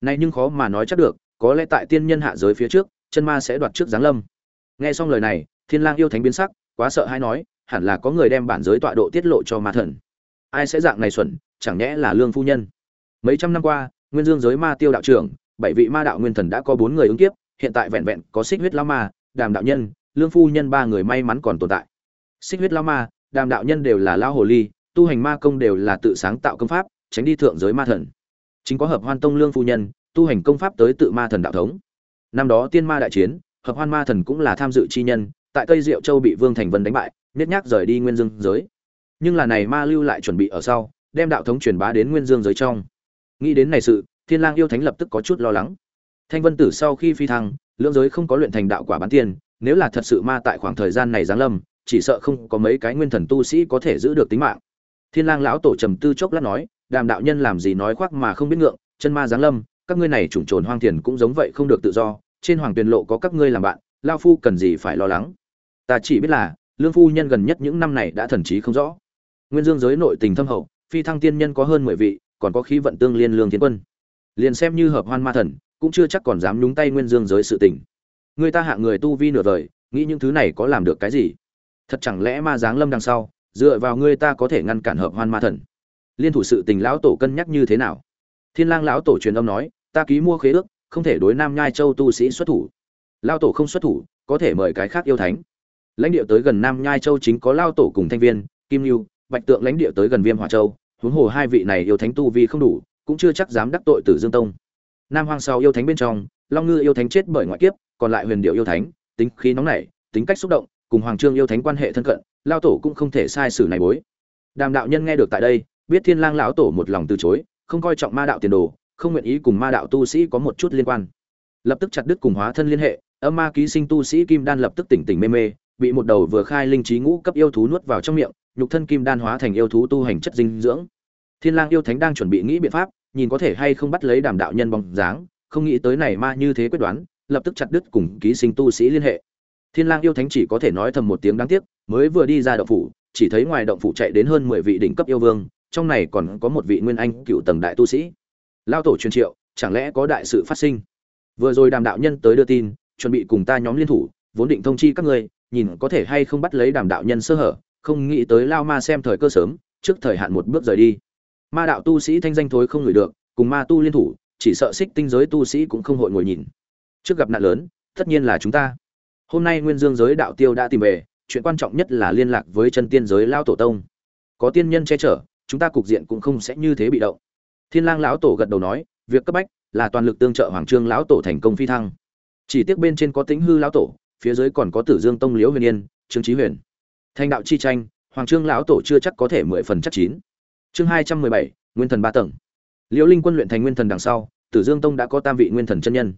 Nay nhưng khó mà nói chắc được, có lẽ tại tiên nhân hạ giới phía trước, chân ma sẽ đoạt trước giáng lâm. Nghe xong lời này, thiên lang yêu thánh biến sắc, quá sợ hãi nói, hẳn là có người đem bản giới tọa độ tiết lộ cho ma thần. Ai sẽ dạng này xuẩn, chẳng nhẽ là lương phu nhân? Mấy trăm năm qua, nguyên dương giới ma tiêu đạo trưởng, bảy vị ma đạo nguyên thần đã có bốn người ứng kiếp, hiện tại vẹn vẹn có xích huyết lao ma, đàm đạo nhân, lương phu nhân ba người may mắn còn tồn tại. Xích huyết lao ma, đàm đạo nhân đều là lao hồ ly tu hành ma công đều là tự sáng tạo công pháp, tránh đi thượng giới ma thần. Chính có hợp hoan tông lương phu nhân, tu hành công pháp tới tự ma thần đạo thống. Năm đó tiên ma đại chiến, hợp hoan ma thần cũng là tham dự chi nhân, tại cây diệu châu bị vương thành vân đánh bại, nhét nhác rời đi nguyên dương giới. Nhưng là này ma lưu lại chuẩn bị ở sau, đem đạo thống truyền bá đến nguyên dương giới trong. Nghĩ đến này sự, thiên lang yêu thánh lập tức có chút lo lắng. Thanh vân tử sau khi phi thăng, lưỡng giới không có luyện thành đạo quả bán tiền, nếu là thật sự ma tại khoảng thời gian này giáng lâm, chỉ sợ không có mấy cái nguyên thần tu sĩ có thể giữ được tính mạng thiên lang lão tổ trầm tư chốc lát nói, đàm đạo nhân làm gì nói khoác mà không biết ngượng, chân ma giáng lâm, các ngươi này trùng trồn hoang thiền cũng giống vậy không được tự do, trên hoàng tuyền lộ có các ngươi làm bạn, lao phu cần gì phải lo lắng? Ta chỉ biết là, lương phu nhân gần nhất những năm này đã thần trí không rõ. Nguyên dương giới nội tình thâm hậu, phi thăng tiên nhân có hơn mười vị, còn có khí vận tương liên lương thiên quân. Liền xem như hợp hoan ma thần, cũng chưa chắc còn dám nhúng tay nguyên dương giới sự tình. Người ta hạ người tu vi nửa vời, nghĩ những thứ này có làm được cái gì? Thật chẳng lẽ ma giáng lâm đằng sau dựa vào ngươi ta có thể ngăn cản hợp hoan ma thần. Liên thủ sự tình lão tổ cân nhắc như thế nào? Thiên lang lão tổ truyền âm nói, ta ký mua khế ước, không thể đối nam nhai châu tu sĩ xuất thủ. Lão tổ không xuất thủ, có thể mời cái khác yêu thánh. Lãnh địa tới gần nam nhai châu chính có lão tổ cùng thanh viên, kim lưu bạch tượng lãnh địa tới gần viêm hỏa châu. Huống hồ hai vị này yêu thánh tu vi không đủ, cũng chưa chắc dám đắc tội tử dương tông. Nam hoang sau yêu thánh bên trong, long ngư yêu thánh chết bởi ngoại kiếp, còn lại huyền điệu yêu thánh, tính khí nóng nảy, tính cách xúc động, cùng hoàng trương yêu thánh quan hệ thân cận lao tổ cũng không thể sai sử này bối. Đàm đạo nhân nghe được tại đây, biết thiên lang lão tổ một lòng từ chối, không coi trọng ma đạo tiền đồ, không nguyện ý cùng ma đạo tu sĩ có một chút liên quan. Lập tức chặt đứt cùng hóa thân liên hệ, âm ma ký sinh tu sĩ kim đan lập tức tỉnh tỉnh mê mê, bị một đầu vừa khai linh trí ngũ cấp yêu thú nuốt vào trong miệng, nhục thân kim đan hóa thành yêu thú tu hành chất dinh dưỡng. Thiên lang yêu thánh đang chuẩn bị nghĩ biện pháp, nhìn có thể hay không bắt lấy đàm đạo nhân bóng dáng, không nghĩ tới này ma như thế quyết đoán, lập tức chặt đứt cùng ký sinh tu sĩ liên hệ. Thiên lang yêu thánh chỉ có thể nói thầm một tiếng đáng tiếc mới vừa đi ra động phủ, chỉ thấy ngoài động phủ chạy đến hơn mười vị đỉnh cấp yêu vương, trong này còn có một vị nguyên anh cựu tầng đại tu sĩ. Lao tổ truyền triệu, chẳng lẽ có đại sự phát sinh? Vừa rồi đàm đạo nhân tới đưa tin, chuẩn bị cùng ta nhóm liên thủ, vốn định thông chi các ngươi, nhìn có thể hay không bắt lấy đàm đạo nhân sơ hở, không nghĩ tới lao ma xem thời cơ sớm, trước thời hạn một bước rời đi. Ma đạo tu sĩ thanh danh thối không ngửi được, cùng ma tu liên thủ, chỉ sợ xích tinh giới tu sĩ cũng không hội ngồi nhìn. Trước gặp nạn lớn, tất nhiên là chúng ta. Hôm nay nguyên dương giới đạo tiêu đã tìm về chuyện quan trọng nhất là liên lạc với chân tiên giới lao tổ tông. Có tiên nhân che chở, chúng ta cục diện cũng không sẽ như thế bị động. Thiên lang lão tổ gật đầu nói, việc cấp bách là toàn lực tương trợ hoàng trương lão tổ thành công phi thăng. Chỉ tiếc bên trên có tính hư lão tổ, phía dưới còn có tử dương tông liễu huyền yên, trương trí huyền. Thanh đạo chi tranh, hoàng trương lão tổ chưa chắc có thể mười phần chắc chín. Chương hai trăm mười bảy, nguyên thần ba tầng. Liễu linh quân luyện thành nguyên thần đằng sau, tử dương tông đã có tam vị nguyên thần chân nhân.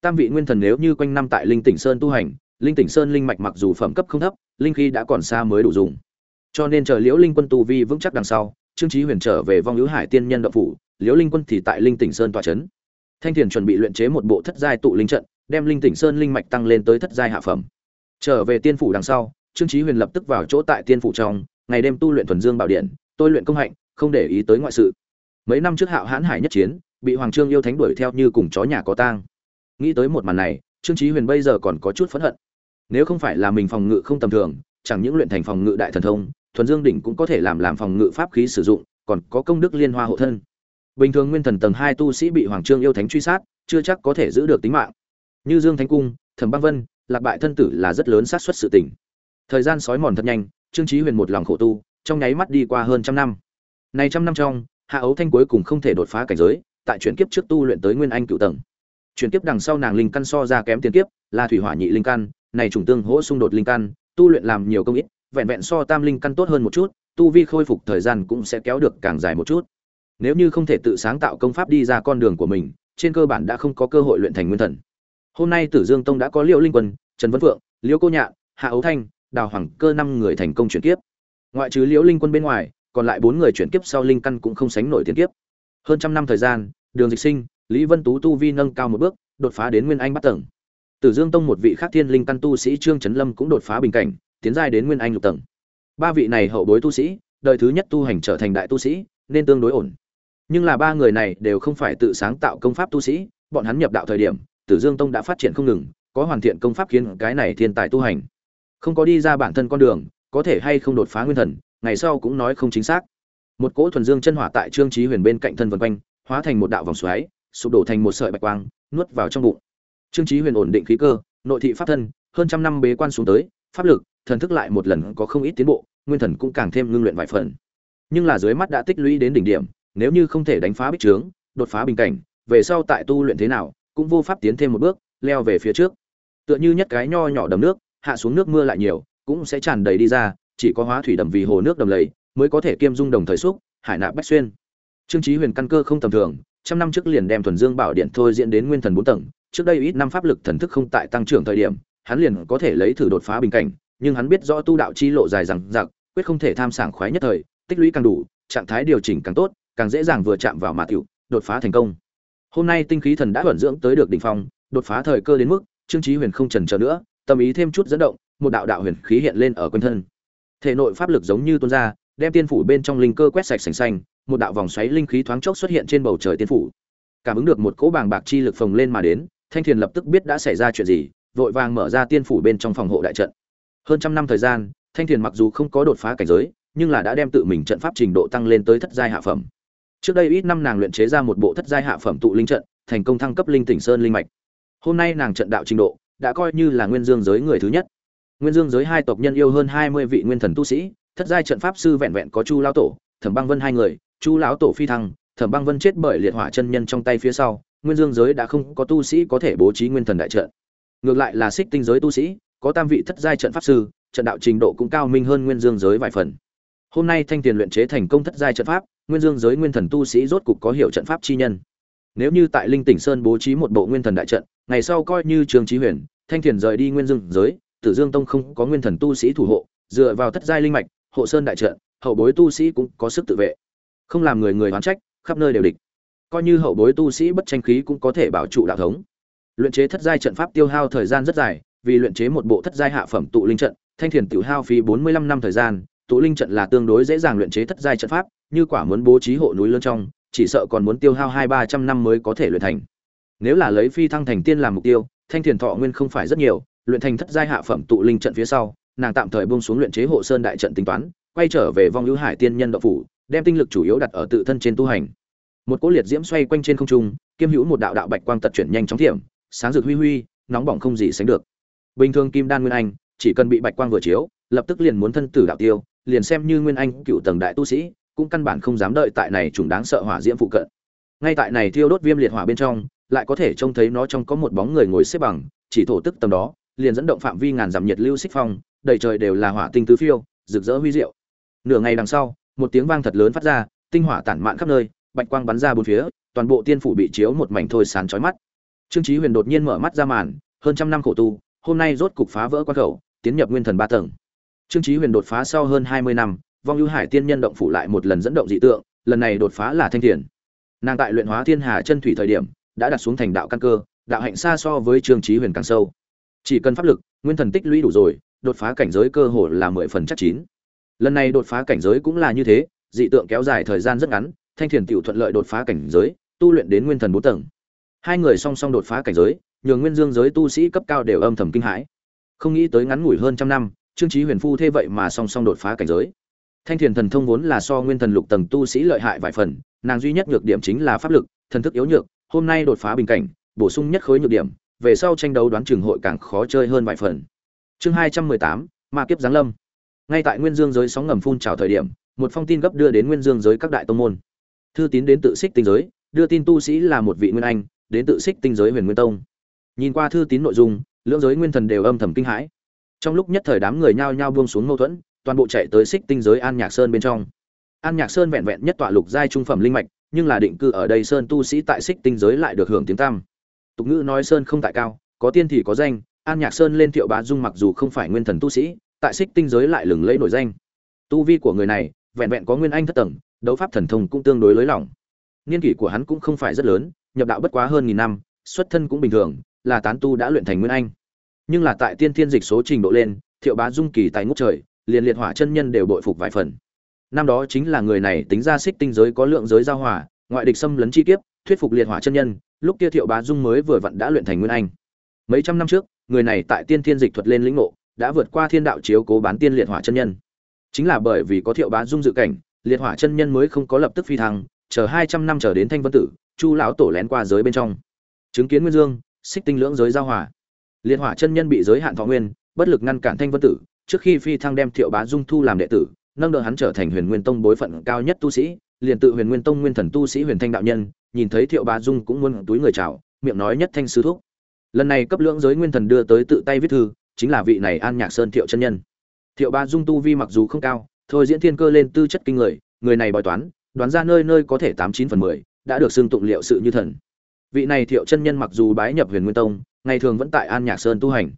Tam vị nguyên thần nếu như quanh năm tại linh tỉnh sơn tu hành linh tỉnh sơn linh mạch mặc dù phẩm cấp không thấp linh khí đã còn xa mới đủ dùng. Cho nên chờ liễu linh quân tu vi vững chắc đằng sau trương trí huyền trở về vong hữu hải tiên nhân động phủ liễu linh quân thì tại linh tỉnh sơn tọa Trấn, thanh thiền chuẩn bị luyện chế một bộ thất giai tụ linh trận đem linh tỉnh sơn linh mạch tăng lên tới thất giai hạ phẩm. Trở về tiên phủ đằng sau trương trí huyền lập tức vào chỗ tại tiên phủ trong ngày đêm tu luyện thuần dương bảo điện tôi luyện công hạnh không để ý tới ngoại sự. Mấy năm trước hạo hãn hải nhất chiến bị hoàng trương yêu thánh đuổi theo như cùng chó nhà có tang. Nghĩ tới một màn này trương trí huyền bây giờ còn có chút phẫn hận nếu không phải là mình phòng ngự không tầm thường, chẳng những luyện thành phòng ngự đại thần thông, thuần dương đỉnh cũng có thể làm làm phòng ngự pháp khí sử dụng, còn có công đức liên hoa hộ thân. Bình thường nguyên thần tầng hai tu sĩ bị hoàng trương yêu thánh truy sát, chưa chắc có thể giữ được tính mạng. Như dương thánh cung, thẩm băng vân, lạc bại thân tử là rất lớn xác suất sự tình. Thời gian sói mòn thật nhanh, trương chí huyền một lòng khổ tu, trong nháy mắt đi qua hơn trăm năm. Này trăm năm trong, hạ ấu thanh cuối cùng không thể đột phá cảnh giới, tại chuyển kiếp trước tu luyện tới nguyên anh cựu tầng. Chuyển kiếp đằng sau nàng linh căn so ra kém tiền kiếp, là thủy hỏa nhị linh căn này trùng tương hỗ xung đột linh căn tu luyện làm nhiều công ít vẹn vẹn so tam linh căn tốt hơn một chút tu vi khôi phục thời gian cũng sẽ kéo được càng dài một chút. Nếu như không thể tự sáng tạo công pháp đi ra con đường của mình trên cơ bản đã không có cơ hội luyện thành nguyên thần. Hôm nay tử dương tông đã có liễu linh quân trần Vân phượng liễu cô nhạn, hạ ấu thanh đào hoàng cơ năm người thành công chuyển kiếp. Ngoại trừ liễu linh quân bên ngoài còn lại bốn người chuyển kiếp sau linh căn cũng không sánh nổi tiền kiếp. Hơn trăm năm thời gian đường dịch sinh lý vân tú tu vi nâng cao một bước đột phá đến nguyên anh bắt tầng tử dương tông một vị khác thiên linh căn tu sĩ trương Chấn lâm cũng đột phá bình cảnh, tiến giai đến nguyên anh lục tầng. Ba vị này hậu bối tu sĩ, đời thứ nhất tu hành trở thành đại tu sĩ, nên tương đối ổn. Nhưng là ba người này đều không phải tự sáng tạo công pháp tu sĩ, bọn hắn nhập đạo thời điểm, tử dương tông đã phát triển không ngừng, có hoàn thiện công pháp khiến cái này thiên tài tu hành. Không có đi ra bản thân con đường, có thể hay không đột phá nguyên thần, ngày sau cũng nói không chính xác. Một cỗ thuần dương chân hỏa tại trương Chí huyền bên cạnh thân vần quanh, hóa thành một đạo vòng xoáy, sụp đổ thành một sợi bạch quang, nuốt vào trong bụng trương trí huyền ổn định khí cơ, nội thị pháp thân, hơn trăm năm bế quan xuống tới, pháp lực, thần thức lại một lần có không ít tiến bộ, nguyên thần cũng càng thêm ngưng luyện vài phần. Nhưng là dưới mắt đã tích lũy đến đỉnh điểm, nếu như không thể đánh phá bích trướng, đột phá bình cảnh, về sau tại tu luyện thế nào, cũng vô pháp tiến thêm một bước, leo về phía trước. Tựa như nhất cái nho nhỏ đầm nước, hạ xuống nước mưa lại nhiều, cũng sẽ tràn đầy đi ra, chỉ có hóa thủy đầm vì hồ nước đầm lầy, mới có thể kiêm dung đồng thời xúc, hải nạp bách xuyên. Trương chí huyền căn cơ không tầm thường, trăm năm trước liền đem thuần dương bảo điện thôi diễn đến nguyên thần bốn tầng trước đây ít năm pháp lực thần thức không tại tăng trưởng thời điểm, hắn liền có thể lấy thử đột phá bình cảnh, nhưng hắn biết rõ tu đạo chi lộ dài rằng giặc quyết không thể tham sảng khoái nhất thời, tích lũy càng đủ, trạng thái điều chỉnh càng tốt, càng dễ dàng vừa chạm vào mà tiểu, đột phá thành công. Hôm nay tinh khí thần đã thuần dưỡng tới được đỉnh phong, đột phá thời cơ đến mức, trương chí huyền không chần chờ nữa, tâm ý thêm chút dẫn động, một đạo đạo huyền khí hiện lên ở quanh thân. Thể nội pháp lực giống như tuôn ra, đem tiên phủ bên trong linh cơ quét sạch sành xanh, một đạo vòng xoáy linh khí thoáng chốc xuất hiện trên bầu trời tiên phủ. Cảm ứng được một cỗ bàng bạc chi lực phồng lên mà đến thanh thiền lập tức biết đã xảy ra chuyện gì, vội vàng mở ra tiên phủ bên trong phòng hộ đại trận. Hơn trăm năm thời gian, thanh thiền mặc dù không có đột phá cảnh giới, nhưng là đã đem tự mình trận pháp trình độ tăng lên tới thất giai hạ phẩm. Trước đây ít năm nàng luyện chế ra một bộ thất giai hạ phẩm tụ linh trận, thành công thăng cấp linh tỉnh sơn linh mạch. Hôm nay nàng trận đạo trình độ đã coi như là nguyên dương giới người thứ nhất. Nguyên dương giới hai tộc nhân yêu hơn hai mươi vị nguyên thần tu sĩ, thất giai trận pháp sư vẹn vẹn có chu lão tổ, thẩm băng vân hai người, chu lão tổ phi thăng, thẩm băng vân chết bởi liệt hỏa chân nhân trong tay phía sau nguyên dương giới đã không có tu sĩ có thể bố trí nguyên thần đại trận. Ngược lại là xích tinh giới tu sĩ, có tam vị thất giai trận pháp sư, trận đạo trình độ cũng cao minh hơn nguyên dương giới vài phần. Hôm nay thanh tiền luyện chế thành công thất giai trận pháp, nguyên dương giới nguyên thần tu sĩ rốt cục có hiệu trận pháp chi nhân. Nếu như tại linh tỉnh sơn bố trí một bộ nguyên thần đại trận, ngày sau coi như trường trí huyền, thanh thiền rời đi nguyên dương giới, tử dương tông không có nguyên thần tu sĩ thủ hộ, dựa vào thất giai linh mạch, hộ sơn đại trận, hậu bối tu sĩ cũng có sức tự vệ. Không làm người người oán trách, khắp nơi đều địch coi như hậu bối tu sĩ bất tranh khí cũng có thể bảo trụ đạo thống. Luyện chế thất giai trận pháp tiêu hao thời gian rất dài, vì luyện chế một bộ thất giai hạ phẩm tụ linh trận, thanh thiền tiểu hao phí bốn mươi lăm năm thời gian, tụ linh trận là tương đối dễ dàng luyện chế thất giai trận pháp, như quả muốn bố trí hộ núi lớn trong, chỉ sợ còn muốn tiêu hao hai ba trăm năm mới có thể luyện thành. Nếu là lấy phi thăng thành tiên làm mục tiêu, thanh thiền thọ nguyên không phải rất nhiều, luyện thành thất giai hạ phẩm tụ linh trận phía sau, nàng tạm thời buông xuống luyện chế hộ sơn đại trận tính toán, quay trở về vong hữu hải tiên nhân độ phủ, đem tinh lực chủ yếu đặt ở tự thân trên tu hành một cỗ liệt diễm xoay quanh trên không trung, kiêm hữu một đạo đạo bạch quang tật chuyển nhanh chóng thiểm, sáng rực huy huy, nóng bỏng không gì sánh được. Bình thường kim đan nguyên anh, chỉ cần bị bạch quang vừa chiếu, lập tức liền muốn thân tử đạo tiêu, liền xem như nguyên anh cựu tầng đại tu sĩ, cũng căn bản không dám đợi tại này trùng đáng sợ hỏa diễm phụ cận. Ngay tại này thiêu đốt viêm liệt hỏa bên trong, lại có thể trông thấy nó trong có một bóng người ngồi xếp bằng, chỉ thổ tức tầm đó, liền dẫn động phạm vi ngàn dặm nhiệt lưu xích phong, đầy trời đều là hỏa tinh tứ phiêu, rực rỡ huy diệu. Nửa ngày đằng sau, một tiếng vang thật lớn phát ra, tinh hỏa tản mạn khắp nơi bạch quang bắn ra bốn phía, toàn bộ tiên phủ bị chiếu một mảnh thôi sán chói mắt. Trương chí huyền đột nhiên mở mắt ra màn, hơn trăm năm khổ tu, hôm nay rốt cục phá vỡ quan khẩu, tiến nhập nguyên thần ba tầng. Trương chí huyền đột phá sau hơn hai mươi năm, vong ưu hải tiên nhân động phủ lại một lần dẫn động dị tượng, lần này đột phá là thanh thiền. Nàng tại luyện hóa thiên hà chân thủy thời điểm, đã đặt xuống thành đạo căn cơ, đạo hạnh xa so với trương chí huyền càng sâu. Chỉ cần pháp lực, nguyên thần tích lũy đủ rồi, đột phá cảnh giới cơ hội là mười phần chắc chín. Lần này đột phá cảnh giới cũng là như thế, dị tượng kéo dài thời gian rất ngắn thanh thiền tiểu thuận lợi đột phá cảnh giới, tu luyện đến nguyên thần bốn tầng. Hai người song song đột phá cảnh giới, nhường nguyên dương giới tu sĩ cấp cao đều âm thầm kinh hãi. Không nghĩ tới ngắn ngủi hơn trăm năm, trương trí huyền phu thế vậy mà song song đột phá cảnh giới. Thanh thiền thần thông vốn là so nguyên thần lục tầng tu sĩ lợi hại vài phần, nàng duy nhất nhược điểm chính là pháp lực, thần thức yếu nhược, hôm nay đột phá bình cảnh, bổ sung nhất khối nhược điểm, về sau tranh đấu đoán trường hội càng khó chơi hơn vài phần. Chương hai trăm mười tám, ma kiếp giáng lâm. Ngay tại nguyên dương giới sóng ngầm phun trào thời điểm, một phong tin gấp đưa đến nguyên dương giới các đại tông môn thư tín đến tự xích tinh giới, đưa tin tu sĩ là một vị nguyên anh, đến tự xích tinh giới huyền nguyên tông. Nhìn qua thư tín nội dung, lưỡng giới nguyên thần đều âm thầm kinh hãi. Trong lúc nhất thời đám người nhao nhao buông xuống mâu thuẫn, toàn bộ chạy tới xích tinh giới an nhạc sơn bên trong. An nhạc sơn vẹn vẹn nhất tọa lục giai trung phẩm linh mạch, nhưng là định cư ở đây sơn tu sĩ tại xích tinh giới lại được hưởng tiếng tăm. Tục ngữ nói sơn không tại cao, có tiên thì có danh, an nhạc sơn lên thiệu bá dung mặc dù không phải nguyên thần tu sĩ, tại xích tinh giới lại lừng lẫy nổi danh. Tu vi của người này, vẹn vẹn có nguyên anh thất tầng đấu pháp thần thông cũng tương đối lối lỏng. Niên kỷ của hắn cũng không phải rất lớn nhập đạo bất quá hơn nghìn năm xuất thân cũng bình thường là tán tu đã luyện thành nguyên anh. Nhưng là tại tiên thiên dịch số trình độ lên thiệu bá dung kỳ tài ngút trời liền liệt hỏa chân nhân đều bội phục vài phần. Năm đó chính là người này tính ra xích tinh giới có lượng giới giao hòa, ngoại địch xâm lấn chi kiếp thuyết phục liệt hỏa chân nhân lúc kia thiệu bá dung mới vừa vặn đã luyện thành nguyên anh. Mấy trăm năm trước người này tại tiên thiên dịch thuật lên lĩnh ngộ đã vượt qua thiên đạo chiếu cố bán tiên liệt hỏa chân nhân. Chính là bởi vì có thiệu bá dung dự cảnh liệt hỏa chân nhân mới không có lập tức phi thăng, chờ hai trăm năm chờ đến thanh vân tử, chu lão tổ lén qua giới bên trong. Chứng kiến nguyên dương, xích tinh lưỡng giới giao hòa. Liệt hỏa chân nhân bị giới hạn thọ nguyên, bất lực ngăn cản thanh vân tử, trước khi phi thăng đem thiệu bá dung thu làm đệ tử, nâng đỡ hắn trở thành huyền nguyên tông bối phận cao nhất tu sĩ, liền tự huyền nguyên tông nguyên thần tu sĩ huyền thanh đạo nhân, nhìn thấy thiệu bá dung cũng muốn túi người chào, miệng nói nhất thanh sư thúc. Lần này cấp lưỡng giới nguyên thần đưa tới tự tay viết thư, chính là vị này an nhạc sơn thiệu chân nhân. Thiệu bá dung tu vi mặc dù không cao thôi diễn thiên cơ lên tư chất kinh người người này bói toán, đoán ra nơi nơi có thể tám chín phần mười, đã được xưng tụng liệu sự như thần. Vị này thiệu chân nhân mặc dù bái nhập huyền nguyên tông, ngày thường vẫn tại an nhạc sơn tu hành.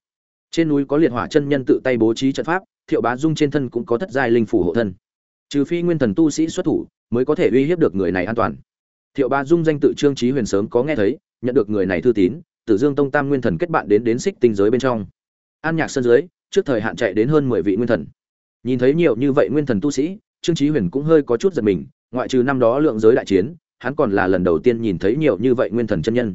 Trên núi có liệt hỏa chân nhân tự tay bố trí trận pháp, thiệu bá dung trên thân cũng có thất giai linh phủ hộ thân. Trừ phi nguyên thần tu sĩ xuất thủ, mới có thể uy hiếp được người này an toàn. Thiệu bá dung danh tự trương trí huyền sớm có nghe thấy, nhận được người này thư tín, tử dương tông tam nguyên thần kết bạn đến đến xích tinh giới bên trong. An nhạc sơn dưới trước thời hạn chạy đến hơn mười vị nguyên thần nhìn thấy nhiều như vậy nguyên thần tu sĩ, trương chí huyền cũng hơi có chút giật mình, ngoại trừ năm đó lượng giới đại chiến, hắn còn là lần đầu tiên nhìn thấy nhiều như vậy nguyên thần chân nhân.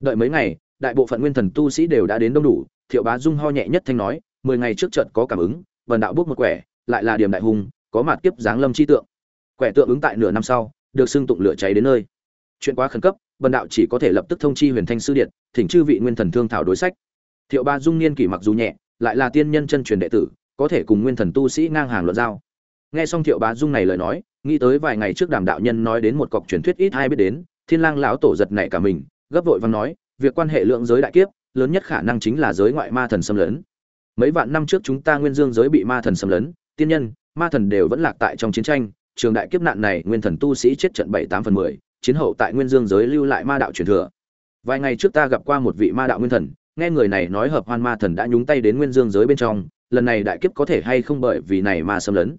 Đợi mấy ngày, đại bộ phận nguyên thần tu sĩ đều đã đến đông đủ, thiệu bá dung ho nhẹ nhất thanh nói, mười ngày trước trận có cảm ứng, vần đạo bước một quẻ, lại là điểm đại hùng, có mặt kiếp giáng lâm chi tượng. Quẻ tượng ứng tại nửa năm sau, được xưng tụng lửa cháy đến nơi. Chuyện quá khẩn cấp, vần đạo chỉ có thể lập tức thông chi huyền thanh sư điện, thỉnh chư vị nguyên thần thương thảo đối sách. Thiệu bá dung niên kỷ mặc dù nhẹ, lại là tiên nhân chân truyền đệ tử có thể cùng nguyên thần tu sĩ ngang hàng luận giao. Nghe xong thiệu bá dung này lời nói, nghĩ tới vài ngày trước đàm đạo nhân nói đến một cọc truyền thuyết ít ai biết đến, thiên lang lão tổ giật nảy cả mình, gấp vội văn nói, việc quan hệ lượng giới đại kiếp, lớn nhất khả năng chính là giới ngoại ma thần xâm lấn. Mấy vạn năm trước chúng ta nguyên dương giới bị ma thần xâm lấn, tiên nhân, ma thần đều vẫn lạc tại trong chiến tranh, trường đại kiếp nạn này nguyên thần tu sĩ chết trận bảy tám phần mười, chiến hậu tại nguyên dương giới lưu lại ma đạo truyền thừa. Vài ngày trước ta gặp qua một vị ma đạo nguyên thần, nghe người này nói hợp hoan ma thần đã nhúng tay đến nguyên dương giới bên trong lần này đại kiếp có thể hay không bởi vì này mà xâm lấn?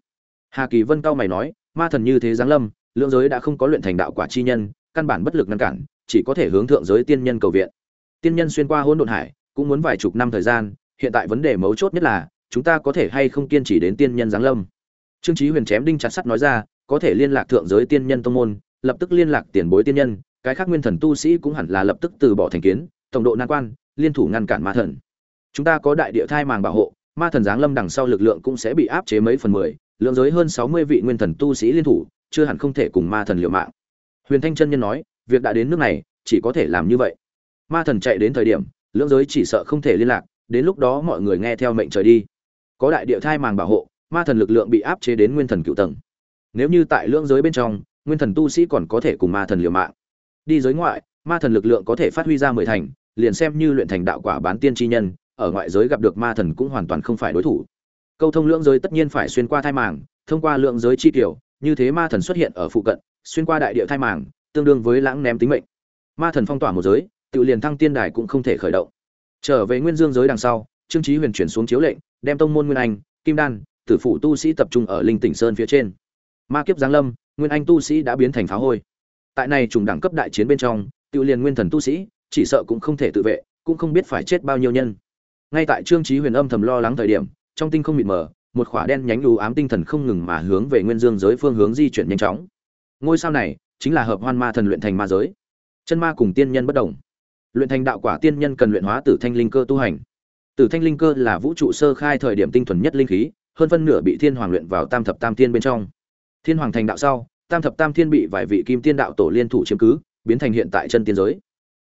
Hà kỳ vân cao mày nói, ma thần như thế giáng lâm, lượng giới đã không có luyện thành đạo quả chi nhân, căn bản bất lực ngăn cản, chỉ có thể hướng thượng giới tiên nhân cầu viện. Tiên nhân xuyên qua hỗn độn hải, cũng muốn vài chục năm thời gian, hiện tại vấn đề mấu chốt nhất là, chúng ta có thể hay không kiên trì đến tiên nhân giáng lâm? Trương chí huyền chém đinh chặt sắt nói ra, có thể liên lạc thượng giới tiên nhân tông môn, lập tức liên lạc tiền bối tiên nhân, cái khác nguyên thần tu sĩ cũng hẳn là lập tức từ bỏ thành kiến, tổng độ nan quan, liên thủ ngăn cản ma thần. Chúng ta có đại địa thai màng bảo hộ ma thần giáng lâm đằng sau lực lượng cũng sẽ bị áp chế mấy phần mười, lượng giới hơn sáu mươi vị nguyên thần tu sĩ liên thủ, chưa hẳn không thể cùng ma thần liều mạng. Huyền thanh chân nhân nói, việc đã đến nước này, chỉ có thể làm như vậy. Ma thần chạy đến thời điểm lưỡng giới chỉ sợ không thể liên lạc, đến lúc đó mọi người nghe theo mệnh trời đi. Có đại địa thai màng bảo hộ, ma thần lực lượng bị áp chế đến nguyên thần cựu tầng. Nếu như tại lưỡng giới bên trong, nguyên thần tu sĩ còn có thể cùng ma thần liều mạng. Đi giới ngoại, ma thần lực lượng có thể phát huy ra mười thành, liền xem như luyện thành đạo quả bán tiên chi nhân ở ngoại giới gặp được ma thần cũng hoàn toàn không phải đối thủ. Câu thông lưỡng giới tất nhiên phải xuyên qua thai màng, thông qua lượng giới chi tiểu như thế ma thần xuất hiện ở phụ cận, xuyên qua đại địa thai màng, tương đương với lãng ném tính mệnh. Ma thần phong tỏa một giới, tự liền thăng tiên đài cũng không thể khởi động. Trở về nguyên dương giới đằng sau, trương chí huyền chuyển xuống chiếu lệnh, đem tông môn nguyên anh, kim đan, tử phụ tu sĩ tập trung ở linh tỉnh sơn phía trên. Ma kiếp giáng lâm, nguyên anh tu sĩ đã biến thành phá hôi. Tại này trùng đẳng cấp đại chiến bên trong tiêu liền nguyên thần tu sĩ, chỉ sợ cũng không thể tự vệ, cũng không biết phải chết bao nhiêu nhân ngay tại trương chí huyền âm thầm lo lắng thời điểm, trong tinh không mịt mờ, một khỏa đen nhánh lù ám tinh thần không ngừng mà hướng về nguyên dương giới phương hướng di chuyển nhanh chóng. Ngôi sao này chính là hợp hoan ma thần luyện thành ma giới. Chân ma cùng tiên nhân bất đồng. Luyện thành đạo quả tiên nhân cần luyện hóa tử thanh linh cơ tu hành. Tử thanh linh cơ là vũ trụ sơ khai thời điểm tinh thuần nhất linh khí, hơn phân nửa bị thiên hoàng luyện vào tam thập tam tiên bên trong. Thiên hoàng thành đạo sau, tam thập tam thiên bị vài vị kim tiên đạo tổ liên thủ chiếm cứ, biến thành hiện tại chân tiên giới.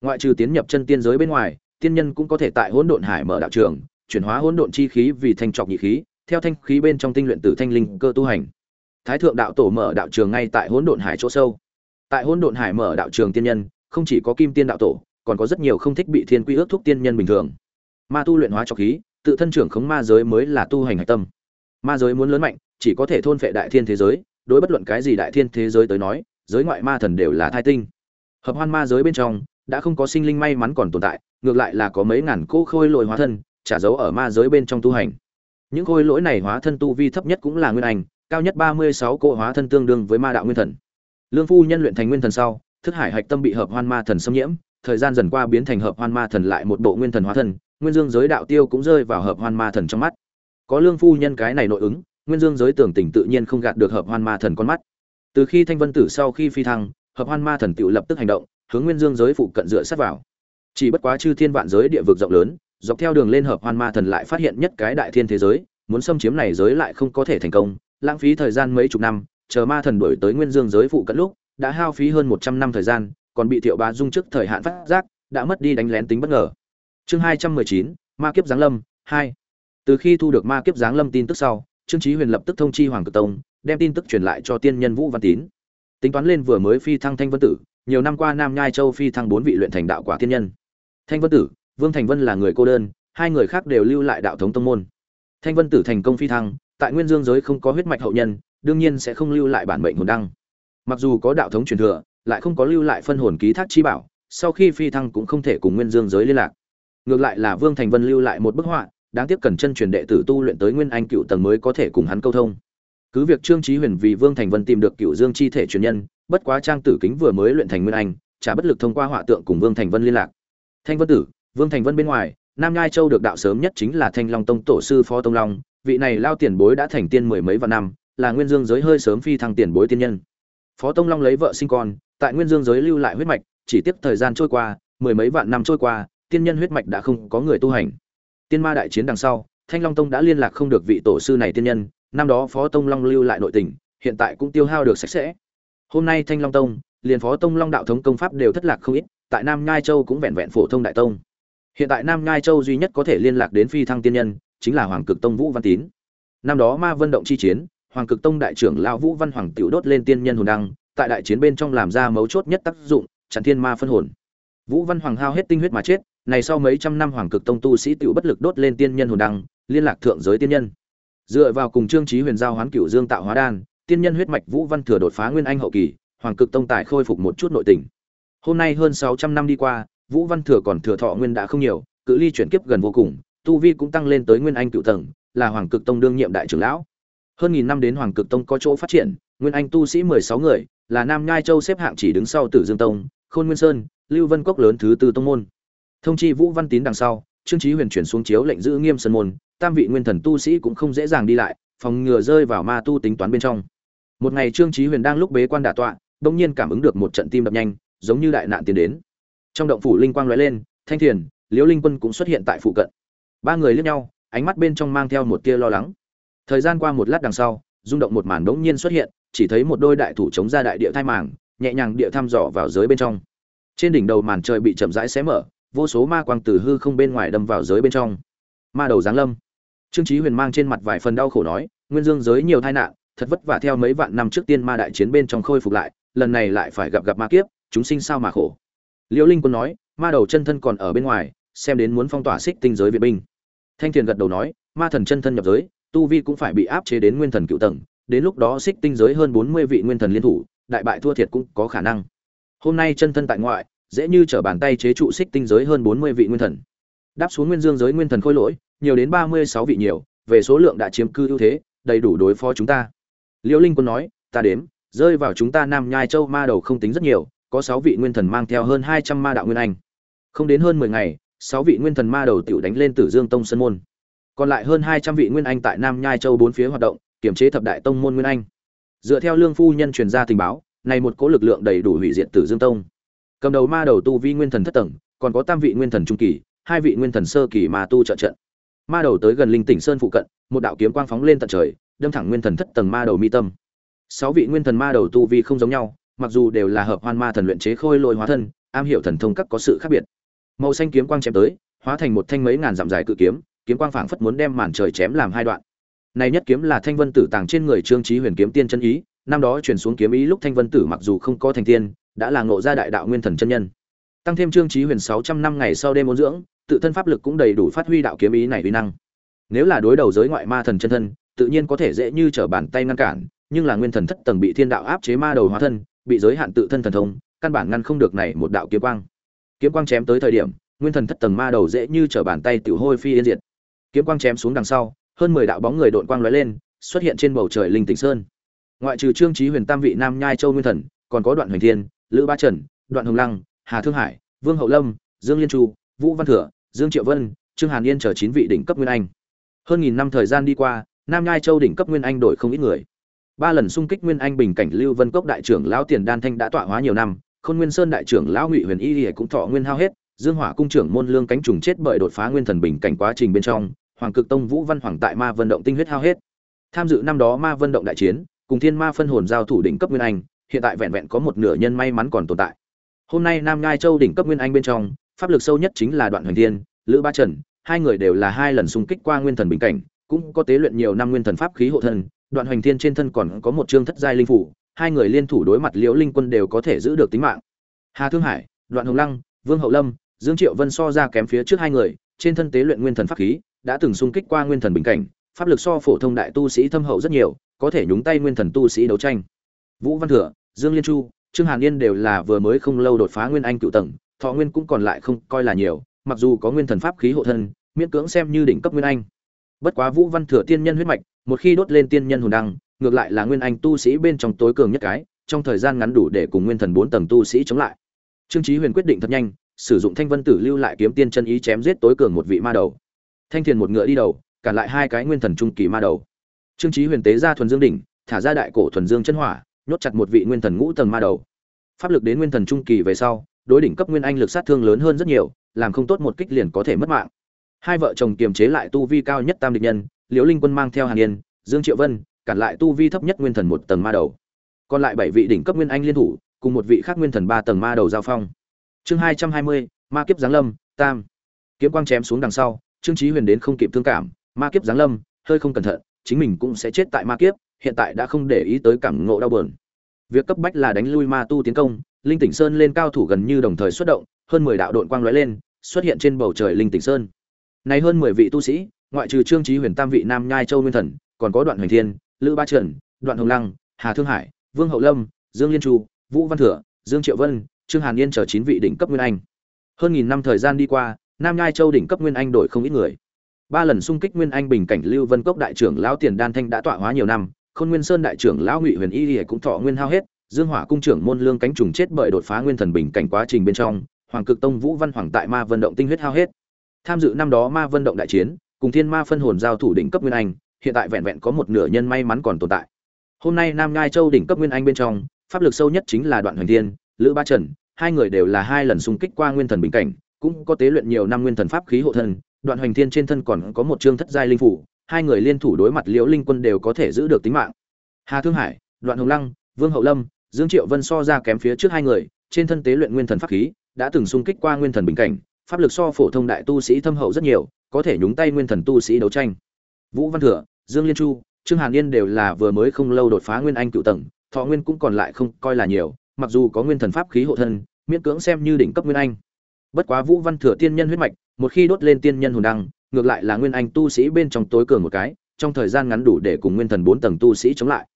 Ngoại trừ tiến nhập chân tiên giới bên ngoài tiên nhân cũng có thể tại hỗn độn hải mở đạo trường, chuyển hóa hỗn độn chi khí vì thanh trọc nhị khí, theo thanh khí bên trong tinh luyện tử thanh linh cơ tu hành. Thái thượng đạo tổ mở đạo trường ngay tại hỗn độn hải chỗ sâu. Tại hỗn độn hải mở đạo trường tiên nhân, không chỉ có kim tiên đạo tổ, còn có rất nhiều không thích bị thiên quy ước thúc tiên nhân bình thường. Ma tu luyện hóa trọc khí, tự thân trưởng khống ma giới mới là tu hành hạch tâm. Ma giới muốn lớn mạnh, chỉ có thể thôn phệ đại thiên thế giới, đối bất luận cái gì đại thiên thế giới tới nói, giới ngoại ma thần đều là thai tinh. Hợp hoan ma giới bên trong đã không có sinh linh may mắn còn tồn tại, ngược lại là có mấy ngàn cỗ khôi lỗi hóa thân, trả dấu ở ma giới bên trong tu hành. Những khôi lỗi này hóa thân tu vi thấp nhất cũng là nguyên anh, cao nhất ba mươi sáu cỗ hóa thân tương đương với ma đạo nguyên thần. Lương phu nhân luyện thành nguyên thần sau, thức hải hạch tâm bị hợp hoan ma thần xâm nhiễm, thời gian dần qua biến thành hợp hoan ma thần lại một bộ nguyên thần hóa thân, nguyên dương giới đạo tiêu cũng rơi vào hợp hoan ma thần trong mắt. Có lương phu nhân cái này nội ứng, nguyên dương giới tưởng tình tự nhiên không gạt được hợp hoan ma thần con mắt. Từ khi thanh vân tử sau khi phi thăng, hợp hoan ma thần tự lập tức hành động hướng nguyên dương giới phụ cận dựa sát vào. Chỉ bất quá chư thiên vạn giới địa vực rộng lớn, dọc theo đường lên hợp hoan ma thần lại phát hiện nhất cái đại thiên thế giới, muốn xâm chiếm này giới lại không có thể thành công, lãng phí thời gian mấy chục năm, chờ ma thần đổi tới nguyên dương giới phụ cận lúc, đã hao phí hơn một trăm năm thời gian, còn bị thiệu bá dung trước thời hạn phát giác, đã mất đi đánh lén tính bất ngờ. Chương hai trăm mười chín, ma kiếp giáng lâm, hai. Từ khi thu được ma kiếp giáng lâm tin tức sau, trương trí huyền lập tức thông chi hoàng cực tông, đem tin tức truyền lại cho tiên nhân vũ văn tín. Tính toán lên vừa mới phi thăng thanh vân tử nhiều năm qua nam nhai châu phi thăng bốn vị luyện thành đạo quả tiên nhân. Thanh vân tử, vương thành vân là người cô đơn, hai người khác đều lưu lại đạo thống tông môn. Thanh vân tử thành công phi thăng, tại nguyên dương giới không có huyết mạch hậu nhân, đương nhiên sẽ không lưu lại bản mệnh hồn đăng. Mặc dù có đạo thống truyền thừa, lại không có lưu lại phân hồn ký thác chi bảo, sau khi phi thăng cũng không thể cùng nguyên dương giới liên lạc. Ngược lại là vương thành vân lưu lại một bức họa, đáng tiếc cần chân truyền đệ tử tu luyện tới nguyên anh cựu tầng mới có thể cùng hắn câu thông cứ việc trương trí huyền vì vương thành vân tìm được cựu dương chi thể truyền nhân, bất quá trang tử kính vừa mới luyện thành nguyên anh trả bất lực thông qua họa tượng cùng vương thành vân liên lạc. Thanh vân tử, vương thành vân bên ngoài, nam nhai châu được đạo sớm nhất chính là thanh long tông tổ sư phó tông long, vị này lao tiền bối đã thành tiên mười mấy vạn năm, là nguyên dương giới hơi sớm phi thăng tiền bối tiên nhân. Phó tông long lấy vợ sinh con, tại nguyên dương giới lưu lại huyết mạch, chỉ tiếp thời gian trôi qua, mười mấy vạn năm trôi qua, tiên nhân huyết mạch đã không có người tu hành. Tiên ma đại chiến đằng sau, thanh long tông đã liên lạc không được vị tổ sư này tiên nhân năm đó phó tông long lưu lại nội tình, hiện tại cũng tiêu hao được sạch sẽ. Hôm nay thanh long tông, liền phó tông long đạo thống công pháp đều thất lạc không ít, tại nam ngai châu cũng vẹn vẹn phổ thông đại tông. Hiện tại nam ngai châu duy nhất có thể liên lạc đến phi thăng tiên nhân, chính là hoàng cực tông vũ văn tín. Năm đó ma vân động chi chiến, hoàng cực tông đại trưởng lão vũ văn hoàng tiểu đốt lên tiên nhân hồn đăng, tại đại chiến bên trong làm ra mấu chốt nhất tác dụng, chặn thiên ma phân hồn. Vũ văn hoàng hao hết tinh huyết mà chết, này sau mấy trăm năm hoàng cực tông tu sĩ tiểu bất lực đốt lên tiên nhân hồn đăng, liên lạc thượng giới tiên nhân dựa vào cùng trương trí huyền giao hoán cửu dương tạo hóa đan, tiên nhân huyết mạch vũ văn thừa đột phá nguyên anh hậu kỳ, hoàng cực tông tài khôi phục một chút nội tình. Hôm nay hơn sáu trăm năm đi qua, vũ văn thừa còn thừa thọ nguyên đã không nhiều, cự ly chuyển kiếp gần vô cùng, tu vi cũng tăng lên tới nguyên anh cựu tầng, là hoàng cực tông đương nhiệm đại trưởng lão. Hơn nghìn năm đến hoàng cực tông có chỗ phát triển, nguyên anh tu sĩ mười sáu người, là nam nhai châu xếp hạng chỉ đứng sau tử dương tông, khôn nguyên sơn, lưu vân cốc lớn thứ tư tông môn. Thông chi vũ văn tín đằng sau, trương trí huyền chuyển xuống chiếu lệnh giữ nghiêm sơn môn tam vị nguyên thần tu sĩ cũng không dễ dàng đi lại, phòng ngừa rơi vào ma tu tính toán bên trong. Một ngày trương trí huyền đang lúc bế quan đả tọa, bỗng nhiên cảm ứng được một trận tim đập nhanh, giống như đại nạn tiến đến. Trong động phủ linh quang lóe lên, thanh thiền, liễu linh quân cũng xuất hiện tại phụ cận. Ba người liếc nhau, ánh mắt bên trong mang theo một tia lo lắng. Thời gian qua một lát đằng sau, rung động một màn đống nhiên xuất hiện, chỉ thấy một đôi đại thủ chống ra đại địa thai màng, nhẹ nhàng địa thăm dò vào giới bên trong. Trên đỉnh đầu màn trời bị chậm rãi xé mở, vô số ma quang từ hư không bên ngoài đâm vào giới bên trong. Ma đầu giáng lâm trương chí huyền mang trên mặt vài phần đau khổ nói, nguyên dương giới nhiều tai nạn, thật vất vả theo mấy vạn năm trước tiên ma đại chiến bên trong khôi phục lại, lần này lại phải gặp gặp ma kiếp, chúng sinh sao mà khổ. Liễu linh quân nói, ma đầu chân thân còn ở bên ngoài, xem đến muốn phong tỏa xích tinh giới viện binh. Thanh thiền gật đầu nói, ma thần chân thân nhập giới, tu vi cũng phải bị áp chế đến nguyên thần cựu tầng, đến lúc đó xích tinh giới hơn bốn mươi vị nguyên thần liên thủ, đại bại thua thiệt cũng có khả năng. Hôm nay chân thân tại ngoại, dễ như trở bàn tay chế trụ xích tinh giới hơn bốn mươi vị nguyên thần. Đáp xuống nguyên dương giới nguyên thần khôi lỗi nhiều đến ba mươi sáu vị nhiều, về số lượng đã chiếm cư ưu thế, đầy đủ đối phó chúng ta. Liễu linh quân nói, ta đếm, rơi vào chúng ta nam nhai châu ma đầu không tính rất nhiều, có sáu vị nguyên thần mang theo hơn hai trăm ma đạo nguyên anh. Không đến hơn mười ngày, sáu vị nguyên thần ma đầu tiểu đánh lên tử dương tông sân môn. Còn lại hơn hai trăm vị nguyên anh tại nam nhai châu bốn phía hoạt động, kiểm chế thập đại tông môn nguyên anh. Dựa theo lương phu nhân truyền ra tình báo, này một cỗ lực lượng đầy đủ hủy diệt tử dương tông. Cầm đầu ma đầu tu vi nguyên thần thất tầng, còn có tam vị nguyên thần trung kỳ, hai vị nguyên thần sơ kỳ mà tu trợ trận ma đầu tới gần linh tỉnh sơn phụ cận, một đạo kiếm quang phóng lên tận trời, đâm thẳng nguyên thần thất tầng ma đầu mi tâm. Sáu vị nguyên thần ma đầu tu vi không giống nhau, mặc dù đều là hợp hoan ma thần luyện chế khôi lôi hóa thân, am hiểu thần thông các có sự khác biệt. Màu xanh kiếm quang chém tới, hóa thành một thanh mấy ngàn dặm dài cự kiếm kiếm quang phảng phất muốn đem màn trời chém làm hai đoạn. Này nhất kiếm là thanh vân tử tàng trên người trương trí huyền kiếm tiên chân ý, năm đó truyền xuống kiếm ý lúc thanh vân tử mặc dù không có thành tiên, đã là ngộ ra đại đạo nguyên thần chân nhân. Tăng thêm trương trí huyền sáu trăm năm ngày sau đêm ôn dưỡng tự thân pháp lực cũng đầy đủ phát huy đạo kiếm ý này uy năng. Nếu là đối đầu giới ngoại ma thần chân thân, tự nhiên có thể dễ như trở bàn tay ngăn cản, nhưng là nguyên thần thất tầng bị thiên đạo áp chế ma đầu hóa thân, bị giới hạn tự thân thần thông, căn bản ngăn không được này một đạo kiếm quang. Kiếm quang chém tới thời điểm, nguyên thần thất tầng ma đầu dễ như trở bàn tay tiểu hôi phi yên diệt. Kiếm quang chém xuống đằng sau, hơn mười đạo bóng người đội quang lóe lên, xuất hiện trên bầu trời linh tỉnh sơn. Ngoại trừ trương trí huyền tam vị nam nhai châu nguyên thần, còn có đoạn hoành thiên, lữ ba trần, đoạn hồng lăng, hà thương hải, vương hậu lâm, dương liên chu vũ văn thừa, dương triệu vân, trương hàn yên chờ chín vị đỉnh cấp nguyên anh. Hơn nghìn năm thời gian đi qua, nam nhai châu đỉnh cấp nguyên anh đổi không ít người. Ba lần xung kích nguyên anh bình cảnh lưu vân cốc đại trưởng lão tiền đan thanh đã tọa hóa nhiều năm, khôn nguyên sơn đại trưởng lão ngụy huyền y thì cũng thọ nguyên hao hết, dương hỏa cung trưởng môn lương cánh trùng chết bởi đột phá nguyên thần bình cảnh quá trình bên trong, hoàng cực tông vũ văn hoàng tại ma vận động tinh huyết hao hết. Tham dự năm đó ma vận động đại chiến, cùng thiên ma phân hồn giao thủ đỉnh cấp nguyên anh, hiện tại vẹn vẹn có một nửa nhân may mắn còn tồn tại. Hôm nay nam ngai châu đỉnh cấp nguyên anh bên trong pháp lực sâu nhất chính là đoạn hoành thiên, lữ ba trần, hai người đều là hai lần xung kích qua nguyên thần bình cảnh, cũng có tế luyện nhiều năm nguyên thần pháp khí hộ thân, đoạn hoành thiên trên thân còn có một chương thất giai linh phủ, hai người liên thủ đối mặt liễu linh quân đều có thể giữ được tính mạng. Hà thương hải, đoạn hồng lăng, vương hậu lâm, dương triệu vân so ra kém phía trước hai người, trên thân tế luyện nguyên thần pháp khí, đã từng xung kích qua nguyên thần bình cảnh, pháp lực so phổ thông đại tu sĩ thâm hậu rất nhiều, có thể nhúng tay nguyên thần tu sĩ đấu tranh. Vũ văn thừa, dương liên chu, trương hàn yên đều là vừa mới không lâu đột phá nguyên anh cựu tầng thọ nguyên cũng còn lại không coi là nhiều, mặc dù có nguyên thần pháp khí hộ thân, miễn cưỡng xem như đỉnh cấp nguyên anh. Bất quá vũ văn thừa tiên nhân huyết mạch, một khi đốt lên tiên nhân hồn đăng, ngược lại là nguyên anh tu sĩ bên trong tối cường nhất cái, trong thời gian ngắn đủ để cùng nguyên thần bốn tầng tu sĩ chống lại. Trương chí huyền quyết định thật nhanh, sử dụng thanh vân tử lưu lại kiếm tiên chân ý chém giết tối cường một vị ma đầu. Thanh thiền một ngựa đi đầu, cản lại hai cái nguyên thần trung kỳ ma đầu. Trương chí huyền tế ra thuần dương đỉnh, thả ra đại cổ thuần dương chân hỏa, nhốt chặt một vị nguyên thần ngũ tầng ma đầu. Pháp lực đến nguyên thần trung kỳ về sau đối đỉnh cấp nguyên anh lực sát thương lớn hơn rất nhiều, làm không tốt một kích liền có thể mất mạng. Hai vợ chồng kiềm chế lại tu vi cao nhất tam địch nhân, liễu linh quân mang theo hàn yên, dương triệu vân, cản lại tu vi thấp nhất nguyên thần một tầng ma đầu. Còn lại bảy vị đỉnh cấp nguyên anh liên thủ, cùng một vị khác nguyên thần ba tầng ma đầu giao phong. Chương hai trăm hai mươi, ma kiếp giáng lâm, tam. Kiếm quang chém xuống đằng sau, trương chí huyền đến không kịp thương cảm, ma kiếp giáng lâm, hơi không cẩn thận, chính mình cũng sẽ chết tại ma kiếp, hiện tại đã không để ý tới cảm ngộ đau buồn. Việc cấp bách là đánh lui ma tu tiến công linh tỉnh sơn lên cao thủ gần như đồng thời xuất động, hơn mười đạo đội quang lóe lên, xuất hiện trên bầu trời linh tỉnh sơn. Này hơn mười vị tu sĩ, ngoại trừ trương chí huyền tam vị nam nhai châu nguyên thần, còn có đoạn hoành thiên, lữ ba trần, đoạn hồng lăng, hà thương hải, vương hậu lâm, dương liên chu, vũ văn thừa, dương triệu vân, trương hàn yên chờ chín vị đỉnh cấp nguyên anh. Hơn nghìn năm thời gian đi qua, nam nhai châu đỉnh cấp nguyên anh đổi không ít người. Ba lần xung kích nguyên anh bình cảnh lưu vân cốc đại trưởng lão tiền đan thanh đã tọa hóa nhiều năm, khôn nguyên sơn đại trưởng lão ngụy huyền y cũng thọ nguyên hao hết dương hỏa cung trưởng môn lương cánh trùng chết bởi đột phá nguyên thần bình cảnh quá trình bên trong, hoàng cực tông vũ văn hoàng tại ma vân động tinh huyết hao hết. Tham dự năm đó ma vân động đại chiến, cùng thiên ma phân hồn giao thủ đỉnh cấp nguyên anh, hiện tại vẹn vẹn có một nửa nhân may mắn còn tồn tại. Hôm nay nam ngai châu đỉnh cấp nguyên anh bên trong, pháp lực sâu nhất chính là đoạn hoành thiên, lữ ba trần, hai người đều là hai lần xung kích qua nguyên thần bình cảnh, cũng có tế luyện nhiều năm nguyên thần pháp khí hộ thân, đoạn hoành thiên trên thân còn có một chương thất giai linh phủ, hai người liên thủ đối mặt liễu linh quân đều có thể giữ được tính mạng. Hà thương hải, đoạn hồng lăng, vương hậu lâm dương triệu vân so ra kém phía trước hai người, trên thân tế luyện nguyên thần pháp khí, đã từng xung kích qua nguyên thần bình cảnh, pháp lực so phổ thông đại tu sĩ thâm hậu rất nhiều, có thể nhúng tay nguyên thần tu sĩ đấu tranh. Vũ văn thừa, dương liên chu, trương hàn yên đều là vừa mới không lâu đột phá nguyên anh cựu tầng, thọ nguyên cũng còn lại không coi là nhiều, mặc dù có nguyên thần pháp khí hộ thân, miễn cưỡng xem như đỉnh cấp nguyên anh. Bất quá vũ văn thừa tiên nhân huyết mạch, một khi đốt lên tiên nhân hồn đăng, ngược lại là nguyên anh tu sĩ bên trong tối cường một cái, trong thời gian ngắn đủ để cùng nguyên thần bốn tầng tu sĩ chống lại.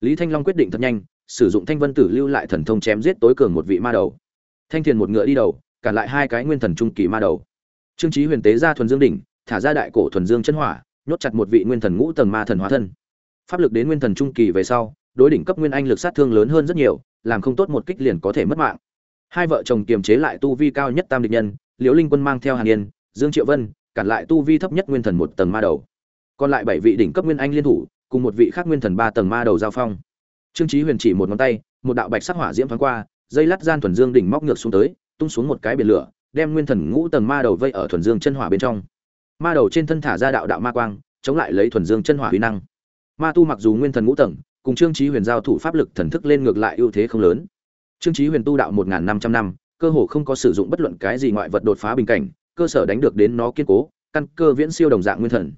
Lý thanh long quyết định thật nhanh sử dụng thanh vân tử lưu lại thần thông chém giết tối cường một vị ma đầu. Thanh thiền một ngựa đi đầu, cản lại hai cái nguyên thần trung kỳ ma đầu. Trương trí huyền tế ra thuần dương đỉnh, thả ra đại cổ thuần dương chân hỏa, nhốt chặt một vị nguyên thần ngũ tầng ma thần hóa thân. Pháp lực đến nguyên thần trung kỳ về sau, đối đỉnh cấp nguyên anh lực sát thương lớn hơn rất nhiều, làm không tốt một kích liền có thể mất mạng. Hai vợ chồng kiềm chế lại tu vi cao nhất tam địch nhân, liễu linh quân mang theo hàn yên, dương triệu vân, cản lại tu vi thấp nhất nguyên thần một tầng ma đầu. Còn lại bảy vị đỉnh cấp nguyên anh liên thủ, cùng một vị khác nguyên thần ba tầng ma đầu giao phong trương chí huyền chỉ một ngón tay, một đạo bạch sắc hỏa diễm thoáng qua, dây lát gian thuần dương đỉnh móc ngược xuống tới, tung xuống một cái biển lửa, đem nguyên thần ngũ tầng ma đầu vây ở thuần dương chân hỏa bên trong. Ma đầu trên thân thả ra đạo đạo ma quang, chống lại lấy thuần dương chân hỏa uy năng. Ma tu mặc dù nguyên thần ngũ tầng, cùng trương chí huyền giao thủ pháp lực thần thức lên ngược lại ưu thế không lớn. Trương chí huyền tu đạo một năm trăm năm, cơ hồ không có sử dụng bất luận cái gì ngoại vật đột phá bình cảnh, cơ sở đánh được đến nó kiên cố, căn cơ viễn siêu đồng dạng nguyên thần.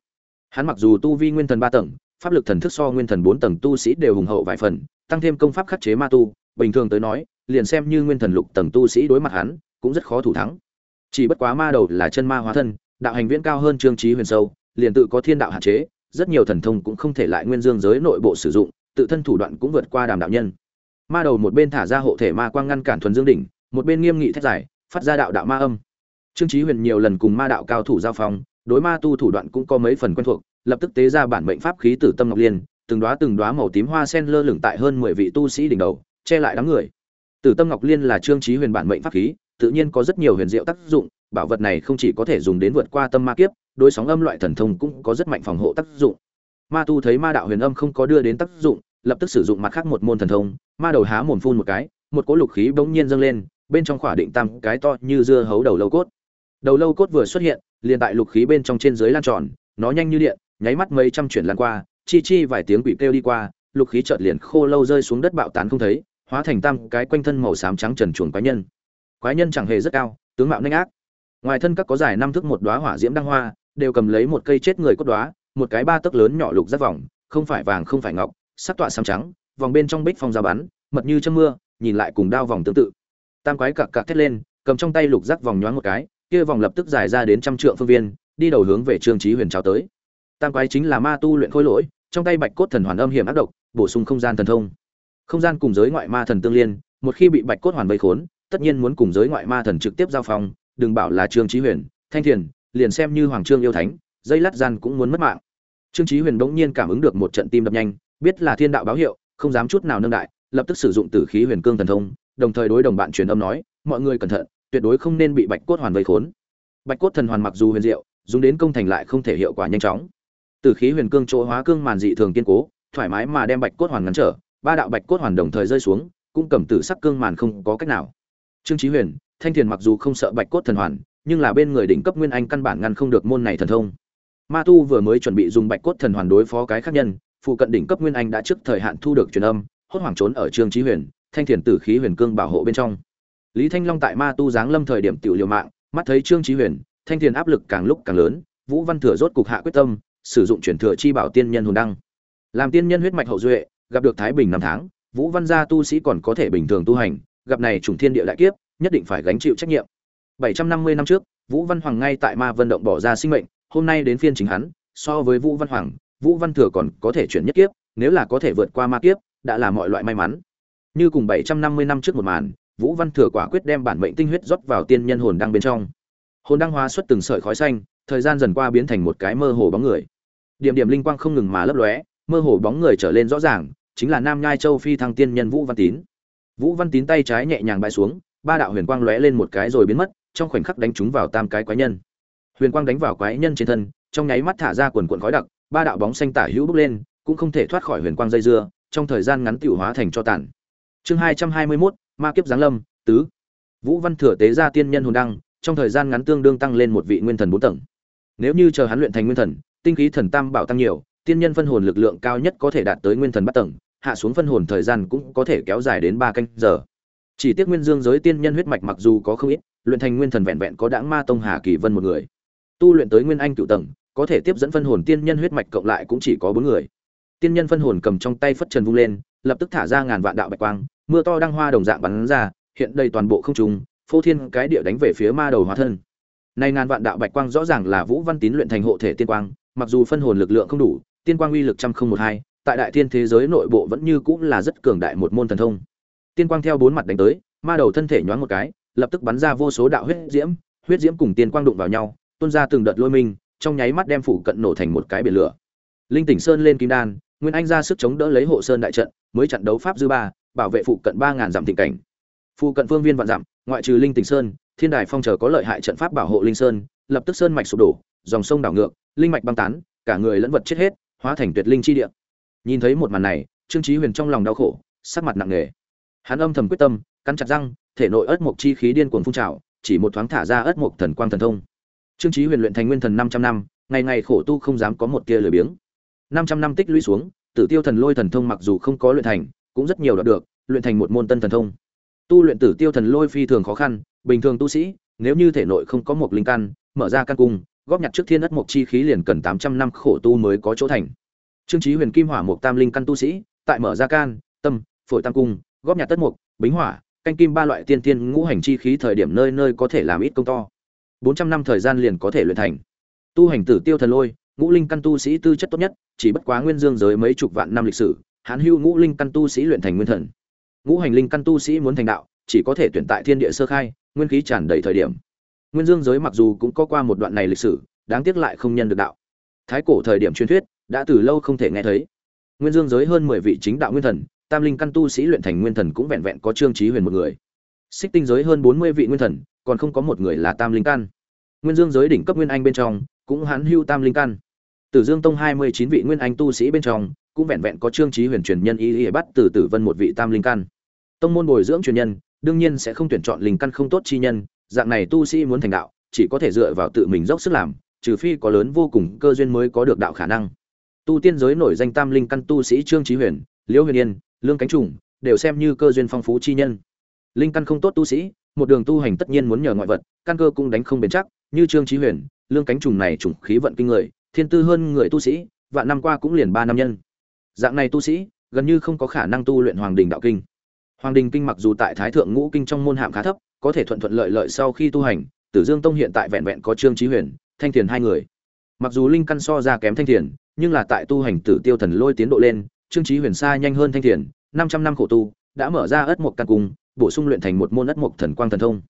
Hắn mặc dù tu vi nguyên thần ba tầng pháp lực thần thức so nguyên thần bốn tầng tu sĩ đều hùng hậu vài phần, tăng thêm công pháp khắc chế ma tu, bình thường tới nói, liền xem như nguyên thần lục tầng tu sĩ đối mặt hắn, cũng rất khó thủ thắng. Chỉ bất quá ma đầu là chân ma hóa thân, đạo hành viễn cao hơn trương trí huyền sâu, liền tự có thiên đạo hạn chế, rất nhiều thần thông cũng không thể lại nguyên dương giới nội bộ sử dụng, tự thân thủ đoạn cũng vượt qua đàm đạo nhân. Ma đầu một bên thả ra hộ thể ma quang ngăn cản thuần dương đỉnh, một bên nghiêm nghị thét giải phát ra đạo đạo ma âm. Trương trí huyền nhiều lần cùng ma đạo cao thủ giao phong, đối ma tu thủ đoạn cũng có mấy phần quen thuộc lập tức tế ra bản mệnh pháp khí tử tâm ngọc liên, từng đóa từng đóa màu tím hoa sen lơ lửng tại hơn mười vị tu sĩ đỉnh đầu, che lại đám người. Tử tâm ngọc liên là trương trí huyền bản mệnh pháp khí, tự nhiên có rất nhiều huyền diệu tác dụng, bảo vật này không chỉ có thể dùng đến vượt qua tâm ma kiếp, đối sóng âm loại thần thông cũng có rất mạnh phòng hộ tác dụng. Ma tu thấy ma đạo huyền âm không có đưa đến tác dụng, lập tức sử dụng mặt khác một môn thần thông, ma đầu há mồm phun một cái, một cỗ lục khí bỗng nhiên dâng lên, bên trong khỏa định tam cái to như dưa hấu đầu lâu cốt. Đầu lâu cốt vừa xuất hiện, liền tại lục khí bên trong trên dưới lan tròn, nó nhanh như điện nháy mắt mấy trăm chuyển lan qua, chi chi vài tiếng quỷ kêu đi qua, lục khí chợt liền khô lâu rơi xuống đất bạo tán không thấy, hóa thành tam cái quanh thân màu xám trắng trần chuồng quái nhân. Quái nhân chẳng hề rất cao, tướng mạo nhanh ác. Ngoài thân các có dài năm thước một đóa hỏa diễm đăng hoa, đều cầm lấy một cây chết người cốt đóa, một cái ba tấc lớn nhỏ lục rất vòng, không phải vàng không phải ngọc, sắc tọa xám trắng, vòng bên trong bích phong ra bắn, mật như châm mưa, nhìn lại cùng đao vòng tương tự. Tam quái cặc cặc thét lên, cầm trong tay lục giác vòng nhoáng một cái, kia vòng lập tức dài ra đến trăm trượng phương viên, đi đầu hướng về trương chí huyền chào tới tam quái chính là ma tu luyện khối lỗi, trong tay bạch cốt thần hoàn âm hiểm ác độc, bổ sung không gian thần thông. Không gian cùng giới ngoại ma thần tương liên, một khi bị bạch cốt hoàn vây khốn, tất nhiên muốn cùng giới ngoại ma thần trực tiếp giao phong, đừng bảo là trương chí huyền, thanh thiền, liền xem như hoàng trương yêu thánh, dây lát gian cũng muốn mất mạng. Trương chí huyền đống nhiên cảm ứng được một trận tim đập nhanh, biết là thiên đạo báo hiệu, không dám chút nào nâng đại, lập tức sử dụng tử khí huyền cương thần thông, đồng thời đối đồng bạn truyền âm nói, mọi người cẩn thận, tuyệt đối không nên bị bạch cốt hoàn vây khốn. Bạch cốt thần hoàn mặc dù huyền diệu, dùng đến công thành lại không thể hiệu quả nhanh chóng tử khí huyền cương chỗ hóa cương màn dị thường kiên cố, thoải mái mà đem bạch cốt hoàn ngăn trở, ba đạo bạch cốt hoàn đồng thời rơi xuống, cũng cầm tử sắc cương màn không có cách nào. Trương chí huyền, thanh thiền mặc dù không sợ bạch cốt thần hoàn, nhưng là bên người đỉnh cấp nguyên anh căn bản ngăn không được môn này thần thông. Ma tu vừa mới chuẩn bị dùng bạch cốt thần hoàn đối phó cái khác nhân, phụ cận đỉnh cấp nguyên anh đã trước thời hạn thu được truyền âm, hốt hoảng trốn ở trương chí huyền, thanh thiền tử khí huyền cương bảo hộ bên trong. Lý thanh long tại ma tu giáng lâm thời điểm tiểu liều mạng, mắt thấy trương chí huyền, thanh thiền áp lực càng lúc càng lớn, vũ văn thừa rốt cục hạ quyết tâm sử dụng chuyển thừa chi bảo tiên nhân hồn đăng. Làm tiên nhân huyết mạch hậu duệ, gặp được thái bình năm tháng, vũ văn gia tu sĩ còn có thể bình thường tu hành, gặp này trùng thiên địa đại kiếp, nhất định phải gánh chịu trách nhiệm. 750 năm trước, vũ văn hoàng ngay tại ma vân động bỏ ra sinh mệnh, hôm nay đến phiên chính hắn, so với vũ văn hoàng, vũ văn thừa còn có thể chuyển nhất kiếp, nếu là có thể vượt qua ma kiếp, đã là mọi loại may mắn. Như cùng 750 năm trước một màn, vũ văn thừa quả quyết đem bản mệnh tinh huyết rót vào tiên nhân hồn đăng bên trong. Hồn đăng hóa xuất từng sợi khói xanh, thời gian dần qua biến thành một cái mơ hồ bóng người điểm điểm linh quang không ngừng mà lấp lóe, mơ hồ bóng người trở lên rõ ràng, chính là nam nhai châu phi thăng tiên nhân vũ văn tín. Vũ văn tín tay trái nhẹ nhàng bay xuống, ba đạo huyền quang lóe lên một cái rồi biến mất, trong khoảnh khắc đánh trúng vào tam cái quái nhân. Huyền quang đánh vào quái nhân trên thân, trong nháy mắt thả ra quần quần khói đặc, ba đạo bóng xanh tả hữu bước lên, cũng không thể thoát khỏi huyền quang dây dưa, trong thời gian ngắn tiểu hóa thành cho tàn. Chương hai trăm hai mươi mốt, ma kiếp giáng lâm, tứ. Vũ văn thừa tế ra tiên nhân hồn đăng, trong thời gian ngắn tương đương tăng lên một vị nguyên thần bốn tầng. Nếu như chờ hắn luyện thành nguyên thần tinh khí thần tam bảo tăng nhiều, tiên nhân phân hồn lực lượng cao nhất có thể đạt tới nguyên thần bát tầng, hạ xuống phân hồn thời gian cũng có thể kéo dài đến ba canh giờ. Chỉ tiếc nguyên dương giới tiên nhân huyết mạch mặc dù có không ít, luyện thành nguyên thần vẹn vẹn có đãng ma tông hà kỳ vân một người. Tu luyện tới nguyên anh cựu tầng, có thể tiếp dẫn phân hồn tiên nhân huyết mạch cộng lại cũng chỉ có bốn người. Tiên nhân phân hồn cầm trong tay phất trần vung lên, lập tức thả ra ngàn vạn đạo bạch quang, mưa to đang hoa đồng dạng bắn ra, hiện đầy toàn bộ không trung, phô thiên cái địa đánh về phía ma đầu hóa thân. Này ngàn vạn đạo bạch quang rõ ràng là vũ văn tín luyện thành hộ thể tiên quang mặc dù phân hồn lực lượng không đủ, tiên quang uy lực trăm không một hai, tại đại thiên thế giới nội bộ vẫn như cũng là rất cường đại một môn thần thông. Tiên quang theo bốn mặt đánh tới, ma đầu thân thể nhoáng một cái, lập tức bắn ra vô số đạo huyết diễm huyết diễm cùng tiên quang đụng vào nhau, tuôn ra từng đợt lôi minh, trong nháy mắt đem phủ cận nổ thành một cái biển lửa. Linh tỉnh sơn lên kim đan, nguyên anh ra sức chống đỡ lấy hộ sơn đại trận, mới trận đấu pháp dư ba, bảo vệ phụ cận ba ngàn dặm tình cảnh. Phụ cận phương viên vạn dặm, ngoại trừ linh tỉnh sơn, thiên đài phong chờ có lợi hại trận pháp bảo hộ linh sơn, lập tức sơn mạch sụp đổ dòng sông đảo ngược, linh mạch băng tán, cả người lẫn vật chết hết, hóa thành tuyệt linh chi địa. Nhìn thấy một màn này, trương chí huyền trong lòng đau khổ, sắc mặt nặng nề. Hắn âm thầm quyết tâm, cắn chặt răng, thể nội ớt mục chi khí điên cuồng phun trào, chỉ một thoáng thả ra ớt mục thần quang thần thông. Trương chí huyền luyện thành nguyên thần 500 năm, ngày ngày khổ tu không dám có một tia lười biếng. 500 năm tích lũy xuống, tử tiêu thần lôi thần thông mặc dù không có luyện thành, cũng rất nhiều đạt được, luyện thành một môn tân thần thông. Tu luyện tử tiêu thần lôi phi thường khó khăn, bình thường tu sĩ, nếu như thể nội không có một linh căn, mở ra căn cung góp nhặt trước thiên ất mộc chi khí liền cần 800 năm khổ tu mới có chỗ thành. Trương chí huyền kim hỏa một tam linh căn tu sĩ, tại mở ra can, tâm, phổi tam cung, góp nhặt tất mục bính hỏa, canh kim ba loại tiên tiên ngũ hành chi khí thời điểm nơi nơi có thể làm ít công to. Bốn trăm năm thời gian liền có thể luyện thành. Tu hành tử tiêu thần lôi, ngũ linh căn tu sĩ tư chất tốt nhất, chỉ bất quá nguyên dương giới mấy chục vạn năm lịch sử, hán hưu ngũ linh căn tu sĩ luyện thành nguyên thần. Ngũ hành linh căn tu sĩ muốn thành đạo, chỉ có thể tuyển tại thiên địa sơ khai, nguyên khí tràn đầy thời điểm nguyên dương giới mặc dù cũng có qua một đoạn này lịch sử, đáng tiếc lại không nhân được đạo. Thái cổ thời điểm truyền thuyết, đã từ lâu không thể nghe thấy. Nguyên dương giới hơn mười vị chính đạo nguyên thần, tam linh căn tu sĩ luyện thành nguyên thần cũng vẹn vẹn có trương trí huyền một người. Xích tinh giới hơn bốn mươi vị nguyên thần, còn không có một người là tam linh căn. Nguyên dương giới đỉnh cấp nguyên anh bên trong, cũng hãn hưu tam linh căn. Tử dương tông hai mươi chín vị nguyên anh tu sĩ bên trong, cũng vẹn vẹn có trương trí huyền truyền nhân y y bắt từ tử vân một vị tam linh căn. Tông môn bồi dưỡng truyền nhân, đương nhiên sẽ không tuyển chọn linh căn không tốt chi nhân dạng này tu sĩ muốn thành đạo, chỉ có thể dựa vào tự mình dốc sức làm, trừ phi có lớn vô cùng cơ duyên mới có được đạo khả năng. Tu tiên giới nổi danh tam linh căn tu sĩ trương trí huyền, liễu huyền yên, lương cánh trùng, đều xem như cơ duyên phong phú chi nhân. Linh căn không tốt tu sĩ, một đường tu hành tất nhiên muốn nhờ ngoại vật, căn cơ cũng đánh không bền chắc, như trương trí huyền, lương cánh trùng này trùng khí vận kinh người, thiên tư hơn người tu sĩ, vạn năm qua cũng liền ba năm nhân. Dạng này tu sĩ, gần như không có khả năng tu luyện hoàng đình đạo kinh hoàng đình kinh mặc dù tại thái thượng ngũ kinh trong môn hạm khá thấp có thể thuận thuận lợi lợi sau khi tu hành tử dương tông hiện tại vẹn vẹn có trương trí huyền thanh tiền hai người mặc dù linh căn so ra kém thanh tiền, nhưng là tại tu hành tử tiêu thần lôi tiến độ lên trương trí huyền xa nhanh hơn thanh tiền. năm trăm năm khổ tu đã mở ra ất mục căn cung bổ sung luyện thành một môn ất mục thần quang thần thông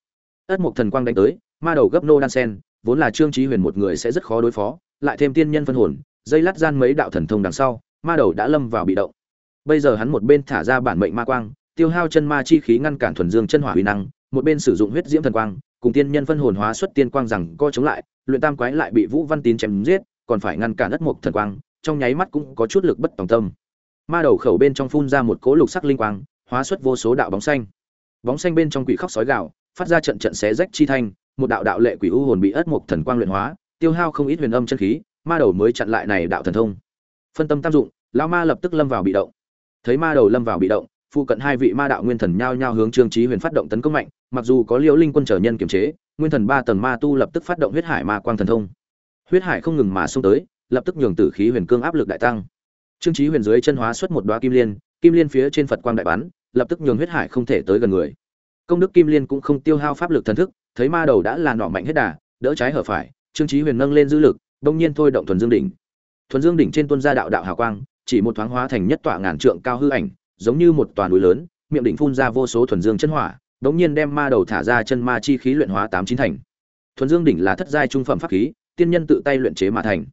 ất mục thần quang đánh tới ma đầu gấp nô đan sen vốn là trương trí huyền một người sẽ rất khó đối phó lại thêm tiên nhân phân hồn dây lát gian mấy đạo thần thông đằng sau ma đầu đã lâm vào bị động bây giờ hắn một bên thả ra bản mệnh ma quang tiêu hao chân ma chi khí ngăn cản thuần dương chân hỏa uy năng, một bên sử dụng huyết diễm thần quang, cùng tiên nhân phân hồn hóa xuất tiên quang rằng co chống lại, luyện tam quái lại bị vũ văn tín chém giết, còn phải ngăn cản đất mục thần quang, trong nháy mắt cũng có chút lực bất tòng tâm. Ma đầu khẩu bên trong phun ra một cỗ lục sắc linh quang, hóa xuất vô số đạo bóng xanh. Bóng xanh bên trong quỷ khóc sói gạo phát ra trận trận xé rách chi thanh, một đạo đạo lệ quỷ u hồn bị ất mục thần quang luyện hóa, tiêu hao không ít huyền âm chân khí, ma đầu mới chặn lại này đạo thần thông. Phân tâm tam dụng, lão ma lập tức lâm vào bị động. Thấy ma đầu lâm vào bị động phụ cận hai vị ma đạo nguyên thần nhao nhao hướng trương chí huyền phát động tấn công mạnh, mặc dù có liễu linh quân trở nhân kiểm chế, nguyên thần ba tầng ma tu lập tức phát động huyết hải ma quang thần thông. Huyết hải không ngừng mà xông tới, lập tức nhường tử khí huyền cương áp lực đại tăng. Trương chí huyền dưới chân hóa xuất một đóa kim liên kim liên phía trên phật quang đại bắn, lập tức nhường huyết hải không thể tới gần người. Công đức kim liên cũng không tiêu hao pháp lực thần thức, thấy ma đầu đã là nọ mạnh hết đà, đỡ trái hở phải, trương chí huyền nâng lên dư lực đông nhiên thôi động thuần dương đỉnh. Thuần dương đỉnh trên tuôn ra đạo đạo hào quang, chỉ một thoáng hóa thành nhất tọa ngàn trượng cao hư ảnh giống như một toàn núi lớn, miệng đỉnh phun ra vô số thuần dương chân hỏa, đống nhiên đem ma đầu thả ra chân ma chi khí luyện hóa tám chín thành. Thuần dương đỉnh là thất giai trung phẩm pháp khí, tiên nhân tự tay luyện chế mà thành.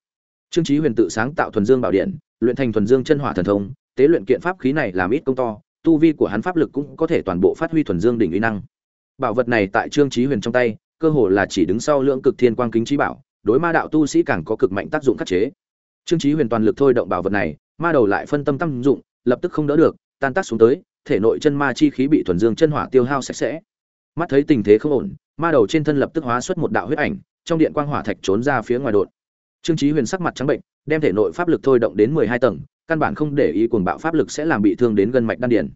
Trương chí huyền tự sáng tạo thuần dương bảo điện, luyện thành thuần dương chân hỏa thần thông, tế luyện kiện pháp khí này làm ít công to, tu vi của hắn pháp lực cũng có thể toàn bộ phát huy thuần dương đỉnh uy năng. Bảo vật này tại trương chí huyền trong tay, cơ hồ là chỉ đứng sau lượng cực thiên quang kính chí bảo, đối ma đạo tu sĩ càng có cực mạnh tác dụng khắc chế. Trương chí huyền toàn lực thôi động bảo vật này, ma đầu lại phân tâm tâm dụng, lập tức không đỡ được tan tác xuống tới, thể nội chân ma chi khí bị thuần dương chân hỏa tiêu hao sạch sẽ. Mắt thấy tình thế không ổn, ma đầu trên thân lập tức hóa xuất một đạo huyết ảnh, trong điện quang hỏa thạch trốn ra phía ngoài đột. Trương chí huyền sắc mặt trắng bệnh, đem thể nội pháp lực thôi động đến mười hai tầng, căn bản không để ý cuồng bạo pháp lực sẽ làm bị thương đến gân mạch đan điền.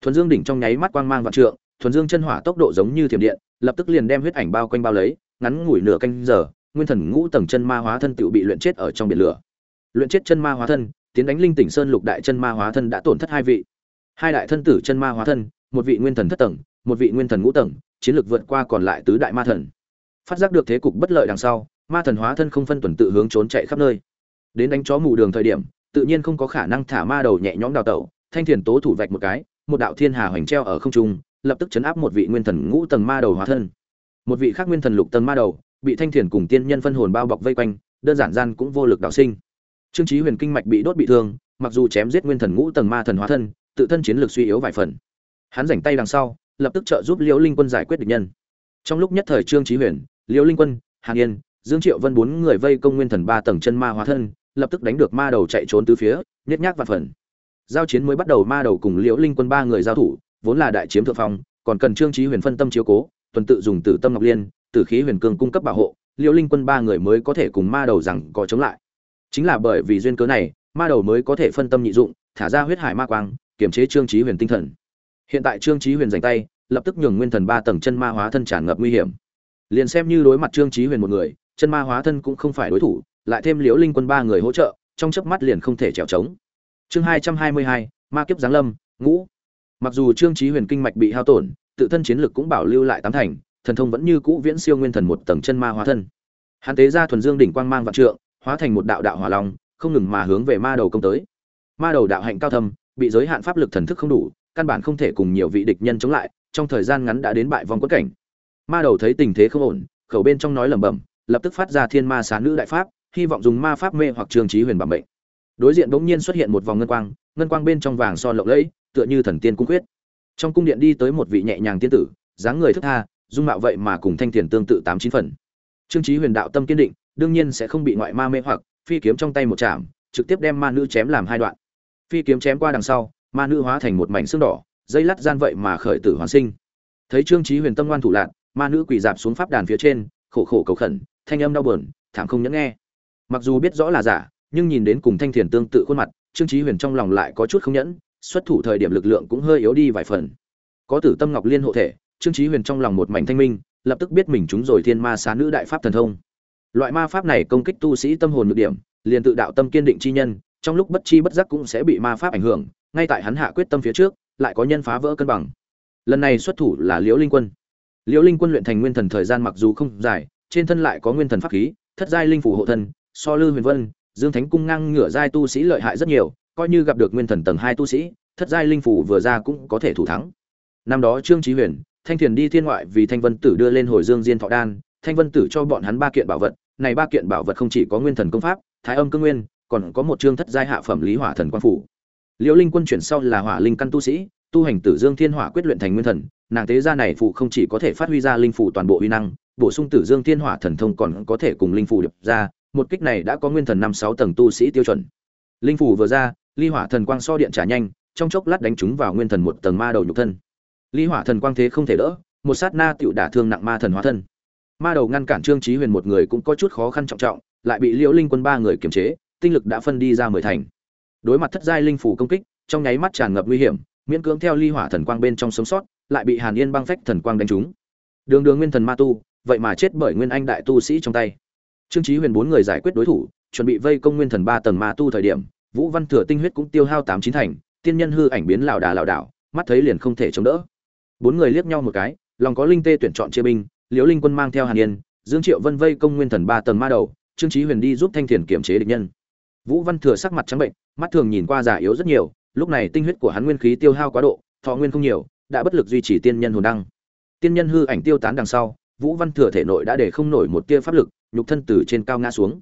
Thuần dương đỉnh trong nháy mắt quang mang vạn trượng, thuần dương chân hỏa tốc độ giống như thiểm điện, lập tức liền đem huyết ảnh bao quanh bao lấy, ngắn ngủi nửa canh giờ, nguyên thần ngũ tầng chân ma hóa thân tự bị luyện chết ở trong biển lửa. Luyện chết chân ma hóa thân, tiến đánh linh tỉnh sơn lục đại chân ma hóa thân đã tổn thất hai vị hai đại thân tử chân ma hóa thân, một vị nguyên thần thất tầng, một vị nguyên thần ngũ tầng, chiến lược vượt qua còn lại tứ đại ma thần. Phát giác được thế cục bất lợi đằng sau, ma thần hóa thân không phân tuần tự hướng trốn chạy khắp nơi. Đến đánh chó mù đường thời điểm, tự nhiên không có khả năng thả ma đầu nhẹ nhõm đào tẩu, thanh thiền tố thủ vạch một cái, một đạo thiên hà hoành treo ở không trung, lập tức chấn áp một vị nguyên thần ngũ tầng ma đầu hóa thân. Một vị khác nguyên thần lục tầng ma đầu, bị thanh thiền cùng tiên nhân phân hồn bao bọc vây quanh, đơn giản gian cũng vô lực đào sinh. Trương trí huyền kinh mạch bị đốt bị thương, mặc dù chém giết nguyên thần ngũ tầng ma thần hóa thân tự thân chiến lược suy yếu vài phần. Hắn rảnh tay đằng sau, lập tức trợ giúp liễu linh quân giải quyết địch nhân. Trong lúc nhất thời trương chí huyền, liễu linh quân, hàn yên, dương triệu vân bốn người vây công nguyên thần ba tầng chân ma hóa thân, lập tức đánh được ma đầu chạy trốn tứ phía nhét nhác vạn phần. Giao chiến mới bắt đầu ma đầu cùng liễu linh quân ba người giao thủ, vốn là đại chiếm thượng phong, còn cần trương chí huyền phân tâm chiếu cố, tuần tự dùng tử tâm ngọc liên, tử khí huyền cường cung cấp bảo hộ, liễu linh quân ba người mới có thể cùng ma đầu rằng có chống lại. Chính là bởi vì duyên cớ này, ma đầu mới có thể phân tâm nhị dụng, thả ra huyết hải ma quang kiểm chế trương chí huyền tinh thần. Hiện tại trương chí huyền giành tay, lập tức nhường nguyên thần ba tầng chân ma hóa thân tràn ngập nguy hiểm. Liền xem như đối mặt trương chí huyền một người, chân ma hóa thân cũng không phải đối thủ, lại thêm liễu linh quân ba người hỗ trợ, trong chớp mắt liền không thể trèo trống. Chương hai trăm hai mươi hai, ma kiếp giáng lâm, ngũ. Mặc dù trương chí huyền kinh mạch bị hao tổn, tự thân chiến lực cũng bảo lưu lại tám thành, thần thông vẫn như cũ viễn siêu nguyên thần một tầng chân ma hóa thân. Hắn tế ra thuần dương đỉnh quang mang vạn trượng, hóa thành một đạo đạo hỏa long, không ngừng mà hướng về ma đầu công tới. Ma đầu đạo hạnh cao thâm bị giới hạn pháp lực thần thức không đủ, căn bản không thể cùng nhiều vị địch nhân chống lại, trong thời gian ngắn đã đến bại vong quất cảnh. Ma đầu thấy tình thế không ổn, khẩu bên trong nói lẩm bẩm, lập tức phát ra thiên ma xá nữ đại pháp, hy vọng dùng ma pháp mê hoặc trương trí huyền bằng bệnh đối diện bỗng nhiên xuất hiện một vòng ngân quang ngân quang bên trong vàng son lộng lẫy, tựa như thần tiên cung quyết trong cung điện đi tới một vị nhẹ nhàng tiên tử, dáng người thức tha, dung mạo vậy mà cùng thanh thiền tương tự tám chín phần. Trương trí huyền đạo tâm kiên định, đương nhiên sẽ không bị ngoại ma mê hoặc, phi kiếm trong tay một chạm, trực tiếp đem ma nữ chém làm hai đoạn phi kiếm chém qua đằng sau, ma nữ hóa thành một mảnh xương đỏ, dây lắt gian vậy mà khởi tử hoàn sinh. Thấy trương trí huyền tâm ngoan thủ lạc ma nữ quỳ dạp xuống pháp đàn phía trên, khổ khổ cầu khẩn, thanh âm đau buồn, thảm không nhẫn nghe. Mặc dù biết rõ là giả, nhưng nhìn đến cùng thanh thiền tương tự khuôn mặt, trương trí huyền trong lòng lại có chút không nhẫn, xuất thủ thời điểm lực lượng cũng hơi yếu đi vài phần. Có tử tâm ngọc liên hộ thể, trương trí huyền trong lòng một mảnh thanh minh, lập tức biết mình trúng rồi thiên ma xá nữ đại pháp thần thông. Loại ma pháp này công kích tu sĩ tâm hồn nhược điểm, liền tự đạo tâm kiên định chi nhân trong lúc bất chi bất giác cũng sẽ bị ma pháp ảnh hưởng, ngay tại hắn hạ quyết tâm phía trước, lại có nhân phá vỡ cân bằng. Lần này xuất thủ là liễu linh quân. Liễu linh quân luyện thành nguyên thần thời gian mặc dù không dài, trên thân lại có nguyên thần pháp khí, thất giai linh phủ hộ thân, so lư huyền vân, dương thánh cung ngang ngửa giai tu sĩ lợi hại rất nhiều, coi như gặp được nguyên thần tầng hai tu sĩ, thất giai linh phủ vừa ra cũng có thể thủ thắng. Năm đó trương trí huyền, thanh thiền đi thiên ngoại vì thanh vân tử đưa lên hồi dương diên thọ đan, thanh vân tử cho bọn hắn ba kiện bảo vật, này ba kiện bảo vật không chỉ có nguyên thần công pháp, thái âm cương nguyên còn có một chương thất giai hạ phẩm lý hỏa thần quan phủ. Liễu linh quân chuyển sau là hỏa linh căn tu sĩ, tu hành tử dương thiên hỏa quyết luyện thành nguyên thần, nàng tế gia này phụ không chỉ có thể phát huy ra linh phủ toàn bộ uy năng, bổ sung tử dương thiên hỏa thần thông còn có thể cùng linh phủ điệp ra, một kích này đã có nguyên thần năm sáu tầng tu sĩ tiêu chuẩn. Linh phủ vừa ra ly hỏa thần quang so điện trả nhanh, trong chốc lát đánh chúng vào nguyên thần một tầng ma đầu nhục thân. Ly hỏa thần quang thế không thể đỡ, một sát na tựu đả thương nặng ma thần hóa thân. Ma đầu ngăn cản trương trí huyền một người cũng có chút khó khăn trọng trọng, lại bị liễu linh quân ba người kiềm chế tinh lực đã phân đi ra mười thành. Đối mặt thất giai linh phủ công kích, trong nháy mắt tràn ngập nguy hiểm, miễn cưỡng theo ly hỏa thần quang bên trong sống sót, lại bị hàn yên băng phách thần quang đánh trúng. Đường đường nguyên thần ma tu, vậy mà chết bởi nguyên anh đại tu sĩ trong tay. Trương trí huyền bốn người giải quyết đối thủ, chuẩn bị vây công nguyên thần ba tầng ma tu thời điểm, vũ văn thừa tinh huyết cũng tiêu hao tám chín thành, tiên nhân hư ảnh biến lảo đà lảo đảo, mắt thấy liền không thể chống đỡ. Bốn người liếc nhau một cái, lòng có linh tê tuyển chọn chia binh, liễu linh quân mang theo hàn yên, dương triệu vân vây công nguyên thần ba tầng ma đầu, trương trí huyền đi giúp thanh thiền kiểm chế địch nhân vũ văn thừa sắc mặt trắng bệnh, mắt thường nhìn qua già yếu rất nhiều, lúc này tinh huyết của hắn nguyên khí tiêu hao quá độ, thọ nguyên không nhiều, đã bất lực duy trì tiên nhân hồn đăng. Tiên nhân hư ảnh tiêu tán đằng sau, vũ văn thừa thể nội đã để không nổi một tia pháp lực, nhục thân từ trên cao ngã xuống.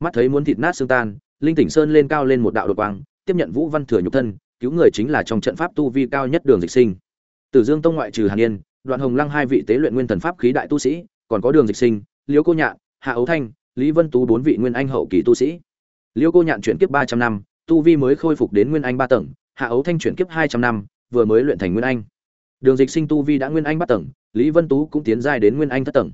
Mắt thấy muốn thịt nát xương tan, linh tỉnh sơn lên cao lên một đạo đột quang, tiếp nhận vũ văn thừa nhục thân, cứu người chính là trong trận pháp tu vi cao nhất đường dịch sinh. Tử dương tông ngoại trừ hàn yên, đoạn hồng lăng hai vị tế luyện nguyên thần pháp khí đại tu sĩ, còn có đường dịch sinh liễu cô nhạn, hạ ấu thanh, lý vân tú bốn vị nguyên anh hậu kỳ tu sĩ. Liêu cô nhạn chuyển kiếp ba trăm năm, tu vi mới khôi phục đến nguyên anh ba tầng, hạ ấu thanh chuyển kiếp hai trăm năm, vừa mới luyện thành nguyên anh. Đường dịch sinh tu vi đã nguyên anh bắt tầng, lý vân tú cũng tiến giai đến nguyên anh thất tầng.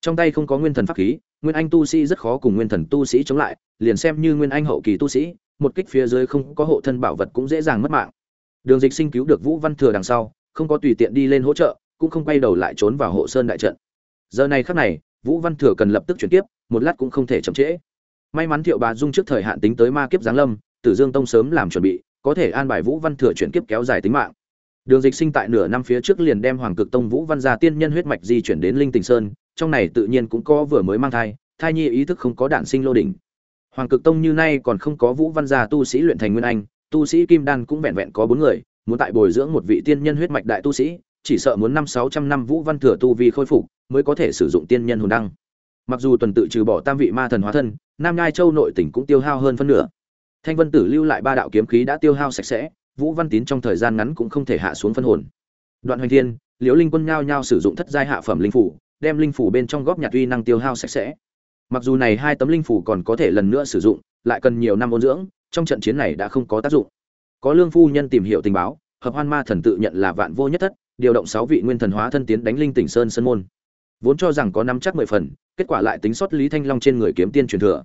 Trong tay không có nguyên thần pháp khí, nguyên anh tu sĩ rất khó cùng nguyên thần tu sĩ chống lại, liền xem như nguyên anh hậu kỳ tu sĩ, một kích phía dưới không có hộ thân bảo vật cũng dễ dàng mất mạng. Đường dịch sinh cứu được vũ văn thừa đằng sau, không có tùy tiện đi lên hỗ trợ, cũng không quay đầu lại trốn vào hộ sơn đại trận. Giờ này khắc này, vũ văn thừa cần lập tức chuyển tiếp một lát cũng không thể chậm trễ may mắn thiệu bà dung trước thời hạn tính tới ma kiếp giáng lâm, tử dương tông sớm làm chuẩn bị, có thể an bài vũ văn thừa chuyển kiếp kéo dài tính mạng. Đường dịch sinh tại nửa năm phía trước liền đem hoàng cực tông vũ văn gia tiên nhân huyết mạch di chuyển đến linh tình sơn, trong này tự nhiên cũng có vừa mới mang thai thai nhi ý thức không có đạn sinh lô đỉnh. Hoàng cực tông như nay còn không có vũ văn gia tu sĩ luyện thành nguyên anh, tu sĩ kim đan cũng vẹn vẹn có bốn người, muốn tại bồi dưỡng một vị tiên nhân huyết mạch đại tu sĩ, chỉ sợ muốn năm sáu trăm năm vũ văn thừa tu vi khôi phục, mới có thể sử dụng tiên nhân hồn đăng. Mặc dù tuần tự trừ bỏ tam vị ma thần hóa thân nam nhai châu nội tỉnh cũng tiêu hao hơn phân nửa. Thanh vân tử lưu lại ba đạo kiếm khí đã tiêu hao sạch sẽ, vũ văn tín trong thời gian ngắn cũng không thể hạ xuống phân hồn. Đoạn hoành thiên, liễu linh quân nhao nhao sử dụng thất giai hạ phẩm linh phủ, đem linh phủ bên trong góp nhặt uy năng tiêu hao sạch sẽ. Mặc dù này hai tấm linh phủ còn có thể lần nữa sử dụng, lại cần nhiều năm ôn dưỡng, trong trận chiến này đã không có tác dụng. Có lương phu nhân tìm hiểu tình báo, hợp hoan ma thần tự nhận là vạn vô nhất thất, điều động sáu vị nguyên thần hóa thân tiến đánh linh tỉnh sơn sơn môn. Vốn cho rằng có năm chắc mười phần kết quả lại tính sót lý thanh long trên người kiếm tiên truyền thừa.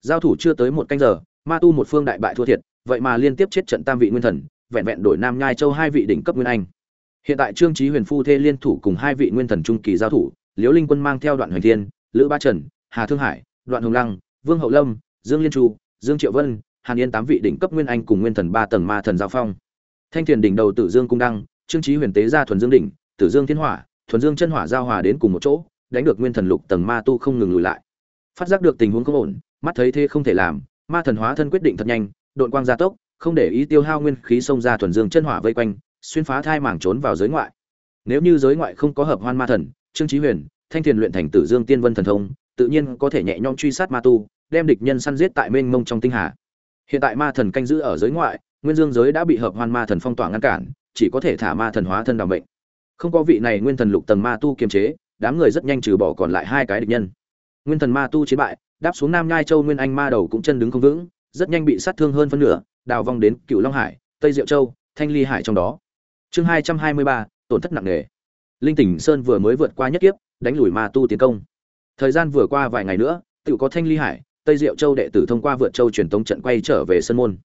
Giao thủ chưa tới một canh giờ, ma tu một phương đại bại thua thiệt, vậy mà liên tiếp chết trận tam vị nguyên thần, vẹn vẹn đổi nam nhai châu hai vị đỉnh cấp nguyên anh. Hiện tại trương trí huyền phu thê liên thủ cùng hai vị nguyên thần trung kỳ giao thủ, liễu linh quân mang theo đoạn hoành thiên, lữ ba trần, hà thương hải, đoạn hồng lăng, vương hậu lâm, dương liên chu, dương triệu vân, hàn yên tám vị đỉnh cấp nguyên anh cùng nguyên thần ba tầng ma thần giao phong. Thanh thiền đỉnh đầu tử dương cung đăng, trương trí huyền tế ra thuần dương đỉnh, tử dương thiên hỏa, thuần dương chân hỏa giao hòa đến cùng một chỗ đánh được nguyên thần lục tầng ma tu không ngừng lùi lại. Phát giác được tình huống không ổn, mắt thấy thế không thể làm, ma thần hóa thân quyết định thật nhanh đội quang gia tốc, không để ý tiêu hao nguyên khí xông ra thuần dương chân hỏa vây quanh, xuyên phá thai mảng trốn vào giới ngoại. Nếu như giới ngoại không có hợp hoan ma thần, trương trí huyền, thanh thiền luyện thành tử dương tiên vân thần thông, tự nhiên có thể nhẹ nhõm truy sát ma tu, đem địch nhân săn giết tại mênh mông trong tinh hà. Hiện tại ma thần canh giữ ở giới ngoại, nguyên dương giới đã bị hợp hoan ma thần phong tỏa ngăn cản, chỉ có thể thả ma thần hóa thân đảm bệnh không có vị này nguyên thần lục tầng ma tu kiềm chế đám người rất nhanh trừ bỏ còn lại hai cái địch nhân. Nguyên thần ma tu chiến bại, đáp xuống nam nhai châu nguyên anh ma đầu cũng chân đứng không vững, rất nhanh bị sát thương hơn phân nửa, đào vong đến cựu long hải, tây diệu châu, thanh ly hải trong đó. Chương hai trăm hai mươi ba, tổn thất nặng nề. Linh tỉnh sơn vừa mới vượt qua nhất kiếp, đánh lùi ma tu tiến công. Thời gian vừa qua vài ngày nữa, tự có thanh ly hải, tây diệu châu đệ tử thông qua vượt châu truyền tống trận quay trở về sân môn.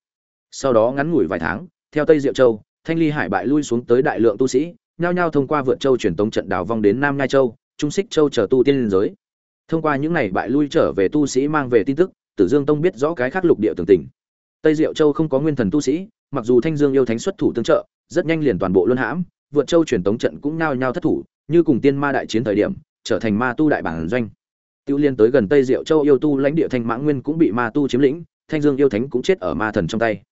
Sau đó ngắn ngủi vài tháng, theo tây diệu châu, thanh ly hải bại lui xuống tới đại lượng tu sĩ, nhao nhao thông qua vượt châu truyền tống trận đào vong đến nam nhai châu trung xích châu chờ tu tiên liên giới. Thông qua những này bại lui trở về tu sĩ mang về tin tức, tử dương tông biết rõ cái khác lục địa tường tình. Tây diệu châu không có nguyên thần tu sĩ, mặc dù thanh dương yêu thánh xuất thủ tương trợ, rất nhanh liền toàn bộ luân hãm, vượt châu truyền tống trận cũng nao nhao thất thủ, như cùng tiên ma đại chiến thời điểm, trở thành ma tu đại bản doanh. Tiêu liên tới gần tây diệu châu yêu tu lãnh địa thanh mãng nguyên cũng bị ma tu chiếm lĩnh, thanh dương yêu thánh cũng chết ở ma thần trong tay.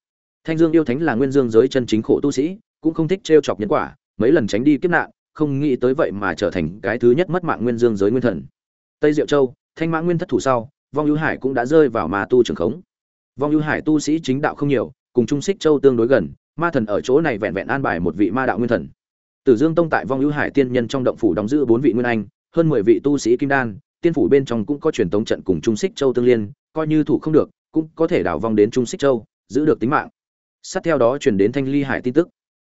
Thanh dương yêu thánh là nguyên dương giới chân chính khổ tu sĩ, cũng không thích trêu chọc nhân quả, mấy lần tránh đi kiếp nạn không nghĩ tới vậy mà trở thành cái thứ nhất mất mạng nguyên dương giới nguyên thần. Tây diệu châu, thanh mãng nguyên thất thủ sau, vong ưu hải cũng đã rơi vào ma tu trường khống. Vong ưu hải tu sĩ chính đạo không nhiều, cùng trung xích châu tương đối gần, ma thần ở chỗ này vẹn vẹn an bài một vị ma đạo nguyên thần. Tử dương tông tại vong ưu hải tiên nhân trong động phủ đóng giữ bốn vị nguyên anh, hơn mười vị tu sĩ kim đan, tiên phủ bên trong cũng có truyền tống trận cùng trung xích châu tương liên, coi như thủ không được, cũng có thể đảo vong đến trung xích châu, giữ được tính mạng. Sát theo đó truyền đến thanh ly hải tin tức.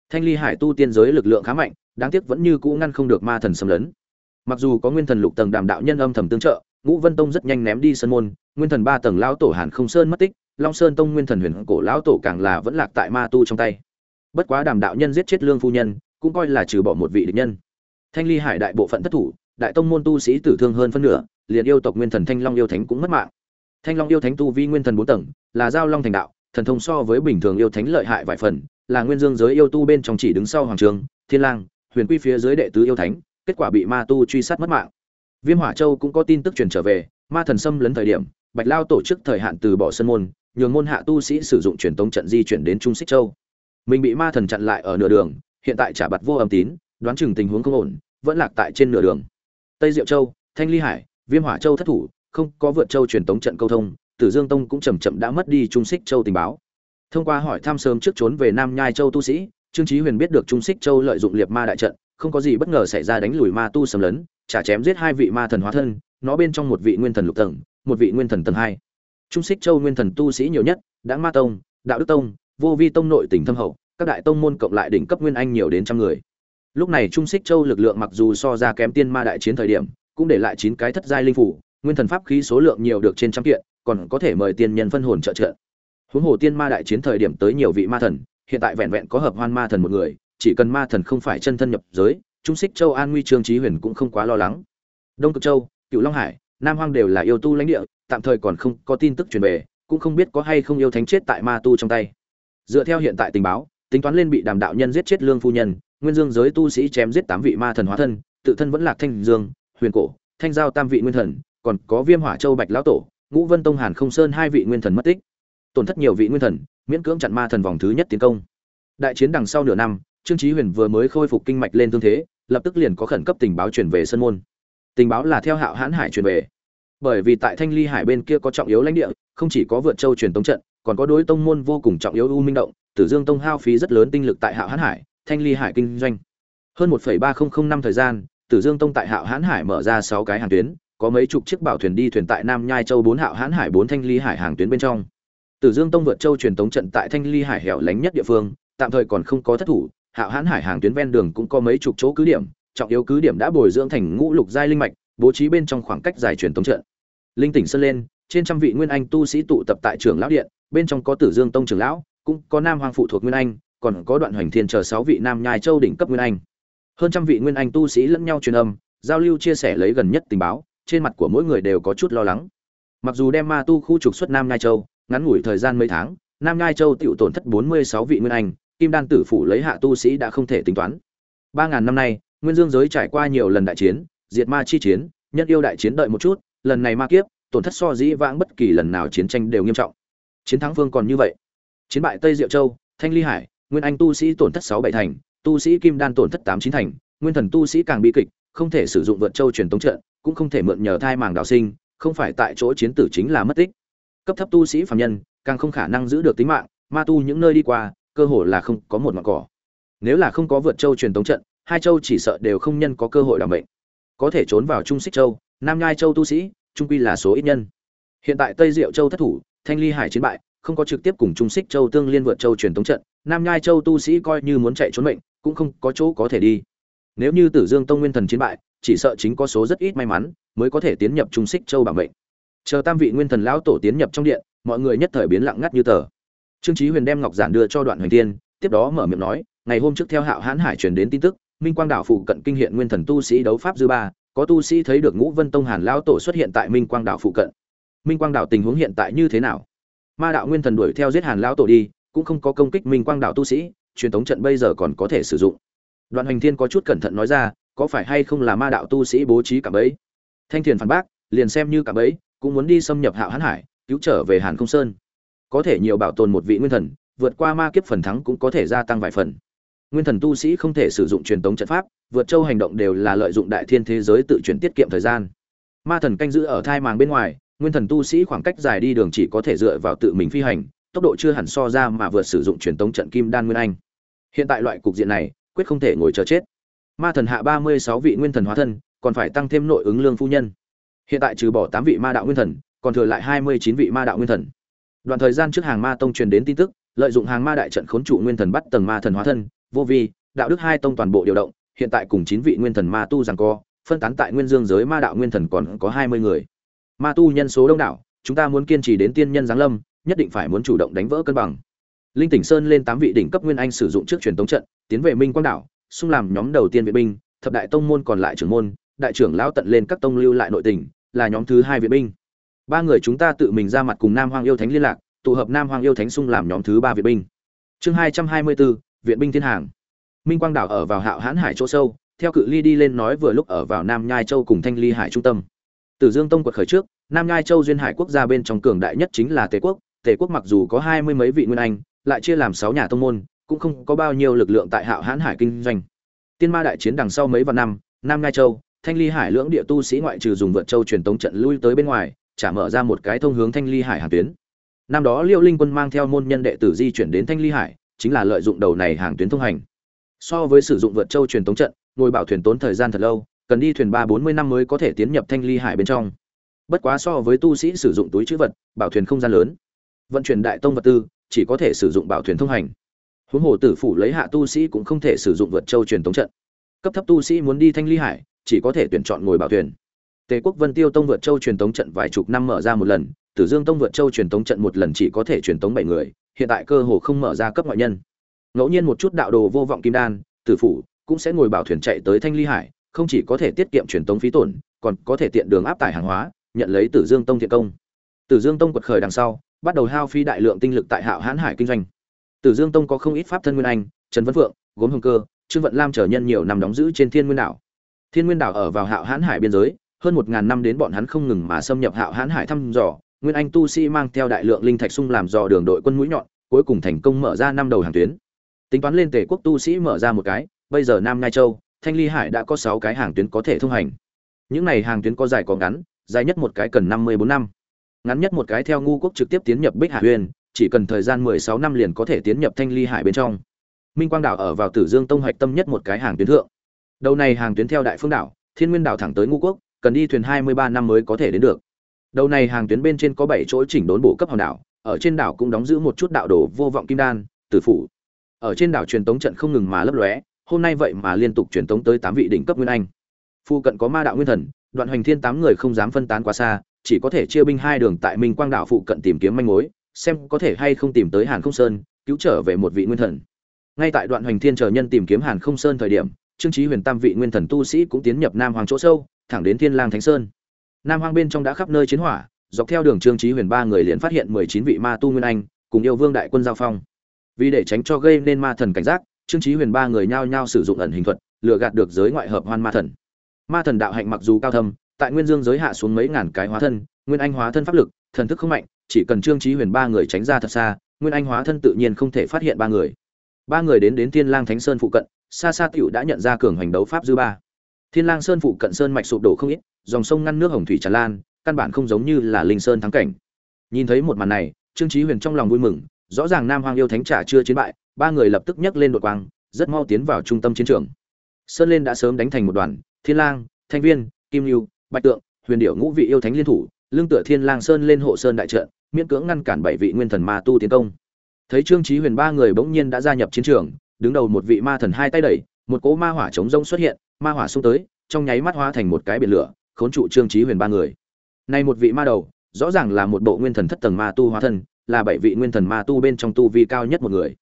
Thanh ly hải tu tiên giới lực lượng khá mạnh đáng tiếc vẫn như cũ ngăn không được ma thần xâm lấn. Mặc dù có nguyên thần lục tầng đàm đạo nhân âm thầm tương trợ, ngũ vân tông rất nhanh ném đi sân môn, nguyên thần ba tầng lão tổ hàn không sơn mất tích, long sơn tông nguyên thần huyền cổ lão tổ càng là vẫn lạc tại ma tu trong tay. Bất quá đàm đạo nhân giết chết lương phu nhân, cũng coi là trừ bỏ một vị địch nhân. Thanh ly hải đại bộ phận thất thủ, đại tông môn tu sĩ tử thương hơn phân nửa, liền yêu tộc nguyên thần thanh long yêu thánh cũng mất mạng. Thanh long yêu thánh tu vi nguyên thần bốn tầng, là giao long thành đạo, thần thông so với bình thường yêu thánh lợi hại vài phần, là nguyên dương giới yêu tu bên trong chỉ đứng sau hoàng trường, thiên lang huyền quy phía dưới đệ tứ yêu thánh, kết quả bị ma tu truy sát mất mạng. Viêm hỏa châu cũng có tin tức truyền trở về, ma thần xâm lấn thời điểm, bạch lao tổ chức thời hạn từ bỏ sân môn, nhường môn hạ tu sĩ sử dụng truyền tống trận di chuyển đến trung xích châu. Mình bị ma thần chặn lại ở nửa đường, hiện tại trả bặt vô âm tín, đoán chừng tình huống không ổn, vẫn lạc tại trên nửa đường. Tây diệu châu, thanh ly hải, viêm hỏa châu thất thủ, không có vượt châu truyền tống trận câu thông, tử dương tông cũng chầm chậm đã mất đi trung xích châu tình báo. Thông qua hỏi thăm sớm trước trốn về nam nhai châu tu sĩ trương Chí huyền biết được trung xích châu lợi dụng liệt ma đại trận không có gì bất ngờ xảy ra đánh lùi ma tu sầm lớn, trả chém giết hai vị ma thần hóa thân nó bên trong một vị nguyên thần lục tầng một vị nguyên thần tầng hai. Trung xích châu nguyên thần tu sĩ nhiều nhất đã ma tông đạo đức tông vô vi tông nội tỉnh thâm hậu các đại tông môn cộng lại đỉnh cấp nguyên anh nhiều đến trăm người. Lúc này trung xích châu lực lượng mặc dù so ra kém tiên ma đại chiến thời điểm cũng để lại chín cái thất giai linh phủ nguyên thần pháp khí số lượng nhiều được trên trăm kiện còn có thể mời tiên nhân phân hồn trợ trợ. Huống hồ tiên ma đại chiến thời điểm tới nhiều vị ma thần hiện tại vẹn vẹn có hợp hoan ma thần một người, chỉ cần ma thần không phải chân thân nhập giới, trung xích châu an nguy trương trí huyền cũng không quá lo lắng. Đông cực châu, cựu long hải, nam hoang đều là yêu tu lãnh địa, tạm thời còn không có tin tức truyền về, cũng không biết có hay không yêu thánh chết tại ma tu trong tay. Dựa theo hiện tại tình báo, tính toán lên bị đàm đạo nhân giết chết lương phu nhân, nguyên dương giới tu sĩ chém giết tám vị ma thần hóa thân, tự thân vẫn lạc thanh dương, huyền cổ, thanh giao tam vị nguyên thần, còn có viêm hỏa châu bạch lão tổ, ngũ vân tông hàn không sơn hai vị nguyên thần mất tích tổn thất nhiều vị nguyên thần, miễn cưỡng chặn ma thần vòng thứ nhất tiến công. Đại chiến đằng sau nửa năm, trương chí huyền vừa mới khôi phục kinh mạch lên tương thế, lập tức liền có khẩn cấp tình báo truyền về sân môn. Tình báo là theo hạo hãn hải truyền về. Bởi vì tại thanh ly hải bên kia có trọng yếu lãnh địa, không chỉ có vượt châu truyền tống trận, còn có đối tông môn vô cùng trọng yếu u minh động, tử dương tông hao phí rất lớn tinh lực tại hạo hãn hải, thanh ly hải kinh doanh. Hơn một ba nghìn năm thời gian, tử dương tông tại hạo hãn hải mở ra sáu cái hàng tuyến, có mấy chục chiếc bảo thuyền đi thuyền tại nam nhai châu bốn hạo hãn hải bốn thanh ly hải hàng tuyến bên trong tử dương tông vượt châu truyền tống trận tại thanh ly hải hẻo lánh nhất địa phương, tạm thời còn không có thất thủ hạo hãn hải hàng tuyến ven đường cũng có mấy chục chỗ cứ điểm, trọng yếu cứ điểm đã bồi dưỡng thành ngũ lục giai linh mạch, bố trí bên trong khoảng cách dài truyền tống trận. Linh tỉnh sơn lên, trên trăm vị nguyên anh tu sĩ tụ tập tại trường lão điện, bên trong có tử dương tông trưởng lão, cũng có nam hoàng phụ thuộc nguyên anh, còn có đoạn hoành thiên chờ sáu vị nam nhai châu đỉnh cấp nguyên anh. Hơn trăm vị nguyên anh tu sĩ lẫn nhau truyền âm, giao lưu chia sẻ lấy gần nhất tình báo, trên mặt của mỗi người đều có chút lo lắng. Mặc dù đem ma tu khu trục xuất nam nhai châu ngắn ngủi thời gian mấy tháng, nam ngai châu tiểu tổn thất bốn mươi sáu vị nguyên anh, kim đan tử phủ lấy hạ tu sĩ đã không thể tính toán. Ba ngàn năm nay, nguyên dương giới trải qua nhiều lần đại chiến, diệt ma chi chiến, nhân yêu đại chiến đợi một chút, lần này ma kiếp, tổn thất so dĩ vãng bất kỳ lần nào chiến tranh đều nghiêm trọng. Chiến thắng vương còn như vậy. Chiến bại tây diệu châu, thanh ly hải, nguyên anh tu sĩ tổn thất sáu bảy thành, tu sĩ kim đan tổn thất tám chín thành, nguyên thần tu sĩ càng bi kịch, không thể sử dụng vượt châu truyền tống trận, cũng không thể mượn nhờ thai màng đào sinh, không phải tại chỗ chiến tử chính là mất tích cấp thấp tu sĩ phàm nhân, càng không khả năng giữ được tính mạng, ma tu những nơi đi qua, cơ hội là không có một ngọn cỏ. Nếu là không có vượt châu truyền tống trận, hai châu chỉ sợ đều không nhân có cơ hội đảm bệnh có thể trốn vào trung xích châu, nam nhai châu tu sĩ, trung quy là số ít nhân. Hiện tại tây diệu châu thất thủ, thanh ly hải chiến bại, không có trực tiếp cùng trung xích châu tương liên vượt châu truyền tống trận, nam nhai châu tu sĩ coi như muốn chạy trốn mệnh, cũng không có chỗ có thể đi. Nếu như tử dương tông nguyên thần chiến bại, chỉ sợ chính có số rất ít may mắn, mới có thể tiến nhập trung xích châu bảo mệnh chờ tam vị nguyên thần lão tổ tiến nhập trong điện, mọi người nhất thời biến lặng ngắt như tờ trương chí huyền đem ngọc giản đưa cho đoạn hoành tiên tiếp đó mở miệng nói, ngày hôm trước theo hạo hán hải truyền đến tin tức, minh quang đảo phụ cận kinh hiện nguyên thần tu sĩ đấu pháp dư ba, có tu sĩ thấy được ngũ vân tông hàn lão tổ xuất hiện tại minh quang đảo phụ cận minh quang đảo tình huống hiện tại như thế nào ma đạo nguyên thần đuổi theo giết hàn lão tổ đi, cũng không có công kích minh quang đảo tu sĩ, truyền thống trận bây giờ còn có thể sử dụng đoạn hoành thiên có chút cẩn thận nói ra, có phải hay không là ma đạo tu sĩ bố trí cả bấy? thanh thiền phản bác, liền xem như cả bấy cũng muốn đi xâm nhập hạo Hán hải, cứu trở về hàn không sơn. Có thể nhiều bảo tồn một vị nguyên thần, vượt qua ma kiếp phần thắng cũng có thể gia tăng vài phần. Nguyên thần tu sĩ không thể sử dụng truyền tống trận pháp, vượt châu hành động đều là lợi dụng đại thiên thế giới tự chuyển tiết kiệm thời gian. Ma thần canh giữ ở thai màng bên ngoài, nguyên thần tu sĩ khoảng cách dài đi đường chỉ có thể dựa vào tự mình phi hành, tốc độ chưa hẳn so ra mà vượt sử dụng truyền tống trận kim đan nguyên anh. Hiện tại loại cục diện này, quyết không thể ngồi chờ chết. Ma thần hạ ba mươi sáu vị nguyên thần hóa thân, còn phải tăng thêm nội ứng lương phu nhân hiện tại trừ bỏ tám vị ma đạo nguyên thần, còn thừa lại hai mươi chín vị ma đạo nguyên thần. Đoạn thời gian trước hàng ma tông truyền đến tin tức, lợi dụng hàng ma đại trận khốn trụ nguyên thần bắt tầng ma thần hóa thân, vô vi, đạo đức hai tông toàn bộ điều động, hiện tại cùng chín vị nguyên thần ma tu rằng co, phân tán tại nguyên dương giới ma đạo nguyên thần còn có hai mươi người. Ma tu nhân số đông đảo, chúng ta muốn kiên trì đến tiên nhân giáng lâm, nhất định phải muốn chủ động đánh vỡ cân bằng. Linh tỉnh sơn lên tám vị đỉnh cấp nguyên anh sử dụng trước truyền tống trận, tiến về minh quang đảo, xung làm nhóm đầu tiên viện binh, thập đại tông môn còn lại trưởng môn, đại trưởng lão tận lên các tông lưu lại nội tình là nhóm thứ hai viện binh. Ba người chúng ta tự mình ra mặt cùng nam hoàng yêu thánh liên lạc, tụ hợp nam hoàng yêu thánh xung làm nhóm thứ ba viện binh. Chương hai trăm hai mươi bốn viện binh thiên hàng. Minh quang đảo ở vào hạo hãn hải chỗ sâu, theo cự ly đi lên nói vừa lúc ở vào nam nhai châu cùng thanh ly hải trung tâm. Từ dương tông quật khởi trước, nam nhai châu duyên hải quốc gia bên trong cường đại nhất chính là tề quốc. Tề quốc mặc dù có hai mươi mấy vị nguyên anh, lại chia làm sáu nhà tông môn, cũng không có bao nhiêu lực lượng tại hạo hãn hải kinh doanh. Tiên ma đại chiến đằng sau mấy vạn năm, nam nhai châu thanh ly hải lưỡng địa tu sĩ ngoại trừ dùng vượt châu truyền tống trận lui tới bên ngoài trả mở ra một cái thông hướng thanh ly hải hàng tuyến. Năm đó liêu linh quân mang theo môn nhân đệ tử di chuyển đến thanh ly hải, chính là lợi dụng đầu này hàng tuyến thông hành. So với sử dụng vượt châu truyền tống trận, ngồi bảo thuyền tốn thời gian thật lâu, cần đi thuyền ba bốn mươi năm mới có thể tiến nhập thanh ly hải bên trong. Bất quá so với tu sĩ sử dụng túi chữ vật, bảo thuyền không gian lớn. Vận chuyển đại tông vật tư, chỉ có thể sử dụng bảo thuyền thông hành. Huống hồ tử phủ lấy hạ tu sĩ cũng không thể sử dụng vượt châu truyền tống trận. Cấp thấp tu sĩ muốn đi thanh ly hải chỉ có thể tuyển chọn ngồi bảo thuyền. Tề quốc vân tiêu tông vượt châu truyền tống trận vài chục năm mở ra một lần, tử dương tông vượt châu truyền tống trận một lần chỉ có thể truyền tống bảy người, hiện tại cơ hồ không mở ra cấp ngoại nhân. Ngẫu nhiên một chút đạo đồ vô vọng kim đan, tử phủ cũng sẽ ngồi bảo thuyền chạy tới thanh ly hải, không chỉ có thể tiết kiệm truyền tống phí tổn, còn có thể tiện đường áp tải hàng hóa, nhận lấy tử dương tông thiện công. Tử dương tông quật khởi đằng sau, bắt đầu hao phí đại lượng tinh lực tại hạo hãn hải kinh doanh. Tử dương tông có không ít pháp thân nguyên anh, trần văn phượng, gốm hồng cơ, trương vận lam trở nhân nhiều năm đóng giữ trên thiên nguyên đảo thiên nguyên đảo ở vào hạo hãn hải biên giới, hơn một ngàn năm đến bọn hắn không ngừng mà xâm nhập hạo hãn hải thăm dò. Nguyên anh tu sĩ mang theo đại lượng linh thạch sung làm dò đường đội quân mũi nhọn, cuối cùng thành công mở ra năm đầu hàng tuyến. Tính toán lên tề quốc tu sĩ mở ra một cái, bây giờ nam ngai châu, thanh ly hải đã có sáu cái hàng tuyến có thể thông hành. Những này hàng tuyến có dài có ngắn, dài nhất một cái cần năm mươi bốn năm. Ngắn nhất một cái theo ngu quốc trực tiếp tiến nhập bích Hà huyền, chỉ cần thời gian mười sáu năm liền có thể tiến nhập thanh ly hải bên trong. Minh quang đảo ở vào tử dương tông hoạch tâm nhất một cái hàng tuyến thượng đầu này hàng tuyến theo đại phương đảo, thiên nguyên đảo thẳng tới Ngũ quốc, cần đi thuyền hai mươi ba năm mới có thể đến được. Đầu này hàng tuyến bên trên có bảy chỗ chỉnh đốn bổ cấp hòn đảo, ở trên đảo cũng đóng giữ một chút đạo đồ vô vọng kim đan, tử phủ. Ở trên đảo truyền tống trận không ngừng mà lấp lóe, hôm nay vậy mà liên tục truyền tống tới tám vị đỉnh cấp nguyên anh. Phu cận có ma đạo nguyên thần, đoạn hoành thiên tám người không dám phân tán quá xa, chỉ có thể chia binh hai đường tại minh quang đảo phụ cận tìm kiếm manh mối, xem có thể hay không tìm tới hàn không sơn, cứu trở về một vị nguyên thần. Ngay tại đoạn hoành thiên chờ nhân tìm kiếm hàn không sơn thời điểm trương trí huyền tam vị nguyên thần tu sĩ cũng tiến nhập nam hoàng chỗ sâu, thẳng đến thiên lang thánh sơn. Nam hoàng bên trong đã khắp nơi chiến hỏa, dọc theo đường trương trí huyền ba người liền phát hiện mười chín vị ma tu nguyên anh, cùng yêu vương đại quân giao phong. Vì để tránh cho gây nên ma thần cảnh giác, trương trí huyền ba người nhao nhao sử dụng ẩn hình thuật, lừa gạt được giới ngoại hợp hoan ma thần. Ma thần đạo hạnh mặc dù cao thâm, tại nguyên dương giới hạ xuống mấy ngàn cái hóa thân, nguyên anh hóa thân pháp lực, thần thức không mạnh, chỉ cần trương trí huyền ba người tránh ra thật xa, nguyên anh hóa thân tự nhiên không thể phát hiện ba người. Ba người đến đến thiên lang thánh sơn phụ cận xa xa tiểu đã nhận ra cường hành đấu pháp dư ba. Thiên lang sơn phụ cận sơn mạch sụp đổ không ít, dòng sông ngăn nước hồng thủy tràn lan, căn bản không giống như là linh sơn thắng cảnh. Nhìn thấy một màn này, trương Chí huyền trong lòng vui mừng, rõ ràng nam hoàng yêu thánh trả chưa chiến bại, ba người lập tức nhấc lên đột quang, rất mau tiến vào trung tâm chiến trường. Sơn lên đã sớm đánh thành một đoàn, thiên lang, thanh viên, kim lưu, bạch tượng, huyền điệu ngũ vị yêu thánh liên thủ lương tựa thiên lang sơn lên hộ sơn đại trận, miễn cưỡng ngăn cản bảy vị nguyên thần ma tu tiến công. Thấy trương chí huyền ba người bỗng nhiên đã gia nhập chiến trường đứng đầu một vị ma thần hai tay đẩy, một cỗ ma hỏa chống rông xuất hiện, ma hỏa xung tới, trong nháy mắt hóa thành một cái biển lửa, khốn trụ trương chí huyền ba người. Này một vị ma đầu, rõ ràng là một bộ nguyên thần thất tầng ma tu hóa thân, là bảy vị nguyên thần ma tu bên trong tu vi cao nhất một người.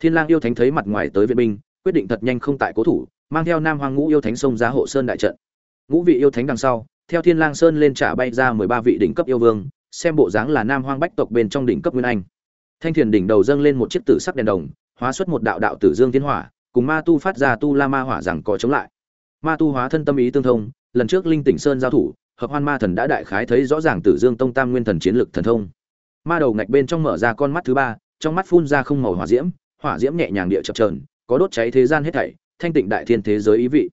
Thiên lang yêu thánh thấy mặt ngoài tới viện binh, quyết định thật nhanh không tại cố thủ, mang theo nam hoàng ngũ yêu thánh xông ra hộ sơn đại trận. Ngũ vị yêu thánh đằng sau, theo thiên lang sơn lên trả bay ra mười ba vị đỉnh cấp yêu vương, xem bộ dáng là nam hoang bách tộc bên trong đỉnh cấp nguyên anh. Thanh thiền đỉnh đầu dâng lên một chiếc tử sắc đèn đồng hóa xuất một đạo đạo tử dương thiên hỏa, cùng ma tu phát ra tu la ma hỏa rằng có chống lại. Ma tu hóa thân tâm ý tương thông, lần trước linh tỉnh sơn giao thủ, hợp hoan ma thần đã đại khái thấy rõ ràng tử dương tông tam nguyên thần chiến lực thần thông. Ma đầu ngạch bên trong mở ra con mắt thứ ba, trong mắt phun ra không màu hỏa diễm hỏa diễm nhẹ nhàng địa chập trờn có đốt cháy thế gian hết thảy, thanh tịnh đại thiên thế giới ý vị.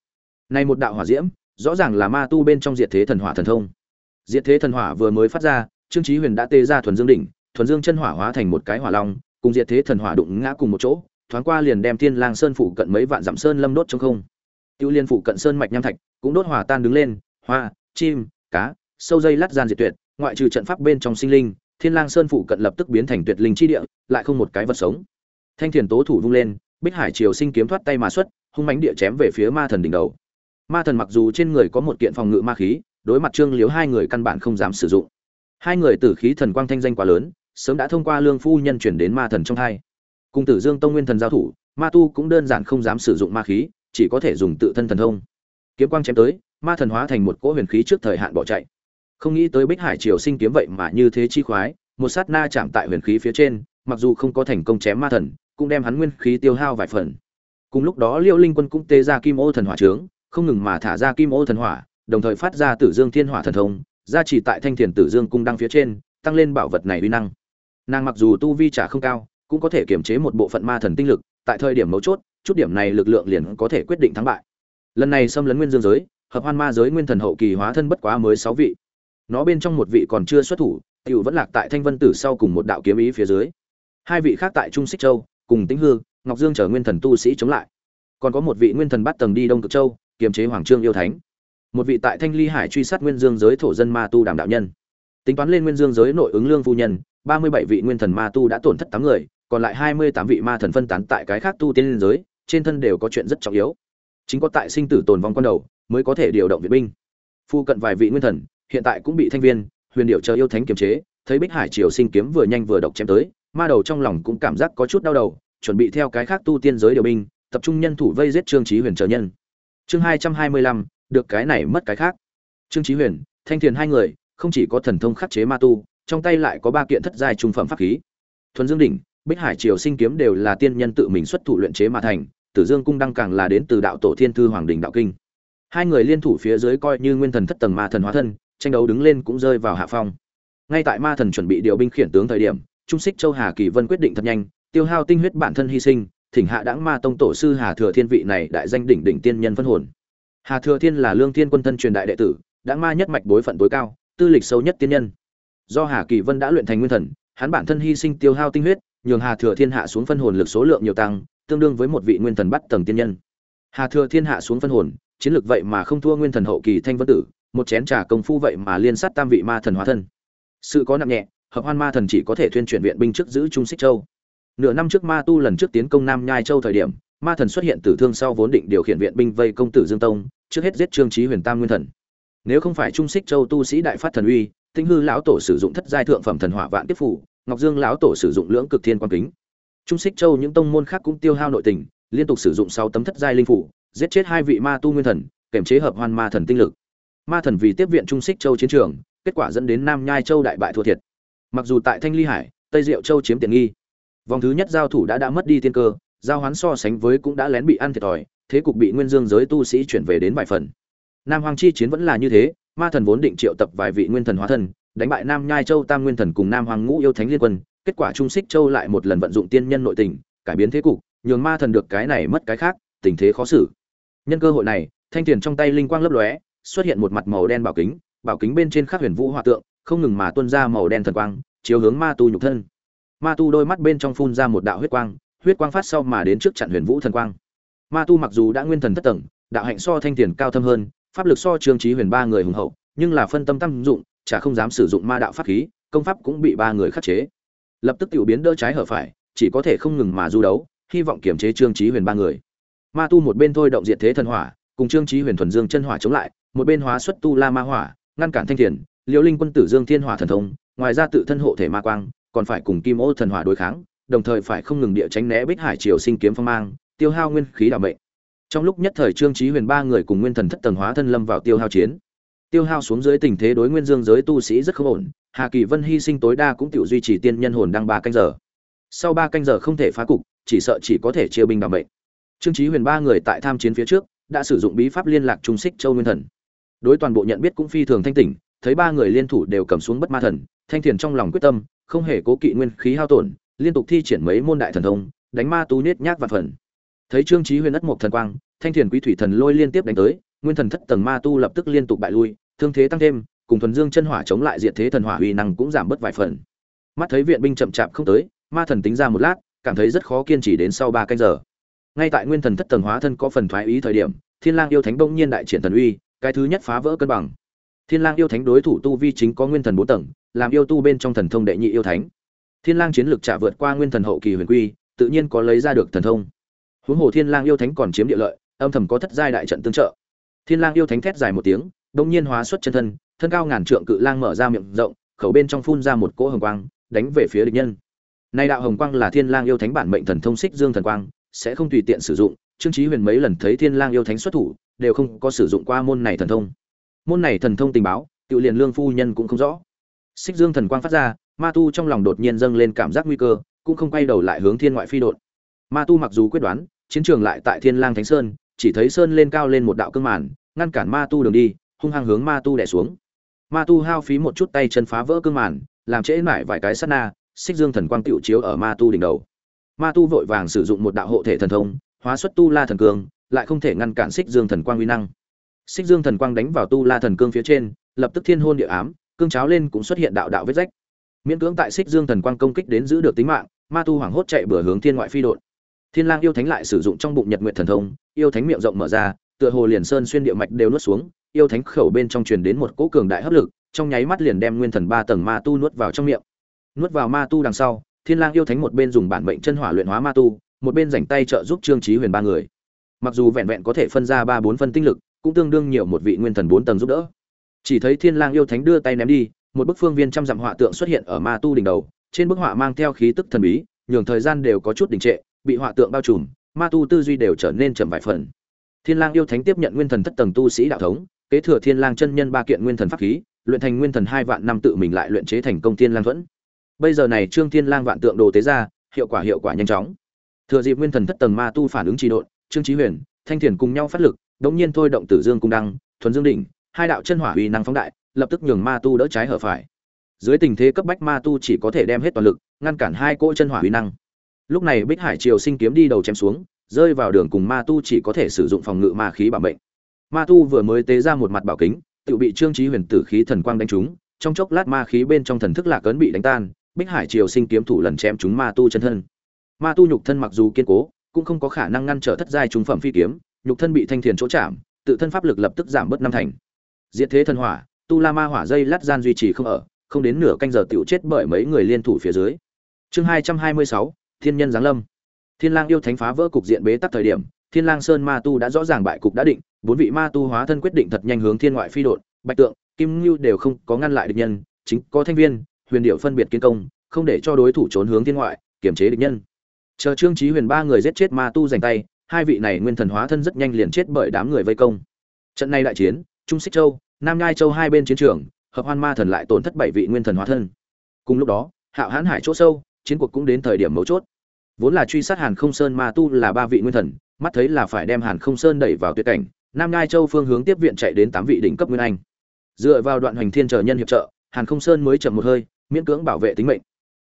Này một đạo hỏa diễm, rõ ràng là ma tu bên trong diệt thế thần hỏa thần thông. Diệt thế thần hỏa vừa mới phát ra, trương chí huyền đã tê ra thuần dương đỉnh, thuần dương chân hỏa hóa thành một cái hỏa long cùng diệt thế thần hỏa đụng ngã cùng một chỗ, thoáng qua liền đem thiên lang sơn phủ cận mấy vạn dặm sơn lâm đốt trong không. Tiêu liên phủ cận sơn mạch nham thạch cũng đốt hòa tan đứng lên, hoa, chim, cá, sâu dây lát gian diệt tuyệt, ngoại trừ trận pháp bên trong sinh linh, thiên lang sơn phủ cận lập tức biến thành tuyệt linh chi địa, lại không một cái vật sống. Thanh thiền tố thủ vung lên, bích hải triều sinh kiếm thoát tay mà xuất, hung mãnh địa chém về phía ma thần đỉnh đầu. Ma thần mặc dù trên người có một kiện phòng ngự ma khí, đối mặt trương liếu hai người căn bản không dám sử dụng. Hai người tử khí thần quang thanh danh quá lớn sớm đã thông qua lương phu nhân chuyển đến ma thần trong hai cùng tử dương tông nguyên thần giao thủ, ma tu cũng đơn giản không dám sử dụng ma khí, chỉ có thể dùng tự thân thần thông. Kiếm quang chém tới, ma thần hóa thành một cỗ huyền khí trước thời hạn bỏ chạy. Không nghĩ tới bích hải triều sinh kiếm vậy mà như thế chi khoái, một sát na chạm tại huyền khí phía trên, mặc dù không có thành công chém ma thần, cũng đem hắn nguyên khí tiêu hao vài phần. Cùng lúc đó liêu linh quân cũng tê ra kim ô thần hỏa trướng, không ngừng mà thả ra kim ô thần hỏa, đồng thời phát ra tử dương thiên hỏa thần thông, gia trì tại thanh thiền tử dương cung đăng phía trên, tăng lên bảo vật này uy năng nàng mặc dù tu vi trả không cao, cũng có thể kiềm chế một bộ phận ma thần tinh lực, tại thời điểm mấu chốt, chút điểm này lực lượng liền có thể quyết định thắng bại. Lần này xâm lấn nguyên dương giới, hợp hoan ma giới nguyên thần hậu kỳ hóa thân bất quá mới sáu vị. Nó bên trong một vị còn chưa xuất thủ, tiểu vẫn lạc tại thanh vân tử sau cùng một đạo kiếm ý phía dưới. Hai vị khác tại trung xích châu, cùng tĩnh hương ngọc dương chở nguyên thần tu sĩ chống lại. Còn có một vị nguyên thần bắt tầng đi đông cực châu, kiềm chế hoàng trương yêu thánh. Một vị tại thanh ly hải truy sát nguyên dương giới thổ dân ma tu đàm đạo nhân. Tính toán lên nguyên dương giới nội ứng lương phu nhân ba mươi bảy vị nguyên thần ma tu đã tổn thất tám người, còn lại hai mươi tám vị ma thần phân tán tại cái khác tu tiên liên giới, trên thân đều có chuyện rất trọng yếu. Chính có tại sinh tử tồn vong con đầu mới có thể điều động viện binh. Phu cận vài vị nguyên thần, hiện tại cũng bị thanh viên, huyền điệu chờ yêu thánh kiềm chế, thấy bích hải triều sinh kiếm vừa nhanh vừa độc chém tới, ma đầu trong lòng cũng cảm giác có chút đau đầu, chuẩn bị theo cái khác tu tiên giới điều binh, tập trung nhân thủ vây giết trương trí huyền chờ nhân. Chương hai trăm hai mươi lăm, được cái này mất cái khác. Trương trí huyền, thanh thiền hai người, không chỉ có thần thông khắc chế ma tu trong tay lại có ba kiện thất giai trung phẩm pháp khí. Thuần dương đỉnh, bích hải triều sinh kiếm đều là tiên nhân tự mình xuất thủ luyện chế mà thành, tử dương cung đăng càng là đến từ đạo tổ thiên thư hoàng đỉnh đạo kinh. Hai người liên thủ phía dưới coi như nguyên thần thất tầng ma thần hóa thân, tranh đấu đứng lên cũng rơi vào hạ phong. Ngay tại ma thần chuẩn bị điều binh khiển tướng thời điểm, trung xích châu hà kỳ vân quyết định thật nhanh, tiêu hao tinh huyết bản thân hy sinh, thỉnh hạ đãng ma tông tổ sư hà thừa thiên vị này đại danh đỉnh đỉnh tiên nhân phân hồn. Hà thừa thiên là lương thiên quân thân truyền đại đệ tử, đãng ma nhất mạch bối phận tối cao, tư lịch sâu nhất tiên nhân do hà kỳ vân đã luyện thành nguyên thần, hắn bản thân hy sinh tiêu hao tinh huyết, nhường hà thừa thiên hạ xuống phân hồn lực số lượng nhiều tăng, tương đương với một vị nguyên thần bắt tầng tiên nhân. Hà thừa thiên hạ xuống phân hồn, chiến lược vậy mà không thua nguyên thần hậu kỳ thanh vân tử, một chén trà công phu vậy mà liên sát tam vị ma thần hóa thân. Sự có nặng nhẹ, hợp hoan ma thần chỉ có thể thuyên chuyển viện binh trước giữ trung xích châu. Nửa năm trước ma tu lần trước tiến công nam nhai châu thời điểm, ma thần xuất hiện tử thương sau vốn định điều khiển viện binh vây công tử dương tông, trước hết giết trương trí huyền tam nguyên thần. Nếu không phải trung xích châu tu sĩ đại phát thần uy tinh hư lão tổ sử dụng thất giai thượng phẩm thần hỏa vạn tiếp phủ ngọc dương lão tổ sử dụng lưỡng cực thiên quan kính. Trung xích châu những tông môn khác cũng tiêu hao nội tình, liên tục sử dụng sáu tấm thất giai linh phủ giết chết hai vị ma tu nguyên thần kèm chế hợp hoan ma thần tinh lực. Ma thần vì tiếp viện trung xích châu chiến trường, kết quả dẫn đến nam nhai châu đại bại thua thiệt. Mặc dù tại thanh ly hải, tây diệu châu chiếm tiện nghi, vòng thứ nhất giao thủ đã đã mất đi tiên cơ, giao hoán so sánh với cũng đã lén bị ăn thiệt thòi, thế cục bị nguyên dương giới tu sĩ chuyển về đến vài phần. Nam hoàng chi chiến vẫn là như thế ma thần vốn định triệu tập vài vị nguyên thần hóa thân, đánh bại nam nhai châu, tam nguyên thần cùng nam hoàng ngũ yêu thánh liên quân, kết quả trung xích châu lại một lần vận dụng tiên nhân nội tình, cải biến thế cục, nhường ma thần được cái này mất cái khác, tình thế khó xử. Nhân cơ hội này, thanh tiền trong tay linh quang lấp lóe, xuất hiện một mặt màu đen bảo kính bảo kính bên trên khắc huyền vũ hòa tượng, không ngừng mà tuôn ra màu đen thần quang, chiếu hướng ma tu nhục thân. Ma tu đôi mắt bên trong phun ra một đạo huyết quang huyết quang phát sau mà đến trước chặn huyền vũ thần quang. Ma tu mặc dù đã nguyên thần thất tầng, đạo hạnh so thanh tiền cao thâm hơn pháp lực so trương trí huyền ba người hùng hậu, nhưng là phân tâm tâm dụng, chả không dám sử dụng ma đạo pháp khí, công pháp cũng bị ba người khắc chế. Lập tức tiểu biến đỡ trái hở phải, chỉ có thể không ngừng mà du đấu, hy vọng kiểm chế trương trí huyền ba người. Ma tu một bên thôi động diệt thế thần hỏa, cùng trương trí huyền thuần dương chân hỏa chống lại, một bên hóa xuất tu la ma hỏa, ngăn cản thanh thiền, liễu linh quân tử dương thiên hỏa thần thông, ngoài ra tự thân hộ thể ma quang, còn phải cùng kim ô thần hỏa đối kháng, đồng thời phải không ngừng địa tránh né bích hải triều sinh kiếm phong mang, tiêu hao nguyên khí đảm mệnh trong lúc nhất thời trương trí huyền ba người cùng nguyên thần thất tầng hóa thân lâm vào tiêu hao chiến. Tiêu hao xuống dưới tình thế đối nguyên dương giới tu sĩ rất không ổn, hà kỳ vân hy sinh tối đa cũng tự duy trì tiên nhân hồn đang ba canh giờ. Sau ba canh giờ không thể phá cục, chỉ sợ chỉ có thể chia binh đảm mệnh. Trương trí huyền ba người tại tham chiến phía trước, đã sử dụng bí pháp liên lạc trung xích châu nguyên thần. Đối toàn bộ nhận biết cũng phi thường thanh tỉnh, thấy ba người liên thủ đều cầm xuống bất ma thần, thanh thiền trong lòng quyết tâm, không hề cố kỵ nguyên khí hao tổn, liên tục thi triển mấy môn đại thần thông, đánh ma tú nết nhác và phần thấy trương chí huyền ất một thần quang, thanh thiền quý thủy thần lôi liên tiếp đánh tới, nguyên thần thất tầng ma tu lập tức liên tục bại lui, thương thế tăng thêm, cùng thuần dương chân hỏa chống lại diệt thế thần hỏa uy năng cũng giảm bớt vài phần. Mắt thấy viện binh chậm chạp không tới, ma thần tính ra một lát, cảm thấy rất khó kiên trì đến sau ba canh giờ. Ngay tại nguyên thần thất tầng hóa thân có phần thoái ý thời điểm, thiên lang yêu thánh bỗng nhiên đại triển thần uy, cái thứ nhất phá vỡ cân bằng. Thiên lang yêu thánh đối thủ tu vi chính có nguyên thần bốn tầng, làm yêu tu bên trong thần thông đệ nhị yêu thánh. Thiên lang chiến lực trả vượt qua nguyên thần hậu kỳ huyền quy, tự nhiên có lấy ra được thần thông huống hồ thiên lang yêu thánh còn chiếm địa lợi, âm thầm có thất giai đại trận tương trợ. Thiên lang yêu thánh thét dài một tiếng đông nhiên hóa xuất chân thân thân cao ngàn trượng cự lang mở ra miệng rộng, khẩu bên trong phun ra một cỗ hồng quang, đánh về phía địch nhân. Nay đạo hồng quang là thiên lang yêu thánh bản mệnh thần thông xích dương thần quang, sẽ không tùy tiện sử dụng, trương chí huyền mấy lần thấy thiên lang yêu thánh xuất thủ, đều không có sử dụng qua môn này thần thông. Môn này thần thông tình báo, tự liền lương phu nhân cũng không rõ. Xích dương thần quang phát ra, ma tu trong lòng đột nhiên dâng lên cảm giác nguy cơ, cũng không quay đầu lại hướng thiên ngoại phi đột ma tu mặc dù quyết đoán chiến trường lại tại thiên lang thánh sơn, chỉ thấy sơn lên cao lên một đạo cương màn, ngăn cản ma tu đường đi, hung hăng hướng ma tu đè xuống. Ma tu hao phí một chút tay chân phá vỡ cương màn, làm trễ nải vài cái sát na, xích dương thần quang tiểu chiếu ở ma tu đỉnh đầu. Ma tu vội vàng sử dụng một đạo hộ thể thần thông, hóa xuất tu la thần cương, lại không thể ngăn cản xích dương thần quang uy năng. Xích dương thần quang đánh vào tu la thần cương phía trên, lập tức thiên hôn địa ám, cương cháo lên cũng xuất hiện đạo đạo vết rách. Miễn cưỡng tại xích dương thần quang công kích đến giữ được tính mạng, ma tu hoảng hốt chạy bừa hướng thiên ngoại phi đột thiên lang yêu thánh lại sử dụng trong bụng nhật nguyện thần thông, yêu thánh miệng rộng mở ra, tựa hồ liền sơn xuyên địa mạch đều nuốt xuống, yêu thánh khẩu bên trong truyền đến một cỗ cường đại hấp lực, trong nháy mắt liền đem nguyên thần ba tầng ma tu nuốt vào trong miệng. Nuốt vào ma tu đằng sau, thiên lang yêu thánh một bên dùng bản mệnh chân hỏa luyện hóa ma tu, một bên rảnh tay trợ giúp trương chí huyền ba người. Mặc dù vẹn vẹn có thể phân ra ba bốn phân tinh lực, cũng tương đương nhiều một vị nguyên thần bốn tầng giúp đỡ. Chỉ thấy thiên lang yêu thánh đưa tay ném đi, một bức phương viên trăm dặm họa tượng xuất hiện ở ma tu đỉnh đầu, trên bức họa mang theo khí tức thần bí, nhường thời gian đều có chút đình trệ bị họa tượng bao trùm, ma tu tư duy đều trở nên trầm vài phần. Thiên lang yêu thánh tiếp nhận nguyên thần thất tầng tu sĩ đạo thống, kế thừa thiên lang chân nhân ba kiện nguyên thần pháp khí, luyện thành nguyên thần hai vạn năm tự mình lại luyện chế thành công thiên lang thuẫn. Bây giờ này trương thiên lang vạn tượng đồ tế ra, hiệu quả hiệu quả nhanh chóng. Thừa dịp nguyên thần thất tầng ma tu phản ứng trì độn, trương chí huyền, thanh thiền cùng nhau phát lực, đống nhiên thôi động tử dương cung đăng, thuần dương đỉnh, hai đạo chân hỏa uy năng phóng đại, lập tức nhường ma tu đỡ trái hở phải. Dưới tình thế cấp bách ma tu chỉ có thể đem hết toàn lực, ngăn cản hai cỗ chân hỏa uy năng lúc này bích hải triều sinh kiếm đi đầu chém xuống, rơi vào đường cùng ma tu chỉ có thể sử dụng phòng ngự ma khí bảo mệnh. Ma tu vừa mới tế ra một mặt bảo kính, tự bị trương trí huyền tử khí thần quang đánh trúng, trong chốc lát ma khí bên trong thần thức lạc ấn bị đánh tan, bích hải triều sinh kiếm thủ lần chém chúng ma tu chân thân. Ma tu nhục thân mặc dù kiên cố, cũng không có khả năng ngăn trở thất giai trung phẩm phi kiếm, nhục thân bị thanh thiền chỗ chạm, tự thân pháp lực lập tức giảm bớt năm thành. Diệt thế thần hỏa, tu la ma hỏa dây lát gian duy trì không ở, không đến nửa canh giờ tiểu chết bởi mấy người liên thủ phía dưới. Chương hai trăm hai mươi sáu thiên nhân giáng lâm. Thiên lang yêu thánh phá vỡ cục diện bế tắc thời điểm, thiên lang sơn ma tu đã rõ ràng bại cục đã định, bốn vị ma tu hóa thân quyết định thật nhanh hướng thiên ngoại phi đột bạch tượng, kim Lưu đều không có ngăn lại địch nhân, chính có thanh viên, huyền điệu phân biệt kiến công, không để cho đối thủ trốn hướng thiên ngoại kiểm chế địch nhân. Chờ trương chí huyền ba người giết chết ma tu giành tay, hai vị này nguyên thần hóa thân rất nhanh liền chết bởi đám người vây công. Trận này đại chiến, trung xích châu, nam nhai châu hai bên chiến trường, hợp hoan ma thần lại tổn thất bảy vị nguyên thần hóa thân. Cùng lúc đó, hạo Hán hải chỗ sâu chiến cuộc cũng đến thời điểm mấu chốt. Vốn là truy sát hàn không sơn ma tu là ba vị nguyên thần, mắt thấy là phải đem hàn không sơn đẩy vào tuyệt cảnh, nam ngai châu phương hướng tiếp viện chạy đến tám vị đỉnh cấp nguyên anh. Dựa vào đoạn hoành thiên chờ nhân hiệp trợ, hàn không sơn mới chậm một hơi, miễn cưỡng bảo vệ tính mệnh.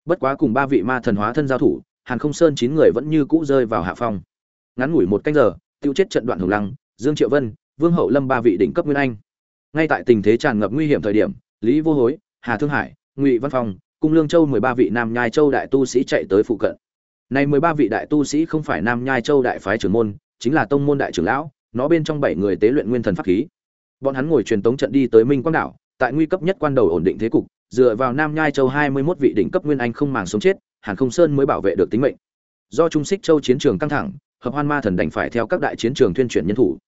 Bất quá cùng ba vị ma thần hóa thân giao thủ, hàn không sơn chín người vẫn như cũ rơi vào hạ phong. Ngắn ngủi một canh giờ, tiêu chết trận đoạn hồng lăng, dương triệu vân, vương hậu lâm ba vị đỉnh cấp nguyên anh. Ngay tại tình thế tràn ngập nguy hiểm thời điểm, lý vô hối, hà thương hải, ngụy văn phong cung lương châu mười ba vị nam nhai châu đại tu sĩ chạy tới phụ cận. Này mười ba vị đại tu sĩ không phải nam nhai châu đại phái trưởng môn, chính là tông môn đại trưởng lão, nó bên trong bảy người tế luyện nguyên thần pháp khí. Bọn hắn ngồi truyền tống trận đi tới minh quang đảo, tại nguy cấp nhất quan đầu ổn định thế cục, dựa vào nam nhai châu hai mươi 21 vị đỉnh cấp nguyên anh không màng sống chết, hàn không sơn mới bảo vệ được tính mệnh. Do trung xích châu chiến trường căng thẳng, hợp hoan ma thần đành phải theo các đại chiến trường tuyên truyền nhân thủ.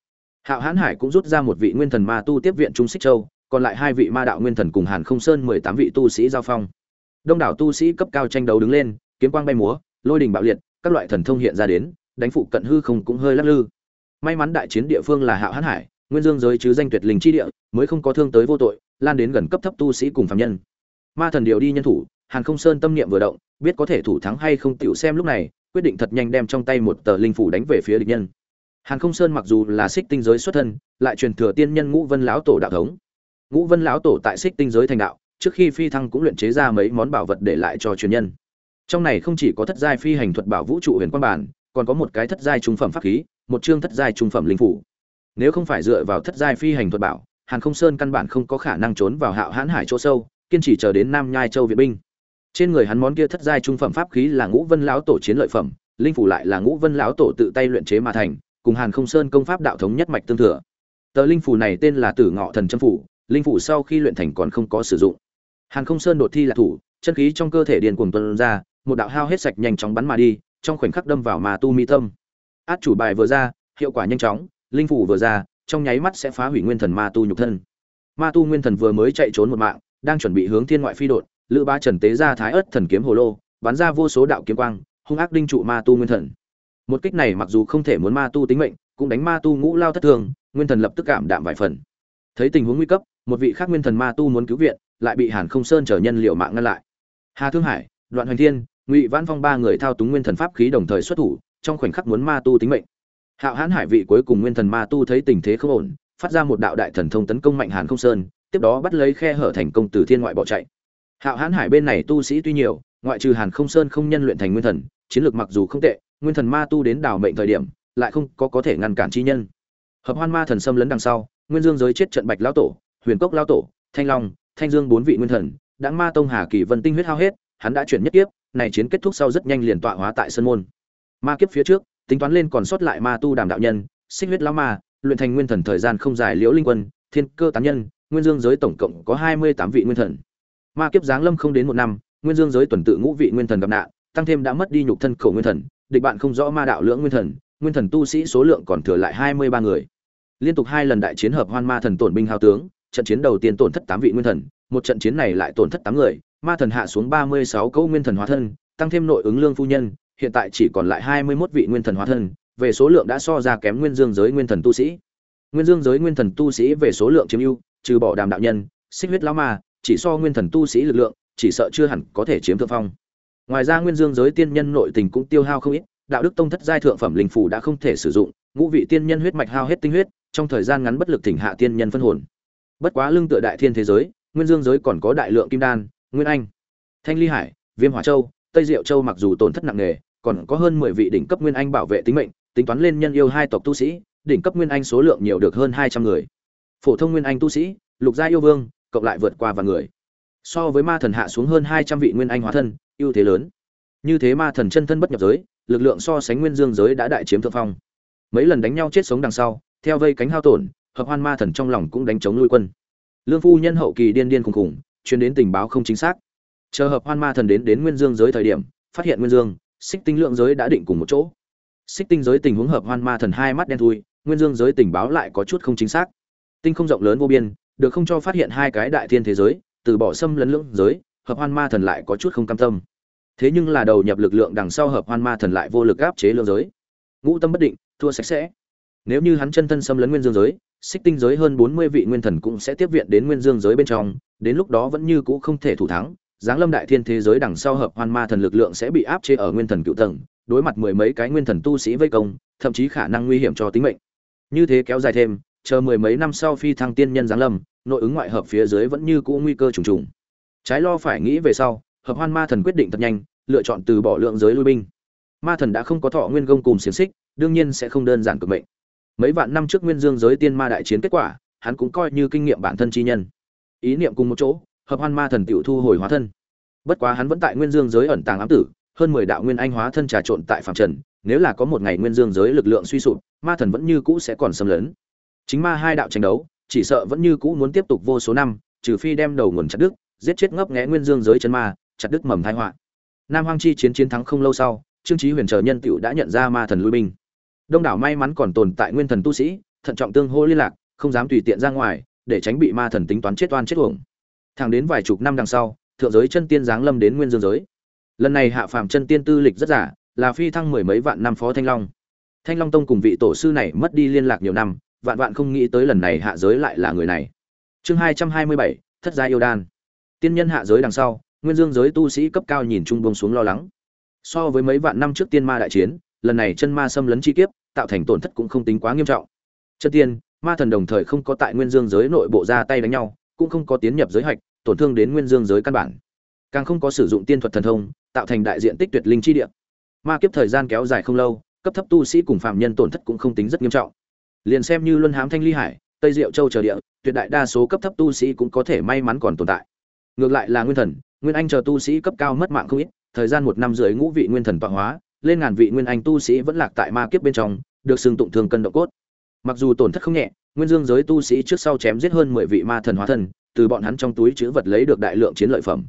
Hạo Hán hải cũng rút ra một vị nguyên thần ma tu tiếp viện trung xích châu, còn lại hai vị ma đạo nguyên thần cùng hàn không sơn mười tám vị tu sĩ giao phong đông đảo tu sĩ cấp cao tranh đấu đứng lên, kiếm quang bay múa, lôi đình bạo liệt, các loại thần thông hiện ra đến, đánh phụ cận hư không cũng hơi lắc lư. May mắn đại chiến địa phương là hạo hán hải, nguyên dương giới chứ danh tuyệt linh chi địa, mới không có thương tới vô tội, lan đến gần cấp thấp tu sĩ cùng phạm nhân. Ma thần điều đi nhân thủ, hàn không sơn tâm niệm vừa động, biết có thể thủ thắng hay không tựu xem lúc này, quyết định thật nhanh đem trong tay một tờ linh phủ đánh về phía địch nhân. Hàn không sơn mặc dù là xích tinh giới xuất thân, lại truyền thừa tiên nhân ngũ vân lão tổ đạo thống. Ngũ vân lão tổ tại xích tinh giới thành đạo trước khi phi thăng cũng luyện chế ra mấy món bảo vật để lại cho truyền nhân. Trong này không chỉ có thất giai phi hành thuật bảo vũ trụ huyền quan bản, còn có một cái thất giai trung phẩm pháp khí, một chương thất giai trung phẩm linh phủ. Nếu không phải dựa vào thất giai phi hành thuật bảo, hàn không sơn căn bản không có khả năng trốn vào hạo hãn hải chỗ sâu, kiên trì chờ đến nam nhai châu viện binh. Trên người hắn món kia thất giai trung phẩm pháp khí là ngũ vân lão tổ chiến lợi phẩm, linh phủ lại là ngũ vân lão tổ tự tay luyện chế mà thành, cùng hàn không sơn công pháp đạo thống nhất mạch tương thừa. Tờ linh phủ này tên là tử ngọ thần trâm phủ, linh phủ sau khi luyện thành còn không có sử dụng hàn không sơn đột thi là thủ, chân khí trong cơ thể điền cuồng tuôn ra, một đạo hao hết sạch nhanh chóng bắn mà đi, trong khoảnh khắc đâm vào mà tu mi tâm. Át chủ bài vừa ra, hiệu quả nhanh chóng, linh phủ vừa ra, trong nháy mắt sẽ phá hủy nguyên thần ma tu nhục thân. Ma tu nguyên thần vừa mới chạy trốn một mạng, đang chuẩn bị hướng thiên ngoại phi đột, lữ ba trần tế ra thái ớt thần kiếm hồ lô, bắn ra vô số đạo kiếm quang, hung ác đinh trụ ma tu nguyên thần. Một kích này mặc dù không thể muốn ma tu tính mệnh, cũng đánh ma tu ngũ lao thất thường, nguyên thần lập tức cảm đạm vài phần. Thấy tình huống nguy cấp, một vị khác nguyên thần ma tu muốn cứu viện lại bị hàn không sơn trở nhân liệu mạng ngăn lại. Hà thương hải, đoạn hoành thiên, ngụy Vãn phong ba người thao túng nguyên thần pháp khí đồng thời xuất thủ, trong khoảnh khắc muốn ma tu tính mệnh. Hạo Hán hải vị cuối cùng nguyên thần ma tu thấy tình thế không ổn, phát ra một đạo đại thần thông tấn công mạnh hàn không sơn, tiếp đó bắt lấy khe hở thành công từ thiên ngoại bỏ chạy. Hạo Hán hải bên này tu sĩ tuy nhiều, ngoại trừ hàn không sơn không nhân luyện thành nguyên thần, chiến lược mặc dù không tệ, nguyên thần ma tu đến đảo mệnh thời điểm, lại không có có thể ngăn cản chi nhân. Hợp hoan ma thần xâm lấn đằng sau, nguyên dương giới chết trận bạch lão tổ, huyền cốc lão tổ, thanh long thanh dương bốn vị nguyên thần, đã ma tông hà kỳ vân tinh huyết hao hết, hắn đã chuyển nhất kiếp, này chiến kết thúc sau rất nhanh liền tọa hóa tại sân môn. Ma kiếp phía trước, tính toán lên còn sót lại ma tu đàm đạo nhân, xích huyết lão ma, luyện thành nguyên thần thời gian không dài liễu linh quân, thiên cơ tán nhân, nguyên dương giới tổng cộng có hai mươi tám vị nguyên thần. Ma kiếp giáng lâm không đến một năm, nguyên dương giới tuần tự ngũ vị nguyên thần gặp nạn, tăng thêm đã mất đi nhục thân khổ nguyên thần, địch bạn không rõ ma đạo lưỡng nguyên thần nguyên thần tu sĩ số lượng còn thừa lại hai mươi ba người. Liên tục hai lần đại chiến hợp hoan ma thần tổn binh hao tướng trận chiến đầu tiên tổn thất tám vị nguyên thần, một trận chiến này lại tổn thất tám người, ma thần hạ xuống ba mươi sáu câu nguyên thần hóa thân, tăng thêm nội ứng lương phu nhân, hiện tại chỉ còn lại hai mươi 21 vị nguyên thần hóa thân, về số lượng đã so ra kém nguyên dương giới nguyên thần tu sĩ. Nguyên dương giới nguyên thần tu sĩ về số lượng chiếm ưu, trừ bỏ đàm đạo nhân, xích huyết lão ma, chỉ so nguyên thần tu sĩ lực lượng, chỉ sợ chưa hẳn có thể chiếm thượng phong. Ngoài ra nguyên dương giới tiên nhân nội tình cũng tiêu hao không ít, đạo đức tông thất giai thượng phẩm linh phù đã không thể sử dụng, ngũ vị tiên nhân huyết mạch hao hết tinh huyết, trong thời gian ngắn bất lực thỉnh hạ tiên nhân phân hồn bất quá lưng tựa đại thiên thế giới, nguyên dương giới còn có đại lượng kim đan, nguyên anh, thanh ly hải, viêm hỏa châu, tây diệu châu mặc dù tổn thất nặng nề, còn có hơn mười vị đỉnh cấp nguyên anh bảo vệ tính mệnh, tính toán lên nhân yêu hai tộc tu sĩ, đỉnh cấp nguyên anh số lượng nhiều được hơn hai trăm người. Phổ thông nguyên anh tu sĩ, lục gia yêu vương, cộng lại vượt qua và người. So với ma thần hạ xuống hơn hai trăm vị nguyên anh hóa thân, ưu thế lớn. Như thế ma thần chân thân bất nhập giới, lực lượng so sánh nguyên dương giới đã đại chiếm thượng phong. Mấy lần đánh nhau chết sống đằng sau, theo vây cánh hao tổn hợp hoan ma thần trong lòng cũng đánh chống lui quân. Lương phu nhân hậu kỳ điên điên khùng khùng, chuyên đến tình báo không chính xác. Chờ hợp hoan ma thần đến đến nguyên dương giới thời điểm, phát hiện nguyên dương, xích tinh lượng giới đã định cùng một chỗ. Xích tinh giới tình huống hợp hoan ma thần hai mắt đen thui, nguyên dương giới tình báo lại có chút không chính xác. Tinh không rộng lớn vô biên, được không cho phát hiện hai cái đại thiên thế giới, từ bỏ xâm lấn lưỡng giới, hợp hoan ma thần lại có chút không cam tâm. Thế nhưng là đầu nhập lực lượng đằng sau hợp hoan ma thần lại vô lực áp chế lưỡng giới. Ngũ tâm bất định, thua sạch sẽ. Nếu như hắn chân thân xâm lấn nguyên dương giới xích tinh giới hơn bốn mươi vị nguyên thần cũng sẽ tiếp viện đến nguyên dương giới bên trong, đến lúc đó vẫn như cũ không thể thủ thắng, giáng lâm đại thiên thế giới đằng sau hợp hoan ma thần lực lượng sẽ bị áp chế ở nguyên thần cựu tầng, đối mặt mười mấy cái nguyên thần tu sĩ vây công, thậm chí khả năng nguy hiểm cho tính mệnh. Như thế kéo dài thêm, chờ mười mấy năm sau phi thăng tiên nhân giáng lâm, nội ứng ngoại hợp phía dưới vẫn như cũ nguy cơ trùng trùng. Trái lo phải nghĩ về sau, hợp hoan ma thần quyết định thật nhanh, lựa chọn từ bỏ lượng giới lui binh. Ma thần đã không có thọ nguyên gông cùng xiềng xích, đương nhiên sẽ không đơn giản cực mệnh mấy vạn năm trước nguyên dương giới tiên ma đại chiến kết quả, hắn cũng coi như kinh nghiệm bản thân chi nhân. Ý niệm cùng một chỗ, hợp hoan ma thần tiểu thu hồi hóa thân. Bất quá hắn vẫn tại nguyên dương giới ẩn tàng ám tử, hơn mười đạo nguyên anh hóa thân trà trộn tại phạm trần, nếu là có một ngày nguyên dương giới lực lượng suy sụp, ma thần vẫn như cũ sẽ còn xâm lấn. Chính ma hai đạo tranh đấu, chỉ sợ vẫn như cũ muốn tiếp tục vô số năm, trừ phi đem đầu nguồn chặt đức giết chết ngấp nghẽ nguyên dương giới chân ma, chặt đức mầm thái họa. Nam hoang chi chiến chiến thắng không lâu sau, trương trí huyền chờ nhân tựu đã nhận ra ma thần lui binh đông đảo may mắn còn tồn tại nguyên thần tu sĩ, thận trọng tương hô liên lạc, không dám tùy tiện ra ngoài, để tránh bị ma thần tính toán chết oan chết uổng. Thẳng đến vài chục năm đằng sau, thượng giới chân tiên giáng lâm đến nguyên dương giới. Lần này hạ phàm chân tiên tư lịch rất giả, là phi thăng mười mấy vạn năm phó thanh long. Thanh long tông cùng vị tổ sư này mất đi liên lạc nhiều năm, vạn vạn không nghĩ tới lần này hạ giới lại là người này. Chương hai trăm hai mươi bảy, thất gia yêu đan. Tiên nhân hạ giới đằng sau, nguyên dương giới tu sĩ cấp cao nhìn trung bông xuống lo lắng. So với mấy vạn năm trước tiên ma đại chiến, lần này chân ma xâm lấn chi kiếp tạo thành tổn thất cũng không tính quá nghiêm trọng. Chân tiên, ma thần đồng thời không có tại nguyên dương giới nội bộ ra tay đánh nhau, cũng không có tiến nhập giới hạch, tổn thương đến nguyên dương giới căn bản. Càng không có sử dụng tiên thuật thần thông, tạo thành đại diện tích tuyệt linh chi địa. Ma kiếp thời gian kéo dài không lâu, cấp thấp tu sĩ cùng phạm nhân tổn thất cũng không tính rất nghiêm trọng. Liền xem như luân hám thanh ly hải, tây diệu châu chờ địa, tuyệt đại đa số cấp thấp tu sĩ cũng có thể may mắn còn tồn tại. Ngược lại là nguyên thần, nguyên anh chờ tu sĩ cấp cao mất mạng không ít, thời gian một năm dưới ngũ vị nguyên thần tọa hóa, lên ngàn vị nguyên anh tu sĩ vẫn lạc tại ma kiếp bên trong được xưng tụng thương cân độ cốt. Mặc dù tổn thất không nhẹ, nguyên dương giới tu sĩ trước sau chém giết hơn mười vị ma thần hóa thần, từ bọn hắn trong túi chứa vật lấy được đại lượng chiến lợi phẩm.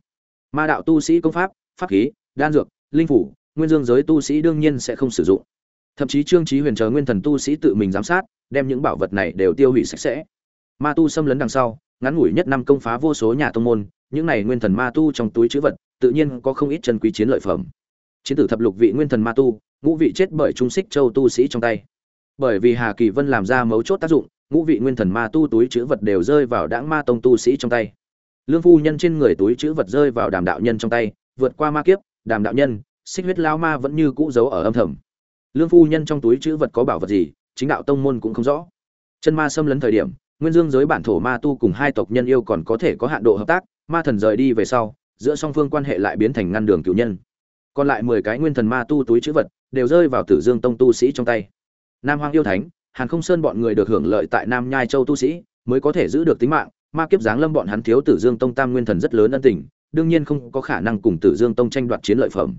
Ma đạo tu sĩ công pháp pháp khí, đan dược, linh phủ, nguyên dương giới tu sĩ đương nhiên sẽ không sử dụng. Thậm chí trương trí huyền chờ nguyên thần tu sĩ tự mình giám sát, đem những bảo vật này đều tiêu hủy sạch sẽ. Ma tu xâm lấn đằng sau, ngắn ngủi nhất năm công phá vô số nhà tông môn, những này nguyên thần ma tu trong túi chứa vật, tự nhiên có không ít chân quý chiến lợi phẩm chiến tử thập lục vị nguyên thần ma tu, ngũ vị chết bởi trung xích châu tu sĩ trong tay. Bởi vì hà kỳ vân làm ra mấu chốt tác dụng, ngũ vị nguyên thần ma tu túi chữ vật đều rơi vào đãng ma tông tu sĩ trong tay. Lương phu nhân trên người túi chữ vật rơi vào đàm đạo nhân trong tay, vượt qua ma kiếp, đàm đạo nhân, xích huyết lao ma vẫn như cũ giấu ở âm thầm. Lương phu nhân trong túi chữ vật có bảo vật gì, chính đạo tông môn cũng không rõ. Chân ma xâm lấn thời điểm, nguyên dương giới bản thổ ma tu cùng hai tộc nhân yêu còn có thể có hạn độ hợp tác, ma thần rời đi về sau, giữa song phương quan hệ lại biến thành ngăn đường cựu nhân còn lại mười cái nguyên thần ma tu túi chữ vật đều rơi vào tử dương tông tu sĩ trong tay. Nam hoang yêu thánh, hàn không sơn bọn người được hưởng lợi tại nam nhai châu tu sĩ, mới có thể giữ được tính mạng. Ma kiếp giáng lâm bọn hắn thiếu tử dương tông tam nguyên thần rất lớn ân tình, đương nhiên không có khả năng cùng tử dương tông tranh đoạt chiến lợi phẩm.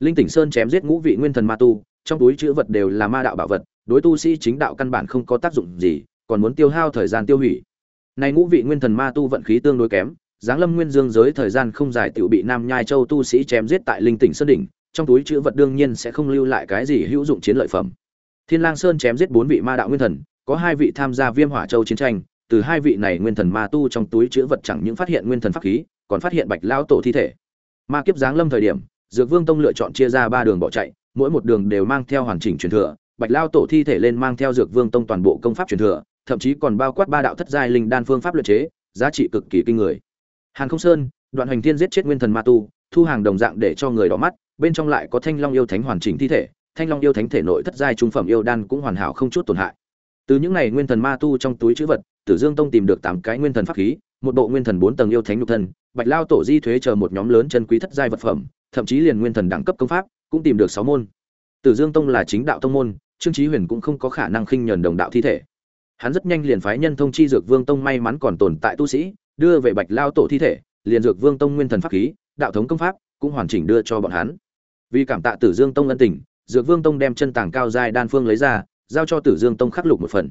Linh tỉnh sơn chém giết ngũ vị nguyên thần ma tu, trong túi chữ vật đều là ma đạo bảo vật, đối tu sĩ chính đạo căn bản không có tác dụng gì, còn muốn tiêu hao thời gian tiêu hủy. Này ngũ vị nguyên thần ma tu vận khí tương đối kém giáng lâm nguyên dương giới thời gian không dài tự bị nam nhai châu tu sĩ chém giết tại linh tỉnh sơn đỉnh, trong túi chữ vật đương nhiên sẽ không lưu lại cái gì hữu dụng chiến lợi phẩm. Thiên lang sơn chém giết bốn vị ma đạo nguyên thần, có hai vị tham gia viêm hỏa châu chiến tranh, từ hai vị này nguyên thần ma tu trong túi chữ vật chẳng những phát hiện nguyên thần pháp khí, còn phát hiện bạch lao tổ thi thể. Ma kiếp giáng lâm thời điểm, dược vương tông lựa chọn chia ra ba đường bỏ chạy, mỗi một đường đều mang theo hoàn chỉnh truyền thừa, bạch lao tổ thi thể lên mang theo dược vương tông toàn bộ công pháp truyền thừa, thậm chí còn bao quát ba đạo thất giai linh đan phương pháp luyện chế, giá trị cực kỳ kinh người hàn không sơn, đoạn hành thiên giết chết nguyên thần ma tu, thu hàng đồng dạng để cho người đỏ mắt, bên trong lại có thanh long yêu thánh hoàn chỉnh thi thể, thanh long yêu thánh thể nội thất giai trung phẩm yêu đan cũng hoàn hảo không chút tổn hại. Từ những này nguyên thần ma tu trong túi chữ vật, tử dương tông tìm được tám cái nguyên thần pháp khí, một bộ nguyên thần bốn tầng yêu thánh nhục thân, bạch lao tổ di thuế chờ một nhóm lớn chân quý thất giai vật phẩm, thậm chí liền nguyên thần đẳng cấp công pháp, cũng tìm được sáu môn. Tử dương tông là chính đạo tông môn, trương Chí huyền cũng không có khả năng khinh nhờn đồng đạo thi thể. Hắn rất nhanh liền phái nhân thông chi dược vương tông may mắn còn tồn tại tu sĩ đưa về bạch lao tổ thi thể, liền dược vương tông nguyên thần pháp khí, đạo thống công pháp, cũng hoàn chỉnh đưa cho bọn hắn. Vì cảm tạ tử dương tông ân tình, dược vương tông đem chân tàng cao giai đan phương lấy ra, giao cho tử dương tông khắc lục một phần.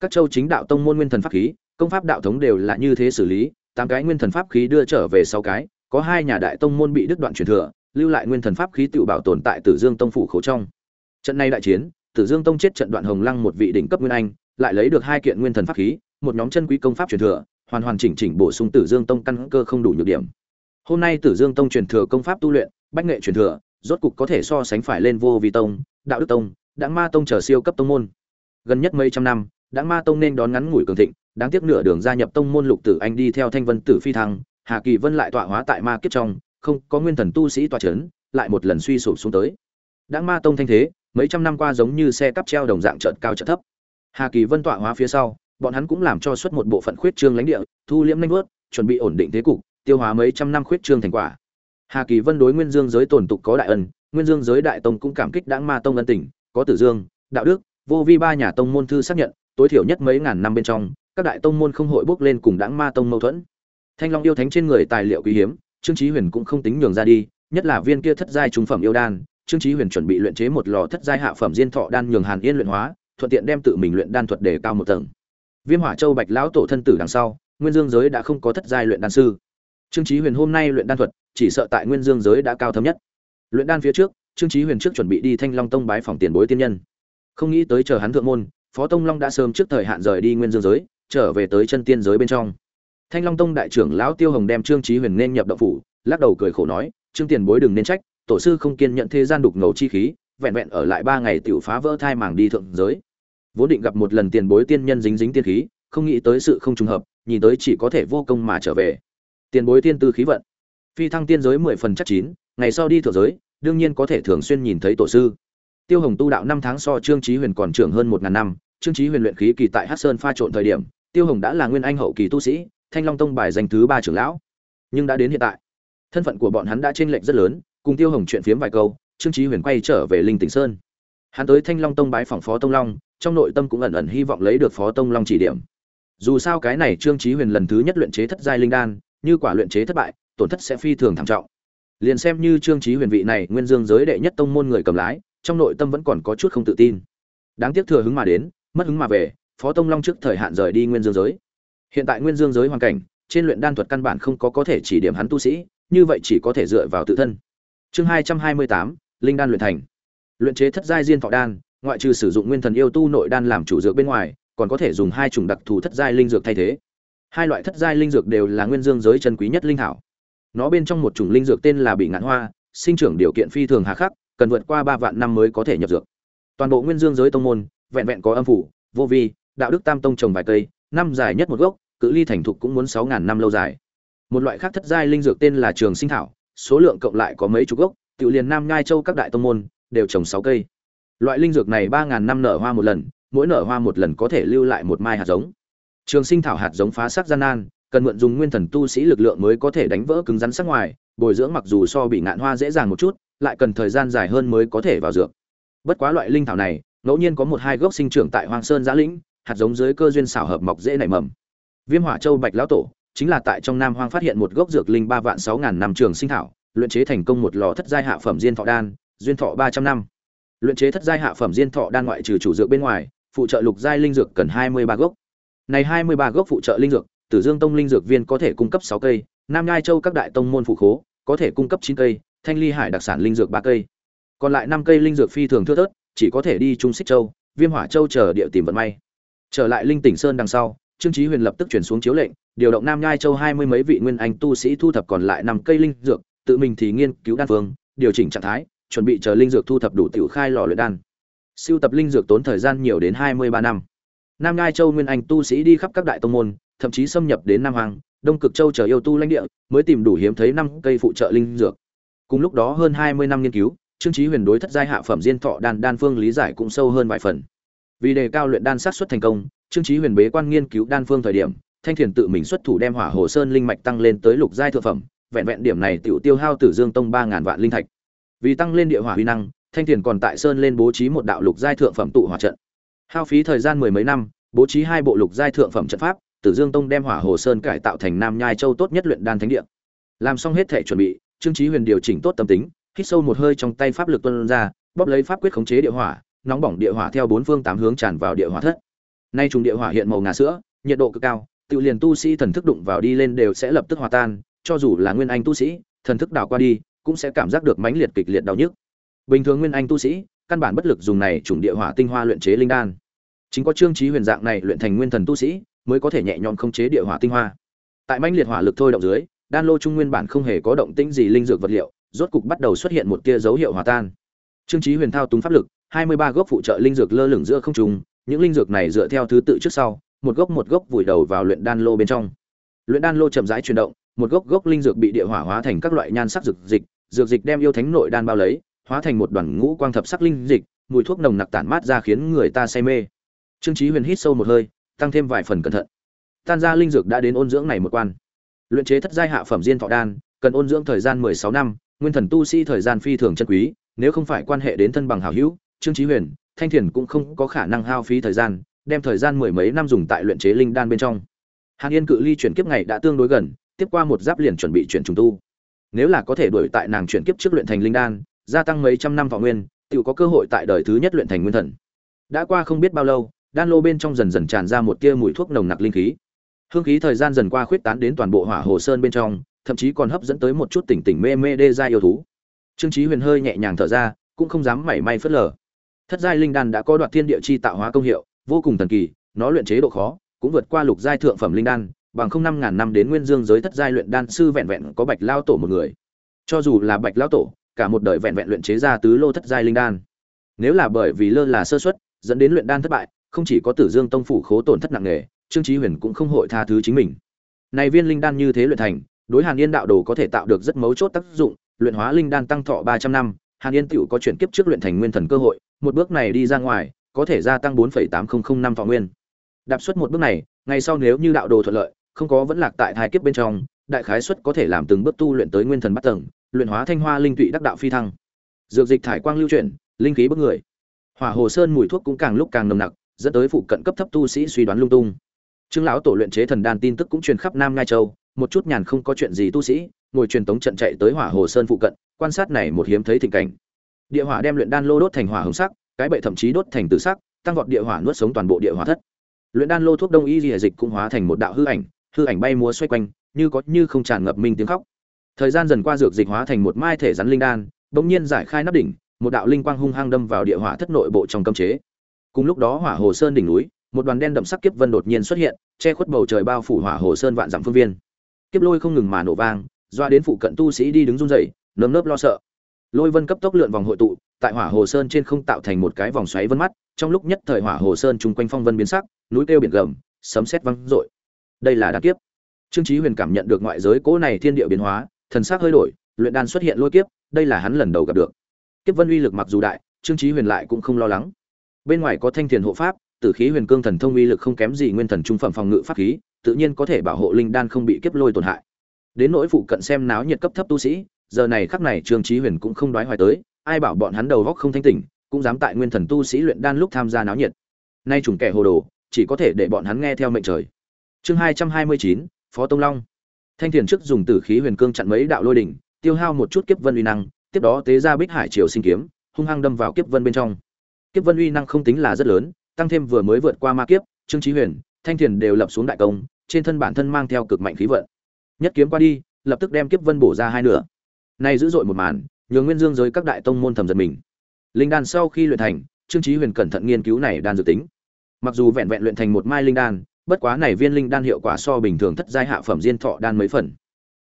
Các châu chính đạo tông môn nguyên thần pháp khí, công pháp đạo thống đều là như thế xử lý, tám cái nguyên thần pháp khí đưa trở về sáu cái, có hai nhà đại tông môn bị đứt đoạn truyền thừa, lưu lại nguyên thần pháp khí tự bảo tồn tại tử dương tông phủ khấu trong. Trận này đại chiến, tử dương tông chết trận đoạn hồng lăng một vị đỉnh cấp nguyên anh, lại lấy được hai kiện nguyên thần pháp khí, một nhóm chân quý công pháp truyền thừa hoàn hoàn chỉnh chỉnh bổ sung tử dương tông căn cơ không đủ nhược điểm. Hôm nay tử dương tông truyền thừa công pháp tu luyện, bách nghệ truyền thừa, rốt cục có thể so sánh phải lên vô vi tông, đạo đức tông, đãng ma tông trở siêu cấp tông môn. Gần nhất mấy trăm năm, đãng ma tông nên đón ngắn ngủi cường thịnh, đáng tiếc nửa đường gia nhập tông môn lục tử anh đi theo thanh vân tử phi thăng, hà kỳ vân lại tọa hóa tại ma kiếp trong, không có nguyên thần tu sĩ tọa chấn, lại một lần suy sụp xuống tới. Đãng ma tông thanh thế, mấy trăm năm qua giống như xe cắp treo đồng dạng chợt cao chợt thấp. Hà kỳ vân tọa hóa phía sau bọn hắn cũng làm cho xuất một bộ phận khuyết trương lãnh địa, thu liễm nhanh vớt chuẩn bị ổn định thế cục, tiêu hóa mấy trăm năm khuyết trương thành quả. Hà kỳ vân đối nguyên dương giới tổn tục có đại ân, nguyên dương giới đại tông cũng cảm kích đãng ma tông ân tình, có tử dương, đạo đức, vô vi ba nhà tông môn thư xác nhận, tối thiểu nhất mấy ngàn năm bên trong, các đại tông môn không hội bước lên cùng đãng ma tông mâu thuẫn. Thanh long yêu thánh trên người tài liệu quý hiếm, trương chí huyền cũng không tính nhường ra đi, nhất là viên kia thất giai trung phẩm yêu đan, trương chí huyền chuẩn bị luyện chế một lò thất giai hạ phẩm diên thọ đan nhường hàn yên luyện hóa, thuận tiện đem tự mình luyện đan thuật để cao một tầng viêm hỏa châu bạch lão tổ thân tử đằng sau, nguyên dương giới đã không có thất giai luyện đan sư. Trương chí huyền hôm nay luyện đan thuật, chỉ sợ tại nguyên dương giới đã cao thâm nhất. Luyện đan phía trước, trương chí huyền trước chuẩn bị đi thanh long tông bái phòng tiền bối tiên nhân. Không nghĩ tới chờ hắn thượng môn, phó tông long đã sớm trước thời hạn rời đi nguyên dương giới, trở về tới chân tiên giới bên trong. Thanh long tông đại trưởng lão tiêu hồng đem trương chí huyền nên nhập động phủ, lắc đầu cười khổ nói, trương tiền bối đừng nên trách, tổ sư không kiên nhận thế gian đục ngầu chi khí, vẹn vẹn ở lại ba ngày tiểu phá vỡ thai màng đi thượng giới vốn định gặp một lần tiền bối tiên nhân dính dính tiên khí, không nghĩ tới sự không trùng hợp, nhìn tới chỉ có thể vô công mà trở về. Tiền bối tiên tư khí vận. Phi thăng tiên giới mười phần chắc chín, ngày sau đi thượng giới, đương nhiên có thể thường xuyên nhìn thấy tổ sư. Tiêu hồng tu đạo năm tháng so trương trí huyền còn trưởng hơn một ngàn năm, trương trí huyền luyện khí kỳ tại Hát sơn pha trộn thời điểm, tiêu hồng đã là nguyên anh hậu kỳ tu sĩ, thanh long tông bài danh thứ ba trưởng lão. Nhưng đã đến hiện tại, thân phận của bọn hắn đã chênh lệch rất lớn, cùng tiêu hồng chuyện phiếm vài câu, trương trí huyền quay trở về linh tỉnh sơn hắn tới thanh long tông bái phỏng phó tông long, trong nội tâm cũng ẩn ẩn hy vọng lấy được phó tông long chỉ điểm. Dù sao cái này trương chí huyền lần thứ nhất luyện chế thất giai linh đan, như quả luyện chế thất bại, tổn thất sẽ phi thường thảm trọng. Liền xem như trương chí huyền vị này nguyên dương giới đệ nhất tông môn người cầm lái, trong nội tâm vẫn còn có chút không tự tin. Đáng tiếc thừa hứng mà đến, mất hứng mà về, phó tông long trước thời hạn rời đi nguyên dương giới. Hiện tại nguyên dương giới hoàn cảnh, trên luyện đan thuật căn bản không có có thể chỉ điểm hắn tu sĩ, như vậy chỉ có thể dựa vào tự thân. Chương hai trăm hai mươi tám, linh đan luyện thành luyện chế thất giai diên thọ đan, ngoại trừ sử dụng nguyên thần yêu tu nội đan làm chủ dược bên ngoài, còn có thể dùng hai chủng đặc thù thất giai linh dược thay thế. Hai loại thất giai linh dược đều là nguyên dương giới chân quý nhất linh thảo. Nó bên trong một chủng linh dược tên là bị ngạn hoa, sinh trưởng điều kiện phi thường hà khắc, cần vượt qua ba vạn năm mới có thể nhập dược. Toàn bộ nguyên dương giới tông môn, vẹn vẹn có âm phủ, vô vi, đạo đức tam tông trồng vài cây, năm dài nhất một gốc, cự ly thành thục cũng muốn sáu ngàn năm lâu dài. Một loại khác thất giai linh dược tên là trường sinh thảo, số lượng cộng lại có mấy chục gốc, tự liền nam ngai châu các đại tông môn đều trồng sáu cây. Loại linh dược này ba ngàn năm nở hoa một lần, mỗi nở hoa một lần có thể lưu lại một mai hạt giống. Trường sinh thảo hạt giống phá sắc gian nan, cần mượn dùng nguyên thần tu sĩ lực lượng mới có thể đánh vỡ cứng rắn sắc ngoài, bồi dưỡng mặc dù so bị ngạn hoa dễ dàng một chút, lại cần thời gian dài hơn mới có thể vào dược. Bất quá loại linh thảo này, ngẫu nhiên có một hai gốc sinh trưởng tại hoang sơn giã lĩnh, hạt giống dưới cơ duyên xảo hợp mọc dễ nảy mầm. Viêm hỏa châu bạch lão tổ, chính là tại trong nam hoang phát hiện một gốc dược linh ba vạn sáu ngàn năm trường sinh thảo, luyện chế thành công một lò thất giai hạ phẩm diên thọ đan duyên thọ ba trăm năm. Luyện chế thất giai hạ phẩm diên thọ đan ngoại trừ chủ dược bên ngoài, phụ trợ lục giai linh dược cần hai mươi ba gốc. Này hai mươi ba gốc phụ trợ linh dược, tử dương tông linh dược viên có thể cung cấp sáu cây, nam nhai châu các đại tông môn phụ khố, có thể cung cấp chín cây, thanh ly hải đặc sản linh dược ba cây. Còn lại năm cây linh dược phi thường thưa thớt, chỉ có thể đi trung xích châu, viêm hỏa châu chờ địa tìm vận may. Trở lại linh tỉnh sơn đằng sau, trương chí huyền lập tức chuyển xuống chiếu lệnh, điều động nam nhai châu hai mươi mấy vị nguyên anh tu sĩ thu thập còn lại năm cây linh dược, tự mình thì nghiên cứu đan phương, điều chỉnh trạng thái chuẩn bị chờ linh dược thu thập đủ tiểu khai lò luyện đan. Siêu tập linh dược tốn thời gian nhiều đến hai mươi ba năm. Nam ngai châu nguyên anh tu sĩ đi khắp các đại tông môn, thậm chí xâm nhập đến nam hoàng đông cực châu chờ yêu tu lãnh địa, mới tìm đủ hiếm thấy năm cây phụ trợ linh dược. Cùng lúc đó hơn hai mươi năm nghiên cứu, trương chí huyền đối thất giai hạ phẩm diên thọ đan đan phương lý giải cũng sâu hơn vài phần. Vì đề cao luyện đan sát xuất thành công, trương chí huyền bế quan nghiên cứu đan phương thời điểm, thanh thiền tự mình xuất thủ đem hỏa hồ sơn linh mạch tăng lên tới lục giai thượng phẩm, vẹn vẹn điểm này tiểu tiêu hao tử dương tông ba ngàn vạn linh thạch vì tăng lên địa hỏa huy năng, thanh thiền còn tại sơn lên bố trí một đạo lục giai thượng phẩm tụ hỏa trận. Hao phí thời gian mười mấy năm, bố trí hai bộ lục giai thượng phẩm trận pháp, tử dương tông đem hỏa hồ sơn cải tạo thành nam nhai châu tốt nhất luyện đan thánh địa. Làm xong hết thể chuẩn bị, trương chí huyền điều chỉnh tốt tâm tính, hít sâu một hơi trong tay pháp lực tuôn ra, bóp lấy pháp quyết khống chế địa hỏa, nóng bỏng địa hỏa theo bốn phương tám hướng tràn vào địa hỏa thất. Nay trùng địa hỏa hiện màu ngà sữa, nhiệt độ cực cao, tự liền tu sĩ thần thức đụng vào đi lên đều sẽ lập tức hòa tan, cho dù là nguyên anh tu sĩ, thần thức đảo qua đi cũng sẽ cảm giác được mãnh liệt kịch liệt đau nhức. Bình thường nguyên anh tu sĩ, căn bản bất lực dùng này chủng địa hỏa tinh hoa luyện chế linh đan. Chính có trương chí huyền dạng này luyện thành nguyên thần tu sĩ, mới có thể nhẹ nhõm khống chế địa hỏa tinh hoa. Tại mãnh liệt hỏa lực thôi động dưới, đan lô trung nguyên bản không hề có động tĩnh gì linh dược vật liệu, rốt cục bắt đầu xuất hiện một tia dấu hiệu hòa tan. Trương chí huyền thao túng pháp lực, hai mươi ba gốc phụ trợ linh dược lơ lửng giữa không trung, những linh dược này dựa theo thứ tự trước sau, một gốc một gốc vùi đầu vào luyện đan lô bên trong. Luyện đan lô chậm rãi chuyển động, một gốc gốc linh dược bị địa hỏa hóa thành các loại nhan sắc dược dịch dược dịch đem yêu thánh nội đan bao lấy, hóa thành một đoàn ngũ quang thập sắc linh dịch, mùi thuốc nồng nặc tản mát ra khiến người ta say mê. Trương chí huyền hít sâu một hơi, tăng thêm vài phần cẩn thận. Tan ra linh dược đã đến ôn dưỡng này một quan. Luyện chế thất giai hạ phẩm diên thọ đan, cần ôn dưỡng thời gian mười sáu năm, nguyên thần tu sĩ thời gian phi thường chân quý, nếu không phải quan hệ đến thân bằng hảo hữu, trương chí huyền, thanh thiền cũng không có khả năng hao phí thời gian, đem thời gian mười mấy năm dùng tại luyện chế linh đan bên trong. Hàn yên cự ly chuyển kiếp ngày đã tương đối gần, tiếp qua một giáp liền chuẩn bị chuyển trùng tu nếu là có thể đuổi tại nàng chuyển kiếp trước luyện thành linh đan, gia tăng mấy trăm năm thọ nguyên tự có cơ hội tại đời thứ nhất luyện thành nguyên thần. Đã qua không biết bao lâu, đan lô bên trong dần dần tràn ra một tia mùi thuốc nồng nặc linh khí. Hương khí thời gian dần qua khuyết tán đến toàn bộ hỏa hồ sơn bên trong, thậm chí còn hấp dẫn tới một chút tỉnh tỉnh mê mê đê ra yêu thú. Trương chí huyền hơi nhẹ nhàng thở ra, cũng không dám mảy may phớt lờ. Thất giai linh đan đã có đoạt thiên địa chi tạo hóa công hiệu, vô cùng thần kỳ, nó luyện chế độ khó, cũng vượt qua lục giai thượng phẩm linh đan bằng không năm ngàn năm đến nguyên dương giới thất giai luyện đan sư vẹn vẹn có bạch lao tổ một người. Cho dù là bạch lao tổ, cả một đời vẹn vẹn luyện chế ra tứ lô thất giai linh đan. Nếu là bởi vì lơ là sơ suất, dẫn đến luyện đan thất bại, không chỉ có tử dương tông phủ khố tổn thất nặng nề, trương chí huyền cũng không hội tha thứ chính mình. Này viên linh đan như thế luyện thành, đối hàn yên đạo đồ có thể tạo được rất mấu chốt tác dụng, luyện hóa linh đan tăng thọ ba trăm năm, hàn yên tiểu có chuyển kiếp trước luyện thành nguyên thần cơ hội, một bước này đi ra ngoài, có thể gia tăng bốn tám nghìn năm thọ nguyên. Đạp xuất một bước này, ngày sau nếu như đạo đồ thuận lợi không có vẫn lạc tại thai kiếp bên trong, đại khái suất có thể làm từng bước tu luyện tới nguyên thần bắt tầng, luyện hóa thanh hoa linh tụy đắc đạo phi thăng. Dược dịch thải quang lưu chuyển, linh khí bức người. Hỏa hồ sơn mùi thuốc cũng càng lúc càng nồng nặc, dẫn tới phụ cận cấp thấp tu sĩ suy đoán lung tung. Trương lão tổ luyện chế thần đan tin tức cũng truyền khắp nam ngai châu, một chút nhàn không có chuyện gì tu sĩ, ngồi truyền tống trận chạy tới hỏa hồ sơn phụ cận, quan sát này một hiếm thấy tình cảnh. Địa hỏa đem luyện đan lô đốt thành hỏa hồng sắc, cái bệ thậm chí đốt thành tử sắc, tăng vọt địa hỏa nuốt sống toàn bộ địa hỏa thất. Luyện đan lô thuốc đông y lìa dịch cũng hóa thành một đạo hư ảnh hư ảnh bay múa xoay quanh, như có như không tràn ngập minh tiếng khóc. Thời gian dần qua dược dịch hóa thành một mai thể rắn linh đan, bỗng nhiên giải khai nắp đỉnh, một đạo linh quang hung hăng đâm vào địa hỏa thất nội bộ trong cấm chế. Cùng lúc đó hỏa hồ sơn đỉnh núi, một đoàn đen đậm sắc kiếp vân đột nhiên xuất hiện, che khuất bầu trời bao phủ hỏa hồ sơn vạn dặm phương viên. Kiếp lôi không ngừng mà nổ vang, doa đến phụ cận tu sĩ đi đứng run rẩy, nơm nớp lo sợ. Lôi vân cấp tốc lượn vòng hội tụ, tại hỏa hồ sơn trên không tạo thành một cái vòng xoáy vân mắt, trong lúc nhất thời hỏa hồ sơn chung quanh phong vân biến sắc, núi kêu biển gầm, sấm sét vang rội đây là đan kiếp. Trương chí huyền cảm nhận được ngoại giới cố này thiên địa biến hóa, thần sắc hơi đổi, luyện đan xuất hiện lôi kiếp, đây là hắn lần đầu gặp được. Kiếp vân uy lực mặc dù đại, trương chí huyền lại cũng không lo lắng. Bên ngoài có thanh thiền hộ pháp, tử khí huyền cương thần thông uy lực không kém gì nguyên thần trung phẩm phòng ngự pháp khí, tự nhiên có thể bảo hộ linh đan không bị kiếp lôi tổn hại. Đến nỗi phụ cận xem náo nhiệt cấp thấp tu sĩ, giờ này khắc này trương chí huyền cũng không đoái hoài tới, ai bảo bọn hắn đầu góc không thanh tỉnh, cũng dám tại nguyên thần tu sĩ luyện đan lúc tham gia náo nhiệt. Nay trùng kẻ hồ đồ, chỉ có thể để bọn hắn nghe theo mệnh trời chương hai trăm hai mươi chín, phó tông long. Thanh thiền trước dùng tử khí huyền cương chặn mấy đạo lôi đỉnh, tiêu hao một chút kiếp vân uy năng, tiếp đó tế ra bích hải triều sinh kiếm, hung hăng đâm vào kiếp vân bên trong. Kiếp vân uy năng không tính là rất lớn, tăng thêm vừa mới vượt qua ma kiếp, trương chí huyền, thanh thiền đều lập xuống đại công, trên thân bản thân mang theo cực mạnh khí vận. Nhất kiếm qua đi, lập tức đem kiếp vân bổ ra hai nửa. Này dữ dội một màn, nhường nguyên dương giới các đại tông môn thầm giật mình. Linh đan sau khi luyện thành, trương chí huyền cẩn thận nghiên cứu này đan dược tính. Mặc dù vẹn vẹn luyện thành một mai linh đan bất quá này viên linh đan hiệu quả so bình thường thất giai hạ phẩm diên thọ đan mấy phần.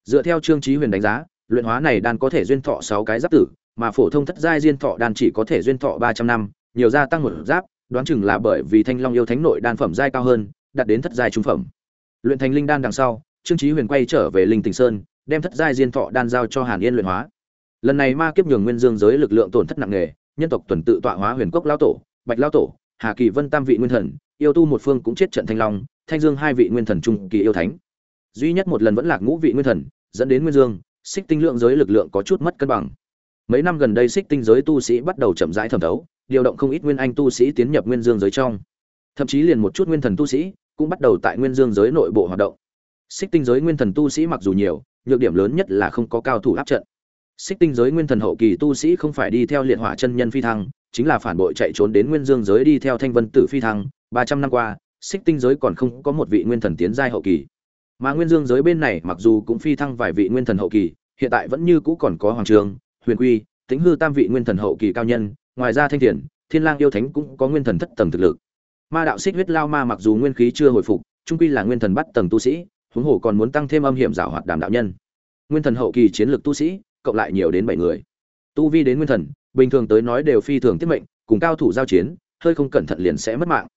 Dựa theo trương chí huyền đánh giá, luyện hóa này đan có thể duyên thọ sáu cái giáp tử, mà phổ thông thất giai diên thọ đan chỉ có thể duyên thọ 300 năm, nhiều gia tăng một giáp, đoán chừng là bởi vì thanh long yêu thánh nội đan phẩm giai cao hơn, đạt đến thất giai trung phẩm. Luyện thành linh đan đằng sau, trương chí huyền quay trở về linh tình sơn, đem thất giai diên thọ đan giao cho hàn yên luyện hóa. Lần này ma kiếp nhường nguyên dương giới lực lượng tổn thất nặng nề, nhân tộc tuần tự tọa hóa huyền cốc lao tổ, bạch lao tổ, hà kỳ vân tam vị nguyên thần yêu tu một phương cũng chết trận thanh long, thanh dương hai vị nguyên thần trung kỳ yêu thánh. Duy nhất một lần vẫn lạc ngũ vị nguyên thần, dẫn đến nguyên dương, xích tinh lượng giới lực lượng có chút mất cân bằng. Mấy năm gần đây xích tinh giới tu sĩ bắt đầu chậm rãi thẩm thấu, điều động không ít nguyên anh tu sĩ tiến nhập nguyên dương giới trong. Thậm chí liền một chút nguyên thần tu sĩ cũng bắt đầu tại nguyên dương giới nội bộ hoạt động. Xích tinh giới nguyên thần tu sĩ mặc dù nhiều, nhược điểm lớn nhất là không có cao thủ áp trận. Xích tinh giới nguyên thần hậu kỳ tu sĩ không phải đi theo liệt hỏa chân nhân phi thăng, chính là phản bội chạy trốn đến nguyên dương giới đi theo thanh vân tử phi thăng ba trăm năm qua, xích tinh giới còn không có một vị nguyên thần tiến giai hậu kỳ. Mà nguyên dương giới bên này mặc dù cũng phi thăng vài vị nguyên thần hậu kỳ, hiện tại vẫn như cũ còn có hoàng trường, huyền quy tính hư tam vị nguyên thần hậu kỳ cao nhân, ngoài ra thanh thiền, thiên lang yêu thánh cũng có nguyên thần thất tầng thực lực. Ma đạo xích huyết lao ma mặc dù nguyên khí chưa hồi phục trung quy là nguyên thần bắt tầng tu sĩ, huống hồ còn muốn tăng thêm âm hiểm giảo hoạt đàm đạo nhân. Nguyên thần hậu kỳ chiến lược tu sĩ, cộng lại nhiều đến bảy người. Tu vi đến nguyên thần, bình thường tới nói đều phi thường tiết mệnh, cùng cao thủ giao chiến, hơi không cẩn thận liền sẽ mất mạng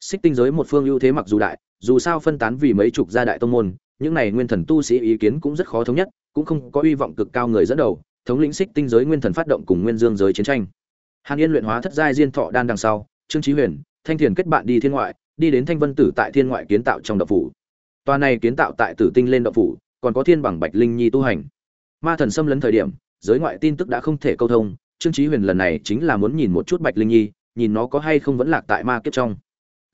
xích tinh giới một phương ưu thế mặc dù đại dù sao phân tán vì mấy chục gia đại tông môn những này nguyên thần tu sĩ ý kiến cũng rất khó thống nhất cũng không có hy vọng cực cao người dẫn đầu thống lĩnh xích tinh giới nguyên thần phát động cùng nguyên dương giới chiến tranh hàn yên luyện hóa thất giai diên thọ đan đằng sau trương trí huyền thanh thiền kết bạn đi thiên ngoại đi đến thanh vân tử tại thiên ngoại kiến tạo trong đậu phủ Toa này kiến tạo tại Tử Tinh lên đạo phủ, còn có thiên bằng Bạch Linh Nhi tu hành. Ma thần xâm lấn thời điểm, giới ngoại tin tức đã không thể câu thông, Trương Chí Huyền lần này chính là muốn nhìn một chút Bạch Linh Nhi, nhìn nó có hay không vẫn lạc tại ma kiếp trong.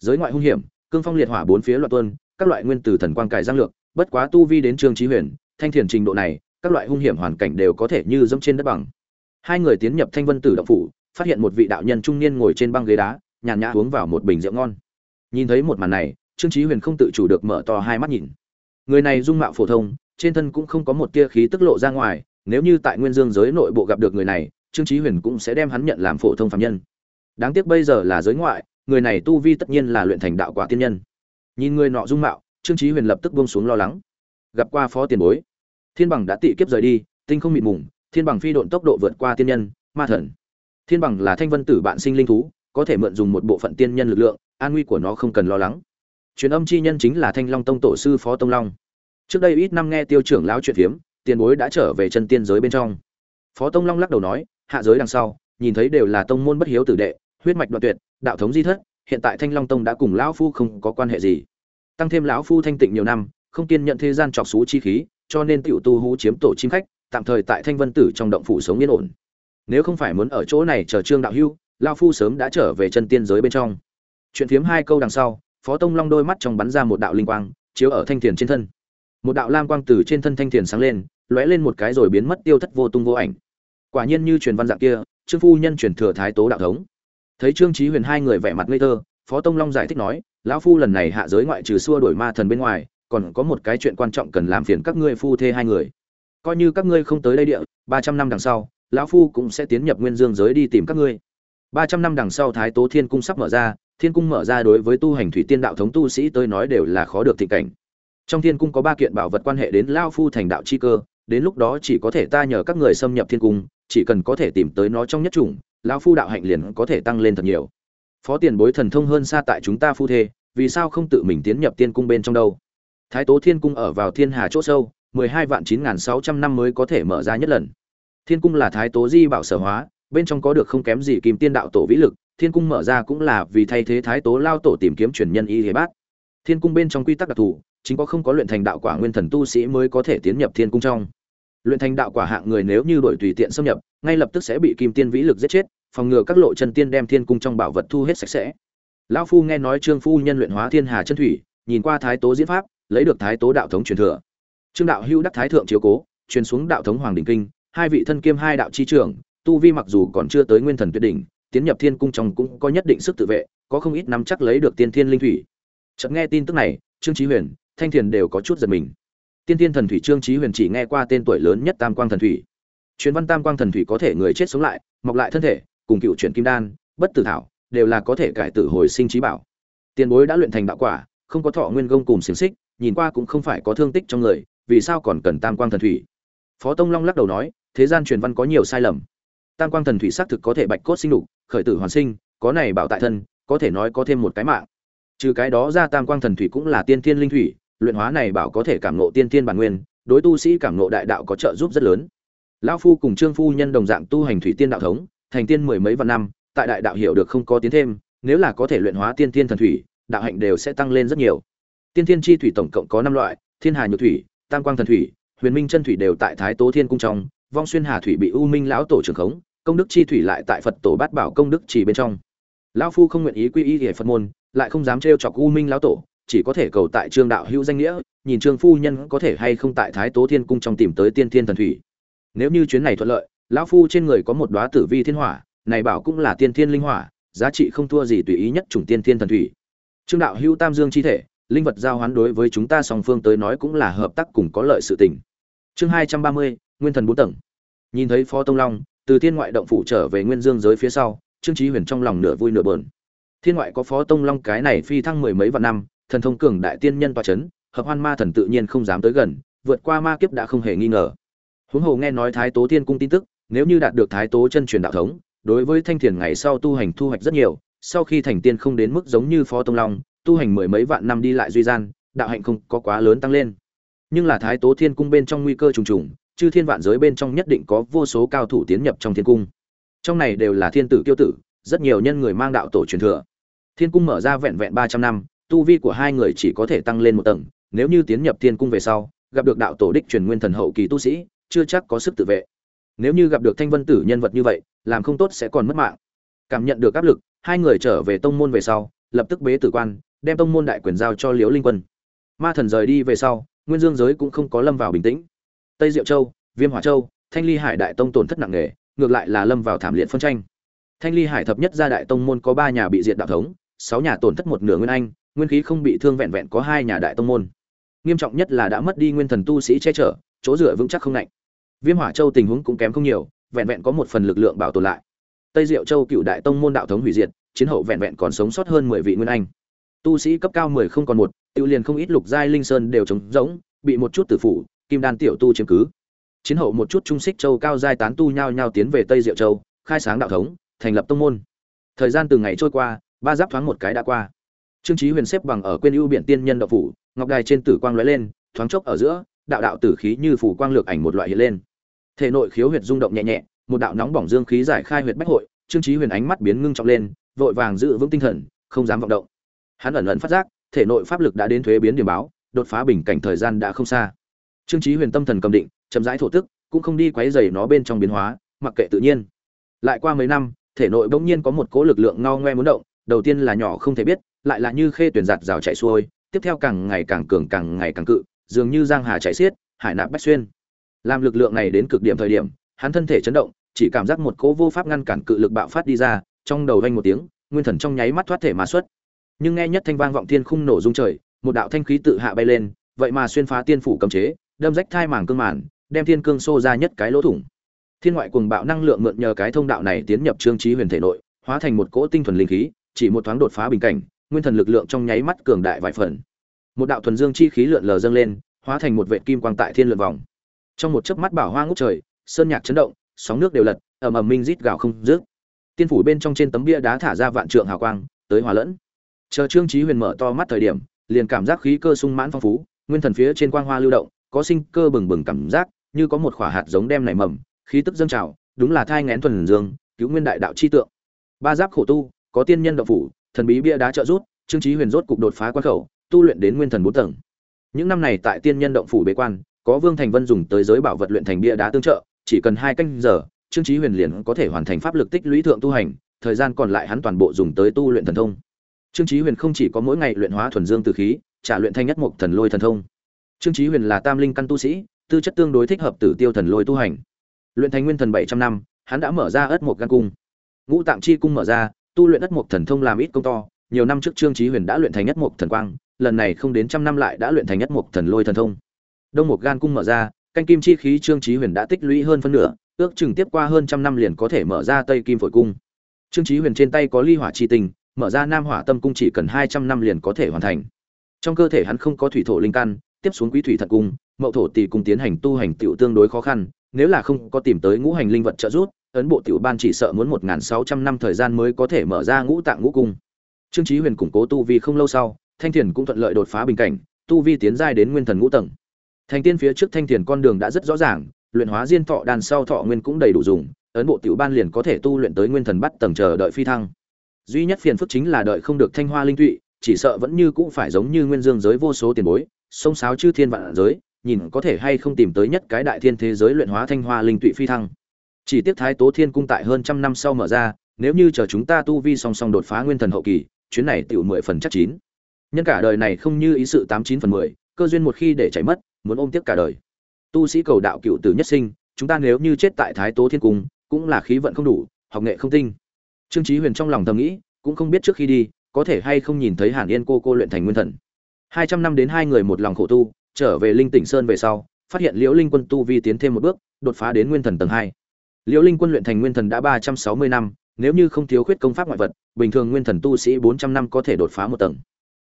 Giới ngoại hung hiểm, cương phong liệt hỏa bốn phía loạn tuôn, các loại nguyên tử thần quang cải giang lược, bất quá tu vi đến Trương Chí Huyền, thanh thiền trình độ này, các loại hung hiểm hoàn cảnh đều có thể như dẫm trên đất bằng. Hai người tiến nhập Thanh Vân Tử động phủ, phát hiện một vị đạo nhân trung niên ngồi trên băng ghế đá, nhàn nhã uống vào một bình rượu ngon. Nhìn thấy một màn này, trương chí huyền không tự chủ được mở to hai mắt nhìn người này dung mạo phổ thông trên thân cũng không có một tia khí tức lộ ra ngoài nếu như tại nguyên dương giới nội bộ gặp được người này trương chí huyền cũng sẽ đem hắn nhận làm phổ thông phàm nhân đáng tiếc bây giờ là giới ngoại người này tu vi tất nhiên là luyện thành đạo quả tiên nhân. Nhìn người nọ dung mạo, trương chí huyền lập tức buông xuống lo lắng. Gặp qua phó tiền bối, thiên bằng đã tị kiếp rời đi, tinh không mịt mùng, thiên bằng phi độn tốc độ vượt qua tiên nhân, ma thần. Thiên bằng là thanh vân tử bạn sinh linh thú, có thể mượn dùng một bộ phận tiên nhân lực lượng, an nguy của nó không cần lo lắng. Truyền âm chi nhân chính là thanh long tông tổ sư phó tông long. Trước đây ít năm nghe tiêu trưởng lão chuyện phiếm, tiền bối đã trở về chân tiên giới bên trong. Phó tông long lắc đầu nói, hạ giới đằng sau, nhìn thấy đều là tông môn bất hiếu tử đệ, huyết mạch đoạn tuyệt đạo thống di thất, hiện tại thanh long tông đã cùng lão phu không có quan hệ gì. Tăng thêm lão phu thanh tịnh nhiều năm, không kiên nhận thế gian trọc xú chi khí, cho nên tiểu tu hú chiếm tổ chim khách, tạm thời tại thanh vân tử trong động phủ sống yên ổn. Nếu không phải muốn ở chỗ này chờ trương đạo hưu, lão phu sớm đã trở về chân tiên giới bên trong. Chuyện phiếm hai câu đằng sau, phó tông long đôi mắt trong bắn ra một đạo linh quang, chiếu ở thanh thiền trên thân. Một đạo lam quang từ trên thân thanh thiền sáng lên, lóe lên một cái rồi biến mất tiêu thất vô tung vô ảnh. Quả nhiên như truyền văn dạng kia, trương phu nhân truyền thừa thái tố đạo thống thấy trương chí huyền hai người vẻ mặt ngây thơ, phó tông long giải thích nói, lão phu lần này hạ giới ngoại trừ xua đuổi ma thần bên ngoài, còn có một cái chuyện quan trọng cần làm phiền các ngươi phu thê hai người. Coi như các ngươi không tới đây địa, ba trăm năm đằng sau, lão phu cũng sẽ tiến nhập nguyên dương giới đi tìm các ngươi. Ba trăm năm đằng sau thái tố thiên cung sắp mở ra, thiên cung mở ra đối với tu hành thủy tiên đạo thống tu sĩ tới nói đều là khó được thịnh cảnh. Trong thiên cung có ba kiện bảo vật quan hệ đến lao phu thành đạo chi cơ, đến lúc đó chỉ có thể ta nhờ các người xâm nhập thiên cung, chỉ cần có thể tìm tới nó trong nhất chủng Lão phu đạo hạnh liền có thể tăng lên thật nhiều. Phó tiền bối thần thông hơn xa tại chúng ta phu thê, vì sao không tự mình tiến nhập tiên cung bên trong đâu? Thái tố thiên cung ở vào thiên hà c h ỗ sâu, mười hai vạn chín n g h n sáu trăm năm mới có thể mở ra nhất lần. Thiên cung là thái tố di bảo sở hóa, bên trong có được không kém gì kim tiên đạo tổ vĩ lực, thiên cung mở ra cũng là vì thay thế thái tố lao tổ tìm kiếm truyền nhân y thế bát. Thiên cung bên trong quy tắc đặc thù, chính có không có luyện thành đạo quả nguyên thần tu sĩ mới có thể tiến nhập thiên cung trong. Luyện thành đạo quả hạng người nếu như đổi tùy tiện xâm nhập ngay lập tức sẽ bị kim tiên vĩ lực giết chết, phòng ngừa các lộ chân tiên đem thiên cung trong bảo vật thu hết sạch sẽ. Lão phu nghe nói trương phu nhân luyện hóa thiên hà chân thủy, nhìn qua thái tố diễn pháp, lấy được thái tố đạo thống truyền thừa. Trương đạo hưu đắc thái thượng chiếu cố, truyền xuống đạo thống hoàng đình kinh, hai vị thân kiêm hai đạo chi trưởng, tu vi mặc dù còn chưa tới nguyên thần tuyệt đỉnh, tiến nhập thiên cung trong cũng có nhất định sức tự vệ, có không ít nắm chắc lấy được tiên thiên linh thủy. Chợt nghe tin tức này, trương chí huyền, thanh thiền đều có chút giật mình. Tiên thiên thần thủy trương chí huyền chỉ nghe qua tên tuổi lớn nhất tam quang thần thủy truyền văn tam quang thần thủy có thể người chết sống lại mọc lại thân thể cùng cựu chuyển kim đan bất tử thảo đều là có thể cải tử hồi sinh trí bảo. Tiền bối đã luyện thành đạo quả không có thọ nguyên gông cùng xiềng xích nhìn qua cũng không phải có thương tích trong người vì sao còn cần tam quang thần thủy? Phó tông long lắc đầu nói thế gian truyền văn có nhiều sai lầm. Tam quang thần thủy xác thực có thể bạch cốt sinh lục, khởi tử hoàn sinh có này bảo tại thân có thể nói có thêm một cái mạng. Trừ cái đó ra tam quang thần thủy cũng là tiên thiên linh thủy luyện hóa này bảo có thể cảm nộ tiên thiên bản nguyên đối tu sĩ cảm nộ đại đạo có trợ giúp rất lớn lão phu cùng trương phu nhân đồng dạng tu hành thủy tiên đạo thống, thành tiên mười mấy vạn năm, tại đại đạo hiểu được không có tiến thêm, nếu là có thể luyện hóa tiên thiên thần thủy, đạo hạnh đều sẽ tăng lên rất nhiều. Tiên thiên chi thủy tổng cộng có năm loại, thiên hà nhược thủy, tam quang thần thủy, huyền minh chân thủy đều tại thái tố thiên cung trong, vong xuyên hà thủy bị u minh lão tổ trưởng khống, công đức chi thủy lại tại phật tổ bát bảo công đức chỉ bên trong. Lão phu không nguyện ý quy y hệ phật môn, lại không dám trêu chọc u minh lão tổ, chỉ có thể cầu tại trương đạo hữu danh nghĩa, nhìn trương phu nhân có thể hay không tại thái tố thiên cung trong tìm tới tiên thiên thần thủy nếu như chuyến này thuận lợi, lão phu trên người có một đoá tử vi thiên hỏa, này bảo cũng là tiên thiên linh hỏa, giá trị không thua gì tùy ý nhất chủng tiên thiên thần thủy. Trương đạo hữu tam dương chi thể, linh vật giao hoán đối với chúng ta song phương tới nói cũng là hợp tác cùng có lợi sự tình. Chương hai trăm ba mươi, nguyên thần bốn tầng. Nhìn thấy phó tông long, từ thiên ngoại động phủ trở về nguyên dương giới phía sau, trương trí huyền trong lòng nửa vui nửa bờn thiên ngoại có phó tông long cái này phi thăng mười mấy vạn năm, thần thông cường đại tiên nhân toa chấn, hợp hoan ma thần tự nhiên không dám tới gần, vượt qua ma kiếp đã không hề nghi ngờ huống hồ nghe nói thái tố thiên cung tin tức, nếu như đạt được thái tố chân truyền đạo thống, đối với thanh thiền ngày sau tu hành thu hoạch rất nhiều, sau khi thành tiên không đến mức giống như phó tông long, tu hành mười mấy vạn năm đi lại duy gian, đạo hạnh không có quá lớn tăng lên. Nhưng là thái tố thiên cung bên trong nguy cơ trùng trùng, chư thiên vạn giới bên trong nhất định có vô số cao thủ tiến nhập trong thiên cung. Trong này đều là thiên tử kiêu tử, rất nhiều nhân người mang đạo tổ truyền thừa. Thiên cung mở ra vẹn vẹn ba trăm năm, tu vi của hai người chỉ có thể tăng lên một tầng, nếu như tiến nhập thiên cung về sau, gặp được đạo tổ đích truyền nguyên thần hậu kỳ tu sĩ chưa chắc có sức tự vệ. Nếu như gặp được thanh vân tử nhân vật như vậy, làm không tốt sẽ còn mất mạng. Cảm nhận được áp lực, hai người trở về tông môn về sau, lập tức bế tử quan, đem tông môn đại quyền giao cho liễu linh quân. Ma thần rời đi về sau, nguyên dương giới cũng không có lâm vào bình tĩnh. Tây diệu châu, viêm hỏa châu, thanh ly hải đại tông tổn thất nặng nề, ngược lại là lâm vào thảm liệt phân tranh. Thanh ly hải thập nhất gia đại tông môn có ba nhà bị diệt đạo thống, sáu nhà tổn thất một nửa nguyên anh, nguyên khí không bị thương vẹn vẹn có hai nhà đại tông môn. Nghiêm trọng nhất là đã mất đi nguyên thần tu sĩ che chở, chỗ dựa vững chắc không lạnh viêm hỏa châu tình huống cũng kém không nhiều, vẹn vẹn có một phần lực lượng bảo tồn lại. Tây diệu châu cựu đại tông môn đạo thống hủy diệt, chiến hậu vẹn vẹn còn sống sót hơn mười vị nguyên anh. Tu sĩ cấp cao mười không còn một, tự liền không ít lục giai linh sơn đều trống rỗng, bị một chút tử phủ, kim đan tiểu tu chiếm cứ. Chiến hậu một chút trung xích châu cao giai tán tu nhao nhao tiến về tây diệu châu, khai sáng đạo thống, thành lập tông môn. Thời gian từ ngày trôi qua, ba giáp thoáng một cái đã qua. Trương trí huyền xếp bằng ở quên ưu biển tiên nhân đạo phủ, ngọc đài trên tử quang lóe lên, thoáng chốc ở giữa, đạo đạo tử khí như phủ quang lược ảnh một loại hiện lên thể nội khiếu huyệt rung động nhẹ nhẹ, một đạo nóng bỏng dương khí giải khai huyệt bách hội, trương trí huyền ánh mắt biến ngưng trọng lên, vội vàng giữ vững tinh thần, không dám vọng động. Hắn ẩn ẩn phát giác, thể nội pháp lực đã đến thuế biến điểm báo, đột phá bình cảnh thời gian đã không xa. Trương trí huyền tâm thần cầm định, chậm rãi thổ tức, cũng không đi quấy rầy nó bên trong biến hóa, mặc kệ tự nhiên. Lại qua mấy năm, thể nội bỗng nhiên có một cỗ lực lượng ngao ngoe muốn động, đầu tiên là nhỏ không thể biết, lại là như khê tuyển giạt rào chạy xuôi, tiếp theo càng ngày càng cường, càng ngày càng cự, dường như giang hà chạy xiết, hải nạp bách xuyên làm lực lượng này đến cực điểm thời điểm, hắn thân thể chấn động, chỉ cảm giác một cỗ vô pháp ngăn cản cự lực bạo phát đi ra, trong đầu vang một tiếng, nguyên thần trong nháy mắt thoát thể mà xuất. Nhưng nghe nhất thanh vang vọng thiên khung nổ rung trời, một đạo thanh khí tự hạ bay lên, vậy mà xuyên phá tiên phủ cấm chế, đâm rách thai màng cương màn, đem thiên cương xô ra nhất cái lỗ thủng. Thiên ngoại cuồng bạo năng lượng mượn nhờ cái thông đạo này tiến nhập trương trí huyền thể nội, hóa thành một cỗ tinh thuần linh khí, chỉ một thoáng đột phá bình cảnh, nguyên thần lực lượng trong nháy mắt cường đại vài phần. Một đạo thuần dương chi khí lượn lờ dâng lên, hóa thành một vệ kim quang tại thiên lượn vòng trong một chớp mắt bảo hoa ngút trời, sơn nhạc chấn động, sóng nước đều lật, ầm ầm minh rít gào không dứt. Tiên phủ bên trong trên tấm bia đá thả ra vạn trượng hào quang, tới hòa lẫn. Chờ trương trí huyền mở to mắt thời điểm, liền cảm giác khí cơ sung mãn phong phú, nguyên thần phía trên quang hoa lưu động, có sinh cơ bừng bừng cảm giác, như có một khỏa hạt giống đem nảy mầm, khí tức dâng trào, đúng là thai ngén thuần dương, cứu nguyên đại đạo chi tượng. Ba giáp khổ tu, có tiên nhân động phủ, thần bí bia đá trợ rút trương trí huyền rốt cục đột phá quan khẩu, tu luyện đến nguyên thần bốn tầng. Những năm này tại tiên nhân động phủ bế quan có vương thành vân dùng tới giới bảo vật luyện thành bia đá tương trợ, chỉ cần hai canh giờ, trương trí huyền liền có thể hoàn thành pháp lực tích lũy thượng tu hành, thời gian còn lại hắn toàn bộ dùng tới tu luyện thần thông. Trương trí huyền không chỉ có mỗi ngày luyện hóa thuần dương từ khí, trả luyện thanh nhất mục thần lôi thần thông. Trương trí huyền là tam linh căn tu sĩ, tư chất tương đối thích hợp tử tiêu thần lôi tu hành. Luyện thành nguyên thần bảy trăm năm, hắn đã mở ra ất một gan cung. Ngũ tạng chi cung mở ra, tu luyện ất một thần thông làm ít công to, nhiều năm trước trương trí huyền đã luyện thành nhất mục thần quang, lần này không đến trăm năm lại đã luyện thành nhất mục thần lôi thần thông đông một gan cung mở ra, canh kim chi khí trương trí huyền đã tích lũy hơn phân nửa, ước chừng tiếp qua hơn trăm năm liền có thể mở ra tây kim phổi cung. Trương trí huyền trên tay có ly hỏa chi tình mở ra nam hỏa tâm cung chỉ cần hai trăm năm liền có thể hoàn thành. Trong cơ thể hắn không có thủy thổ linh căn, tiếp xuống quý thủy thật cung, mậu thổ tỷ cung tiến hành tu hành tiểu tương đối khó khăn, nếu là không có tìm tới ngũ hành linh vật trợ giúp, ấn bộ tiểu ban chỉ sợ muốn một sáu trăm năm thời gian mới có thể mở ra ngũ tạng ngũ cung. Trương trí huyền củng cố tu vi không lâu sau, thanh thiền cũng thuận lợi đột phá bình cảnh, tu vi tiến giai đến nguyên thần ngũ tầng thành tiên phía trước thanh tiền con đường đã rất rõ ràng, luyện hóa diên thọ đan sau thọ nguyên cũng đầy đủ dùng, ấn bộ tiểu ban liền có thể tu luyện tới nguyên thần bắt tầng chờ đợi phi thăng. Duy nhất phiền phức chính là đợi không được thanh hoa linh tụy, chỉ sợ vẫn như cũng phải giống như nguyên dương giới vô số tiền bối, sông sáo chư thiên vạn giới, nhìn có thể hay không tìm tới nhất cái đại thiên thế giới luyện hóa thanh hoa linh tụy phi thăng. Chỉ tiếc thái tố thiên cung tại hơn trăm năm sau mở ra, nếu như chờ chúng ta tu vi song song đột phá nguyên thần hậu kỳ, chuyến này tiểu mười phần chắc chín. Nhân cả đời này không như ý sự tám chín phần mười, cơ duyên một khi để chảy mất muốn ôm tiếp cả đời. Tu sĩ cầu đạo cựu tử nhất sinh, chúng ta nếu như chết tại thái tố thiên cung, cũng là khí vận không đủ, học nghệ không tinh. Trương chí huyền trong lòng thầm nghĩ, cũng không biết trước khi đi, có thể hay không nhìn thấy hàn yên cô cô luyện thành nguyên thần. Hai trăm năm đến hai người một lòng khổ tu, trở về linh tỉnh sơn về sau, phát hiện liễu linh quân tu vi tiến thêm một bước, đột phá đến nguyên thần tầng hai. Liễu linh quân luyện thành nguyên thần đã ba trăm sáu mươi năm, nếu như không thiếu khuyết công pháp ngoại vật, bình thường nguyên thần tu sĩ bốn trăm năm có thể đột phá một tầng.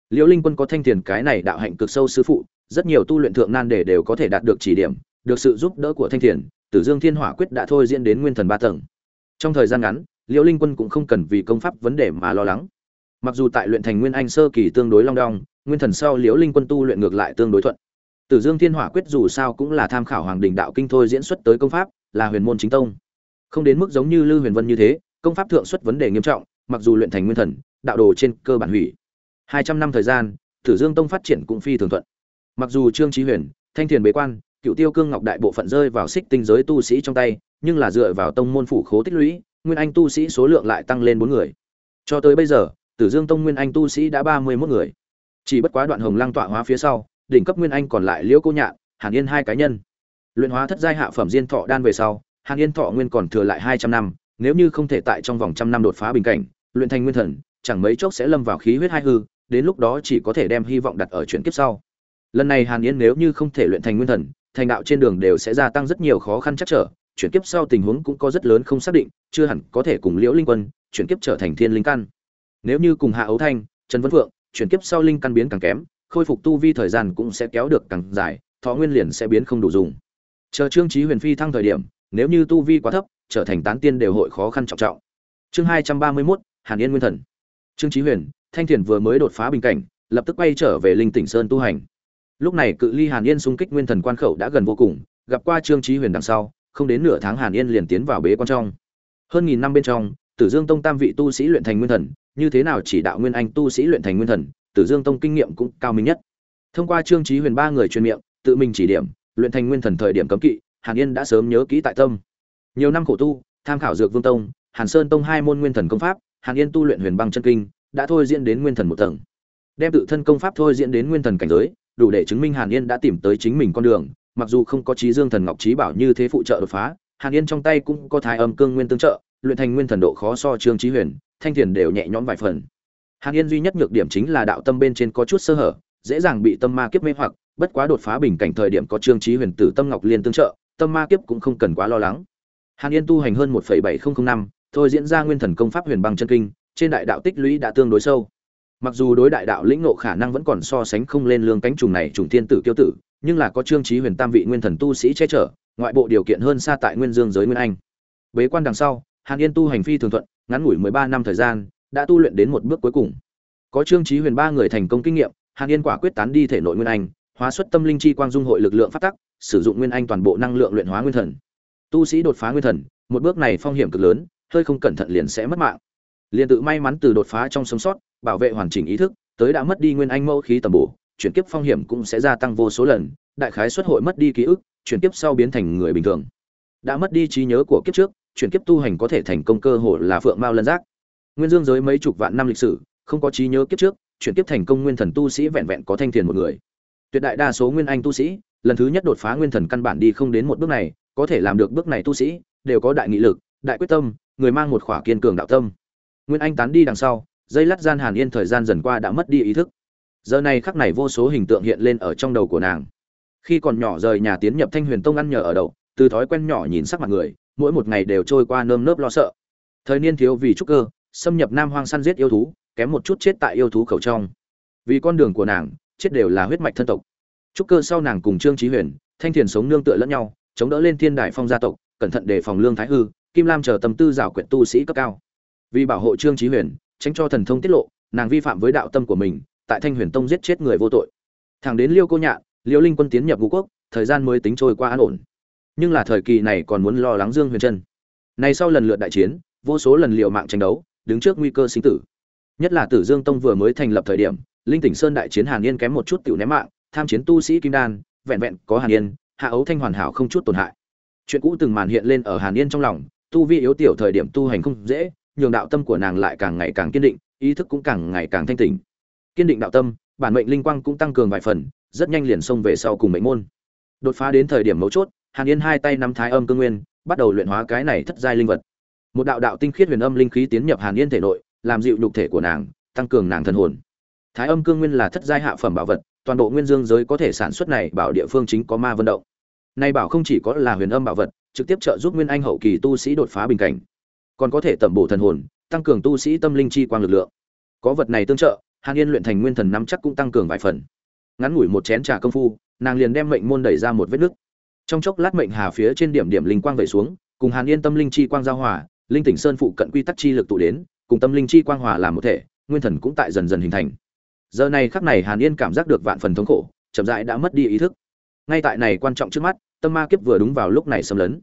Liễu linh quân có thanh tiền cái này đạo hạnh cực sâu sư phụ rất nhiều tu luyện thượng nan đề đều có thể đạt được chỉ điểm, được sự giúp đỡ của thanh thiền, tử dương thiên hỏa quyết đã thôi diễn đến nguyên thần ba tầng. Trong thời gian ngắn liễu linh quân cũng không cần vì công pháp vấn đề mà lo lắng. Mặc dù tại luyện thành nguyên anh sơ kỳ tương đối long đong, nguyên thần sau liễu linh quân tu luyện ngược lại tương đối thuận. Tử dương thiên hỏa quyết dù sao cũng là tham khảo hoàng đình đạo kinh thôi diễn xuất tới công pháp, là huyền môn chính tông. Không đến mức giống như lư huyền vân như thế, công pháp thượng xuất vấn đề nghiêm trọng, mặc dù luyện thành nguyên thần, đạo đồ trên cơ bản hủy. Hai trăm năm thời gian, tử dương tông phát triển cũng phi thường thuận mặc dù trương trí huyền, thanh thiền bế quan, cựu tiêu cương ngọc đại bộ phận rơi vào xích tinh giới tu sĩ trong tay, nhưng là dựa vào tông môn phủ khố tích lũy, nguyên anh tu sĩ số lượng lại tăng lên bốn người. Cho tới bây giờ, tử dương tông nguyên anh tu sĩ đã ba mươi mốt người. Chỉ bất quá đoạn hồng lăng tọa hóa phía sau, đỉnh cấp nguyên anh còn lại liễu cô nhạn, hàn yên hai cá nhân. Luyện hóa thất giai hạ phẩm diên thọ đan về sau, hàn yên thọ nguyên còn thừa lại hai trăm năm, nếu như không thể tại trong vòng trăm năm đột phá bình cảnh, luyện thành nguyên thần, chẳng mấy chốc sẽ lâm vào khí huyết hai hư, đến lúc đó chỉ có thể đem hy vọng đặt ở chuyển kiếp sau lần này hàn yên nếu như không thể luyện thành nguyên thần, thành đạo trên đường đều sẽ gia tăng rất nhiều khó khăn chắc trở. Chuyển kiếp sau tình huống cũng có rất lớn không xác định, chưa hẳn có thể cùng liễu linh quân chuyển kiếp trở thành thiên linh căn. Nếu như cùng hạ ấu thanh, trần vân phượng chuyển kiếp sau linh căn biến càng kém, khôi phục tu vi thời gian cũng sẽ kéo được càng dài, thọ nguyên liền sẽ biến không đủ dùng. Chờ trương trí huyền phi thăng thời điểm, nếu như tu vi quá thấp, trở thành tán tiên đều hội khó khăn trọng trọng. Chương hai trăm ba mươi mốt, hàn yên nguyên thần. Trương trí huyền, thanh thiền vừa mới đột phá bình cảnh, lập tức quay trở về linh tỉnh sơn tu hành lúc này cự ly hàn yên xung kích nguyên thần quan khẩu đã gần vô cùng, gặp qua trương trí huyền đằng sau, không đến nửa tháng hàn yên liền tiến vào bế quan trong. Hơn nghìn năm bên trong, tử dương tông tam vị tu sĩ luyện thành nguyên thần, như thế nào chỉ đạo nguyên anh tu sĩ luyện thành nguyên thần, tử dương tông kinh nghiệm cũng cao minh nhất. Thông qua trương trí huyền ba người truyền miệng, tự mình chỉ điểm, luyện thành nguyên thần thời điểm cấm kỵ, hàn yên đã sớm nhớ kỹ tại tâm. Nhiều năm khổ tu, tham khảo dược vương tông, hàn sơn tông hai môn nguyên thần công pháp, hàn yên tu luyện huyền băng chân kinh, đã thôi diễn đến nguyên thần một tầng. Đem tự thân công pháp thôi diễn đến nguyên thần cảnh giới đủ để chứng minh hàn yên đã tìm tới chính mình con đường, mặc dù không có trí dương thần ngọc trí bảo như thế phụ trợ đột phá, hàn yên trong tay cũng có thái âm cương nguyên tương trợ, luyện thành nguyên thần độ khó so trương trí huyền, thanh thiền đều nhẹ nhõm vài phần. Hàn yên duy nhất nhược điểm chính là đạo tâm bên trên có chút sơ hở, dễ dàng bị tâm ma kiếp mê hoặc, bất quá đột phá bình cảnh thời điểm có trương trí huyền tử tâm ngọc liên tương trợ, tâm ma kiếp cũng không cần quá lo lắng. Hàn yên tu hành hơn một bảy nghìn năm, thôi diễn ra nguyên thần công pháp huyền băng chân kinh, trên đại đạo tích lũy đã tương đối sâu mặc dù đối đại đạo lĩnh ngộ khả năng vẫn còn so sánh không lên lương cánh trùng này trùng thiên tử kiêu tử, nhưng là có trương trí huyền tam vị nguyên thần tu sĩ che chở, ngoại bộ điều kiện hơn xa tại nguyên dương giới nguyên anh. Bế quan đằng sau, hàn yên tu hành phi thường thuận, ngắn ngủi mười ba năm thời gian, đã tu luyện đến một bước cuối cùng. Có trương trí huyền ba người thành công kinh nghiệm, hàn yên quả quyết tán đi thể nội nguyên anh, hóa xuất tâm linh chi quang dung hội lực lượng phát tắc, sử dụng nguyên anh toàn bộ năng lượng luyện hóa nguyên thần. Tu sĩ đột phá nguyên thần, một bước này phong hiểm cực lớn, hơi không cẩn thận liền sẽ mất mạng liền tự may mắn từ đột phá trong sống sót, bảo vệ hoàn chỉnh ý thức, tới đã mất đi nguyên anh mẫu khí tầm bổ, chuyển kiếp phong hiểm cũng sẽ gia tăng vô số lần, đại khái xuất hội mất đi ký ức, chuyển kiếp sau biến thành người bình thường. Đã mất đi trí nhớ của kiếp trước, chuyển kiếp tu hành có thể thành công cơ hội là phượng mao lân giác. Nguyên dương giới mấy chục vạn năm lịch sử, không có trí nhớ kiếp trước, chuyển kiếp thành công nguyên thần tu sĩ vẹn vẹn có thanh thiền một người. Tuyệt đại đa số nguyên anh tu sĩ, lần thứ nhất đột phá nguyên thần căn bản đi không đến một bước này, có thể làm được bước này tu sĩ, đều có đại nghị lực, đại quyết tâm, người mang một khỏa kiên cường đạo tâm nguyên anh tán đi đằng sau dây lát gian hàn yên thời gian dần qua đã mất đi ý thức. Giờ này khắc này vô số hình tượng hiện lên ở trong đầu của nàng. Khi còn nhỏ rời nhà tiến nhập thanh huyền tông ăn nhờ ở đậu, từ thói quen nhỏ nhìn sắc mặt người, mỗi một ngày đều trôi qua nơm nớp lo sợ. Thời niên thiếu vì trúc cơ, xâm nhập nam hoang săn giết yêu thú, kém một chút chết tại yêu thú khẩu trong. Vì con đường của nàng, chết đều là huyết mạch thân tộc. Trúc cơ sau nàng cùng trương trí huyền, thanh thiền sống nương tựa lẫn nhau, chống đỡ lên thiên đại phong gia tộc, cẩn thận đề phòng lương thái hư, kim lam chờ tâm tư rào quyện tu sĩ cấp cao vì bảo hộ trương trí huyền, tránh cho thần thông tiết lộ, nàng vi phạm với đạo tâm của mình, tại thanh huyền tông giết chết người vô tội. Thẳng đến liêu cô nhạn, liêu linh quân tiến nhập ngũ quốc, thời gian mới tính trôi qua an ổn. Nhưng là thời kỳ này còn muốn lo lắng dương huyền trân. Này sau lần lượt đại chiến, vô số lần liệu mạng tranh đấu, đứng trước nguy cơ sinh tử. Nhất là tử dương tông vừa mới thành lập thời điểm, linh tỉnh sơn đại chiến hàn yên kém một chút tiểu ném mạng, tham chiến tu sĩ kim đan, vẹn vẹn có hàn yên, hạ ấu thanh hoàn hảo không chút tổn hại. Chuyện cũ từng màn hiện lên ở hàn yên trong lòng, tu vi yếu tiểu thời điểm tu hành không dễ nhường đạo tâm của nàng lại càng ngày càng kiên định, ý thức cũng càng ngày càng thanh tỉnh kiên định đạo tâm, bản mệnh linh quang cũng tăng cường vài phần, rất nhanh liền xông về sau cùng mệnh môn. Đột phá đến thời điểm mấu chốt, hàn yên hai tay nắm thái âm cương nguyên, bắt đầu luyện hóa cái này thất giai linh vật. Một đạo đạo tinh khiết huyền âm linh khí tiến nhập hàn yên thể nội, làm dịu nhục thể của nàng, tăng cường nàng thần hồn. Thái âm cương nguyên là thất giai hạ phẩm bảo vật, toàn bộ nguyên dương giới có thể sản xuất này bảo địa phương chính có ma vận động. Nay bảo không chỉ có là huyền âm bảo vật, trực tiếp trợ giúp nguyên anh hậu kỳ tu sĩ đột phá bình cảnh còn có thể tẩm bổ thần hồn, tăng cường tu sĩ tâm linh chi quang lực lượng. Có vật này tương trợ, hàn yên luyện thành nguyên thần nắm chắc cũng tăng cường vài phần. Ngắn ngủi một chén trà công phu, nàng liền đem mệnh môn đẩy ra một vết nứt. Trong chốc lát mệnh hà phía trên điểm điểm linh quang về xuống, cùng hàn yên tâm linh chi quang giao hòa, linh tỉnh sơn phụ cận quy tắc chi lực tụ đến, cùng tâm linh chi quang hòa làm một thể, nguyên thần cũng tại dần dần hình thành. Giờ này khắc này hàn yên cảm giác được vạn phần thống khổ, chậm rãi đã mất đi ý thức. Ngay tại này quan trọng trước mắt, tâm ma kiếp vừa đúng vào lúc này xâm lấn.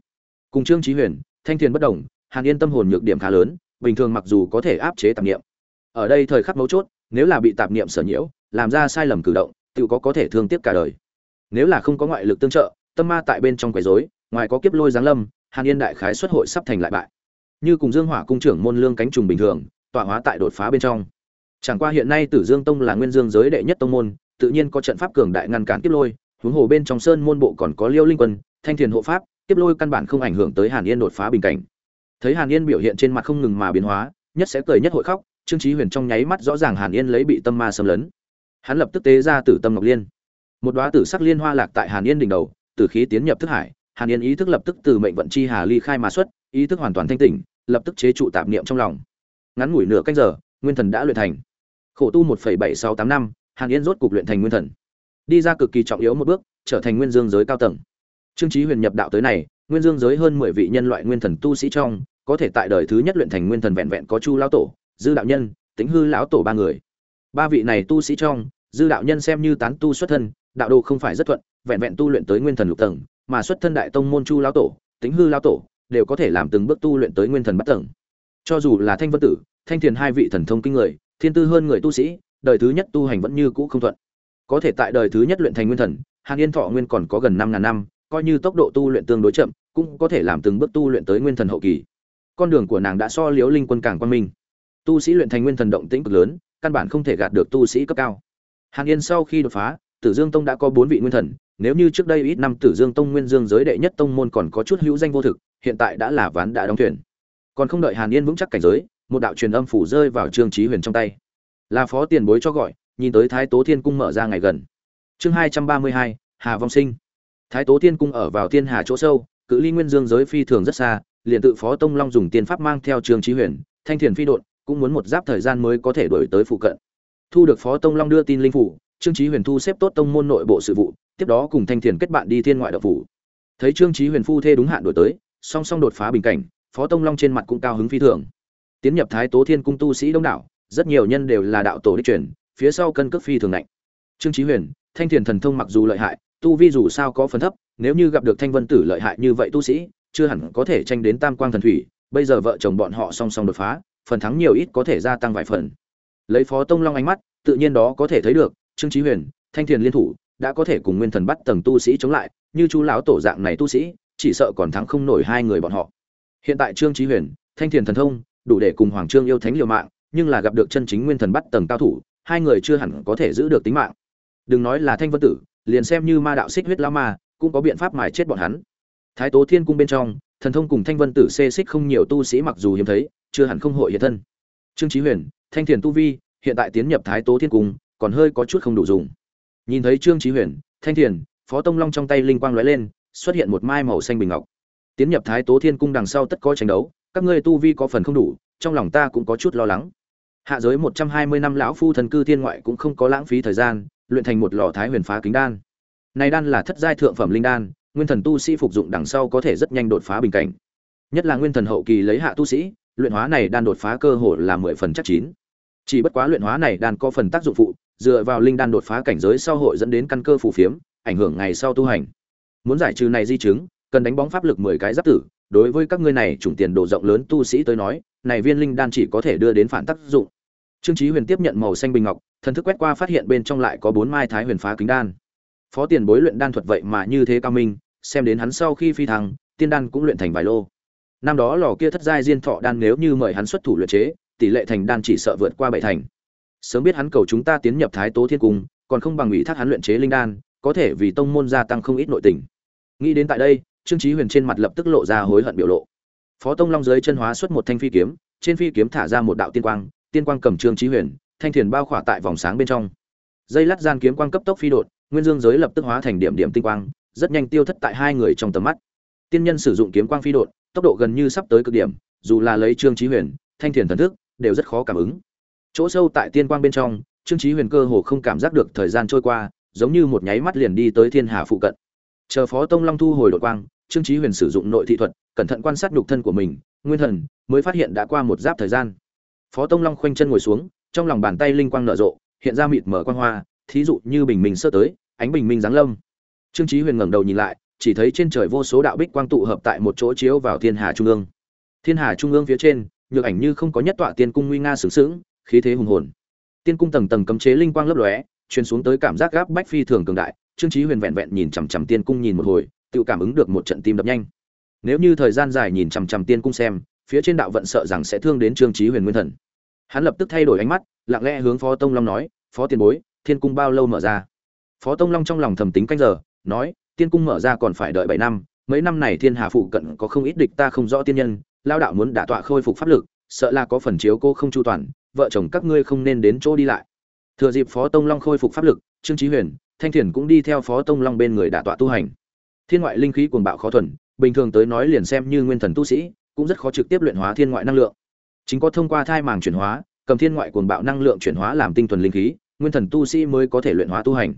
Cùng trương trí huyền, thanh thiền bất đồng hàn yên tâm hồn nhược điểm khá lớn, bình thường mặc dù có thể áp chế tạp niệm, ở đây thời khắc mấu chốt, nếu là bị tạp niệm sở nhiễu, làm ra sai lầm cử động, tự có có thể thương tiếc cả đời. Nếu là không có ngoại lực tương trợ, tâm ma tại bên trong quấy rối, ngoài có kiếp lôi giáng lâm, hàn yên đại khái xuất hội sắp thành lại bại. Như cùng dương hỏa cung trưởng môn lương cánh trùng bình thường, tọa hóa tại đột phá bên trong. Chẳng qua hiện nay tử dương tông là nguyên dương giới đệ nhất tông môn, tự nhiên có trận pháp cường đại ngăn cản kiếp lôi, huống hồ bên trong sơn môn bộ còn có liêu linh quân, thanh thiền hộ pháp, kiếp lôi căn bản không ảnh hưởng tới hàn yên đột phá bình cảnh thấy hàn yên biểu hiện trên mặt không ngừng mà biến hóa, nhất sẽ cười nhất hội khóc, trương trí huyền trong nháy mắt rõ ràng hàn yên lấy bị tâm ma xâm lấn. Hắn lập tức tế ra tử tâm ngọc liên. Một đoá tử sắc liên hoa lạc tại hàn yên đỉnh đầu từ khí tiến nhập thức hải, hàn yên ý thức lập tức từ mệnh vận chi hà ly khai mà xuất, ý thức hoàn toàn thanh tỉnh, lập tức chế trụ tạp niệm trong lòng. Ngắn ngủi nửa cách giờ, nguyên thần đã luyện thành. Khổ tu một bảy sáu tám năm, hàn yên rốt cục luyện thành nguyên thần. Đi ra cực kỳ trọng yếu một bước, trở thành nguyên dương giới cao tầng. Trương trí huyền nhập đạo tới này, nguyên dương giới hơn mười vị nhân loại nguyên thần tu sĩ trong có thể tại đời thứ nhất luyện thành nguyên thần vẹn vẹn có chu lão tổ, dư đạo nhân tính hư lão tổ ba người. Ba vị này tu sĩ trong, dư đạo nhân xem như tán tu xuất thân, đạo đồ không phải rất thuận, vẹn vẹn tu luyện tới nguyên thần lục tầng, mà xuất thân đại tông môn chu lão tổ tính hư lão tổ, đều có thể làm từng bước tu luyện tới nguyên thần bắt tầng. Cho dù là thanh vân tử, thanh thiền hai vị thần thông kinh người, thiên tư hơn người tu sĩ, đời thứ nhất tu hành vẫn như cũ không thuận. Có thể tại đời thứ nhất luyện thành nguyên thần, hàn yên thọ nguyên còn có gần năm ngàn năm, coi như tốc độ tu luyện tương đối chậm, cũng có thể làm từng bước tu luyện tới nguyên thần hậu kỳ con đường của nàng đã so liếu linh quân càng quan minh. Tu sĩ luyện thành nguyên thần động tĩnh cực lớn, căn bản không thể gạt được tu sĩ cấp cao. Hàn yên sau khi đột phá, tử dương tông đã có bốn vị nguyên thần, nếu như trước đây ít năm tử dương tông nguyên dương giới đệ nhất tông môn còn có chút hữu danh vô thực, hiện tại đã là ván đã đóng thuyền. Còn không đợi hàn yên vững chắc cảnh giới, một đạo truyền âm phủ rơi vào trương trí huyền trong tay. Là phó tiền bối cho gọi, nhìn tới thái tố thiên cung mở ra ngày gần. Chương hai trăm ba mươi hai, hà vong sinh. Thái tố thiên cung ở vào thiên hà chỗ sâu, cự ly nguyên dương giới phi thường rất xa liền tự phó tông long dùng tiên pháp mang theo trương trí huyền, thanh thiền phi đội cũng muốn một giáp thời gian mới có thể đổi tới phụ cận. Thu được phó tông long đưa tin linh phủ, trương trí huyền thu xếp tốt tông môn nội bộ sự vụ, tiếp đó cùng thanh thiền kết bạn đi thiên ngoại đạo phủ. Thấy trương trí huyền phu thê đúng hạn đổi tới, song song đột phá bình cảnh, phó tông long trên mặt cũng cao hứng phi thường. Tiến nhập thái tố thiên cung tu sĩ đông đảo, rất nhiều nhân đều là đạo tổ đích truyền, phía sau cân cước phi thường lạnh trương trí huyền, thanh thiền thần thông mặc dù lợi hại, tu vi dù sao có phần thấp, nếu như gặp được thanh vân tử lợi hại như vậy tu sĩ chưa hẳn có thể tranh đến tam quang thần thủy, bây giờ vợ chồng bọn họ song song đột phá, phần thắng nhiều ít có thể gia tăng vài phần. Lấy phó tông long ánh mắt, tự nhiên đó có thể thấy được, trương trí huyền, thanh thiền liên thủ đã có thể cùng nguyên thần bắt tầng tu sĩ chống lại, như chú lão tổ dạng này tu sĩ, chỉ sợ còn thắng không nổi hai người bọn họ. Hiện tại trương trí huyền, thanh thiền thần thông, đủ để cùng hoàng trương yêu thánh liều mạng, nhưng là gặp được chân chính nguyên thần bắt tầng cao thủ, hai người chưa hẳn có thể giữ được tính mạng. Đừng nói là thanh vân tử, liền xem như ma đạo xích huyết lao ma, cũng có biện pháp mài chết bọn hắn thái tố thiên cung bên trong, thần thông cùng thanh vân tử xê xích không nhiều tu sĩ mặc dù hiếm thấy, chưa hẳn không hội hiện thân. Trương trí huyền, thanh thiền tu vi, hiện tại tiến nhập thái tố thiên cung, còn hơi có chút không đủ dùng. Nhìn thấy trương trí huyền, thanh thiền, phó tông long trong tay linh quang lóe lên, xuất hiện một mai màu xanh bình ngọc. Tiến nhập thái tố thiên cung đằng sau tất có tranh đấu, các ngươi tu vi có phần không đủ, trong lòng ta cũng có chút lo lắng. Hạ giới một trăm hai mươi năm lão phu thần cư thiên ngoại cũng không có lãng phí thời gian, luyện thành một lò thái huyền phá kính đan. Này đan là thất giai thượng phẩm linh đan nguyên thần tu sĩ phục dụng đằng sau có thể rất nhanh đột phá bình cảnh. Nhất là nguyên thần hậu kỳ lấy hạ tu sĩ, luyện hóa này đan đột phá cơ hội là mười phần chắc chín. Chỉ bất quá luyện hóa này đan có phần tác dụng phụ, dựa vào linh đan đột phá cảnh giới sau hội dẫn đến căn cơ phù phiếm, ảnh hưởng ngày sau tu hành. Muốn giải trừ này di chứng, cần đánh bóng pháp lực mười cái giáp tử, đối với các ngươi này trùng tiền độ rộng lớn tu sĩ tới nói, này viên linh đan chỉ có thể đưa đến phản tác dụng. Trương chí huyền tiếp nhận màu xanh bình ngọc, thần thức quét qua phát hiện bên trong lại có bốn mai thái huyền phá kính đan. Phó tiền bối luyện đan thuật vậy mà như thế cao minh xem đến hắn sau khi phi thăng, tiên đan cũng luyện thành vài lô. Năm đó lò kia thất giai diên thọ đan nếu như mời hắn xuất thủ luyện chế, tỷ lệ thành đan chỉ sợ vượt qua bảy thành. Sớm biết hắn cầu chúng ta tiến nhập thái tố thiên cung, còn không bằng ủy thác hắn luyện chế linh đan, có thể vì tông môn gia tăng không ít nội tình. Nghĩ đến tại đây, trương chí huyền trên mặt lập tức lộ ra hối hận biểu lộ. Phó tông long dưới chân hóa xuất một thanh phi kiếm, trên phi kiếm thả ra một đạo tiên quang tiên quang cầm trương chí huyền, thanh thiền bao khỏa tại vòng sáng bên trong. Dây lát gian kiếm quang cấp tốc phi đột, nguyên dương giới lập tức hóa thành điểm điểm tinh quang rất nhanh tiêu thất tại hai người trong tầm mắt. Tiên nhân sử dụng kiếm quang phi đột tốc độ gần như sắp tới cực điểm, dù là lấy trương chí huyền, thanh thiền thần thức, đều rất khó cảm ứng. Chỗ sâu tại tiên quang bên trong, trương chí huyền cơ hồ không cảm giác được thời gian trôi qua, giống như một nháy mắt liền đi tới thiên hà phụ cận. Chờ phó tông long thu hồi đội quang, trương chí huyền sử dụng nội thị thuật, cẩn thận quan sát nhục thân của mình, nguyên thần, mới phát hiện đã qua một giáp thời gian. Phó tông long khoanh chân ngồi xuống, trong lòng bàn tay linh quang nở rộ, hiện ra mịt mở quang hoa, thí dụ như bình minh sơ tới, ánh bình minh giáng lâm trương chí huyền ngẩng đầu nhìn lại, chỉ thấy trên trời vô số đạo bích quang tụ hợp tại một chỗ chiếu vào thiên hà trung ương. Thiên hà trung ương phía trên, nhược ảnh như không có nhất tọa tiên cung nguy nga sướng sướng khí thế hùng hồn. Tiên cung tầng tầng cấm chế linh quang lấp lóe, truyền xuống tới cảm giác gáp bách phi thường cường đại, trương chí huyền vẹn vẹn nhìn chằm chằm tiên cung nhìn một hồi, tự cảm ứng được một trận tim đập nhanh. Nếu như thời gian dài nhìn chằm chằm tiên cung xem, phía trên đạo vận sợ rằng sẽ thương đến trương chí huyền nguyên thần. Hắn lập tức thay đổi ánh mắt, lặng lẽ hướng phó tông long nói, phó tiền bối, thiên cung bao lâu mở ra? Phó tông long trong lòng thầm tính canh giờ nói, tiên cung mở ra còn phải đợi bảy năm, mấy năm này thiên hà phụ cận có không ít địch ta không rõ tiên nhân, lao đạo muốn đả tọa khôi phục pháp lực, sợ là có phần chiếu cô không chu toàn, vợ chồng các ngươi không nên đến chỗ đi lại. Thừa dịp phó tông long khôi phục pháp lực, trương trí huyền, thanh thiền cũng đi theo phó tông long bên người đả tọa tu hành. Thiên ngoại linh khí cuồng bạo khó thuần, bình thường tới nói liền xem như nguyên thần tu sĩ, cũng rất khó trực tiếp luyện hóa thiên ngoại năng lượng. Chính có thông qua thai màng chuyển hóa, cầm thiên ngoại cuồng bạo năng lượng chuyển hóa làm tinh thuần linh khí, nguyên thần tu sĩ mới có thể luyện hóa tu hành.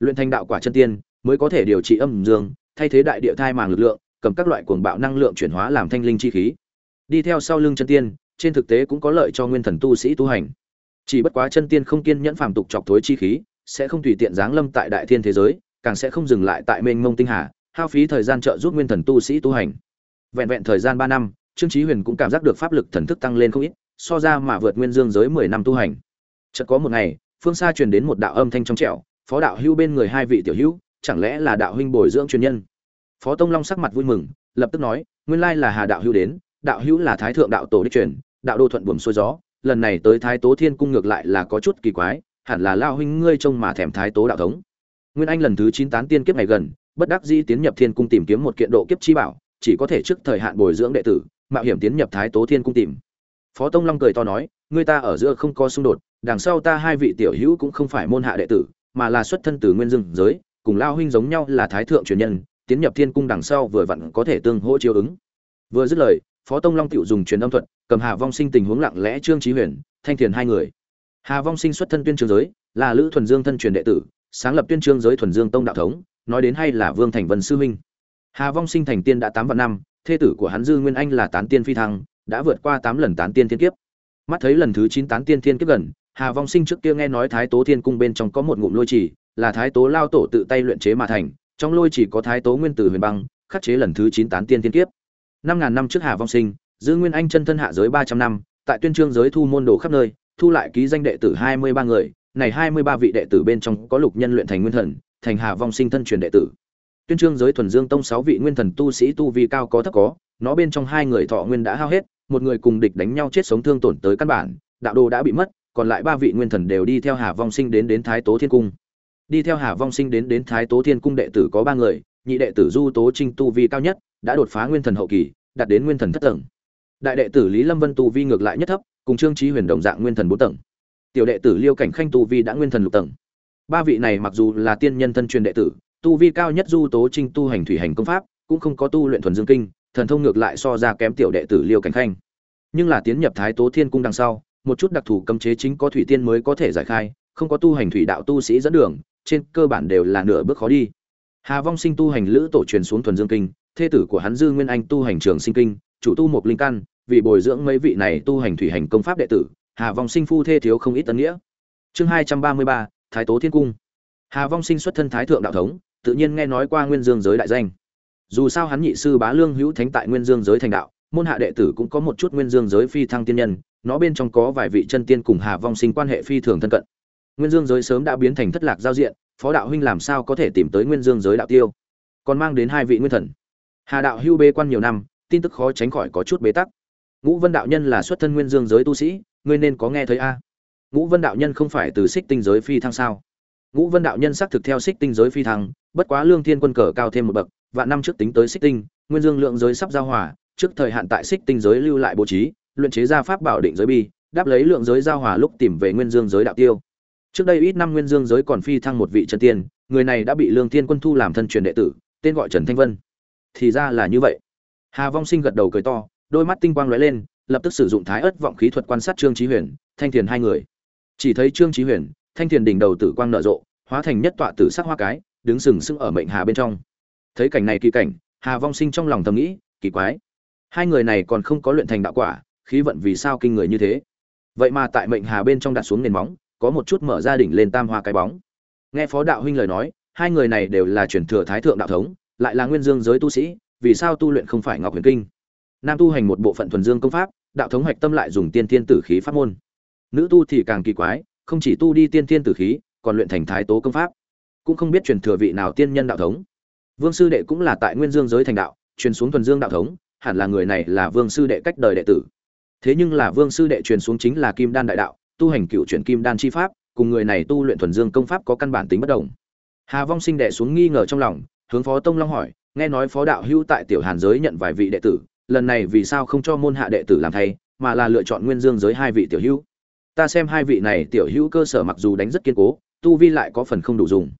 Luyện thành đạo quả chân tiên mới có thể điều trị âm dương, thay thế đại địa thai màng lực lượng, cầm các loại cuồng bạo năng lượng chuyển hóa làm thanh linh chi khí. Đi theo sau lưng chân tiên, trên thực tế cũng có lợi cho nguyên thần tu sĩ tu hành. Chỉ bất quá chân tiên không kiên nhẫn phàm tục chọc thối chi khí, sẽ không tùy tiện giáng lâm tại đại thiên thế giới, càng sẽ không dừng lại tại mênh mông tinh hà, hao phí thời gian trợ giúp nguyên thần tu sĩ tu hành. Vẹn vẹn thời gian ba năm, trương chí huyền cũng cảm giác được pháp lực thần thức tăng lên không ít, so ra mà vượt nguyên dương giới mười năm tu hành. Chợt có một ngày, phương xa truyền đến một đạo âm thanh trong trẻo, phó đạo hưu bên người hai vị tiểu hữu chẳng lẽ là đạo huynh bồi dưỡng truyền nhân? Phó tông long sắc mặt vui mừng, lập tức nói, nguyên lai là hà đạo hữu đến, đạo hữu là thái thượng đạo tổ đích truyền, đạo đô thuận buồm xuôi gió, lần này tới thái tố thiên cung ngược lại là có chút kỳ quái, hẳn là lao huynh ngươi trông mà thèm thái tố đạo thống. Nguyên anh lần thứ chín tán tiên kiếp này gần, bất đắc dĩ tiến nhập thiên cung tìm kiếm một kiện độ kiếp chi bảo, chỉ có thể trước thời hạn bồi dưỡng đệ tử, mạo hiểm tiến nhập thái tố thiên cung tìm. Phó tông long cười to nói ngươi ta ở giữa không có xung đột, đằng sau ta hai vị tiểu hữu cũng không phải môn hạ đệ tử, mà là xuất thân từ nguyên dương giới cùng lao huynh giống nhau là thái thượng truyền nhân, tiến nhập thiên cung đằng sau vừa vặn có thể tương hỗ chiếu ứng. Vừa dứt lời, phó tông long tiểu dùng truyền âm thuật, cầm hà vong sinh tình huống lặng lẽ trương trí huyền, thanh thiền hai người. Hà vong sinh xuất thân tuyên trường giới, là lữ thuần dương thân truyền đệ tử, sáng lập tuyên trương giới thuần dương tông đạo thống, nói đến hay là vương thành vân sư huynh hà vong sinh thành tiên đã tám vạn năm, thê tử của hắn dư nguyên anh là tán tiên phi thăng, đã vượt qua tám lần tán tiên thiên kiếp. Mắt thấy lần thứ chín tán tiên thiên kiếp gần, hà vong sinh trước kia nghe nói thái tố thiên cung bên trong có một ngụm lôi trì là thái tố lao tổ tự tay luyện chế mà thành, trong lôi chỉ có thái tố nguyên tử huyền băng, khắc chế lần thứ chín tán tiên tiên kiếp. Năm ngàn năm trước hà vong sinh, giữ nguyên anh chân thân hạ giới ba trăm năm, tại tuyên trương giới thu môn đồ khắp nơi, thu lại ký danh đệ tử hai mươi ba người, này hai mươi ba vị đệ tử bên trong có lục nhân luyện thành nguyên thần, thành hà vong sinh thân truyền đệ tử. Tuyên trương giới thuần dương tông sáu vị nguyên thần tu sĩ tu vi cao có thấp có, nó bên trong hai người thọ nguyên đã hao hết, một người cùng địch đánh nhau chết sống thương tổn tới căn bản, đạo đồ đã bị mất, còn lại ba vị nguyên thần đều đi theo hà vong sinh đến đến thái tố thiên cung đi theo hà vong sinh đến đến thái tố thiên cung đệ tử có ba người, nhị đệ tử du tố trinh tu vi cao nhất, đã đột phá nguyên thần hậu kỳ, đạt đến nguyên thần thất tầng. Đại đệ tử lý lâm vân tu vi ngược lại nhất thấp, cùng trương trí huyền đồng dạng nguyên thần bốn tầng. Tiểu đệ tử liêu cảnh khanh tu vi đã nguyên thần lục tầng. Ba vị này mặc dù là tiên nhân thân truyền đệ tử, tu vi cao nhất du tố trinh tu hành thủy hành công pháp, cũng không có tu luyện thuần dương kinh, thần thông ngược lại so ra kém tiểu đệ tử liêu cảnh khanh. Nhưng là tiến nhập thái tố thiên cung đằng sau, một chút đặc thù cấm chế chính có thủy tiên mới có thể giải khai, không có tu hành thủy đạo tu sĩ dẫn đường trên cơ bản đều là nửa bước khó đi. Hà vong sinh tu hành lữ tổ truyền xuống thuần dương kinh, thê tử của hắn dư nguyên anh tu hành trường sinh kinh, chủ tu một linh căn, vì bồi dưỡng mấy vị này tu hành thủy hành công pháp đệ tử, hà vong sinh phu thê thiếu không ít tân nghĩa. Chương hai trăm ba mươi ba, thái tố thiên cung. Hà vong sinh xuất thân thái thượng đạo thống, tự nhiên nghe nói qua nguyên dương giới đại danh. Dù sao hắn nhị sư bá lương hữu thánh tại nguyên dương giới thành đạo, môn hạ đệ tử cũng có một chút nguyên dương giới phi thăng tiên nhân, nó bên trong có vài vị chân tiên cùng hà vong sinh quan hệ phi thường thân cận nguyên dương giới sớm đã biến thành thất lạc giao diện, phó đạo huynh làm sao có thể tìm tới nguyên dương giới đạo tiêu? Còn mang đến hai vị nguyên thần. Hà đạo hưu bê quan nhiều năm, tin tức khó tránh khỏi có chút bế tắc. Ngũ vân đạo nhân là xuất thân nguyên dương giới tu sĩ, ngươi nên có nghe thấy a. Ngũ vân đạo nhân không phải từ xích tinh giới phi thăng sao? Ngũ vân đạo nhân xác thực theo xích tinh giới phi thăng, bất quá lương thiên quân cờ cao thêm một bậc và năm trước tính tới xích tinh, nguyên dương lượng giới sắp giao hòa, trước thời hạn tại xích tinh giới lưu lại bố trí, luyện chế ra pháp bảo định giới bi, đáp lấy lượng giới giao hòa lúc tìm về nguyên dương giới đạo tiêu trước đây ít năm nguyên dương giới còn phi thăng một vị chân tiên, người này đã bị lương thiên quân thu làm thân truyền đệ tử, tên gọi trần thanh vân. Thì ra là như vậy. Hà vong sinh gật đầu cười to, đôi mắt tinh quang lóe lên, lập tức sử dụng thái ớt vọng khí thuật quan sát trương trí huyền, thanh thiền hai người. Chỉ thấy trương trí huyền, thanh thiền đỉnh đầu tử quang nở rộ, hóa thành nhất tọa tử sắc hoa cái, đứng sừng sững ở mệnh hà bên trong. Thấy cảnh này kỳ cảnh, hà vong sinh trong lòng thầm nghĩ, kỳ quái. Hai người này còn không có luyện thành đạo quả, khí vận vì sao kinh người như thế? Vậy mà tại mệnh hà bên trong đặt xuống nền móng có một chút mở ra đỉnh lên tam hoa cái bóng. Nghe phó đạo huynh lời nói, hai người này đều là truyền thừa thái thượng đạo thống, lại là nguyên dương giới tu sĩ, vì sao tu luyện không phải ngọc huyền kinh? Nam tu hành một bộ phận thuần dương công pháp, đạo thống hoạch tâm lại dùng tiên thiên tử khí pháp môn. Nữ tu thì càng kỳ quái, không chỉ tu đi tiên thiên tử khí, còn luyện thành thái tố công pháp. Cũng không biết truyền thừa vị nào tiên nhân đạo thống. Vương sư đệ cũng là tại nguyên dương giới thành đạo, truyền xuống thuần dương đạo thống, hẳn là người này là vương sư đệ cách đời đệ tử. Thế nhưng là vương sư đệ truyền xuống chính là kim đan đại đạo tu hành cựu chuyển kim đan chi pháp, cùng người này tu luyện thuần dương công pháp có căn bản tính bất đồng. Hà vong sinh đệ xuống nghi ngờ trong lòng, hướng phó tông long hỏi, nghe nói phó đạo hữu tại tiểu hàn giới nhận vài vị đệ tử, lần này vì sao không cho môn hạ đệ tử làm thay, mà là lựa chọn nguyên dương giới hai vị tiểu hữu? Ta xem hai vị này tiểu hữu cơ sở mặc dù đánh rất kiên cố, tu vi lại có phần không đủ dùng.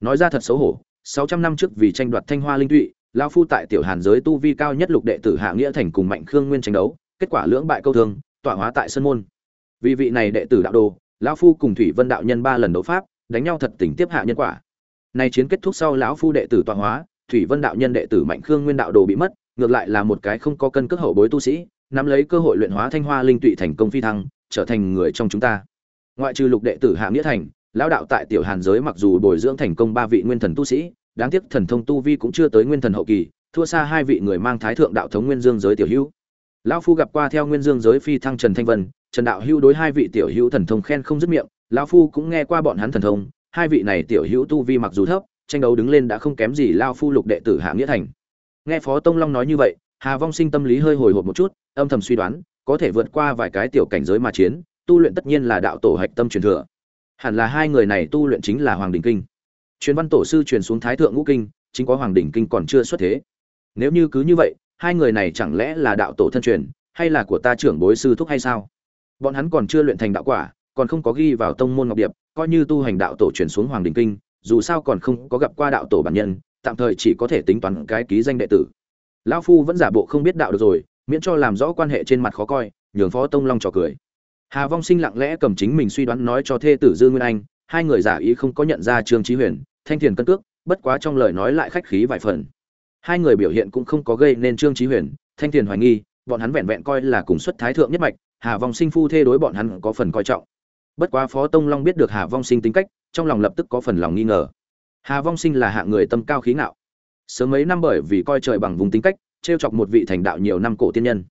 Nói ra thật xấu hổ, sáu trăm năm trước vì tranh đoạt thanh hoa linh tụy, lão phu tại tiểu hàn giới tu vi cao nhất lục đệ tử hạ nghĩa thành cùng mạnh khương nguyên tranh đấu, kết quả lưỡng bại câu thương, tọa hóa tại sân môn vì vị này đệ tử đạo đồ, lão phu cùng thủy vân đạo nhân ba lần đấu pháp, đánh nhau thật tình tiếp hạ nhân quả. Nay chiến kết thúc sau lão phu đệ tử tọa hóa, thủy vân đạo nhân đệ tử mạnh khương nguyên đạo đồ bị mất, ngược lại là một cái không có cân cước hậu bối tu sĩ, nắm lấy cơ hội luyện hóa thanh hoa linh tụy thành công phi thăng, trở thành người trong chúng ta. Ngoại trừ lục đệ tử hạ nghĩa thành, lão đạo tại tiểu hàn giới mặc dù bồi dưỡng thành công ba vị nguyên thần tu sĩ, đáng tiếc thần thông tu vi cũng chưa tới nguyên thần hậu kỳ, thua xa hai vị người mang thái thượng đạo thống nguyên dương giới tiểu hữu. Lão phu gặp qua theo nguyên dương giới phi thăng trần thanh vân trần đạo hữu đối hai vị tiểu hữu thần thông khen không dứt miệng, lão phu cũng nghe qua bọn hắn thần thông, hai vị này tiểu hữu tu vi mặc dù thấp, tranh đấu đứng lên đã không kém gì lão phu lục đệ tử hạ nghĩa thành. Nghe phó tông long nói như vậy, hà vong sinh tâm lý hơi hồi hộp một chút, âm thầm suy đoán, có thể vượt qua vài cái tiểu cảnh giới mà chiến, tu luyện tất nhiên là đạo tổ hạch tâm truyền thừa. Hẳn là hai người này tu luyện chính là hoàng đỉnh kinh. Truyền văn tổ sư truyền xuống thái thượng ngũ kinh, chính có hoàng đỉnh kinh còn chưa xuất thế. Nếu như cứ như vậy, hai người này chẳng lẽ là đạo tổ thân truyền, hay là của ta trưởng bối sư thúc hay sao? Bọn hắn còn chưa luyện thành đạo quả, còn không có ghi vào tông môn ngọc điệp, coi như tu hành đạo tổ truyền xuống hoàng đình kinh, dù sao còn không có gặp qua đạo tổ bản nhân, tạm thời chỉ có thể tính toán cái ký danh đệ tử. Lão phu vẫn giả bộ không biết đạo được rồi, miễn cho làm rõ quan hệ trên mặt khó coi, nhường phó tông long trò cười. Hà vong sinh lặng lẽ cầm chính mình suy đoán nói cho thê tử dư nguyên anh, hai người giả ý không có nhận ra trương trí huyền, thanh thiền cân cước, bất quá trong lời nói lại khách khí vài phần. Hai người biểu hiện cũng không có gây nên trương trí huyền, thanh thiền hoài nghi, bọn hắn vẹn vẹn coi là cùng xuất thái thượng nhất mạch hà vong sinh phu thê đối bọn hắn có phần coi trọng. Bất quá phó tông long biết được hà vong sinh tính cách, trong lòng lập tức có phần lòng nghi ngờ. Hà vong sinh là hạng người tâm cao khí ngạo. Sớm mấy năm bởi vì coi trời bằng vùng tính cách, trêu chọc một vị thành đạo nhiều năm cổ tiên nhân.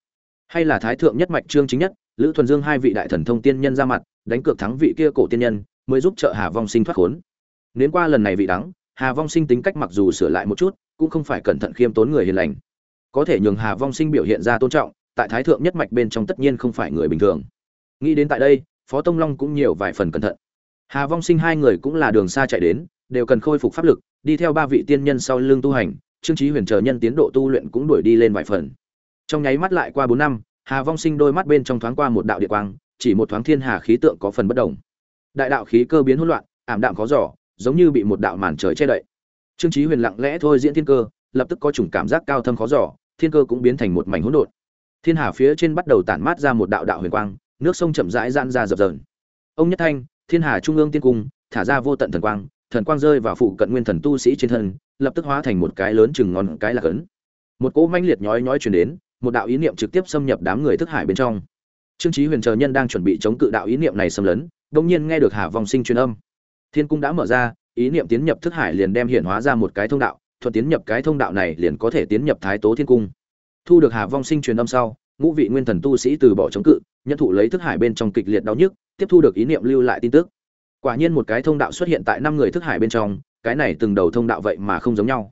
Hay là thái thượng nhất mạch trương chính nhất, lữ thuần dương hai vị đại thần thông tiên nhân ra mặt, đánh cược thắng vị kia cổ tiên nhân, mới giúp trợ hà vong sinh thoát khốn. Nếu qua lần này vị đắng, hà vong sinh tính cách mặc dù sửa lại một chút, cũng không phải cẩn thận khiêm tốn người hiền lành. Có thể nhường hà vong sinh biểu hiện ra tôn trọng tại thái thượng nhất mạch bên trong tất nhiên không phải người bình thường. Nghĩ đến tại đây, phó tông long cũng nhiều vài phần cẩn thận. Hà vong sinh hai người cũng là đường xa chạy đến, đều cần khôi phục pháp lực, đi theo ba vị tiên nhân sau lưng tu hành, trương trí huyền chờ nhân tiến độ tu luyện cũng đuổi đi lên vài phần. Trong nháy mắt lại qua bốn năm, hà vong sinh đôi mắt bên trong thoáng qua một đạo địa quang, chỉ một thoáng thiên hà khí tượng có phần bất đồng. Đại đạo khí cơ biến hỗn loạn, ảm đạm khó giỏ giống như bị một đạo màn trời che đậy. Trương trí huyền lặng lẽ thôi diễn thiên cơ, lập tức có chủng cảm giác cao thâm khó giỏ thiên cơ cũng biến thành một mảnh hỗn độn thiên hà phía trên bắt đầu tản mát ra một đạo đạo huyền quang, nước sông chậm rãi giãn ra dập dờn. Ông nhất thanh, thiên hà trung ương tiên cung, thả ra vô tận thần quang thần quang rơi vào phụ cận nguyên thần tu sĩ trên thân, lập tức hóa thành một cái lớn chừng ngon cái là ấn một cỗ manh liệt nhói nhói truyền đến, một đạo ý niệm trực tiếp xâm nhập đám người thức hải bên trong. Trương chí huyền chờ nhân đang chuẩn bị chống cự đạo ý niệm này xâm lấn đông nhiên nghe được hà vong sinh truyền âm. Thiên cung đã mở ra, ý niệm tiến nhập thức hải liền đem hiện hóa ra một cái thông đạo, thuận tiến nhập cái thông đạo này liền có thể tiến nhập thái tố thiên cung thu được hà vong sinh truyền âm sau, ngũ vị nguyên thần tu sĩ từ bỏ chống cự nhận thụ lấy thức hải bên trong kịch liệt đau nhức, tiếp thu được ý niệm lưu lại tin tức. Quả nhiên một cái thông đạo xuất hiện tại năm người thức hải bên trong, cái này từng đầu thông đạo vậy mà không giống nhau.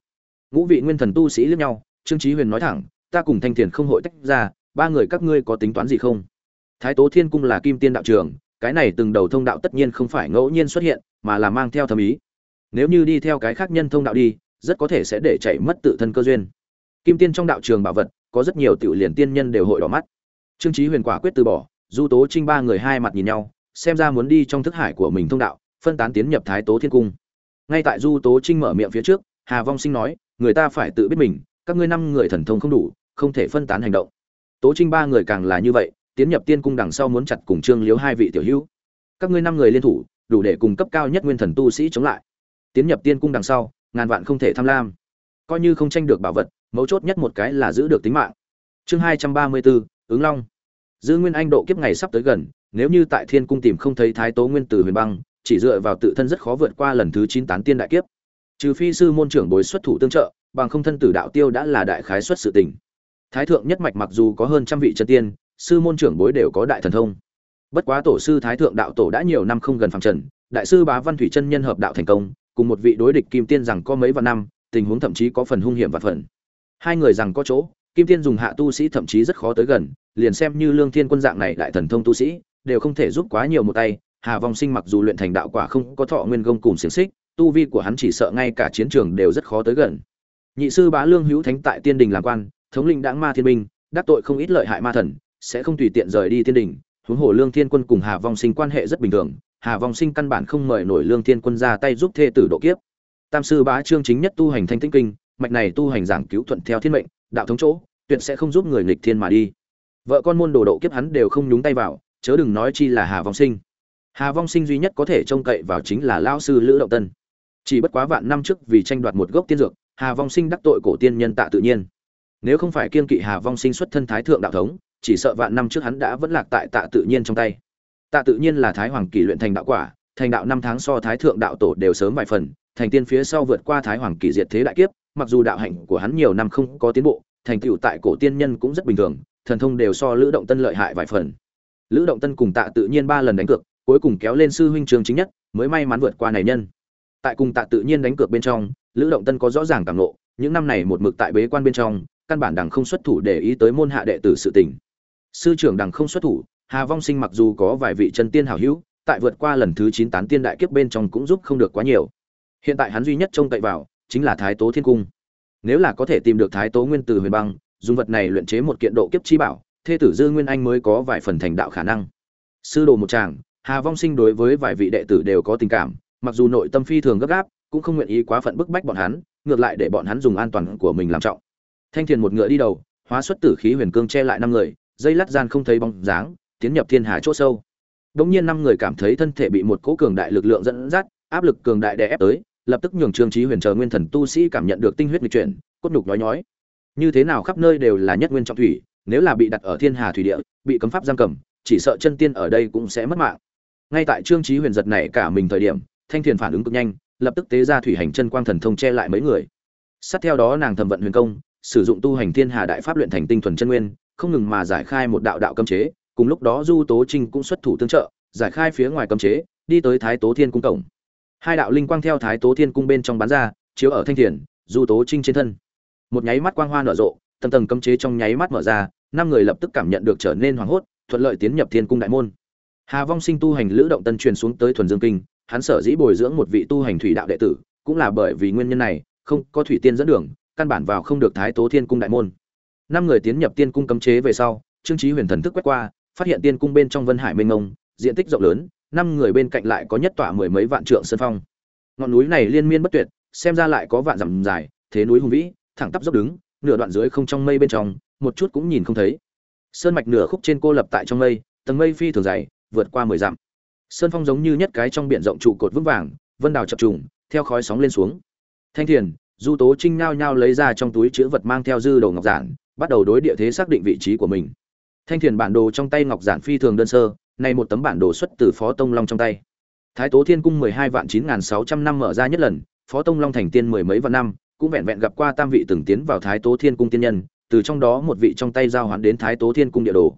Ngũ vị nguyên thần tu sĩ liếc nhau, trương trí huyền nói thẳng, ta cùng thanh thiền không hội tách ra, ba người các ngươi có tính toán gì không? Thái tố thiên cung là kim tiên đạo trường cái này từng đầu thông đạo tất nhiên không phải ngẫu nhiên xuất hiện, mà là mang theo thâm ý. Nếu như đi theo cái khác nhân thông đạo đi, rất có thể sẽ để chạy mất tự thân cơ duyên. Kim tiên trong đạo trường bảo vật có rất nhiều tiểu liền tiên nhân đều hội đỏ mắt. Trương trí huyền quả quyết từ bỏ, du tố trinh ba người hai mặt nhìn nhau, xem ra muốn đi trong thức hải của mình thông đạo, phân tán tiến nhập thái tố thiên cung. Ngay tại du tố trinh mở miệng phía trước, hà vong sinh nói, người ta phải tự biết mình, các ngươi năm người thần thông không đủ, không thể phân tán hành động. Tố trinh ba người càng là như vậy, tiến nhập tiên cung đằng sau muốn chặt cùng trương liếu hai vị tiểu hữu. Các ngươi năm người liên thủ, đủ để cùng cấp cao nhất nguyên thần tu sĩ chống lại. Tiến nhập tiên cung đằng sau, ngàn vạn không thể tham lam. Coi như không tranh được bảo vật mấu chốt nhất một cái là giữ được tính mạng. Chương hai trăm ba mươi bốn ứng long. Dư nguyên anh độ kiếp ngày sắp tới gần, nếu như tại thiên cung tìm không thấy thái tố nguyên tử huyền băng, chỉ dựa vào tự thân rất khó vượt qua lần thứ chín tán tiên đại kiếp. Trừ phi sư môn trưởng bối xuất thủ tương trợ, bằng không thân tử đạo tiêu đã là đại khái xuất sự tình. Thái thượng nhất mạch mặc dù có hơn trăm vị chân tiên, sư môn trưởng bối đều có đại thần thông. Bất quá tổ sư thái thượng đạo tổ đã nhiều năm không gần phàm trần, đại sư bá văn thủy chân nhân hợp đạo thành công, cùng một vị đối địch kim tiên rằng có mấy vạn năm, tình huống thậm chí có phần hung hiểm và phần hai người rằng có chỗ, kim tiên dùng hạ tu sĩ thậm chí rất khó tới gần, liền xem như lương thiên quân dạng này đại thần thông tu sĩ, đều không thể giúp quá nhiều một tay. Hà vong sinh mặc dù luyện thành đạo quả không có thọ nguyên gông cùng xiềng xích, tu vi của hắn chỉ sợ ngay cả chiến trường đều rất khó tới gần. Nhị sư bá lương hữu thánh tại tiên đình làm quan, thống linh đãng ma thiên minh, đắc tội không ít lợi hại ma thần, sẽ không tùy tiện rời đi tiên đình. Huống hồ lương thiên quân cùng hà vong sinh quan hệ rất bình thường, hà vong sinh căn bản không mời nổi lương thiên quân ra tay giúp thê tử độ kiếp. Tam sư bá trương chính nhất tu hành thanh tĩnh kinh mạch này tu hành giảng cứu thuận theo thiên mệnh, đạo thống chỗ, tuyệt sẽ không giúp người nghịch thiên mà đi. Vợ con môn đồ độ kiếp hắn đều không nhúng tay vào, chớ đừng nói chi là hà vong sinh. Hà vong sinh duy nhất có thể trông cậy vào chính là lão sư lữ động tân. Chỉ bất quá vạn năm trước vì tranh đoạt một gốc tiên dược, hà vong sinh đắc tội cổ tiên nhân tạ tự nhiên. Nếu không phải kiên kỵ hà vong sinh xuất thân thái thượng đạo thống, chỉ sợ vạn năm trước hắn đã vẫn lạc tại tạ tự nhiên trong tay. Tạ tự nhiên là thái hoàng kỳ luyện thành đạo quả, thành đạo năm tháng so thái thượng đạo tổ đều sớm vài phần, thành tiên phía sau vượt qua thái hoàng kỳ diệt thế đại kiếp mặc dù đạo hạnh của hắn nhiều năm không có tiến bộ, thành tựu tại cổ tiên nhân cũng rất bình thường, thần thông đều so lữ động tân lợi hại vài phần. Lữ động tân cùng tạ tự nhiên ba lần đánh cược, cuối cùng kéo lên sư huynh trường chính nhất, mới may mắn vượt qua này nhân. Tại cùng tạ tự nhiên đánh cược bên trong, lữ động tân có rõ ràng cảm ngộ, những năm này một mực tại bế quan bên trong, căn bản đằng không xuất thủ để ý tới môn hạ đệ tử sự tình. Sư trưởng đằng không xuất thủ, hà vong sinh mặc dù có vài vị chân tiên hảo hữu, tại vượt qua lần thứ chín tán tiên đại kiếp bên trong cũng giúp không được quá nhiều. Hiện tại hắn duy nhất trông cậy vào chính là thái tố thiên cung. Nếu là có thể tìm được thái tố nguyên từ huyền băng, dùng vật này luyện chế một kiện độ kiếp chi bảo, thê tử dư nguyên anh mới có vài phần thành đạo khả năng. Sư đồ một chàng hà vong sinh đối với vài vị đệ tử đều có tình cảm, mặc dù nội tâm phi thường gấp gáp, cũng không nguyện ý quá phận bức bách bọn hắn, ngược lại để bọn hắn dùng an toàn của mình làm trọng. Thanh thiền một ngựa đi đầu, hóa xuất tử khí huyền cương che lại năm người, dây lát gian không thấy bóng dáng, tiến nhập thiên hà chỗ sâu. Đống nhiên năm người cảm thấy thân thể bị một cỗ cường đại lực lượng dẫn dắt, áp lực cường đại đè ép tới lập tức nhường trương trí huyền chờ nguyên thần tu sĩ cảm nhận được tinh huyết nghịch chuyển, cốt nhục nhói nhói. Như thế nào khắp nơi đều là nhất nguyên trọng thủy, nếu là bị đặt ở thiên hà thủy địa, bị cấm pháp giam cầm, chỉ sợ chân tiên ở đây cũng sẽ mất mạng. Ngay tại trương trí huyền giật này cả mình thời điểm, thanh thiền phản ứng cực nhanh, lập tức tế ra thủy hành chân quang thần thông che lại mấy người. Sát theo đó nàng thẩm vận huyền công, sử dụng tu hành thiên hà đại pháp luyện thành tinh thuần chân nguyên, không ngừng mà giải khai một đạo đạo cấm chế, cùng lúc đó du tố trinh cũng xuất thủ tương trợ, giải khai phía ngoài cấm chế, đi tới thái tố thiên cung cổng hai đạo linh quang theo thái tố thiên cung bên trong bán ra, chiếu ở thanh thiền, du tố trinh trên thân. Một nháy mắt quang hoa nở rộ, tầng tầng cấm chế trong nháy mắt mở ra, năm người lập tức cảm nhận được trở nên hoảng hốt, thuận lợi tiến nhập thiên cung đại môn. Hà vong sinh tu hành lữ động tân truyền xuống tới thuần dương kinh, hắn sở dĩ bồi dưỡng một vị tu hành thủy đạo đệ tử, cũng là bởi vì nguyên nhân này, không có thủy tiên dẫn đường, căn bản vào không được thái tố thiên cung đại môn. Năm người tiến nhập tiên cung cấm chế về sau, trương trí huyền thần thức quét qua, phát hiện tiên cung bên trong vân hải mênh mông, diện tích rộng lớn năm người bên cạnh lại có nhất tỏa mười mấy vạn trượng sơn phong. Ngọn núi này liên miên bất tuyệt, xem ra lại có vạn dặm dài, thế núi hùng vĩ, thẳng tắp dốc đứng, nửa đoạn dưới không trong mây bên trong, một chút cũng nhìn không thấy. Sơn mạch nửa khúc trên cô lập tại trong mây, tầng mây phi thường dày, vượt qua mười dặm. Sơn phong giống như nhất cái trong biển rộng trụ cột vững vàng, vân đào chập trùng, theo khói sóng lên xuống. Thanh thiền, du tố trinh nhao nhao lấy ra trong túi chữ vật mang theo dư đầu ngọc giản, bắt đầu đối địa thế xác định vị trí của mình. Thanh thiền bản đồ trong tay ngọc giản phi thường đơn sơ này một tấm bản đồ xuất từ phó tông long trong tay. Thái tố thiên cung mười hai vạn chín nghìn sáu trăm năm mở ra nhất lần, phó tông long thành tiên mười mấy vạn năm, cũng vẹn vẹn gặp qua tam vị từng tiến vào thái tố thiên cung tiên nhân, từ trong đó một vị trong tay giao hoán đến thái tố thiên cung địa đồ.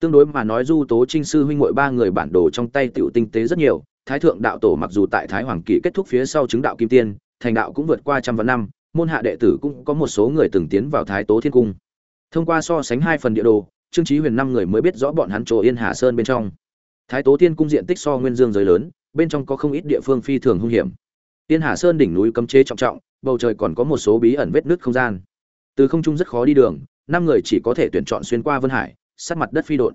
Tương đối mà nói, du tố trinh sư huynh muội ba người bản đồ trong tay tiểu tinh tế rất nhiều, thái thượng đạo tổ mặc dù tại thái hoàng kỳ kết thúc phía sau chứng đạo kim tiên, thành đạo cũng vượt qua trăm vạn năm, môn hạ đệ tử cũng có một số người từng tiến vào thái tố thiên cung. Thông qua so sánh hai phần địa đồ, trương chí huyền năm người mới biết rõ bọn hắn chỗ yên hà sơn bên trong thái tố tiên cung diện tích so nguyên dương giới lớn, bên trong có không ít địa phương phi thường hung hiểm. Tiên hà sơn đỉnh núi cấm chế trọng trọng, bầu trời còn có một số bí ẩn vết nứt không gian. Từ không trung rất khó đi đường, năm người chỉ có thể tuyển chọn xuyên qua vân hải, sát mặt đất phi đột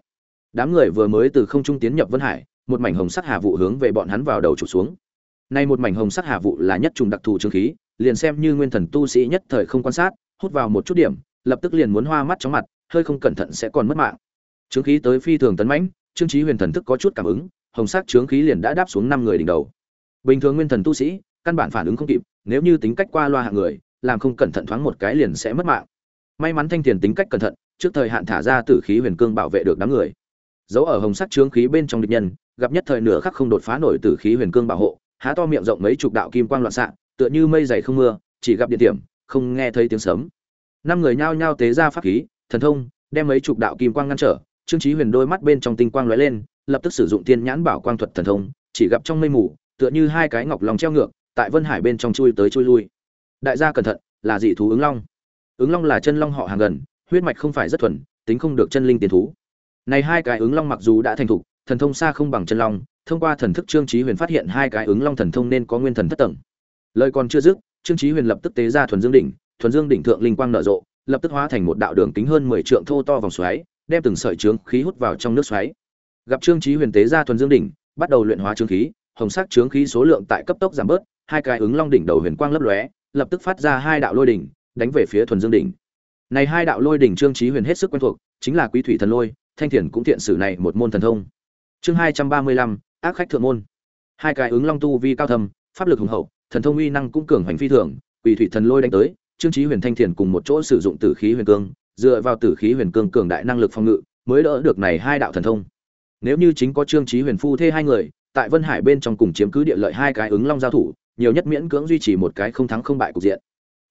đám người vừa mới từ không trung tiến nhập vân hải, một mảnh hồng sắc hà vụ hướng về bọn hắn vào đầu trục xuống. Nay một mảnh hồng sắc hà vụ là nhất trùng đặc thù trương khí, liền xem như nguyên thần tu sĩ nhất thời không quan sát, hút vào một chút điểm, lập tức liền muốn hoa mắt chóng mặt, hơi không cẩn thận sẽ còn mất mạng. Trương khí tới phi thường tấn mãnh trương Chí huyền thần thức có chút cảm ứng, hồng sắc trướng khí liền đã đáp xuống năm người đỉnh đầu. Bình thường nguyên thần tu sĩ, căn bản phản ứng không kịp, nếu như tính cách qua loa hạng người, làm không cẩn thận thoáng một cái liền sẽ mất mạng. May mắn thanh tiền tính cách cẩn thận, trước thời hạn thả ra tử khí huyền cương bảo vệ được đám người. Giấu ở hồng sắc trướng khí bên trong địch nhân, gặp nhất thời nửa khắc không đột phá nổi tử khí huyền cương bảo hộ, há to miệng rộng mấy chục đạo kim quang loạn xạ, tựa như mây dày không mưa, chỉ gặp điện điểm, không nghe thấy tiếng sấm. Năm người nhao nhao tế ra pháp khí, thần thông, đem mấy chục đạo kim quang ngăn trở trương chí huyền đôi mắt bên trong tinh quang lóe lên, lập tức sử dụng Thiên nhãn bảo quang thuật thần thông, chỉ gặp trong mây mù, tựa như hai cái ngọc long treo ngược, tại vân hải bên trong chui tới chui lui. Đại gia cẩn thận, là dị thú ứng long. Ứng long là chân long họ hàng gần, huyết mạch không phải rất thuần, tính không được chân linh tiền thú. Này hai cái ứng long mặc dù đã thành thục, thần thông xa không bằng chân long, thông qua thần thức trương chí huyền phát hiện hai cái ứng long thần thông nên có nguyên thần thất tầng. Lời còn chưa dứt, trương chí huyền lập tức tế ra thuần dương đỉnh, thuần dương đỉnh thượng linh quang nở rộ, lập tức hóa thành một đạo đường kính hơn 10 trượng thô to vòng xoáy đem từng sợi trướng khí hút vào trong nước xoáy. Gặp trương chí huyền tế ra thuần dương đỉnh, bắt đầu luyện hóa trướng khí, hồng sắc trướng khí số lượng tại cấp tốc giảm bớt, hai cái ứng long đỉnh đầu huyền quang lấp lóe, lập tức phát ra hai đạo lôi đỉnh, đánh về phía thuần dương đỉnh. Này hai đạo lôi đỉnh trương chí huyền hết sức quen thuộc, chính là quý thủy thần lôi, thanh thiền cũng thiện sử này một môn thần thông. Chương hai trăm ba mươi lăm, ác khách thượng môn. Hai cái ứng long tu vi cao thâm, pháp lực hùng hậu, thần thông uy năng cũng cường hành phi thường, Quý thủy thần lôi đánh tới, trương chí huyền thanh thiền cùng một chỗ sử dụng tử khí huyền cương dựa vào tử khí huyền cương cường đại năng lực phòng ngự, mới đỡ được này hai đạo thần thông. Nếu như chính có trương trí huyền phu thê hai người, tại vân hải bên trong cùng chiếm cứ địa lợi hai cái ứng long giao thủ, nhiều nhất miễn cưỡng duy trì một cái không thắng không bại cục diện.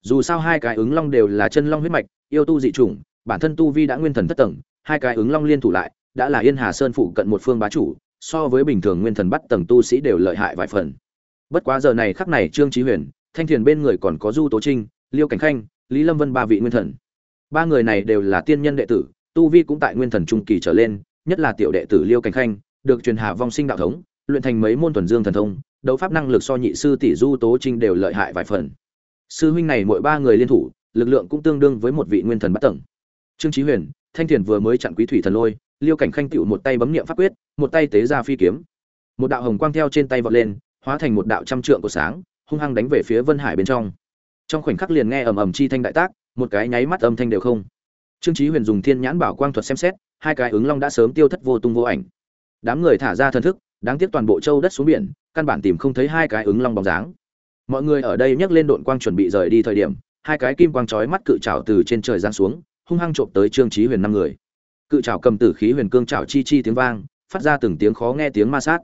Dù sao hai cái ứng long đều là chân long huyết mạch, yêu tu dị chủng, bản thân tu vi đã nguyên thần thất tầng, hai cái ứng long liên thủ lại, đã là yên hà sơn phụ cận một phương bá chủ, so với bình thường nguyên thần bắt tầng tu sĩ đều lợi hại vài phần. Bất quá giờ này khắc này trương trí huyền, thanh thiền bên người còn có du tố trinh, liêu cảnh khanh, lý lâm vân ba vị nguyên thần ba người này đều là tiên nhân đệ tử, tu vi cũng tại nguyên thần trung kỳ trở lên, nhất là tiểu đệ tử liêu cảnh khanh, được truyền hạ vong sinh đạo thống, luyện thành mấy môn thuần dương thần thông, đấu pháp năng lực so nhị sư tỷ du tố trinh đều lợi hại vài phần. Sư huynh này mỗi ba người liên thủ, lực lượng cũng tương đương với một vị nguyên thần bắt tầng. Trương chí huyền, thanh thiền vừa mới chặn quý thủy thần lôi, liêu cảnh khanh tựu một tay bấm niệm pháp quyết, một tay tế ra phi kiếm. Một đạo hồng quang theo trên tay vọt lên, hóa thành một đạo trăm trượng của sáng, hung hăng đánh về phía vân hải bên trong. Trong khoảnh khắc liền nghe ầm ầm chi thanh đại tác một cái nháy mắt âm thanh đều không. Trương chí huyền dùng thiên nhãn bảo quang thuật xem xét, hai cái ứng long đã sớm tiêu thất vô tung vô ảnh. Đám người thả ra thần thức, đáng tiếc toàn bộ châu đất xuống biển, căn bản tìm không thấy hai cái ứng long bóng dáng. Mọi người ở đây nhấc lên đội quang chuẩn bị rời đi thời điểm, hai cái kim quang chói mắt cự trảo từ trên trời giáng xuống, hung hăng trộm tới trương chí huyền năm người. Cự trảo cầm tử khí huyền cương trảo chi chi tiếng vang, phát ra từng tiếng khó nghe tiếng ma sát.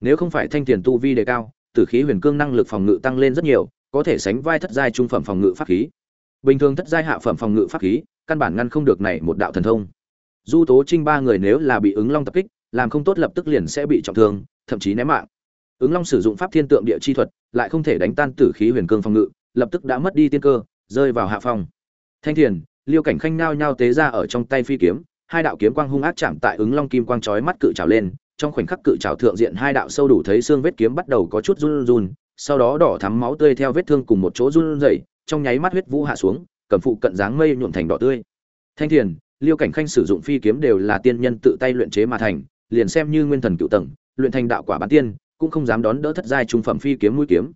Nếu không phải thanh tiền tu vi đề cao, tử khí huyền cương năng lực phòng ngự tăng lên rất nhiều, có thể sánh vai thất giai trung phẩm phòng ngự pháp khí bình thường thất giai hạ phẩm phòng ngự pháp khí, căn bản ngăn không được này một đạo thần thông. Du tố trinh ba người nếu là bị ứng long tập kích, làm không tốt lập tức liền sẽ bị trọng thương, thậm chí ném mạng. Ứng long sử dụng pháp thiên tượng địa chi thuật, lại không thể đánh tan tử khí huyền cương phòng ngự, lập tức đã mất đi tiên cơ, rơi vào hạ phòng. Thanh thiền, liêu cảnh khanh nao nhao tế ra ở trong tay phi kiếm, hai đạo kiếm quang hung ác chạm tại ứng long kim quang chói mắt cự trào lên, trong khoảnh khắc cự trào thượng diện hai đạo sâu đủ thấy xương vết kiếm bắt đầu có chút run run, sau đó đỏ thắm máu tươi theo vết thương cùng một chỗ run rẩy trong nháy mắt huyết vũ hạ xuống, cầm phụ cận dáng mây nhuộm thành đỏ tươi. Thanh thiền, liêu cảnh khanh sử dụng phi kiếm đều là tiên nhân tự tay luyện chế mà thành, liền xem như nguyên thần cựu tầng, luyện thành đạo quả bản tiên, cũng không dám đón đỡ thất giai trung phẩm phi kiếm mũi kiếm.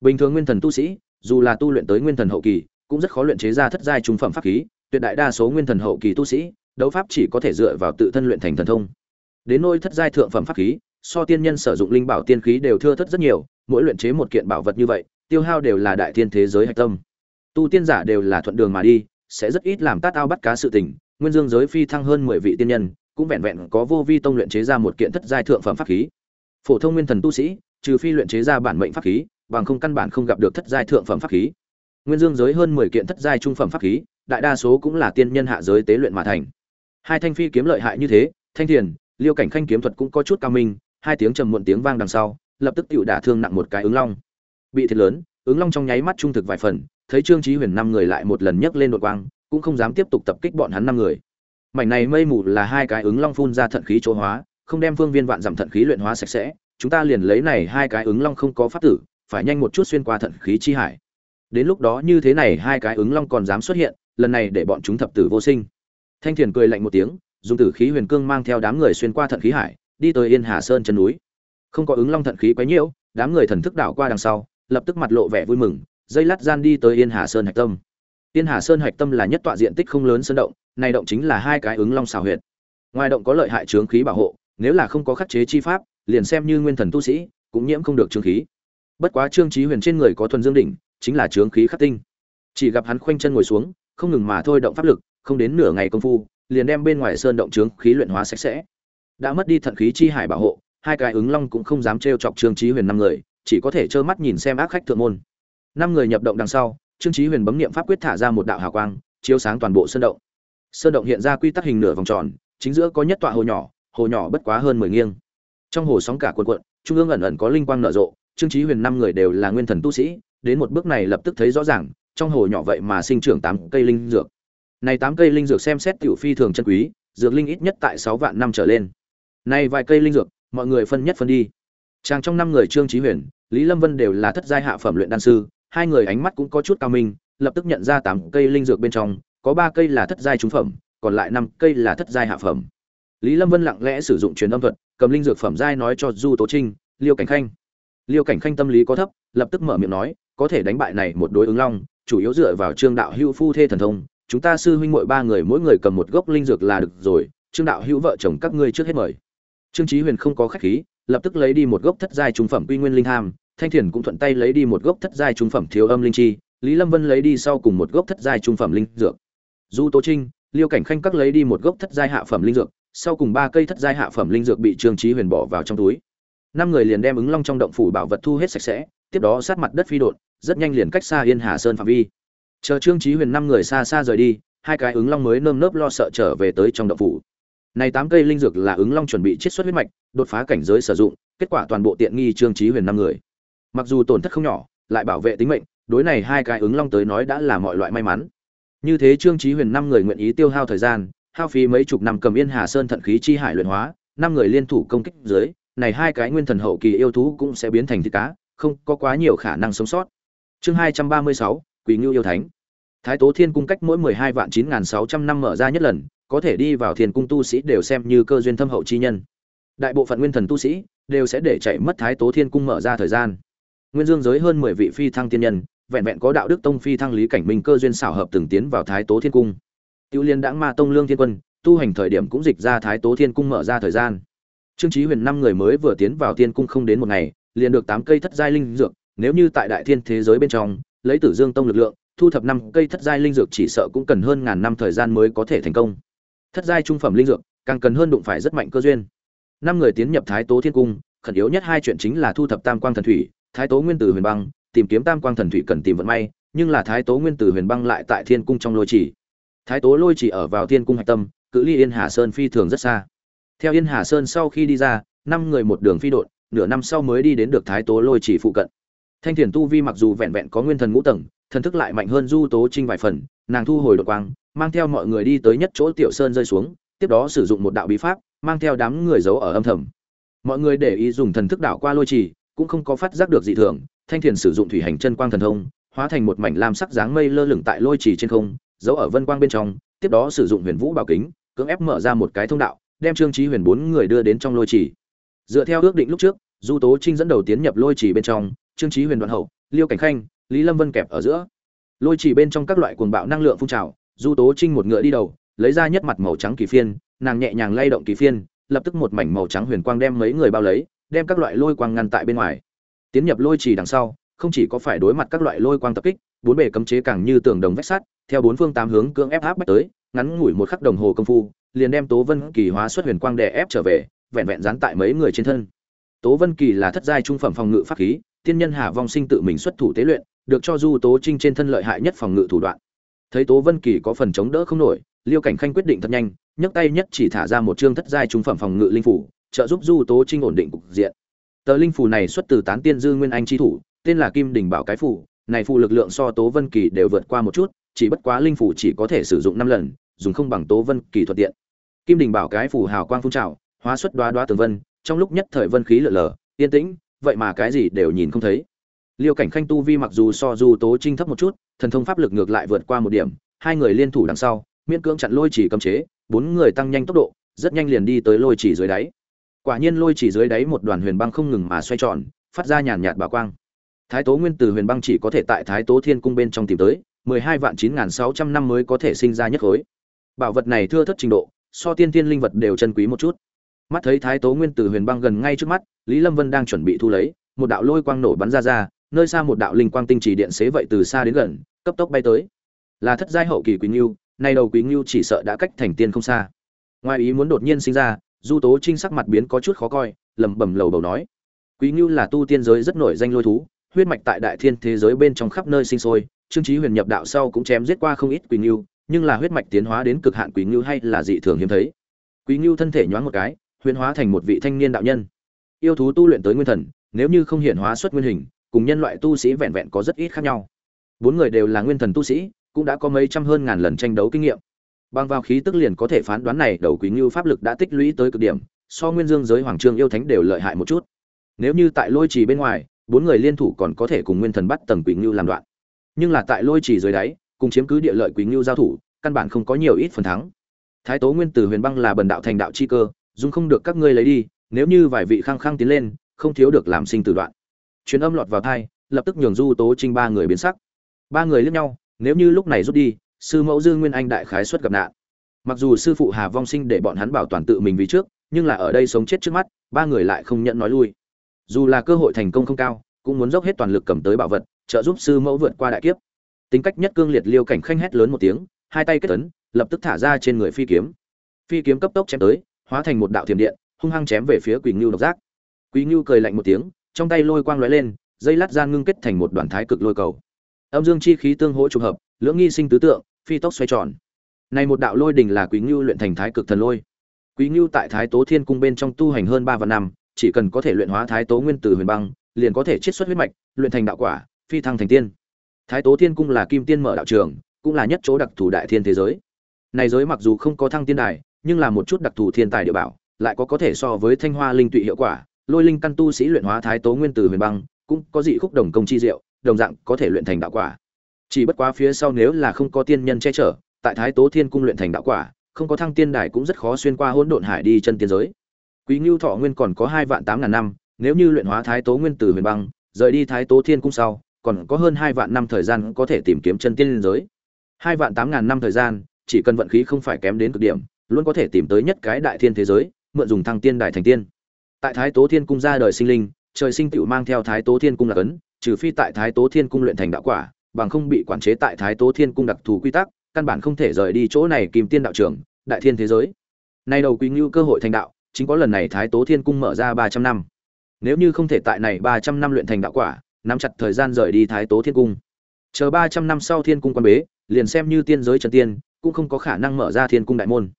Bình thường nguyên thần tu sĩ, dù là tu luyện tới nguyên thần hậu kỳ, cũng rất khó luyện chế ra thất giai trung phẩm pháp khí, tuyệt đại đa số nguyên thần hậu kỳ tu sĩ, đấu pháp chỉ có thể dựa vào tự thân luyện thành thần thông. Đến nôi thất giai thượng phẩm pháp khí, so tiên nhân sử dụng linh bảo tiên khí đều thưa thất rất nhiều, mỗi luyện chế một kiện bảo vật như vậy, tiêu hao đều là đại thiên thế giới hạch tâm tu tiên giả đều là thuận đường mà đi, sẽ rất ít làm tát ao bắt cá sự tình. Nguyên dương giới phi thăng hơn mười vị tiên nhân, cũng vẹn vẹn có vô vi tông luyện chế ra một kiện thất giai thượng phẩm pháp khí. Phổ thông nguyên thần tu sĩ, trừ phi luyện chế ra bản mệnh pháp khí, bằng không căn bản không gặp được thất giai thượng phẩm pháp khí. Nguyên dương giới hơn mười kiện thất giai trung phẩm pháp khí, đại đa số cũng là tiên nhân hạ giới tế luyện mà thành. Hai thanh phi kiếm lợi hại như thế, thanh thiền, liêu cảnh khanh kiếm thuật cũng có chút cao minh, hai tiếng trầm muộn tiếng vang đằng sau, lập tức tựu đả thương nặng một cái ứng long. Bị thiệt lớn, ứng long trong nháy mắt trung thực vài phần thấy trương chí huyền năm người lại một lần nhấc lên đội quang, cũng không dám tiếp tục tập kích bọn hắn năm người. Mảnh này mây mù là hai cái ứng long phun ra thận khí chỗ hóa, không đem phương viên vạn dặm thận khí luyện hóa sạch sẽ, chúng ta liền lấy này hai cái ứng long không có pháp tử, phải nhanh một chút xuyên qua thận khí chi hải. Đến lúc đó như thế này hai cái ứng long còn dám xuất hiện, lần này để bọn chúng thập tử vô sinh. Thanh thiền cười lạnh một tiếng, dùng tử khí huyền cương mang theo đám người xuyên qua thận khí hải, đi tới yên hà sơn chân núi. Không có ứng long thận khí quấy nhiễu, đám người thần thức đảo qua đằng sau, lập tức mặt lộ vẻ vui mừng dây lát gian đi tới yên hà sơn hạch tâm. Yên hà sơn hạch tâm là nhất tọa diện tích không lớn sơn động, này động chính là hai cái ứng long xào huyệt. Ngoài động có lợi hại trướng khí bảo hộ, nếu là không có khắc chế chi pháp, liền xem như nguyên thần tu sĩ, cũng nhiễm không được trướng khí. Bất quá trương trí huyền trên người có thuần dương đỉnh, chính là trướng khí khắc tinh. Chỉ gặp hắn khoanh chân ngồi xuống, không ngừng mà thôi động pháp lực, không đến nửa ngày công phu, liền đem bên ngoài sơn động trướng khí luyện hóa sạch sẽ. Đã mất đi thận khí chi hải bảo hộ, hai cái ứng long cũng không dám trêu chọc trương trí huyền năm người, chỉ có thể trơ mắt nhìn xem ác khách thượng môn năm người nhập động đằng sau, trương chí huyền bấm niệm pháp quyết thả ra một đạo hào quang, chiếu sáng toàn bộ sơn động. Sơn động hiện ra quy tắc hình nửa vòng tròn, chính giữa có nhất tọa hồ nhỏ hồ nhỏ bất quá hơn mười nghiêng. Trong hồ sóng cả cuộn cuộn, trung ương ẩn ẩn có linh quang nở rộ, trương chí huyền năm người đều là nguyên thần tu sĩ, đến một bước này lập tức thấy rõ ràng, trong hồ nhỏ vậy mà sinh trưởng tám cây linh dược. Này tám cây linh dược xem xét tiểu phi thường chân quý, dược linh ít nhất tại sáu vạn năm trở lên. Này vài cây linh dược, mọi người phân nhất phân đi. Chàng trong năm người trương chí huyền, lý lâm vân đều là thất giai hạ phẩm luyện đan sư hai người ánh mắt cũng có chút cao minh, lập tức nhận ra tám cây linh dược bên trong, có ba cây là thất giai trung phẩm, còn lại năm cây là thất giai hạ phẩm. Lý lâm vân lặng lẽ sử dụng truyền âm thuật, cầm linh dược phẩm giai nói cho du tố trinh, liêu cảnh khanh. Liêu cảnh khanh tâm lý có thấp, lập tức mở miệng nói, có thể đánh bại này một đối ứng long, chủ yếu dựa vào trương đạo hưu phu thê thần thông, chúng ta sư huynh muội ba người mỗi người cầm một gốc linh dược là được rồi, trương đạo hưu vợ chồng các ngươi trước hết mời. Trương chí huyền không có khách khí, lập tức lấy đi một gốc thất giai trung phẩm quy nguyên linh tham thanh thiền cũng thuận tay lấy đi một gốc thất giai trung phẩm thiếu âm linh chi, lý lâm vân lấy đi sau cùng một gốc thất giai trung phẩm linh dược. Du tố trinh, liêu cảnh khanh các lấy đi một gốc thất giai hạ phẩm linh dược, sau cùng ba cây thất giai hạ phẩm linh dược bị trương chí huyền bỏ vào trong túi. Năm người liền đem ứng long trong động phủ bảo vật thu hết sạch sẽ, tiếp đó sát mặt đất phi đột rất nhanh liền cách xa yên hà sơn phạm vi. Chờ trương chí huyền năm người xa xa rời đi, hai cái ứng long mới nơm nớp lo sợ trở về tới trong động phủ. Này tám cây linh dược là ứng long chuẩn bị chiết xuất huyết mạch, đột phá cảnh giới sử dụng, kết quả toàn bộ tiện nghi trương chí huyền năm người mặc dù tổn thất không nhỏ, lại bảo vệ tính mệnh, đối này hai cái ứng long tới nói đã là mọi loại may mắn. Như thế trương chí huyền năm người nguyện ý tiêu hao thời gian, hao phí mấy chục năm cầm yên hà sơn thận khí chi hải luyện hóa, năm người liên thủ công kích dưới, này hai cái nguyên thần hậu kỳ yêu thú cũng sẽ biến thành thịt cá, không có quá nhiều khả năng sống sót. Chương hai trăm ba mươi sáu, quỷ ngưu yêu thánh. Thái tố thiên cung cách mỗi mười hai vạn chín nghìn sáu trăm năm mở ra nhất lần, có thể đi vào thiên cung tu sĩ đều xem như cơ duyên thâm hậu chi nhân. Đại bộ phận nguyên thần tu sĩ đều sẽ để chạy mất thái tố thiên cung mở ra thời gian nguyên dương giới hơn mười vị phi thăng tiên nhân, vẹn vẹn có đạo đức tông phi thăng lý cảnh minh cơ duyên xảo hợp từng tiến vào thái tố thiên cung. Tiêu liên đãng ma tông lương thiên quân, tu hành thời điểm cũng dịch ra thái tố thiên cung mở ra thời gian. Trương chí huyền năm người mới vừa tiến vào thiên cung không đến một ngày, liền được tám cây thất giai linh dược, nếu như tại đại thiên thế giới bên trong, lấy tử dương tông lực lượng, thu thập năm cây thất giai linh dược chỉ sợ cũng cần hơn ngàn năm thời gian mới có thể thành công. Thất giai trung phẩm linh dược, càng cần hơn đụng phải rất mạnh cơ duyên. Năm người tiến nhập thái tố thiên cung, khẩn yếu nhất hai chuyện chính là thu thập tam quang thần thủy thái tố nguyên tử huyền băng, tìm kiếm tam quang thần thủy cần tìm vận may, nhưng là thái tố nguyên tử huyền băng lại tại thiên cung trong lôi chỉ. Thái tố lôi chỉ ở vào thiên cung hạch tâm, cự ly yên hà sơn phi thường rất xa. Theo yên hà sơn sau khi đi ra, năm người một đường phi đội nửa năm sau mới đi đến được thái tố lôi chỉ phụ cận. Thanh thiền tu vi mặc dù vẹn vẹn có nguyên thần ngũ tầng, thần thức lại mạnh hơn du tố trinh vài phần, nàng thu hồi đột quang, mang theo mọi người đi tới nhất chỗ tiểu sơn rơi xuống, tiếp đó sử dụng một đạo bí pháp, mang theo đám người giấu ở âm thầm. Mọi người để ý dùng thần thức đảo qua lôi trì cũng không có phát giác được dị thường, thanh thiền sử dụng thủy hành chân quang thần thông, hóa thành một mảnh lam sắc dáng mây lơ lửng tại lôi trì trên không, giấu ở vân quang bên trong, tiếp đó sử dụng huyền vũ bảo kính, cưỡng ép mở ra một cái thông đạo, đem trương trí huyền bốn người đưa đến trong lôi trì. Dựa theo ước định lúc trước, du tố trinh dẫn đầu tiến nhập lôi trì bên trong, trương trí huyền đoạn hậu, liêu cảnh khanh, lý lâm vân kẹp ở giữa. Lôi trì bên trong các loại cuồng bạo năng lượng phun trào, du tố trinh một ngựa đi đầu, lấy ra nhất mặt màu trắng kỳ phiên, nàng nhẹ nhàng lay động kỳ phiên, lập tức một mảnh màu trắng huyền quang đem mấy người bao lấy đem các loại lôi quang ngăn tại bên ngoài tiến nhập lôi trì đằng sau không chỉ có phải đối mặt các loại lôi quang tập kích bốn bề cấm chế càng như tường đồng vách sắt theo bốn phương tám hướng cưỡng ép áp bách tới ngắn ngủi một khắc đồng hồ công phu liền đem tố vân kỳ hóa xuất huyền quang đè ép trở về vẹn vẹn dán tại mấy người trên thân tố vân kỳ là thất giai trung phẩm phòng ngự pháp khí tiên nhân Hà Vong Sinh tự mình xuất thủ tế luyện, được cho Du Tố Trinh trên thân lợi hại nhất phòng ngự thủ đoạn. Thấy Tố Vân Kỳ có phần chống đỡ không nổi, Liêu Cảnh Khanh quyết định thật nhanh, nhấc tay nhất chỉ thả ra một chương thất giai trung phẩm phòng ngự linh phủ, trợ giúp Du Tố Trinh ổn định cục diện. Tờ linh phù này xuất từ Tán Tiên Dư Nguyên Anh chi thủ, tên là Kim Đỉnh Bảo cái phù. này phù lực lượng so Tố Vân Kỳ đều vượt qua một chút, chỉ bất quá linh phù chỉ có thể sử dụng năm lần, dùng không bằng Tố Vân Kỳ thuận tiện. Kim Đỉnh Bảo cái phù hào quang phun trào, hóa xuất đoá đoá tường vân trong lúc nhất thời vân khí lở lở yên tĩnh vậy mà cái gì đều nhìn không thấy liêu cảnh khanh tu vi mặc dù so du tố trinh thấp một chút thần thông pháp lực ngược lại vượt qua một điểm hai người liên thủ đằng sau miễn cưỡng chặn lôi chỉ cấm chế bốn người tăng nhanh tốc độ rất nhanh liền đi tới lôi chỉ dưới đáy quả nhiên lôi chỉ dưới đáy một đoàn huyền băng không ngừng mà xoay tròn, phát ra nhàn nhạt bà quang. Thái tố nguyên từ huyền băng chỉ có thể tại thái tố thiên cung bên trong tìm tới, mười hai vạn chín nghìn sáu trăm năm mới có thể sinh ra nhất khối. Bảo vật này thưa thất trình độ, so tiên tiên linh vật đều chân quý một chút. Mắt thấy thái tố nguyên từ huyền băng gần ngay trước mắt, lý lâm vân đang chuẩn bị thu lấy, một đạo lôi quang nổ bắn ra ra, nơi xa một đạo linh quang tinh chỉ điện xế vậy từ xa đến gần, cấp tốc bay tới. Là thất giai hậu kỳ quý ngưu, nay đầu quý ngưu chỉ sợ đã cách thành tiên không xa. Ngoài ý muốn đột nhiên sinh ra du tố trinh sắc mặt biến có chút khó coi, lẩm bẩm lầu bầu nói. Quý ngưu là tu tiên giới rất nổi danh lôi thú, huyết mạch tại đại thiên thế giới bên trong khắp nơi sinh sôi, trương trí huyền nhập đạo sau cũng chém giết qua không ít quý ngưu, nhưng là huyết mạch tiến hóa đến cực hạn quý ngưu hay là dị thường hiếm thấy. Quý ngưu thân thể nhoáng một cái, huyền hóa thành một vị thanh niên đạo nhân. Yêu thú tu luyện tới nguyên thần, nếu như không hiện hóa xuất nguyên hình, cùng nhân loại tu sĩ vẹn vẹn có rất ít khác nhau. Bốn người đều là nguyên thần tu sĩ, cũng đã có mấy trăm hơn ngàn lần tranh đấu kinh nghiệm bằng vào khí tức liền có thể phán đoán này, đầu quý ngưu pháp lực đã tích lũy tới cực điểm, so nguyên dương giới hoàng trương yêu thánh đều lợi hại một chút. Nếu như tại lôi trì bên ngoài, bốn người liên thủ còn có thể cùng nguyên thần bắt tầng quý ngưu làm đoạn. Nhưng là tại lôi trì dưới đáy, cùng chiếm cứ địa lợi quý ngưu giao thủ, căn bản không có nhiều ít phần thắng. Thái tố nguyên từ huyền băng là bần đạo thành đạo chi cơ dung không được các ngươi lấy đi, nếu như vài vị khăng khăng tiến lên, không thiếu được làm sinh tử đoạn. Chuyến âm lọt vào thai, lập tức nhường du tố trinh ba người biến sắc. Ba người liếc nhau, nếu như lúc này rút đi sư mẫu dương nguyên anh đại khái xuất gặp nạn. Mặc dù sư phụ hà vong sinh để bọn hắn bảo toàn tự mình vì trước, nhưng là ở đây sống chết trước mắt, ba người lại không nhận nói lui. Dù là cơ hội thành công không cao, cũng muốn dốc hết toàn lực cầm tới bảo vật, trợ giúp sư mẫu vượt qua đại kiếp. Tính cách nhất cương liệt liêu cảnh khanh hét lớn một tiếng, hai tay kết tấn lập tức thả ra trên người phi kiếm. Phi kiếm cấp tốc chém tới, hóa thành một đạo thiểm điện, hung hăng chém về phía quỳnh ngưu độc giác. Quỳnh ngưu cười lạnh một tiếng, trong tay lôi quang lóe lên, dây lát gian ngưng kết thành một đoàn thái cực lôi cầu. Âm dương chi khí tương hỗ trùng hợp, lưỡng nghi sinh tứ tượng phi tốc xoay tròn. Này một đạo lôi đỉnh là quý ngưu luyện thành thái cực thần lôi. Quý ngưu tại thái tố thiên cung bên trong tu hành hơn ba vạn năm, chỉ cần có thể luyện hóa thái tố nguyên tử huyền băng, liền có thể chiết xuất huyết mạch, luyện thành đạo quả, phi thăng thành tiên. Thái tố thiên cung là kim tiên mở đạo trường, cũng là nhất chỗ đặc thù đại thiên thế giới. Này giới mặc dù không có thăng tiên đài, nhưng là một chút đặc thù thiên tài địa bảo, lại có có thể so với thanh hoa linh tụy hiệu quả, lôi linh căn tu sĩ luyện hóa thái tố nguyên tử huyền băng, cũng có dị khúc đồng công chi diệu, đồng dạng có thể luyện thành đạo quả chỉ bất quá phía sau nếu là không có tiên nhân che chở, tại thái tố thiên cung luyện thành đạo quả, không có thăng tiên đài cũng rất khó xuyên qua hỗn độn hải đi chân tiên giới. Quý ngưu thọ nguyên còn có hai vạn tám ngàn năm, nếu như luyện hóa thái tố nguyên từ huyền băng, rời đi thái tố thiên cung sau, còn có hơn hai vạn năm thời gian có thể tìm kiếm chân tiên giới. Hai vạn tám ngàn năm thời gian, chỉ cần vận khí không phải kém đến cực điểm, luôn có thể tìm tới nhất cái đại thiên thế giới, mượn dùng thăng tiên đài thành tiên. Tại thái tố thiên cung ra đời sinh linh, trời sinh tựu mang theo thái tố thiên cung là cấn, trừ phi tại thái tố thiên cung luyện thành đạo quả bằng không bị quản chế tại thái tố thiên cung đặc thù quy tắc, căn bản không thể rời đi chỗ này Kim tiên đạo trưởng đại thiên thế giới. Nay đầu quý ngưu cơ hội thành đạo, chính có lần này thái tố thiên cung mở ra ba trăm năm. Nếu như không thể tại này ba trăm năm luyện thành đạo quả, nắm chặt thời gian rời đi thái tố thiên cung. Chờ ba trăm năm sau thiên cung quan bế, liền xem như tiên giới trần tiên, cũng không có khả năng mở ra thiên cung đại môn.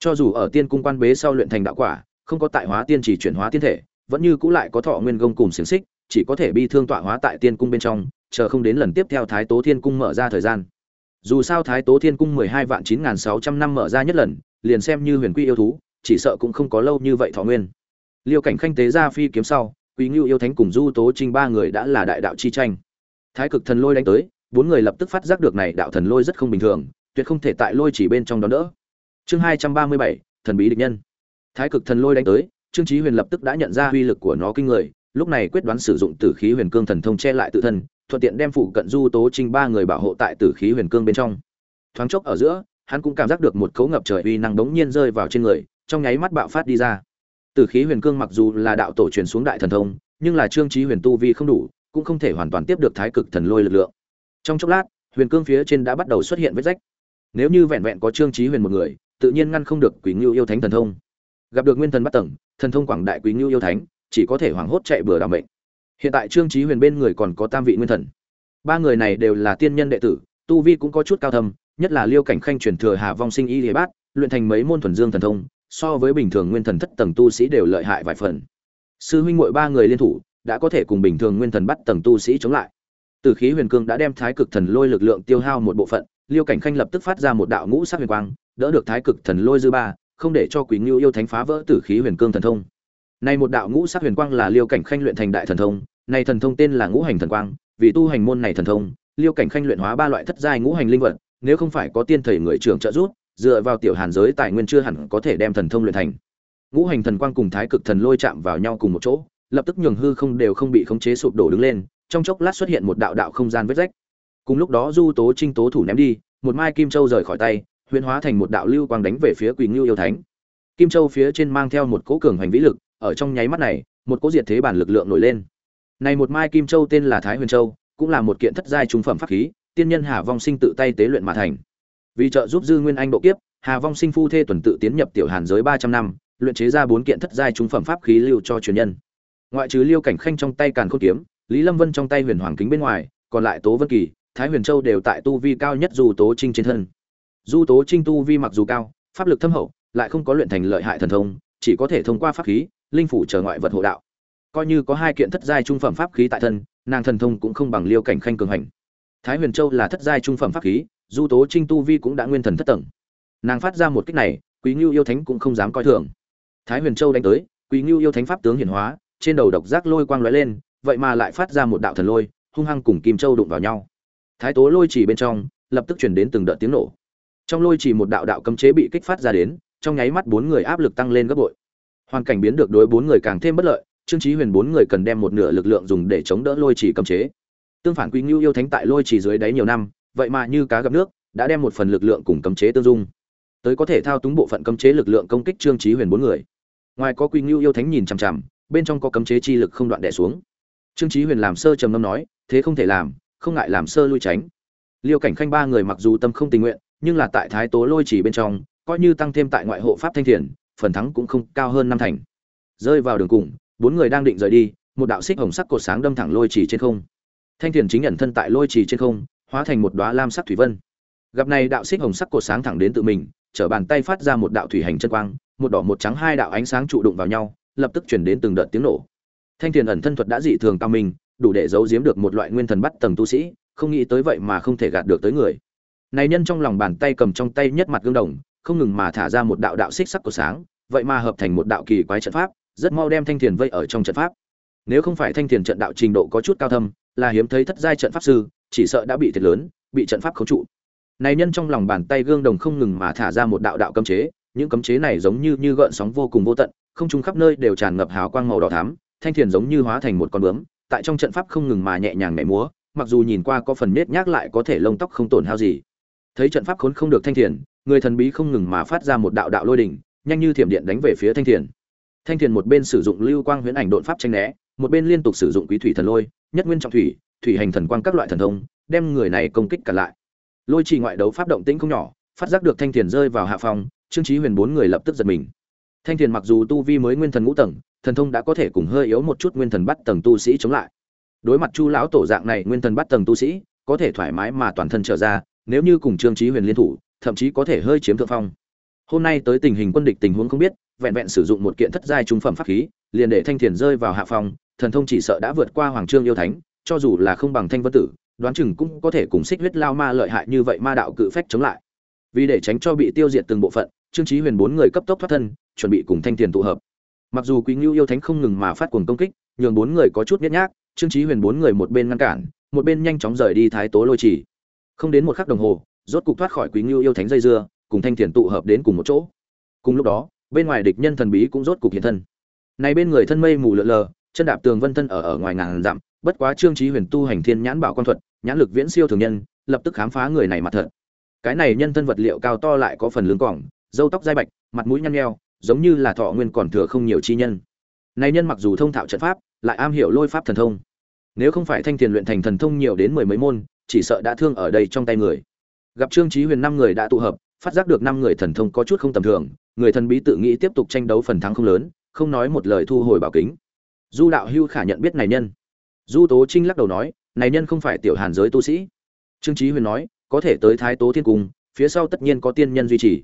Cho dù ở tiên cung quan bế sau luyện thành đạo quả, không có tại hóa tiên chỉ chuyển hóa tiên thể, vẫn như cũ lại có thọ nguyên gông cùng xiềng xích, chỉ có thể bi thương tọa hóa tại tiên cung bên trong chờ không đến lần tiếp theo thái tố thiên cung mở ra thời gian. Dù sao thái tố thiên cung mười hai vạn chín nghìn sáu trăm năm mở ra nhất lần, liền xem như huyền quy yêu thú, chỉ sợ cũng không có lâu như vậy thọ nguyên. Liêu cảnh khanh tế ra phi kiếm sau, quý ngưu yêu thánh cùng du tố trinh ba người đã là đại đạo chi tranh. Thái cực thần lôi đánh tới, bốn người lập tức phát giác được này đạo thần lôi rất không bình thường, tuyệt không thể tại lôi chỉ bên trong đó đỡ. Chương hai trăm ba mươi bảy, thần bí địch nhân. Thái cực thần lôi đánh tới, trương chí huyền lập tức đã nhận ra uy lực của nó kinh người, lúc này quyết đoán sử dụng tử khí huyền cương thần thông che lại tự thân thuận tiện đem phụ cận du tố trinh ba người bảo hộ tại tử khí huyền cương bên trong. Thoáng chốc ở giữa, hắn cũng cảm giác được một cấu ngập trời uy năng đống nhiên rơi vào trên người, trong nháy mắt bạo phát đi ra. Tử khí huyền cương mặc dù là đạo tổ truyền xuống đại thần thông, nhưng là trương trí huyền tu vi không đủ, cũng không thể hoàn toàn tiếp được thái cực thần lôi lực lượng. Trong chốc lát, huyền cương phía trên đã bắt đầu xuất hiện vết rách. Nếu như vẹn vẹn có trương trí huyền một người, tự nhiên ngăn không được quý ngưu yêu thánh thần thông. Gặp được nguyên thần bắt tầng, thần thông quảng đại quý ngưu yêu thánh, chỉ có thể hoảng hốt chạy bừa đảm mệnh hiện tại trương trí huyền bên người còn có tam vị nguyên thần. Ba người này đều là tiên nhân đệ tử, tu vi cũng có chút cao thâm, nhất là liêu cảnh khanh truyền thừa hà vong sinh y địa bát, luyện thành mấy môn thuần dương thần thông, so với bình thường nguyên thần thất tầng tu sĩ đều lợi hại vài phần. Sư huynh muội ba người liên thủ, đã có thể cùng bình thường nguyên thần bắt tầng tu sĩ chống lại. Từ khí huyền cương đã đem thái cực thần lôi lực lượng tiêu hao một bộ phận, liêu cảnh khanh lập tức phát ra một đạo ngũ sắc huyền quang, đỡ được thái cực thần lôi dư ba, không để cho Quỷ Ngưu yêu thánh phá vỡ tử khí huyền cương thần thông. Này một đạo ngũ sắc huyền quang là Liêu Cảnh Khanh luyện thành đại thần thông, này thần thông tên là Ngũ Hành Thần Quang, vì tu hành môn này thần thông, Liêu Cảnh Khanh luyện hóa ba loại thất giai ngũ hành linh vật, nếu không phải có tiên thầy người trưởng trợ giúp, dựa vào tiểu hàn giới tài nguyên chưa hẳn có thể đem thần thông luyện thành. Ngũ hành thần quang cùng thái cực thần lôi chạm vào nhau cùng một chỗ, lập tức nhường hư không đều không bị khống chế sụp đổ đứng lên, trong chốc lát xuất hiện một đạo đạo không gian vết rách. Cùng lúc đó Du Tố Trinh tố thủ ném đi, một mai kim châu rời khỏi tay, huyền hóa thành một đạo lưu quang đánh về phía Quỳnh Nưu yêu thánh. Kim châu phía trên mang theo một cỗ cường hành vĩ lực, ở trong nháy mắt này, một cỗ diệt thế bản lực lượng nổi lên. Này một mai kim châu tên là Thái Huyền Châu, cũng là một kiện thất giai trung phẩm pháp khí, tiên nhân Hà Vong Sinh tự tay tế luyện mà thành. Vì trợ giúp Dư Nguyên Anh độ kiếp, Hà Vong Sinh phu thê tuần tự tiến nhập tiểu Hàn giới 300 năm, luyện chế ra bốn kiện thất giai trung phẩm pháp khí lưu cho truyền nhân. Ngoại trừ Liêu Cảnh Khanh trong tay Càn Khôn kiếm, Lý Lâm Vân trong tay Huyền Hoàng kính bên ngoài, còn lại Tố Vân Kỳ, Thái Huyền Châu đều tại tu vi cao nhất dù Tố Trinh trên thân. Du Tố Trinh tu vi mặc dù cao, pháp lực thâm hậu, lại không có luyện thành lợi hại thần thông, chỉ có thể thông qua pháp khí, linh phủ chờ ngoại vật hộ đạo. Coi như có hai kiện thất giai trung phẩm pháp khí tại thân, nàng thần thông cũng không bằng Liêu Cảnh Khanh cường hành. Thái Huyền Châu là thất giai trung phẩm pháp khí, Du Tố Trinh tu vi cũng đã nguyên thần thất tầng. Nàng phát ra một kích này, Quý ngưu yêu thánh cũng không dám coi thường. Thái Huyền Châu đánh tới, Quý ngưu yêu thánh pháp tướng hiển hóa, trên đầu độc giác lôi quang lóe lên, vậy mà lại phát ra một đạo thần lôi, hung hăng cùng Kim Châu đụng vào nhau. Thái Tố lôi chỉ bên trong, lập tức truyền đến từng đợt tiếng nổ. Trong lôi chỉ một đạo đạo cấm chế bị kích phát ra đến, trong nháy mắt bốn người áp lực tăng lên gấp bội. Hoàn cảnh biến được đối bốn người càng thêm bất lợi, Trương Chí Huyền bốn người cần đem một nửa lực lượng dùng để chống đỡ lôi chỉ cấm chế. Tương phản Quý Nưu yêu thánh tại lôi chỉ dưới đáy nhiều năm, vậy mà như cá gặp nước, đã đem một phần lực lượng cùng cấm chế tương dung. Tới có thể thao túng bộ phận cấm chế lực lượng công kích Trương Chí Huyền bốn người. Ngoài có Quý Nưu yêu thánh nhìn chằm chằm, bên trong có cấm chế chi lực không đoạn đè xuống. Trương Chí Huyền làm sơ trầm ngâm nói, thế không thể làm, không ngại làm sơ lui tránh. Liêu Cảnh Khanh ba người mặc dù tâm không tình nguyện, nhưng là tại Thái Tố lôi chỉ bên trong, coi như tăng thêm tại ngoại hộ pháp thanh thiền, phần thắng cũng không cao hơn năm thành. Rơi vào đường cùng, bốn người đang định rời đi, một đạo xích hồng sắc cột sáng đâm thẳng lôi trì trên không. Thanh thiền chính nhận thân tại lôi trì trên không, hóa thành một đóa lam sắc thủy vân. Gặp này đạo xích hồng sắc cột sáng thẳng đến tự mình, trở bàn tay phát ra một đạo thủy hành chân quang, một đỏ một trắng hai đạo ánh sáng trụ đụng vào nhau, lập tức chuyển đến từng đợt tiếng nổ. Thanh thiền ẩn thân thuật đã dị thường cao minh, đủ để giấu giếm được một loại nguyên thần bắt tầng tu sĩ, không nghĩ tới vậy mà không thể gạt được tới người. Này nhân trong lòng bàn tay cầm trong tay nhất mặt gương đồng, không ngừng mà thả ra một đạo đạo xích sắc của sáng, vậy mà hợp thành một đạo kỳ quái trận pháp, rất mau đem thanh thiền vây ở trong trận pháp. Nếu không phải thanh thiền trận đạo trình độ có chút cao thâm, là hiếm thấy thất giai trận pháp sư, chỉ sợ đã bị thiệt lớn, bị trận pháp khống trụ. Này nhân trong lòng bàn tay gương đồng không ngừng mà thả ra một đạo đạo cấm chế, những cấm chế này giống như như gợn sóng vô cùng vô tận, không trung khắp nơi đều tràn ngập hào quang màu đỏ thắm, thanh thiền giống như hóa thành một con bướm, tại trong trận pháp không ngừng mà nhẹ nhàng nhảy múa, mặc dù nhìn qua có phần nết nhác lại có thể lông tóc không tổn hao gì. Thấy trận pháp khốn không được thanh thiền, người thần bí không ngừng mà phát ra một đạo đạo lôi đỉnh, nhanh như thiểm điện đánh về phía thanh thiền. Thanh thiền một bên sử dụng lưu quang huyễn ảnh độn pháp tranh né, một bên liên tục sử dụng quý thủy thần lôi, nhất nguyên trọng thủy, thủy hành thần quang các loại thần thông, đem người này công kích cả lại. Lôi chỉ ngoại đấu pháp động tĩnh không nhỏ, phát giác được thanh thiền rơi vào hạ phòng, trương chí huyền bốn người lập tức giật mình. Thanh thiền mặc dù tu vi mới nguyên thần ngũ tầng, thần thông đã có thể cùng hơi yếu một chút nguyên thần bắt tầng tu sĩ chống lại đối mặt chu lão tổ dạng này nguyên thần bắt tầng tu sĩ có thể thoải mái mà toàn thân trở ra nếu như cùng trương trí huyền liên thủ thậm chí có thể hơi chiếm thượng phong. Hôm nay tới tình hình quân địch tình huống không biết, vẹn vẹn sử dụng một kiện thất giai trung phẩm pháp khí, liền để thanh thiền rơi vào hạ phong, thần thông chỉ sợ đã vượt qua hoàng trương yêu thánh, cho dù là không bằng thanh vân tử, đoán chừng cũng có thể cùng xích huyết lao ma lợi hại như vậy ma đạo cự phách chống lại. Vì để tránh cho bị tiêu diệt từng bộ phận, trương trí huyền bốn người cấp tốc thoát thân, chuẩn bị cùng thanh thiền tụ hợp. Mặc dù quý ngưu yêu thánh không ngừng mà phát cuồng công kích, nhường bốn người có chút nhét nhác, trương chí huyền bốn người một bên ngăn cản, một bên nhanh chóng rời đi thái tố lôi trì. Không đến một khắc đồng hồ rốt cục thoát khỏi quý ngưu yêu thánh dây dưa, cùng thanh thiền tụ hợp đến cùng một chỗ. Cùng lúc đó, bên ngoài địch nhân thần bí cũng rốt cục hiện thân. Này bên người thân mây mù lượn lờ, chân đạp tường vân thân ở ở ngoài ngàn dặm, bất quá trương trí huyền tu hành thiên nhãn bảo quan thuật, nhãn lực viễn siêu thường nhân, lập tức khám phá người này mặt thật. Cái này nhân thân vật liệu cao to lại có phần lưng cỏng, râu tóc dai bạch, mặt mũi nhăn nheo, giống như là thọ nguyên còn thừa không nhiều chi nhân. Này nhân mặc dù thông thạo trận pháp, lại am hiểu lôi pháp thần thông. Nếu không phải thanh tiền luyện thành thần thông nhiều đến mười mấy môn, chỉ sợ đã thương ở đây trong tay người gặp trương chí huyền năm người đã tụ hợp, phát giác được năm người thần thông có chút không tầm thường, người thần bí tự nghĩ tiếp tục tranh đấu phần thắng không lớn, không nói một lời thu hồi bảo kính. Du đạo hưu khả nhận biết này nhân. Du tố trinh lắc đầu nói, này nhân không phải tiểu hàn giới tu sĩ. Trương chí huyền nói, có thể tới thái tố thiên cung, phía sau tất nhiên có tiên nhân duy trì.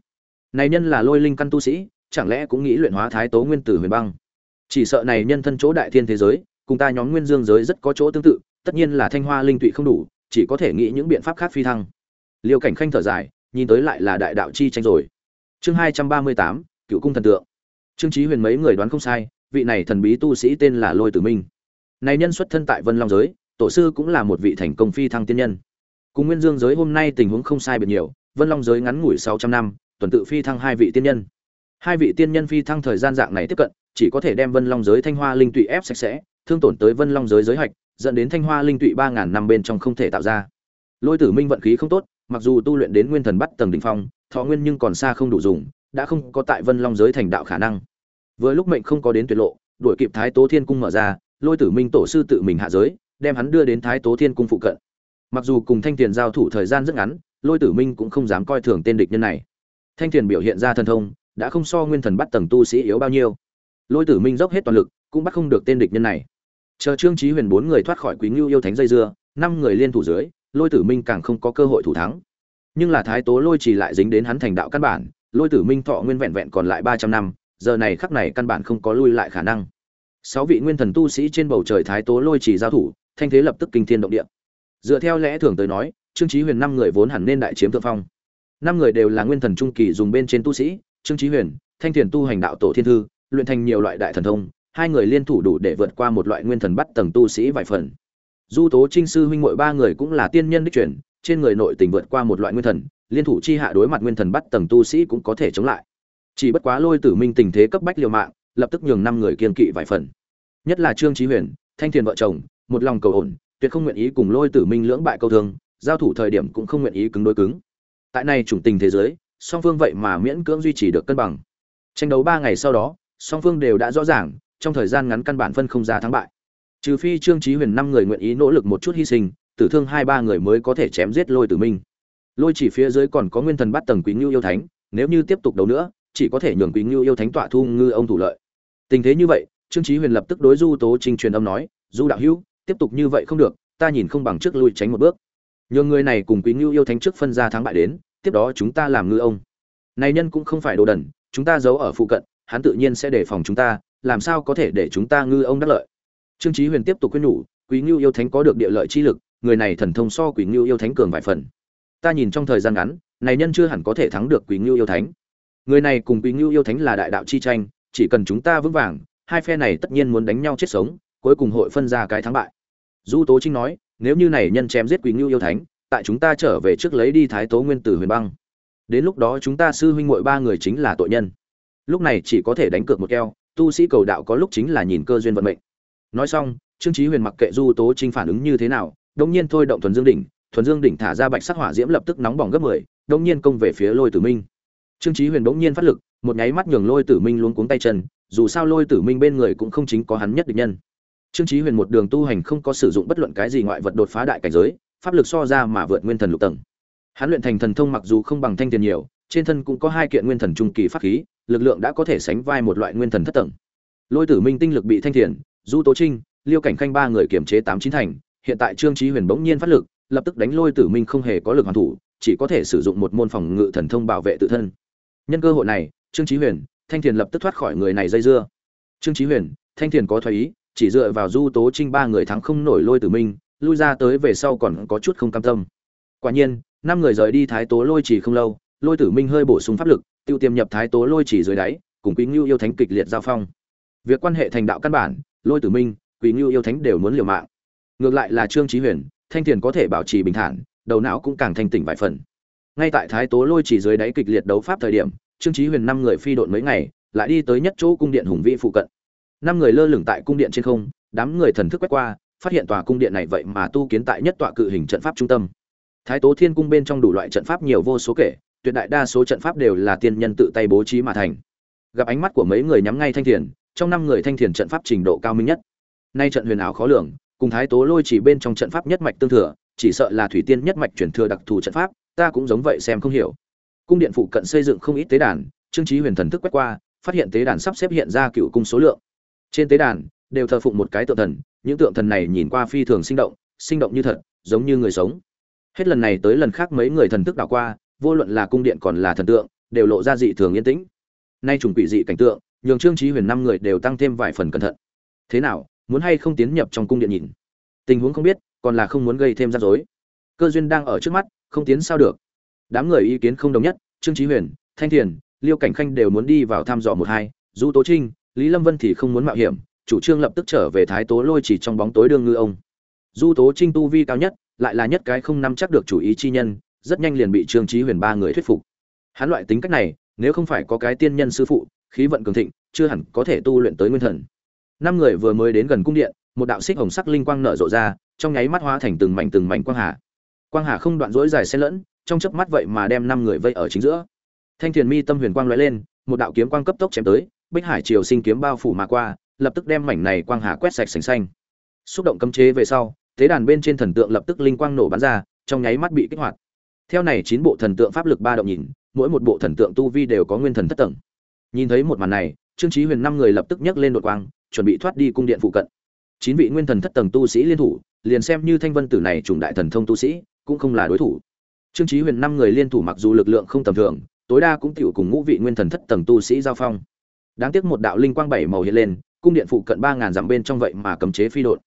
Này nhân là lôi linh căn tu sĩ, chẳng lẽ cũng nghĩ luyện hóa thái tố nguyên tử huyền băng? Chỉ sợ này nhân thân chỗ đại thiên thế giới, cùng ta nhóm nguyên dương giới rất có chỗ tương tự, tất nhiên là thanh hoa linh tụy không đủ, chỉ có thể nghĩ những biện pháp khác phi thăng liêu cảnh khanh thở dài, nhìn tới lại là đại đạo chi tranh rồi. Chương hai trăm ba mươi tám, cựu cung thần tượng. Trương chí huyền mấy người đoán không sai, vị này thần bí tu sĩ tên là lôi tử minh. Này nhân xuất thân tại vân long giới, tổ sư cũng là một vị thành công phi thăng tiên nhân. Cùng nguyên dương giới hôm nay tình huống không sai biệt nhiều, vân long giới ngắn ngủi sáu trăm năm, tuần tự phi thăng hai vị tiên nhân. Hai vị tiên nhân phi thăng thời gian dạng này tiếp cận, chỉ có thể đem vân long giới thanh hoa linh tụy ép sạch sẽ, thương tổn tới vân long giới giới hạch, dẫn đến thanh hoa linh tụy ba ngàn năm bên trong không thể tạo ra. Lôi tử minh vận khí không tốt mặc dù tu luyện đến nguyên thần bắt tầng đỉnh phong, thọ nguyên nhưng còn xa không đủ dùng, đã không có tại vân long giới thành đạo khả năng. Vừa lúc mệnh không có đến tuyệt lộ, đuổi kịp thái tố thiên cung mở ra, lôi tử minh tổ sư tự mình hạ giới, đem hắn đưa đến thái tố thiên cung phụ cận. Mặc dù cùng thanh tiền giao thủ thời gian rất ngắn, lôi tử minh cũng không dám coi thường tên địch nhân này. Thanh tiền biểu hiện ra thần thông, đã không so nguyên thần bắt tầng tu sĩ yếu bao nhiêu. Lôi tử minh dốc hết toàn lực, cũng bắt không được tên địch nhân này. Chờ trương trí huyền bốn người thoát khỏi quý ngưu yêu thánh dây dưa, năm người liên thủ dưới lôi tử minh càng không có cơ hội thủ thắng. Nhưng là thái tố lôi chỉ lại dính đến hắn thành đạo căn bản, lôi tử minh thọ nguyên vẹn vẹn còn lại ba trăm năm, giờ này khắc này căn bản không có lui lại khả năng. Sáu vị nguyên thần tu sĩ trên bầu trời thái tố lôi chỉ giao thủ, thanh thế lập tức kinh thiên động địa. Dựa theo lẽ thường tới nói, trương chí huyền năm người vốn hẳn nên đại chiếm thượng phong. Năm người đều là nguyên thần trung kỳ dùng bên trên tu sĩ, trương chí huyền, thanh thiền tu hành đạo tổ thiên thư, luyện thành nhiều loại đại thần thông, hai người liên thủ đủ để vượt qua một loại nguyên thần bắt tầng tu sĩ vài phần du tố trinh sư huynh muội ba người cũng là tiên nhân đích truyền, trên người nội tình vượt qua một loại nguyên thần, liên thủ chi hạ đối mặt nguyên thần bắt tầng tu sĩ cũng có thể chống lại. Chỉ bất quá lôi tử minh tình thế cấp bách liều mạng, lập tức nhường năm người kiên kỵ vài phần. Nhất là trương chí huyền, thanh thiền vợ chồng, một lòng cầu ổn, tuyệt không nguyện ý cùng lôi tử minh lưỡng bại câu thương, giao thủ thời điểm cũng không nguyện ý cứng đối cứng. Tại này chủng tình thế giới, song phương vậy mà miễn cưỡng duy trì được cân bằng. Tranh đấu ba ngày sau đó, song phương đều đã rõ ràng, trong thời gian ngắn căn bản phân không ra thắng bại trừ phi trương chí huyền năm người nguyện ý nỗ lực một chút hy sinh, tử thương hai ba người mới có thể chém giết lôi tử minh. Lôi chỉ phía dưới còn có nguyên thần bắt tầng quý ngưu yêu thánh, nếu như tiếp tục đấu nữa, chỉ có thể nhường quý ngưu yêu thánh tọa thu ngư ông thủ lợi. Tình thế như vậy, trương chí huyền lập tức đối du tố trinh truyền âm nói, du đạo hữu, tiếp tục như vậy không được, ta nhìn không bằng trước lui tránh một bước. Nhường người này cùng quý ngưu yêu thánh trước phân ra thắng bại đến, tiếp đó chúng ta làm ngư ông. Này nhân cũng không phải đồ đần, chúng ta giấu ở phụ cận, hắn tự nhiên sẽ đề phòng chúng ta, làm sao có thể để chúng ta ngư ông đắc lợi? Trương chí huyền tiếp tục khuyên nhủ quý ngưu yêu thánh có được địa lợi chi lực, người này thần thông so quý ngưu yêu thánh cường vài phần. Ta nhìn trong thời gian ngắn, này nhân chưa hẳn có thể thắng được quý ngưu yêu thánh. Người này cùng quý ngưu yêu thánh là đại đạo chi tranh, chỉ cần chúng ta vững vàng, hai phe này tất nhiên muốn đánh nhau chết sống, cuối cùng hội phân ra cái thắng bại. Du tố trinh nói, nếu như này nhân chém giết quý ngưu yêu thánh, tại chúng ta trở về trước lấy đi thái tố nguyên tử huyền băng. Đến lúc đó chúng ta sư huynh muội ba người chính là tội nhân. Lúc này chỉ có thể đánh cược một keo, tu sĩ cầu đạo có lúc chính là nhìn cơ duyên vận mệnh nói xong, trương chí huyền mặc kệ du tố trinh phản ứng như thế nào đống nhiên thôi động thuần dương đỉnh, thuần dương đỉnh thả ra bạch sắc hỏa diễm lập tức nóng bỏng gấp mười đống nhiên công về phía lôi tử minh. Trương chí huyền đống nhiên phát lực, một nháy mắt nhường lôi tử minh luống cuống tay chân, dù sao lôi tử minh bên người cũng không chính có hắn nhất định nhân. Trương chí huyền một đường tu hành không có sử dụng bất luận cái gì ngoại vật đột phá đại cảnh giới, pháp lực so ra mà vượt nguyên thần lục tầng. Hắn luyện thành thần thông mặc dù không bằng thanh tiền nhiều, trên thân cũng có hai kiện nguyên thần trung kỳ pháp khí, lực lượng đã có thể sánh vai một loại nguyên thần thất tầng. Lôi tử minh tinh lực bị thanh thiền du tố trinh, liêu cảnh khanh ba người kiểm chế tám chín thành, hiện tại trương trí huyền bỗng nhiên phát lực, lập tức đánh lôi tử minh không hề có lực hoàn thủ, chỉ có thể sử dụng một môn phòng ngự thần thông bảo vệ tự thân. Nhân cơ hội này, trương trí huyền, thanh thiền lập tức thoát khỏi người này dây dưa. Trương trí huyền, thanh thiền có thoái ý, chỉ dựa vào du tố trinh ba người thắng không nổi lôi tử minh, lui ra tới về sau còn có chút không cam tâm. Quả nhiên, năm người rời đi thái tố lôi chỉ không lâu, lôi tử minh hơi bổ sung pháp lực, tiêu tiềm nhập thái tố lôi chỉ dưới đáy, cùng quý ngưu yêu thánh kịch liệt giao phong. Việc quan hệ thành đạo căn bản lôi tử minh quý ngưu yêu thánh đều muốn liều mạng. Ngược lại là trương trí huyền, thanh thiền có thể bảo trì bình thản, đầu não cũng càng thanh tỉnh vài phần. Ngay tại thái tố lôi chỉ dưới đáy kịch liệt đấu pháp thời điểm, trương trí huyền năm người phi độn mấy ngày, lại đi tới nhất chỗ cung điện hùng vĩ phụ cận. Năm người lơ lửng tại cung điện trên không, đám người thần thức quét qua, phát hiện tòa cung điện này vậy mà tu kiến tại nhất tọa cự hình trận pháp trung tâm. Thái tố thiên cung bên trong đủ loại trận pháp nhiều vô số kể, tuyệt đại đa số trận pháp đều là tiên nhân tự tay bố trí mà thành. Gặp ánh mắt của mấy người nhắm ngay thanh thiền trong năm người thanh thiền trận pháp trình độ cao minh nhất. Nay trận huyền ảo khó lường, cùng thái tố lôi chỉ bên trong trận pháp nhất mạch tương thừa, chỉ sợ là thủy tiên nhất mạch chuyển thừa đặc thù trận pháp, ta cũng giống vậy xem không hiểu. Cung điện phụ cận xây dựng không ít tế đàn, trương trí huyền thần thức quét qua, phát hiện tế đàn sắp xếp hiện ra cựu cung số lượng. Trên tế đàn, đều thờ phụng một cái tượng thần, những tượng thần này nhìn qua phi thường sinh động sinh động như thật, giống như người sống. Hết lần này tới lần khác mấy người thần thức đảo qua, vô luận là cung điện còn là thần tượng, đều lộ ra dị thường yên tĩnh. Nay trùng quỷ dị cảnh tượng nhường trương trí huyền năm người đều tăng thêm vài phần cẩn thận. Thế nào, muốn hay không tiến nhập trong cung điện nhìn? Tình huống không biết, còn là không muốn gây thêm rắc rối. Cơ duyên đang ở trước mắt, không tiến sao được. Đám người ý kiến không đồng nhất, trương trí huyền, thanh thiền, liêu cảnh khanh đều muốn đi vào thăm dò một hai du tố trinh, lý lâm vân thì không muốn mạo hiểm, chủ trương lập tức trở về thái tố lôi chỉ trong bóng tối đương ngư ông. Du tố trinh tu vi cao nhất, lại là nhất cái không nắm chắc được chủ ý chi nhân, rất nhanh liền bị trương trí huyền ba người thuyết phục. Hắn loại tính cách này, nếu không phải có cái tiên nhân sư phụ khí vận cường thịnh, chưa hẳn có thể tu luyện tới nguyên thần. Năm người vừa mới đến gần cung điện, một đạo xích hồng sắc linh quang nở rộ ra, trong nháy mắt hóa thành từng mảnh từng mảnh quang hà. Quang hà không đoạn rỗi dài xen lẫn, trong chớp mắt vậy mà đem năm người vây ở chính giữa. Thanh thiền mi tâm huyền quang lóe lên, một đạo kiếm quang cấp tốc chém tới, bích hải triều sinh kiếm bao phủ mà qua, lập tức đem mảnh này quang hà quét sạch sành xanh. Xúc động cấm chế về sau thế đàn bên trên thần tượng lập tức linh quang nổ bắn ra, trong nháy mắt bị kích hoạt. Theo này chín bộ thần tượng pháp lực ba động nhìn, mỗi một bộ thần tượng tu vi đều có nguyên thần thất tầng nhìn thấy một màn này, trương chí huyền năm người lập tức nhấc lên đột quang, chuẩn bị thoát đi cung điện phụ cận. Chín vị nguyên thần thất tầng tu sĩ liên thủ, liền xem như thanh vân tử này trùng đại thần thông tu sĩ, cũng không là đối thủ. Trương chí huyền năm người liên thủ mặc dù lực lượng không tầm thường, tối đa cũng tiểu cùng ngũ vị nguyên thần thất tầng tu sĩ giao phong. Đáng tiếc một đạo linh quang bảy màu hiện lên, cung điện phụ cận ba ngàn dặm bên trong vậy mà cấm chế phi đột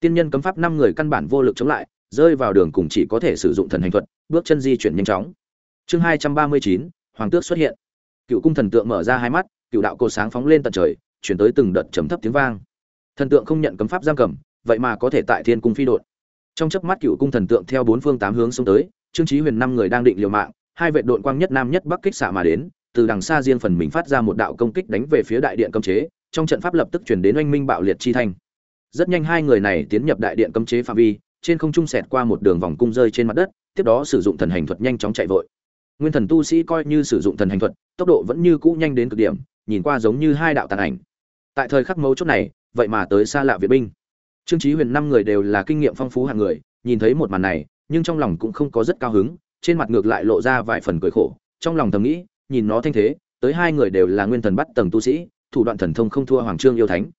tiên nhân cấm pháp năm người căn bản vô lực chống lại, rơi vào đường cùng chỉ có thể sử dụng thần hành thuật, bước chân di chuyển nhanh chóng. Chương hai trăm ba mươi chín, hoàng tước xuất hiện cựu cung thần tượng mở ra hai mắt, cựu đạo cô sáng phóng lên tận trời, chuyển tới từng đợt trầm thấp tiếng vang. Thần tượng không nhận cấm pháp giam cầm, vậy mà có thể tại thiên cung phi đột trong chớp mắt cựu cung thần tượng theo bốn phương tám hướng xông tới, trương chí huyền năm người đang định liều mạng, hai vệ đội quang nhất nam nhất bắc kích xạ mà đến, từ đằng xa riêng phần mình phát ra một đạo công kích đánh về phía đại điện cấm chế, trong trận pháp lập tức chuyển đến oanh minh bạo liệt chi thanh. Rất nhanh hai người này tiến nhập đại điện cấm chế phạm vi, trên không trung sẹt qua một đường vòng cung rơi trên mặt đất, tiếp đó sử dụng thần hành thuật nhanh chóng chạy vội nguyên thần tu sĩ coi như sử dụng thần hành thuật, tốc độ vẫn như cũ nhanh đến cực điểm, nhìn qua giống như hai đạo tàn ảnh. Tại thời khắc mấu chốt này, vậy mà tới xa lạ viện binh. Trương chí huyền năm người đều là kinh nghiệm phong phú hạng người, nhìn thấy một màn này, nhưng trong lòng cũng không có rất cao hứng, trên mặt ngược lại lộ ra vài phần cười khổ, trong lòng thầm nghĩ, nhìn nó thanh thế, tới hai người đều là nguyên thần bắt tầng tu sĩ, thủ đoạn thần thông không thua hoàng trương yêu thánh.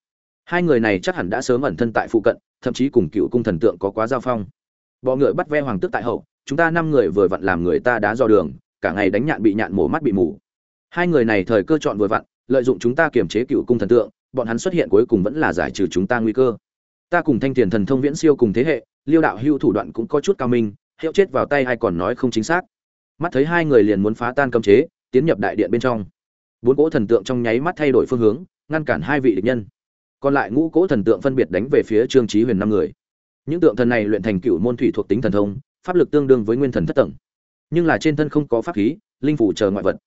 Hai người này chắc hẳn đã sớm ẩn thân tại phụ cận, thậm chí cùng cựu cung thần tượng có quá giao phong. Bọ ngựa bắt ve hoàng tước tại hậu, chúng ta năm người vừa vặn làm người ta đá dò đường cả ngày đánh nhạn bị nhạn mổ mắt bị mù. Hai người này thời cơ chọn vừa vặn, lợi dụng chúng ta kiềm chế cựu cung thần tượng, bọn hắn xuất hiện cuối cùng vẫn là giải trừ chúng ta nguy cơ. Ta cùng thanh tiền thần thông viễn siêu cùng thế hệ, liêu đạo hưu thủ đoạn cũng có chút cao minh, hiệu chết vào tay hay còn nói không chính xác. Mắt thấy hai người liền muốn phá tan cấm chế, tiến nhập đại điện bên trong. Bốn cỗ thần tượng trong nháy mắt thay đổi phương hướng, ngăn cản hai vị địch nhân. Còn lại ngũ cỗ thần tượng phân biệt đánh về phía trương trí huyền năm người. Những tượng thần này luyện thành cựu môn thủy thuộc tính thần thông, pháp lực tương đương với nguyên thần thất tầng nhưng là trên thân không có pháp khí, linh phủ chờ ngoại vật.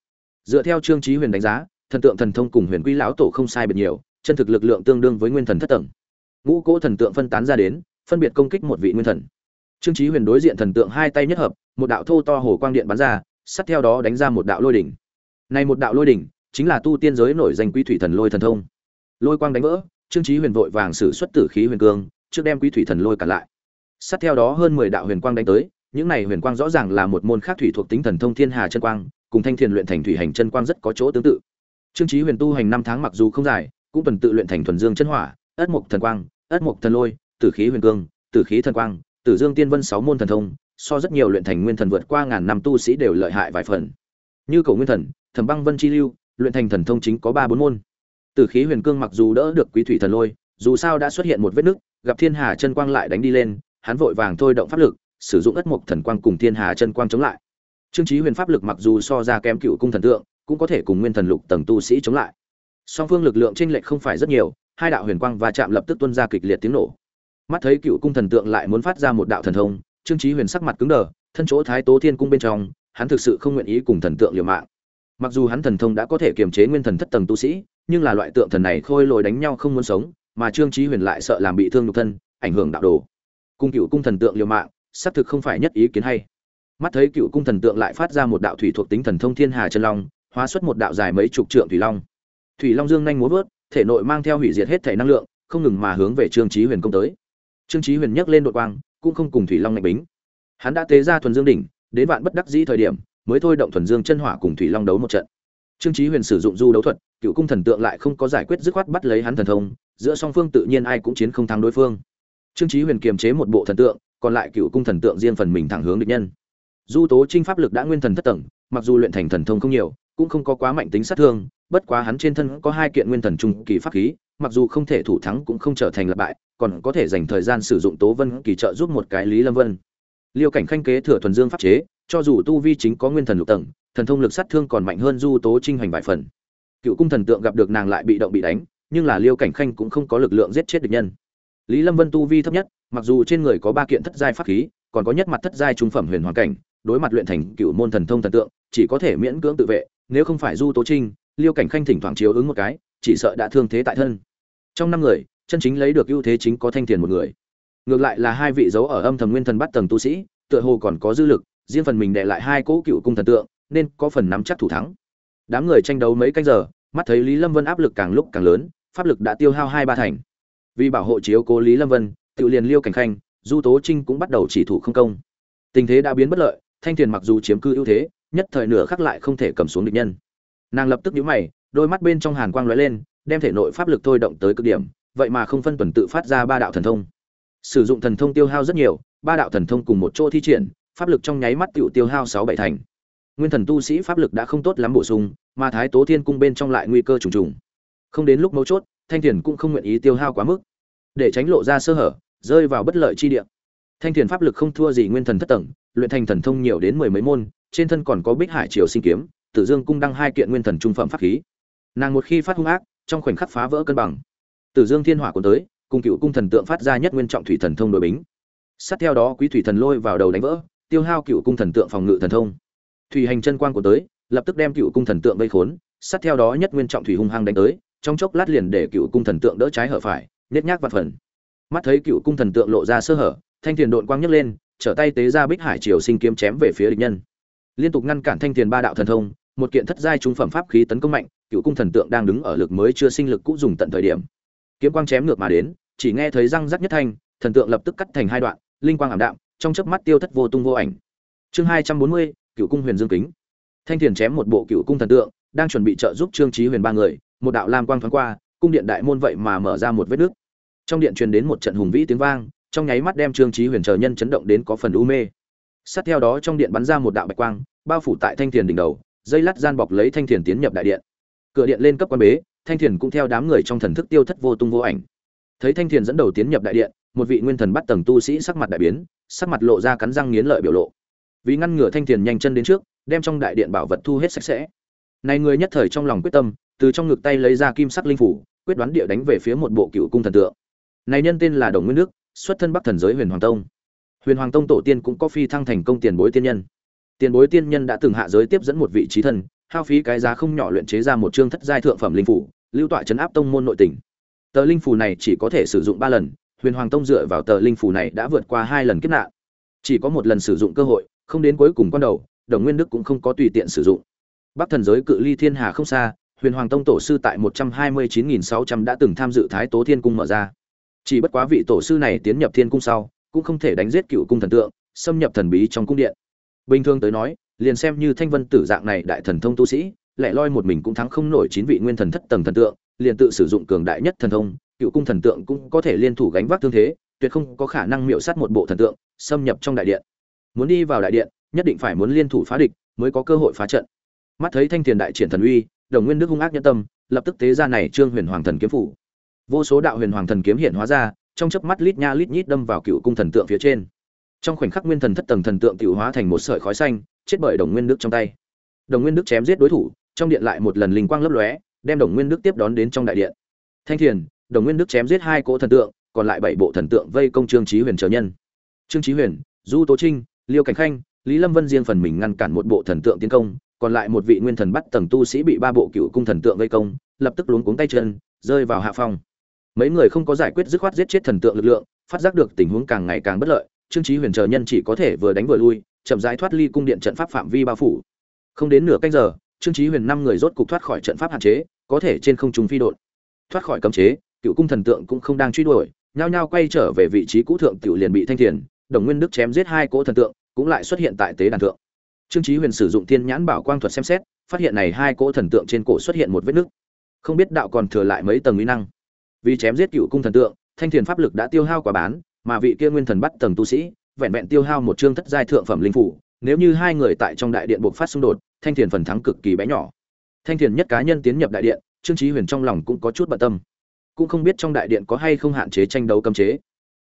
Dựa theo trương trí huyền đánh giá, thần tượng thần thông cùng huyền quy lão tổ không sai biệt nhiều, chân thực lực lượng tương đương với nguyên thần thất tầng. Ngũ cỗ thần tượng phân tán ra đến, phân biệt công kích một vị nguyên thần. Trương trí huyền đối diện thần tượng hai tay nhất hợp, một đạo thô to hồ quang điện bắn ra, sát theo đó đánh ra một đạo lôi đỉnh. Này một đạo lôi đỉnh chính là tu tiên giới nổi danh quý thủy thần lôi thần thông. Lôi quang đánh vỡ, trương trí huyền vội vàng sử xuất tử khí huyền cương, trước đem quý thủy thần lôi cản lại. Sát theo đó hơn mười đạo huyền quang đánh tới những này huyền quang rõ ràng là một môn khác thủy thuộc tính thần thông thiên hà chân quang, cùng thanh thiền luyện thành thủy hành chân quang rất có chỗ tương tự. Trương trí huyền tu hành năm tháng mặc dù không dài, cũng tuần tự luyện thành thuần dương chân hỏa, ất mục thần quang, ất mục thần lôi, tử khí huyền cương, tử khí thần quang, tử dương tiên vân sáu môn thần thông, so rất nhiều luyện thành nguyên thần vượt qua ngàn năm tu sĩ đều lợi hại vài phần. Như cầu nguyên thần, thẩm băng vân chi lưu, luyện thành thần thông chính có ba bốn môn. Tử khí huyền cương mặc dù đỡ được quý thủy thần lôi, dù sao đã xuất hiện một vết nứt, gặp thiên hà chân quang lại đánh đi lên, hắn vội vàng thôi động pháp lực sử dụng ất mục thần quang cùng thiên hà chân quang chống lại. Trương trí huyền pháp lực mặc dù so ra kém cựu cung thần tượng, cũng có thể cùng nguyên thần lục tầng tu sĩ chống lại. Song phương lực lượng chênh lệch không phải rất nhiều, hai đạo huyền quang và chạm lập tức tuôn ra kịch liệt tiếng nổ. Mắt thấy cựu cung thần tượng lại muốn phát ra một đạo thần thông, trương trí huyền sắc mặt cứng đờ, thân chỗ thái tố thiên cung bên trong, hắn thực sự không nguyện ý cùng thần tượng liều mạng. Mặc dù hắn thần thông đã có thể kiềm chế nguyên thần thất tầng tu sĩ, nhưng là loại tượng thần này khôi lồi đánh nhau không muốn sống, mà trương trí huyền lại sợ làm bị thương nhục thân, ảnh hưởng đạo đồ. Cung cựu cung thần tượng liều mạng xác thực không phải nhất ý kiến hay. Mắt thấy cựu cung thần tượng lại phát ra một đạo thủy thuộc tính thần thông thiên hà chân long, hóa xuất một đạo dài mấy chục trượng thủy long. Thủy long dương nhanh múa vớt, thể nội mang theo hủy diệt hết thể năng lượng, không ngừng mà hướng về trương trí huyền công tới. Trương trí huyền nhấc lên đội quang, cũng không cùng thủy long ngạch bính. Hắn đã tế ra thuần dương đỉnh, đến vạn bất đắc dĩ thời điểm, mới thôi động thuần dương chân hỏa cùng thủy long đấu một trận. Trương trí huyền sử dụng du đấu thuật, cựu cung thần tượng lại không có giải quyết dứt khoát bắt lấy hắn thần thông, giữa song phương tự nhiên ai cũng chiến không thắng đối phương. Trương trí huyền kiềm chế một bộ thần tượng còn lại cựu cung thần tượng riêng phần mình thẳng hướng địch nhân. Du tố trinh pháp lực đã nguyên thần thất tầng, mặc dù luyện thành thần thông không nhiều, cũng không có quá mạnh tính sát thương, bất quá hắn trên thân có hai kiện nguyên thần trung kỳ pháp khí, mặc dù không thể thủ thắng cũng không trở thành lập bại, còn có thể dành thời gian sử dụng tố vân kỳ trợ giúp một cái lý lâm vân. Liêu cảnh khanh kế thừa thuần dương pháp chế, cho dù tu vi chính có nguyên thần lục tầng, thần thông lực sát thương còn mạnh hơn du tố trinh hoành vài phần. Cựu cung thần tượng gặp được nàng lại bị động bị đánh, nhưng là liêu cảnh khanh cũng không có lực lượng giết chết địch nhân. Lý lâm vân tu vi thấp nhất mặc dù trên người có ba kiện thất giai pháp khí, còn có nhất mặt thất giai trung phẩm huyền hoàn cảnh, đối mặt luyện thành cựu môn thần thông thần tượng, chỉ có thể miễn cưỡng tự vệ, nếu không phải du tố trinh, liêu cảnh khanh thỉnh thoảng chiếu ứng một cái, chỉ sợ đã thương thế tại thân. Trong năm người, chân chính lấy được ưu thế chính có thanh tiền một người. Ngược lại là hai vị dấu ở âm thầm nguyên thần bắt tầng tu sĩ, tựa hồ còn có dư lực, riêng phần mình đệ lại hai cỗ cựu cung thần tượng, nên có phần nắm chắc thủ thắng. Đám người tranh đấu mấy canh giờ, mắt thấy lý lâm vân áp lực càng lúc càng lớn, pháp lực đã tiêu hao hai ba thành. Vì bảo hộ chiếu cố lý lâm vân tự liền liêu cảnh khanh, du tố trinh cũng bắt đầu chỉ thủ không công. Tình thế đã biến bất lợi, thanh thiền mặc dù chiếm cư ưu thế, nhất thời nửa khắc lại không thể cầm xuống địch nhân. Nàng lập tức nhíu mày, đôi mắt bên trong hàn quang lóe lên, đem thể nội pháp lực thôi động tới cực điểm, vậy mà không phân tuần tự phát ra ba đạo thần thông. Sử dụng thần thông tiêu hao rất nhiều, ba đạo thần thông cùng một chỗ thi triển, pháp lực trong nháy mắt tiểu tiêu hao sáu bảy thành. Nguyên thần tu sĩ pháp lực đã không tốt lắm bổ sung, mà thái tố thiên cung bên trong lại nguy cơ trùng trùng. Không đến lúc mấu chốt, thanh thiền cũng không nguyện ý tiêu hao quá mức. Để tránh lộ ra sơ hở rơi vào bất lợi chi địa. Thanh thiền pháp lực không thua gì nguyên thần thất tầng, luyện thành thần thông nhiều đến mười mấy môn, trên thân còn có bích hải triều sinh kiếm, tử dương cung đăng hai kiện nguyên thần trung phẩm pháp khí. Nàng một khi phát hung ác, trong khoảnh khắc phá vỡ cân bằng. Tử dương thiên hỏa cuốn tới, cùng cựu cung thần tượng phát ra nhất nguyên trọng thủy thần thông đối bính. Sát theo đó quý thủy thần lôi vào đầu đánh vỡ, tiêu hao cựu cung thần tượng phòng ngự thần thông. Thủy hành chân quang của tới, lập tức đem cựu cung thần tượng vây khốn, sát theo đó nhất nguyên trọng thủy hung hăng đánh tới, trong chốc lát liền để cựu cung thần tượng đỡ trái hở phải, nhếch nhác vặt phần mắt thấy cựu cung thần tượng lộ ra sơ hở, thanh thiền đội quang nhấc lên, trở tay tế ra bích hải triều sinh kiếm chém về phía địch nhân. Liên tục ngăn cản thanh thiền ba đạo thần thông, một kiện thất giai trung phẩm pháp khí tấn công mạnh, cựu cung thần tượng đang đứng ở lực mới chưa sinh lực cũ dùng tận thời điểm. Kiếm quang chém ngược mà đến, chỉ nghe thấy răng rắc nhất thanh, thần tượng lập tức cắt thành hai đoạn, linh quang ảm đạm, trong chớp mắt tiêu thất vô tung vô ảnh. Chương hai trăm bốn mươi, cựu cung huyền dương kính. Thanh thiền chém một bộ cựu cung thần tượng, đang chuẩn bị trợ giúp trương trí huyền ba người, một đạo lam quang thoáng qua, cung điện đại môn vậy mà mở ra một vết nước trong điện truyền đến một trận hùng vĩ tiếng vang, trong nháy mắt đem trương trí huyền chờ nhân chấn động đến có phần u mê. Sát theo đó trong điện bắn ra một đạo bạch quang, bao phủ tại thanh thiền đỉnh đầu, dây lát gian bọc lấy thanh thiền tiến nhập đại điện. Cửa điện lên cấp quan bế, thanh thiền cũng theo đám người trong thần thức tiêu thất vô tung vô ảnh. Thấy thanh thiền dẫn đầu tiến nhập đại điện, một vị nguyên thần bắt tầng tu sĩ sắc mặt đại biến, sắc mặt lộ ra cắn răng nghiến lợi biểu lộ. Vì ngăn ngừa thanh thiền nhanh chân đến trước, đem trong đại điện bảo vật thu hết sạch sẽ. Này người nhất thời trong lòng quyết tâm, từ trong ngực tay lấy ra kim sắc linh phủ, quyết đoán địa đánh về phía một bộ cựu cung thần tượng này nhân tên là đồng nguyên nước xuất thân bắc thần giới huyền hoàng tông. Huyền hoàng tông tổ tiên cũng có phi thăng thành công tiền bối tiên nhân. Tiền bối tiên nhân đã từng hạ giới tiếp dẫn một vị trí thân hao phí cái giá không nhỏ luyện chế ra một chương thất giai thượng phẩm linh phủ, lưu tọa chấn áp tông môn nội tỉnh tờ linh phủ này chỉ có thể sử dụng ba lần, huyền hoàng tông dựa vào tờ linh phủ này đã vượt qua hai lần kiếp nạn. Chỉ có một lần sử dụng cơ hội, không đến cuối cùng con đầu, đồng nguyên đức cũng không có tùy tiện sử dụng. Bắc thần giới cự ly thiên hà không xa, huyền hoàng tông tổ sư tại một trăm hai mươi chín nghìn sáu trăm đã từng tham dự thái tố thiên cung mở ra chỉ bất quá vị tổ sư này tiến nhập thiên cung sau, cũng không thể đánh giết cựu cung thần tượng, xâm nhập thần bí trong cung điện. Bình thường tới nói, liền xem như thanh vân tử dạng này đại thần thông tu sĩ, lẻ loi một mình cũng thắng không nổi chín vị nguyên thần thất tầng thần tượng, liền tự sử dụng cường đại nhất thần thông, cựu cung thần tượng cũng có thể liên thủ gánh vác thương thế, tuyệt không có khả năng miệu sát một bộ thần tượng, xâm nhập trong đại điện. Muốn đi vào đại điện, nhất định phải muốn liên thủ phá địch mới có cơ hội phá trận. Mắt thấy thanh thiền đại triển thần uy, đồng nguyên đức hung ác nhân tâm, lập tức tế ra này trương huyền hoàng thần kiếm phủ vô số đạo huyền hoàng thần kiếm hiện hóa ra, trong chớp mắt lít nha lít nhít đâm vào cựu cung thần tượng phía trên. Trong khoảnh khắc nguyên thần thất tầng thần tượng tiểu hóa thành một sợi khói xanh, chết bởi đồng nguyên đức trong tay. Đồng nguyên đức chém giết đối thủ, trong điện lại một lần linh quang lấp lóe, đem đồng nguyên đức tiếp đón đến trong đại điện. Thanh thiền, đồng nguyên đức chém giết hai cỗ thần tượng, còn lại bảy bộ thần tượng vây công trương trí huyền trở nhân. Trương trí huyền, du tố trinh, liêu cảnh khanh, lý lâm vân riêng phần mình ngăn cản một bộ thần tượng tiến công, còn lại một vị nguyên thần bắt tầng tu sĩ bị ba bộ cựu cung thần tượng vây công, lập tức luống cuống tay chân, rơi vào hạ phong mấy người không có giải quyết dứt khoát giết chết thần tượng lực lượng, phát giác được tình huống càng ngày càng bất lợi, trương trí huyền chờ nhân chỉ có thể vừa đánh vừa lui, chậm rãi thoát ly cung điện trận pháp phạm vi bao phủ. Không đến nửa canh giờ, trương trí huyền năm người rốt cục thoát khỏi trận pháp hạn chế, có thể trên không trung phi đột thoát khỏi cấm chế, cựu cung thần tượng cũng không đang truy đuổi, nhao nhao quay trở về vị trí cũ thượng tiểu liền bị thanh thiền, đồng nguyên đức chém giết hai cỗ thần tượng, cũng lại xuất hiện tại tế đàn thượng. Trương trí huyền sử dụng thiên nhãn bảo quang thuật xem xét, phát hiện này hai cỗ thần tượng trên cổ xuất hiện một vết nứt. Không biết đạo còn thừa lại mấy tầng uy năng vì chém giết cựu cung thần tượng, thanh thiền pháp lực đã tiêu hao quả bán, mà vị kia nguyên thần bắt tầng tu sĩ, vẹn vẹn tiêu hao một chương thất giai thượng phẩm linh phủ, nếu như hai người tại trong đại điện buộc phát xung đột, thanh thiền phần thắng cực kỳ bé nhỏ. Thanh thiền nhất cá nhân tiến nhập đại điện, trương trí huyền trong lòng cũng có chút bận tâm. Cũng không biết trong đại điện có hay không hạn chế tranh đấu cấm chế.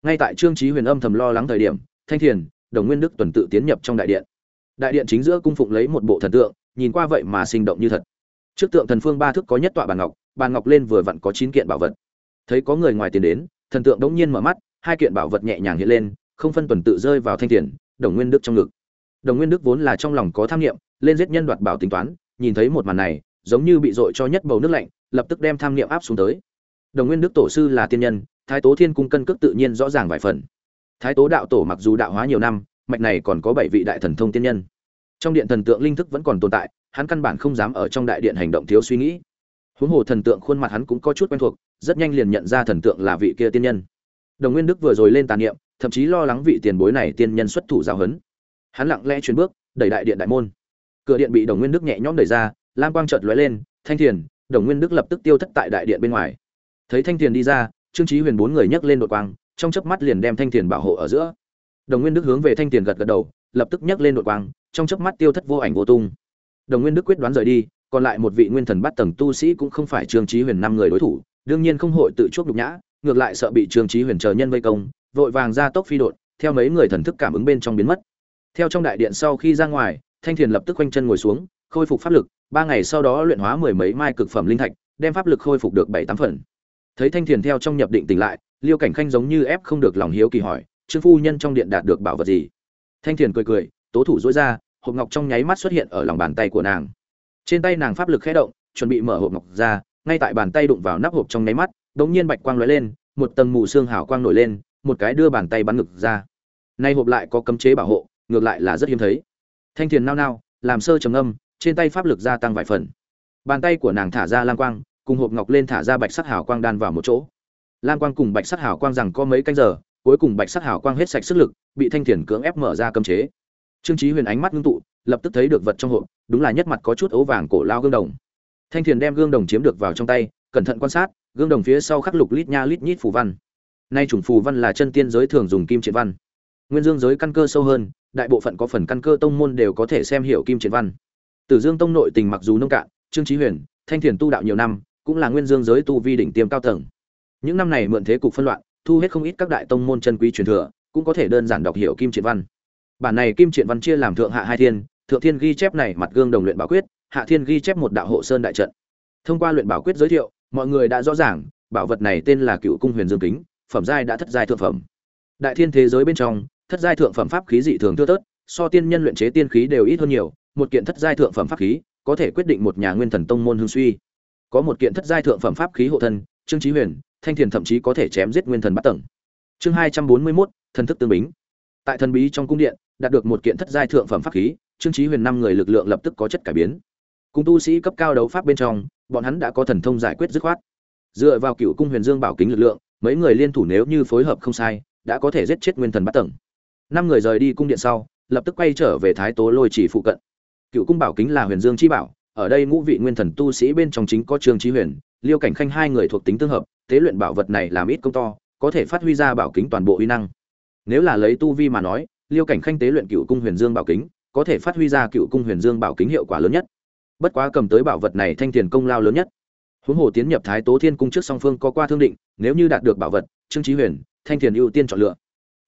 Ngay tại trương trí huyền âm thầm lo lắng thời điểm, thanh thiền, đồng nguyên đức tuần tự tiến nhập trong đại điện. Đại điện chính giữa cung phụng lấy một bộ thần tượng, nhìn qua vậy mà sinh động như thật. Trước tượng thần phương ba thước có nhất tọa bàn ngọc bàn ngọc lên vừa vặn có chín kiện bảo vật thấy có người ngoài tiền đến, thần tượng đống nhiên mở mắt, hai kiện bảo vật nhẹ nhàng hiện lên, không phân tuần tự rơi vào thanh tiền, đồng nguyên đức trong ngực. Đồng nguyên đức vốn là trong lòng có tham nghiệm lên giết nhân đoạt bảo tính toán, nhìn thấy một màn này, giống như bị dội cho nhất bầu nước lạnh, lập tức đem tham nghiệm áp xuống tới. Đồng nguyên đức tổ sư là tiên nhân, thái tố thiên cung cân cước tự nhiên rõ ràng vài phần. Thái tố đạo tổ mặc dù đạo hóa nhiều năm, mạch này còn có bảy vị đại thần thông tiên nhân. Trong điện thần tượng linh thức vẫn còn tồn tại, hắn căn bản không dám ở trong đại điện hành động thiếu suy nghĩ huống hồ thần tượng khuôn mặt hắn cũng có chút quen thuộc, rất nhanh liền nhận ra thần tượng là vị kia tiên nhân. Đồng nguyên đức vừa rồi lên tàn niệm, thậm chí lo lắng vị tiền bối này tiên nhân xuất thủ giao hấn hắn lặng lẽ chuyển bước, đẩy đại điện đại môn. Cửa điện bị đồng nguyên đức nhẹ nhõm đẩy ra, lam quang chợt lóe lên, thanh thiền, đồng nguyên đức lập tức tiêu thất tại đại điện bên ngoài. Thấy thanh thiền đi ra, trương trí huyền bốn người nhấc lên đội quang, trong chớp mắt liền đem thanh thiền bảo hộ ở giữa. Đồng nguyên đức hướng về thanh thiền gật gật đầu, lập tức nhấc lên đội quang, trong chớp mắt tiêu thất vô ảnh vô tung. Đồng nguyên đức quyết đoán rời đi còn lại một vị nguyên thần bắt tầng tu sĩ cũng không phải trương chí huyền năm người đối thủ, đương nhiên không hội tự chuốc nhục nhã, ngược lại sợ bị trương chí huyền chờ nhân vây công, vội vàng ra tốc phi đột, theo mấy người thần thức cảm ứng bên trong biến mất. Theo trong đại điện sau khi ra ngoài, thanh thiền lập tức quanh chân ngồi xuống, khôi phục pháp lực, ba ngày sau đó luyện hóa mười mấy mai cực phẩm linh thạch, đem pháp lực khôi phục được bảy tám phần. Thấy thanh thiền theo trong nhập định tỉnh lại, liêu cảnh khanh giống như ép không được lòng hiếu kỳ hỏi, trương phu nhân trong điện đạt được bảo vật gì? Thanh thiền cười cười, tố thủ dối ra, hộp ngọc trong nháy mắt xuất hiện ở lòng bàn tay của nàng trên tay nàng pháp lực khẽ động, chuẩn bị mở hộp ngọc ra, ngay tại bàn tay đụng vào nắp hộp trong nháy mắt, đột nhiên bạch quang lóe lên, một tầng mù xương hào quang nổi lên, một cái đưa bàn tay bắn ngực ra. Nay hộp lại có cấm chế bảo hộ, ngược lại là rất hiếm thấy. Thanh thiền nao nao, làm sơ trầm âm trên tay pháp lực gia tăng vài phần. Bàn tay của nàng thả ra lang quang, cùng hộp ngọc lên thả ra bạch sắc hào quang đan vào một chỗ. Lang quang cùng bạch sắc hào quang rằng có mấy canh giờ, cuối cùng bạch sắc hào quang hết sạch sức lực, bị thanh thiền cưỡng ép mở ra cấm chế. Trương trí huyền ánh mắt ngưng tụ lập tức thấy được vật trong hộp, đúng là nhất mặt có chút ấu vàng cổ lao gương đồng. Thanh thiền đem gương đồng chiếm được vào trong tay, cẩn thận quan sát, gương đồng phía sau khắc lục lít nha lít nhít phù văn. Nay chủng phù văn là chân tiên giới thường dùng kim triện văn. Nguyên dương giới căn cơ sâu hơn, đại bộ phận có phần căn cơ tông môn đều có thể xem hiểu kim triện văn. Tử dương tông nội tình mặc dù nông cạn, trương trí huyền, thanh thiền tu đạo nhiều năm, cũng là nguyên dương giới tu vi đỉnh tiêm cao tầng. Những năm này mượn thế cục phân loạn, thu hết không ít các đại tông môn chân quý truyền thừa, cũng có thể đơn giản đọc hiểu kim triện văn. Bản này kim triện văn chia làm thượng hạ hai thiên thượng thiên ghi chép này mặt gương đồng luyện bảo quyết, hạ thiên ghi chép một đạo hộ sơn đại trận. Thông qua luyện bảo quyết giới thiệu, mọi người đã rõ ràng, bảo vật này tên là cựu cung huyền dương kính, phẩm giai đã thất giai thượng phẩm. Đại thiên thế giới bên trong, thất giai thượng phẩm pháp khí dị thường thưa tớt so tiên nhân luyện chế tiên khí đều ít hơn nhiều, một kiện thất giai thượng phẩm pháp khí có thể quyết định một nhà nguyên thần tông môn hương suy. Có một kiện thất giai thượng phẩm pháp khí hộ thân, trương trí huyền, thanh thiền thậm chí có thể chém giết nguyên thần bắt tầng. Chương hai trăm bốn mươi mốt, thần thức tương bính. Tại thần bí trong cung điện, đạt được một kiện thất giai thượng phẩm pháp khí trương Chí huyền năm người lực lượng lập tức có chất cải biến. Cùng tu sĩ cấp cao đấu pháp bên trong, bọn hắn đã có thần thông giải quyết dứt khoát. Dựa vào cựu cung huyền dương bảo kính lực lượng, mấy người liên thủ nếu như phối hợp không sai, đã có thể giết chết nguyên thần bát tầng. Năm người rời đi cung điện sau, lập tức quay trở về thái tố lôi chỉ phụ cận. Cựu cung bảo kính là huyền dương chi bảo, ở đây ngũ vị nguyên thần tu sĩ bên trong chính có trương Chí huyền, liêu cảnh khanh hai người thuộc tính tương hợp, tế luyện bảo vật này làm ít công to, có thể phát huy ra bảo kính toàn bộ uy năng. Nếu là lấy tu vi mà nói, liêu cảnh khanh tế luyện cựu cung huyền dương bảo kính có thể phát huy ra cựu cung huyền dương bảo kính hiệu quả lớn nhất. Bất quá cầm tới bảo vật này thanh tiền công lao lớn nhất. Huống hồ tiến nhập thái tố thiên cung trước song phương có qua thương định, nếu như đạt được bảo vật, trương trí huyền, thanh tiền ưu tiên chọn lựa.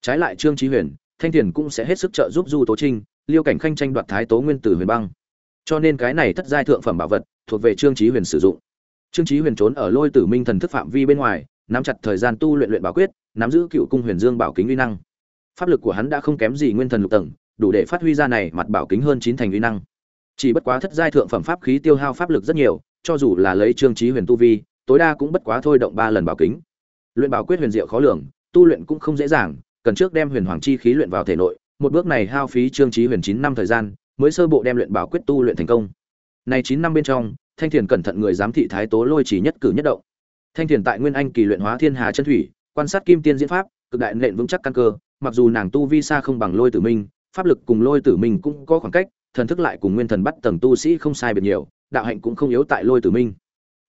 Trái lại trương trí huyền, thanh tiền cũng sẽ hết sức trợ giúp du tố trinh, liêu cảnh khanh tranh đoạt thái tố nguyên tử huyền băng. Cho nên cái này thất giai thượng phẩm bảo vật, thuộc về trương trí huyền sử dụng. Trương trí huyền trốn ở lôi tử minh thần thức phạm vi bên ngoài, nắm chặt thời gian tu luyện luyện bảo quyết, nắm giữ cựu cung huyền dương bảo kính uy năng. Pháp lực của hắn đã không kém gì nguyên thần lục tầng đủ để phát huy ra này mặt bảo kính hơn chín thành uy năng. Chỉ bất quá thất giai thượng phẩm pháp khí tiêu hao pháp lực rất nhiều, cho dù là lấy trương trí huyền tu vi, tối đa cũng bất quá thôi động ba lần bảo kính. Luyện bảo quyết huyền diệu khó lường, tu luyện cũng không dễ dàng, cần trước đem huyền hoàng chi khí luyện vào thể nội, một bước này hao phí trương trí huyền chín năm thời gian, mới sơ bộ đem luyện bảo quyết tu luyện thành công. Này chín năm bên trong, thanh thiền cẩn thận người giám thị thái tố lôi chỉ nhất cử nhất động. Thanh thiền tại nguyên anh kỳ luyện hóa thiên hà chân thủy, quan sát kim tiên diễn pháp, cực đại nện vững chắc căn cơ, mặc dù nàng tu vi xa không bằng lôi tử minh pháp lực cùng lôi tử minh cũng có khoảng cách, thần thức lại cùng nguyên thần bắt tầng tu sĩ không sai biệt nhiều, đạo hạnh cũng không yếu tại lôi tử minh.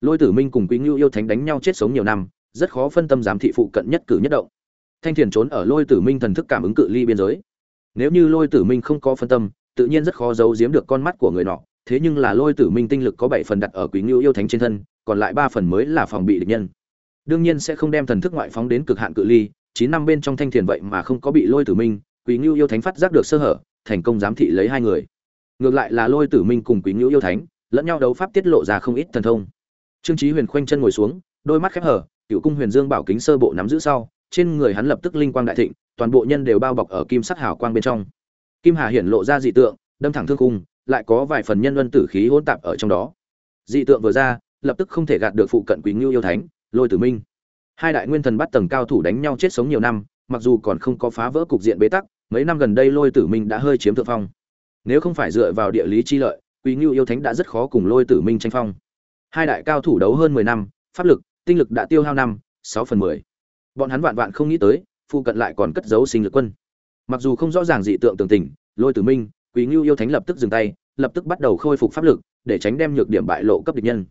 Lôi tử minh cùng quý ngưu yêu thánh đánh nhau chết sống nhiều năm, rất khó phân tâm giám thị phụ cận nhất cử nhất động. Thanh thiền trốn ở lôi tử minh thần thức cảm ứng cự ly biên giới. Nếu như lôi tử minh không có phân tâm, tự nhiên rất khó giấu giếm được con mắt của người nọ, thế nhưng là lôi tử minh tinh lực có bảy phần đặt ở quý ngưu yêu thánh trên thân, còn lại ba phần mới là phòng bị địch nhân. Đương nhiên sẽ không đem thần thức ngoại phóng đến cực hạn cự ly, chín năm bên trong thanh thiền vậy mà không có bị lôi tử minh quý ngưu yêu thánh phát giác được sơ hở, thành công giám thị lấy hai người. Ngược lại là lôi tử minh cùng quý ngưu yêu thánh, lẫn nhau đấu pháp tiết lộ ra không ít thần thông. Trương chí huyền khoanh chân ngồi xuống, đôi mắt khép hờ cựu cung huyền dương bảo kính sơ bộ nắm giữ sau, trên người hắn lập tức linh quang đại thịnh, toàn bộ nhân đều bao bọc ở kim sắc hào quang bên trong. Kim hà hiển lộ ra dị tượng, đâm thẳng thương cung lại có vài phần nhân luân tử khí hỗn tạp ở trong đó. Dị tượng vừa ra, lập tức không thể gạt được phụ cận quý ngưu yêu thánh, lôi tử minh. Hai đại nguyên thần bắt tầng cao thủ đánh nhau chết sống nhiều năm, mặc dù còn không có phá vỡ cục diện bế tắc mấy năm gần đây lôi tử minh đã hơi chiếm thượng phong. Nếu không phải dựa vào địa lý chi lợi, quý ngưu yêu thánh đã rất khó cùng lôi tử minh tranh phong. Hai đại cao thủ đấu hơn mười năm, pháp lực, tinh lực đã tiêu hao năm, sáu phần mười. Bọn hắn vạn vạn không nghĩ tới, phụ cận lại còn cất giấu sinh lực quân. Mặc dù không rõ ràng dị tượng tường tình, lôi tử minh, quý ngưu yêu thánh lập tức dừng tay, lập tức bắt đầu khôi phục pháp lực, để tránh đem nhược điểm bại lộ cấp địch nhân.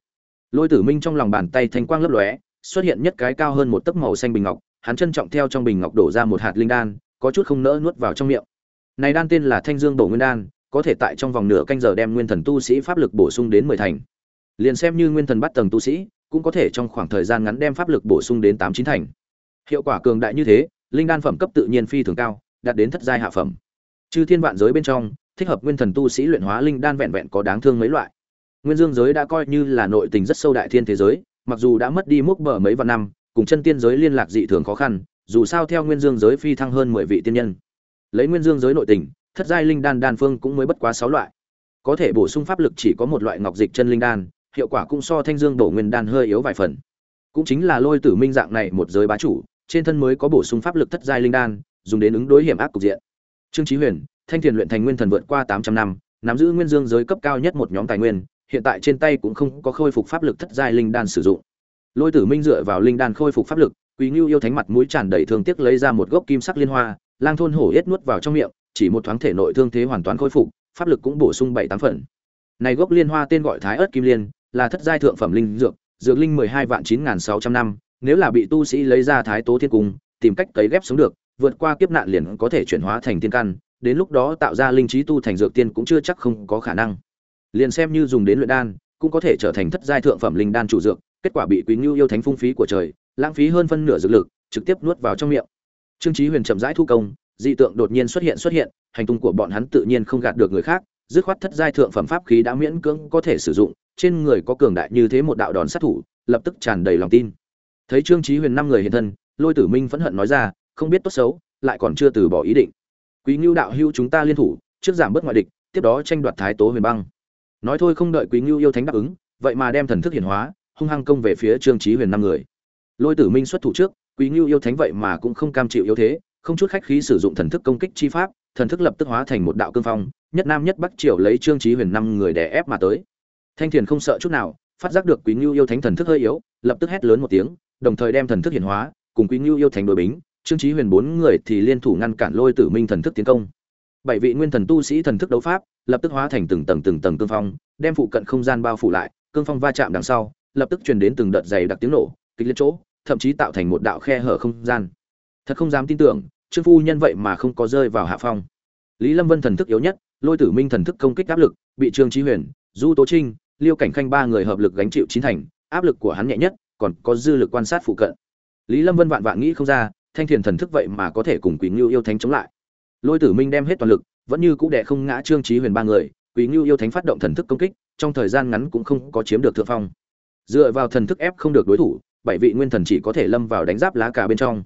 Lôi tử minh trong lòng bàn tay thanh quang lấp lóe, xuất hiện nhất cái cao hơn một tấc màu xanh bình ngọc, hắn trân trọng theo trong bình ngọc đổ ra một hạt linh đan có chút không nỡ nuốt vào trong miệng. Này đan tên là thanh dương bổ nguyên đan, có thể tại trong vòng nửa canh giờ đem nguyên thần tu sĩ pháp lực bổ sung đến mười thành. Liền xem như nguyên thần bắt tầng tu sĩ, cũng có thể trong khoảng thời gian ngắn đem pháp lực bổ sung đến tám chín thành. Hiệu quả cường đại như thế, linh đan phẩm cấp tự nhiên phi thường cao, đạt đến thất giai hạ phẩm. Chư thiên vạn giới bên trong, thích hợp nguyên thần tu sĩ luyện hóa linh đan vẹn vẹn có đáng thương mấy loại. Nguyên dương giới đã coi như là nội tình rất sâu đại thiên thế giới, mặc dù đã mất đi mốc bờ mấy vạn năm, cùng chân tiên giới liên lạc dị thường khó khăn dù sao theo nguyên dương giới phi thăng hơn mười vị tiên nhân. Lấy nguyên dương giới nội tình, thất giai linh đan đan phương cũng mới bất quá sáu loại. Có thể bổ sung pháp lực chỉ có một loại ngọc dịch chân linh đan, hiệu quả cũng so thanh dương bổ nguyên đan hơi yếu vài phần. Cũng chính là lôi tử minh dạng này một giới bá chủ, trên thân mới có bổ sung pháp lực thất giai linh đan, dùng đến ứng đối hiểm ác cục diện. Trương chí huyền, thanh thiền luyện thành nguyên thần vượt qua tám trăm năm, nắm giữ nguyên dương giới cấp cao nhất một nhóm tài nguyên, hiện tại trên tay cũng không có khôi phục pháp lực thất giai linh đan sử dụng. Lôi tử minh dựa vào linh đan khôi phục pháp lực quý ngưu yêu thánh mặt mũi tràn đầy thương tiếc lấy ra một gốc kim sắc liên hoa, lang thôn hổ hết nuốt vào trong miệng, chỉ một thoáng thể nội thương thế hoàn toàn khôi phục, pháp lực cũng bổ sung bảy tám phần. Này gốc liên hoa tên gọi thái ớt kim liên, là thất giai thượng phẩm linh dược dược linh mười hai vạn chín nghìn sáu trăm năm, nếu là bị tu sĩ lấy ra thái tố thiên cung, tìm cách cấy ghép sống được, vượt qua kiếp nạn liền có thể chuyển hóa thành tiên căn, đến lúc đó tạo ra linh trí tu thành dược tiên cũng chưa chắc không có khả năng. Liền xem như dùng đến luyện đan, cũng có thể trở thành thất giai thượng phẩm linh đan chủ dược, kết quả bị quý ngưu yêu thánh phung phí của trời lãng phí hơn phân nửa dược lực, trực tiếp nuốt vào trong miệng. Trương chí huyền chậm rãi thu công, dị tượng đột nhiên xuất hiện xuất hiện, hành tung của bọn hắn tự nhiên không gạt được người khác, dứt khoát thất giai thượng phẩm pháp khí đã miễn cưỡng có thể sử dụng, trên người có cường đại như thế một đạo đòn sát thủ, lập tức tràn đầy lòng tin. Thấy trương chí huyền năm người hiện thân, lôi tử minh phẫn hận nói ra, không biết tốt xấu, lại còn chưa từ bỏ ý định. Quý ngưu đạo hưu chúng ta liên thủ, trước giảm bớt ngoại địch, tiếp đó tranh đoạt thái tố huyền băng. Nói thôi không đợi quý ngưu yêu thánh đáp ứng, vậy mà đem thần thức hiển hóa, hung hăng công về phía trương chí huyền năm người lôi tử minh xuất thủ trước, quý ngưu yêu thánh vậy mà cũng không cam chịu yếu thế, không chút khách khí sử dụng thần thức công kích chi pháp, thần thức lập tức hóa thành một đạo cương phong, nhất nam nhất bắc triều lấy trương trí huyền năm người đè ép mà tới. Thanh thiền không sợ chút nào, phát giác được quý ngưu yêu thánh thần thức hơi yếu, lập tức hét lớn một tiếng, đồng thời đem thần thức hiển hóa, cùng quý ngưu yêu thánh đối bính, trương trí huyền bốn người thì liên thủ ngăn cản lôi tử minh thần thức tiến công. Bảy vị nguyên thần tu sĩ thần thức đấu pháp, lập tức hóa thành từng tầng từng tầng cương phong, đem phụ cận không gian bao phủ lại, cương phong va chạm đằng sau, lập tức truyền đến từng đợt dày đặc tiếng nổ, kịch liệt chỗ thậm chí tạo thành một đạo khe hở không gian. Thật không dám tin tưởng, trương phu nhân vậy mà không có rơi vào hạ phong. Lý lâm vân thần thức yếu nhất, lôi tử minh thần thức công kích áp lực, bị trương chí huyền, du tố trinh, liêu cảnh khanh ba người hợp lực gánh chịu chín thành, áp lực của hắn nhẹ nhất, còn có dư lực quan sát phụ cận. Lý lâm vân vạn vạn nghĩ không ra, thanh thiền thần thức vậy mà có thể cùng quý ngưu yêu thánh chống lại. Lôi tử minh đem hết toàn lực, vẫn như cũ đệ không ngã trương chí huyền ba người quý ngưu yêu thánh phát động thần thức công kích, trong thời gian ngắn cũng không có chiếm được thượng phong. Dựa vào thần thức ép không được đối thủ bảy vị nguyên thần chỉ có thể lâm vào đánh giáp lá cà bên trong.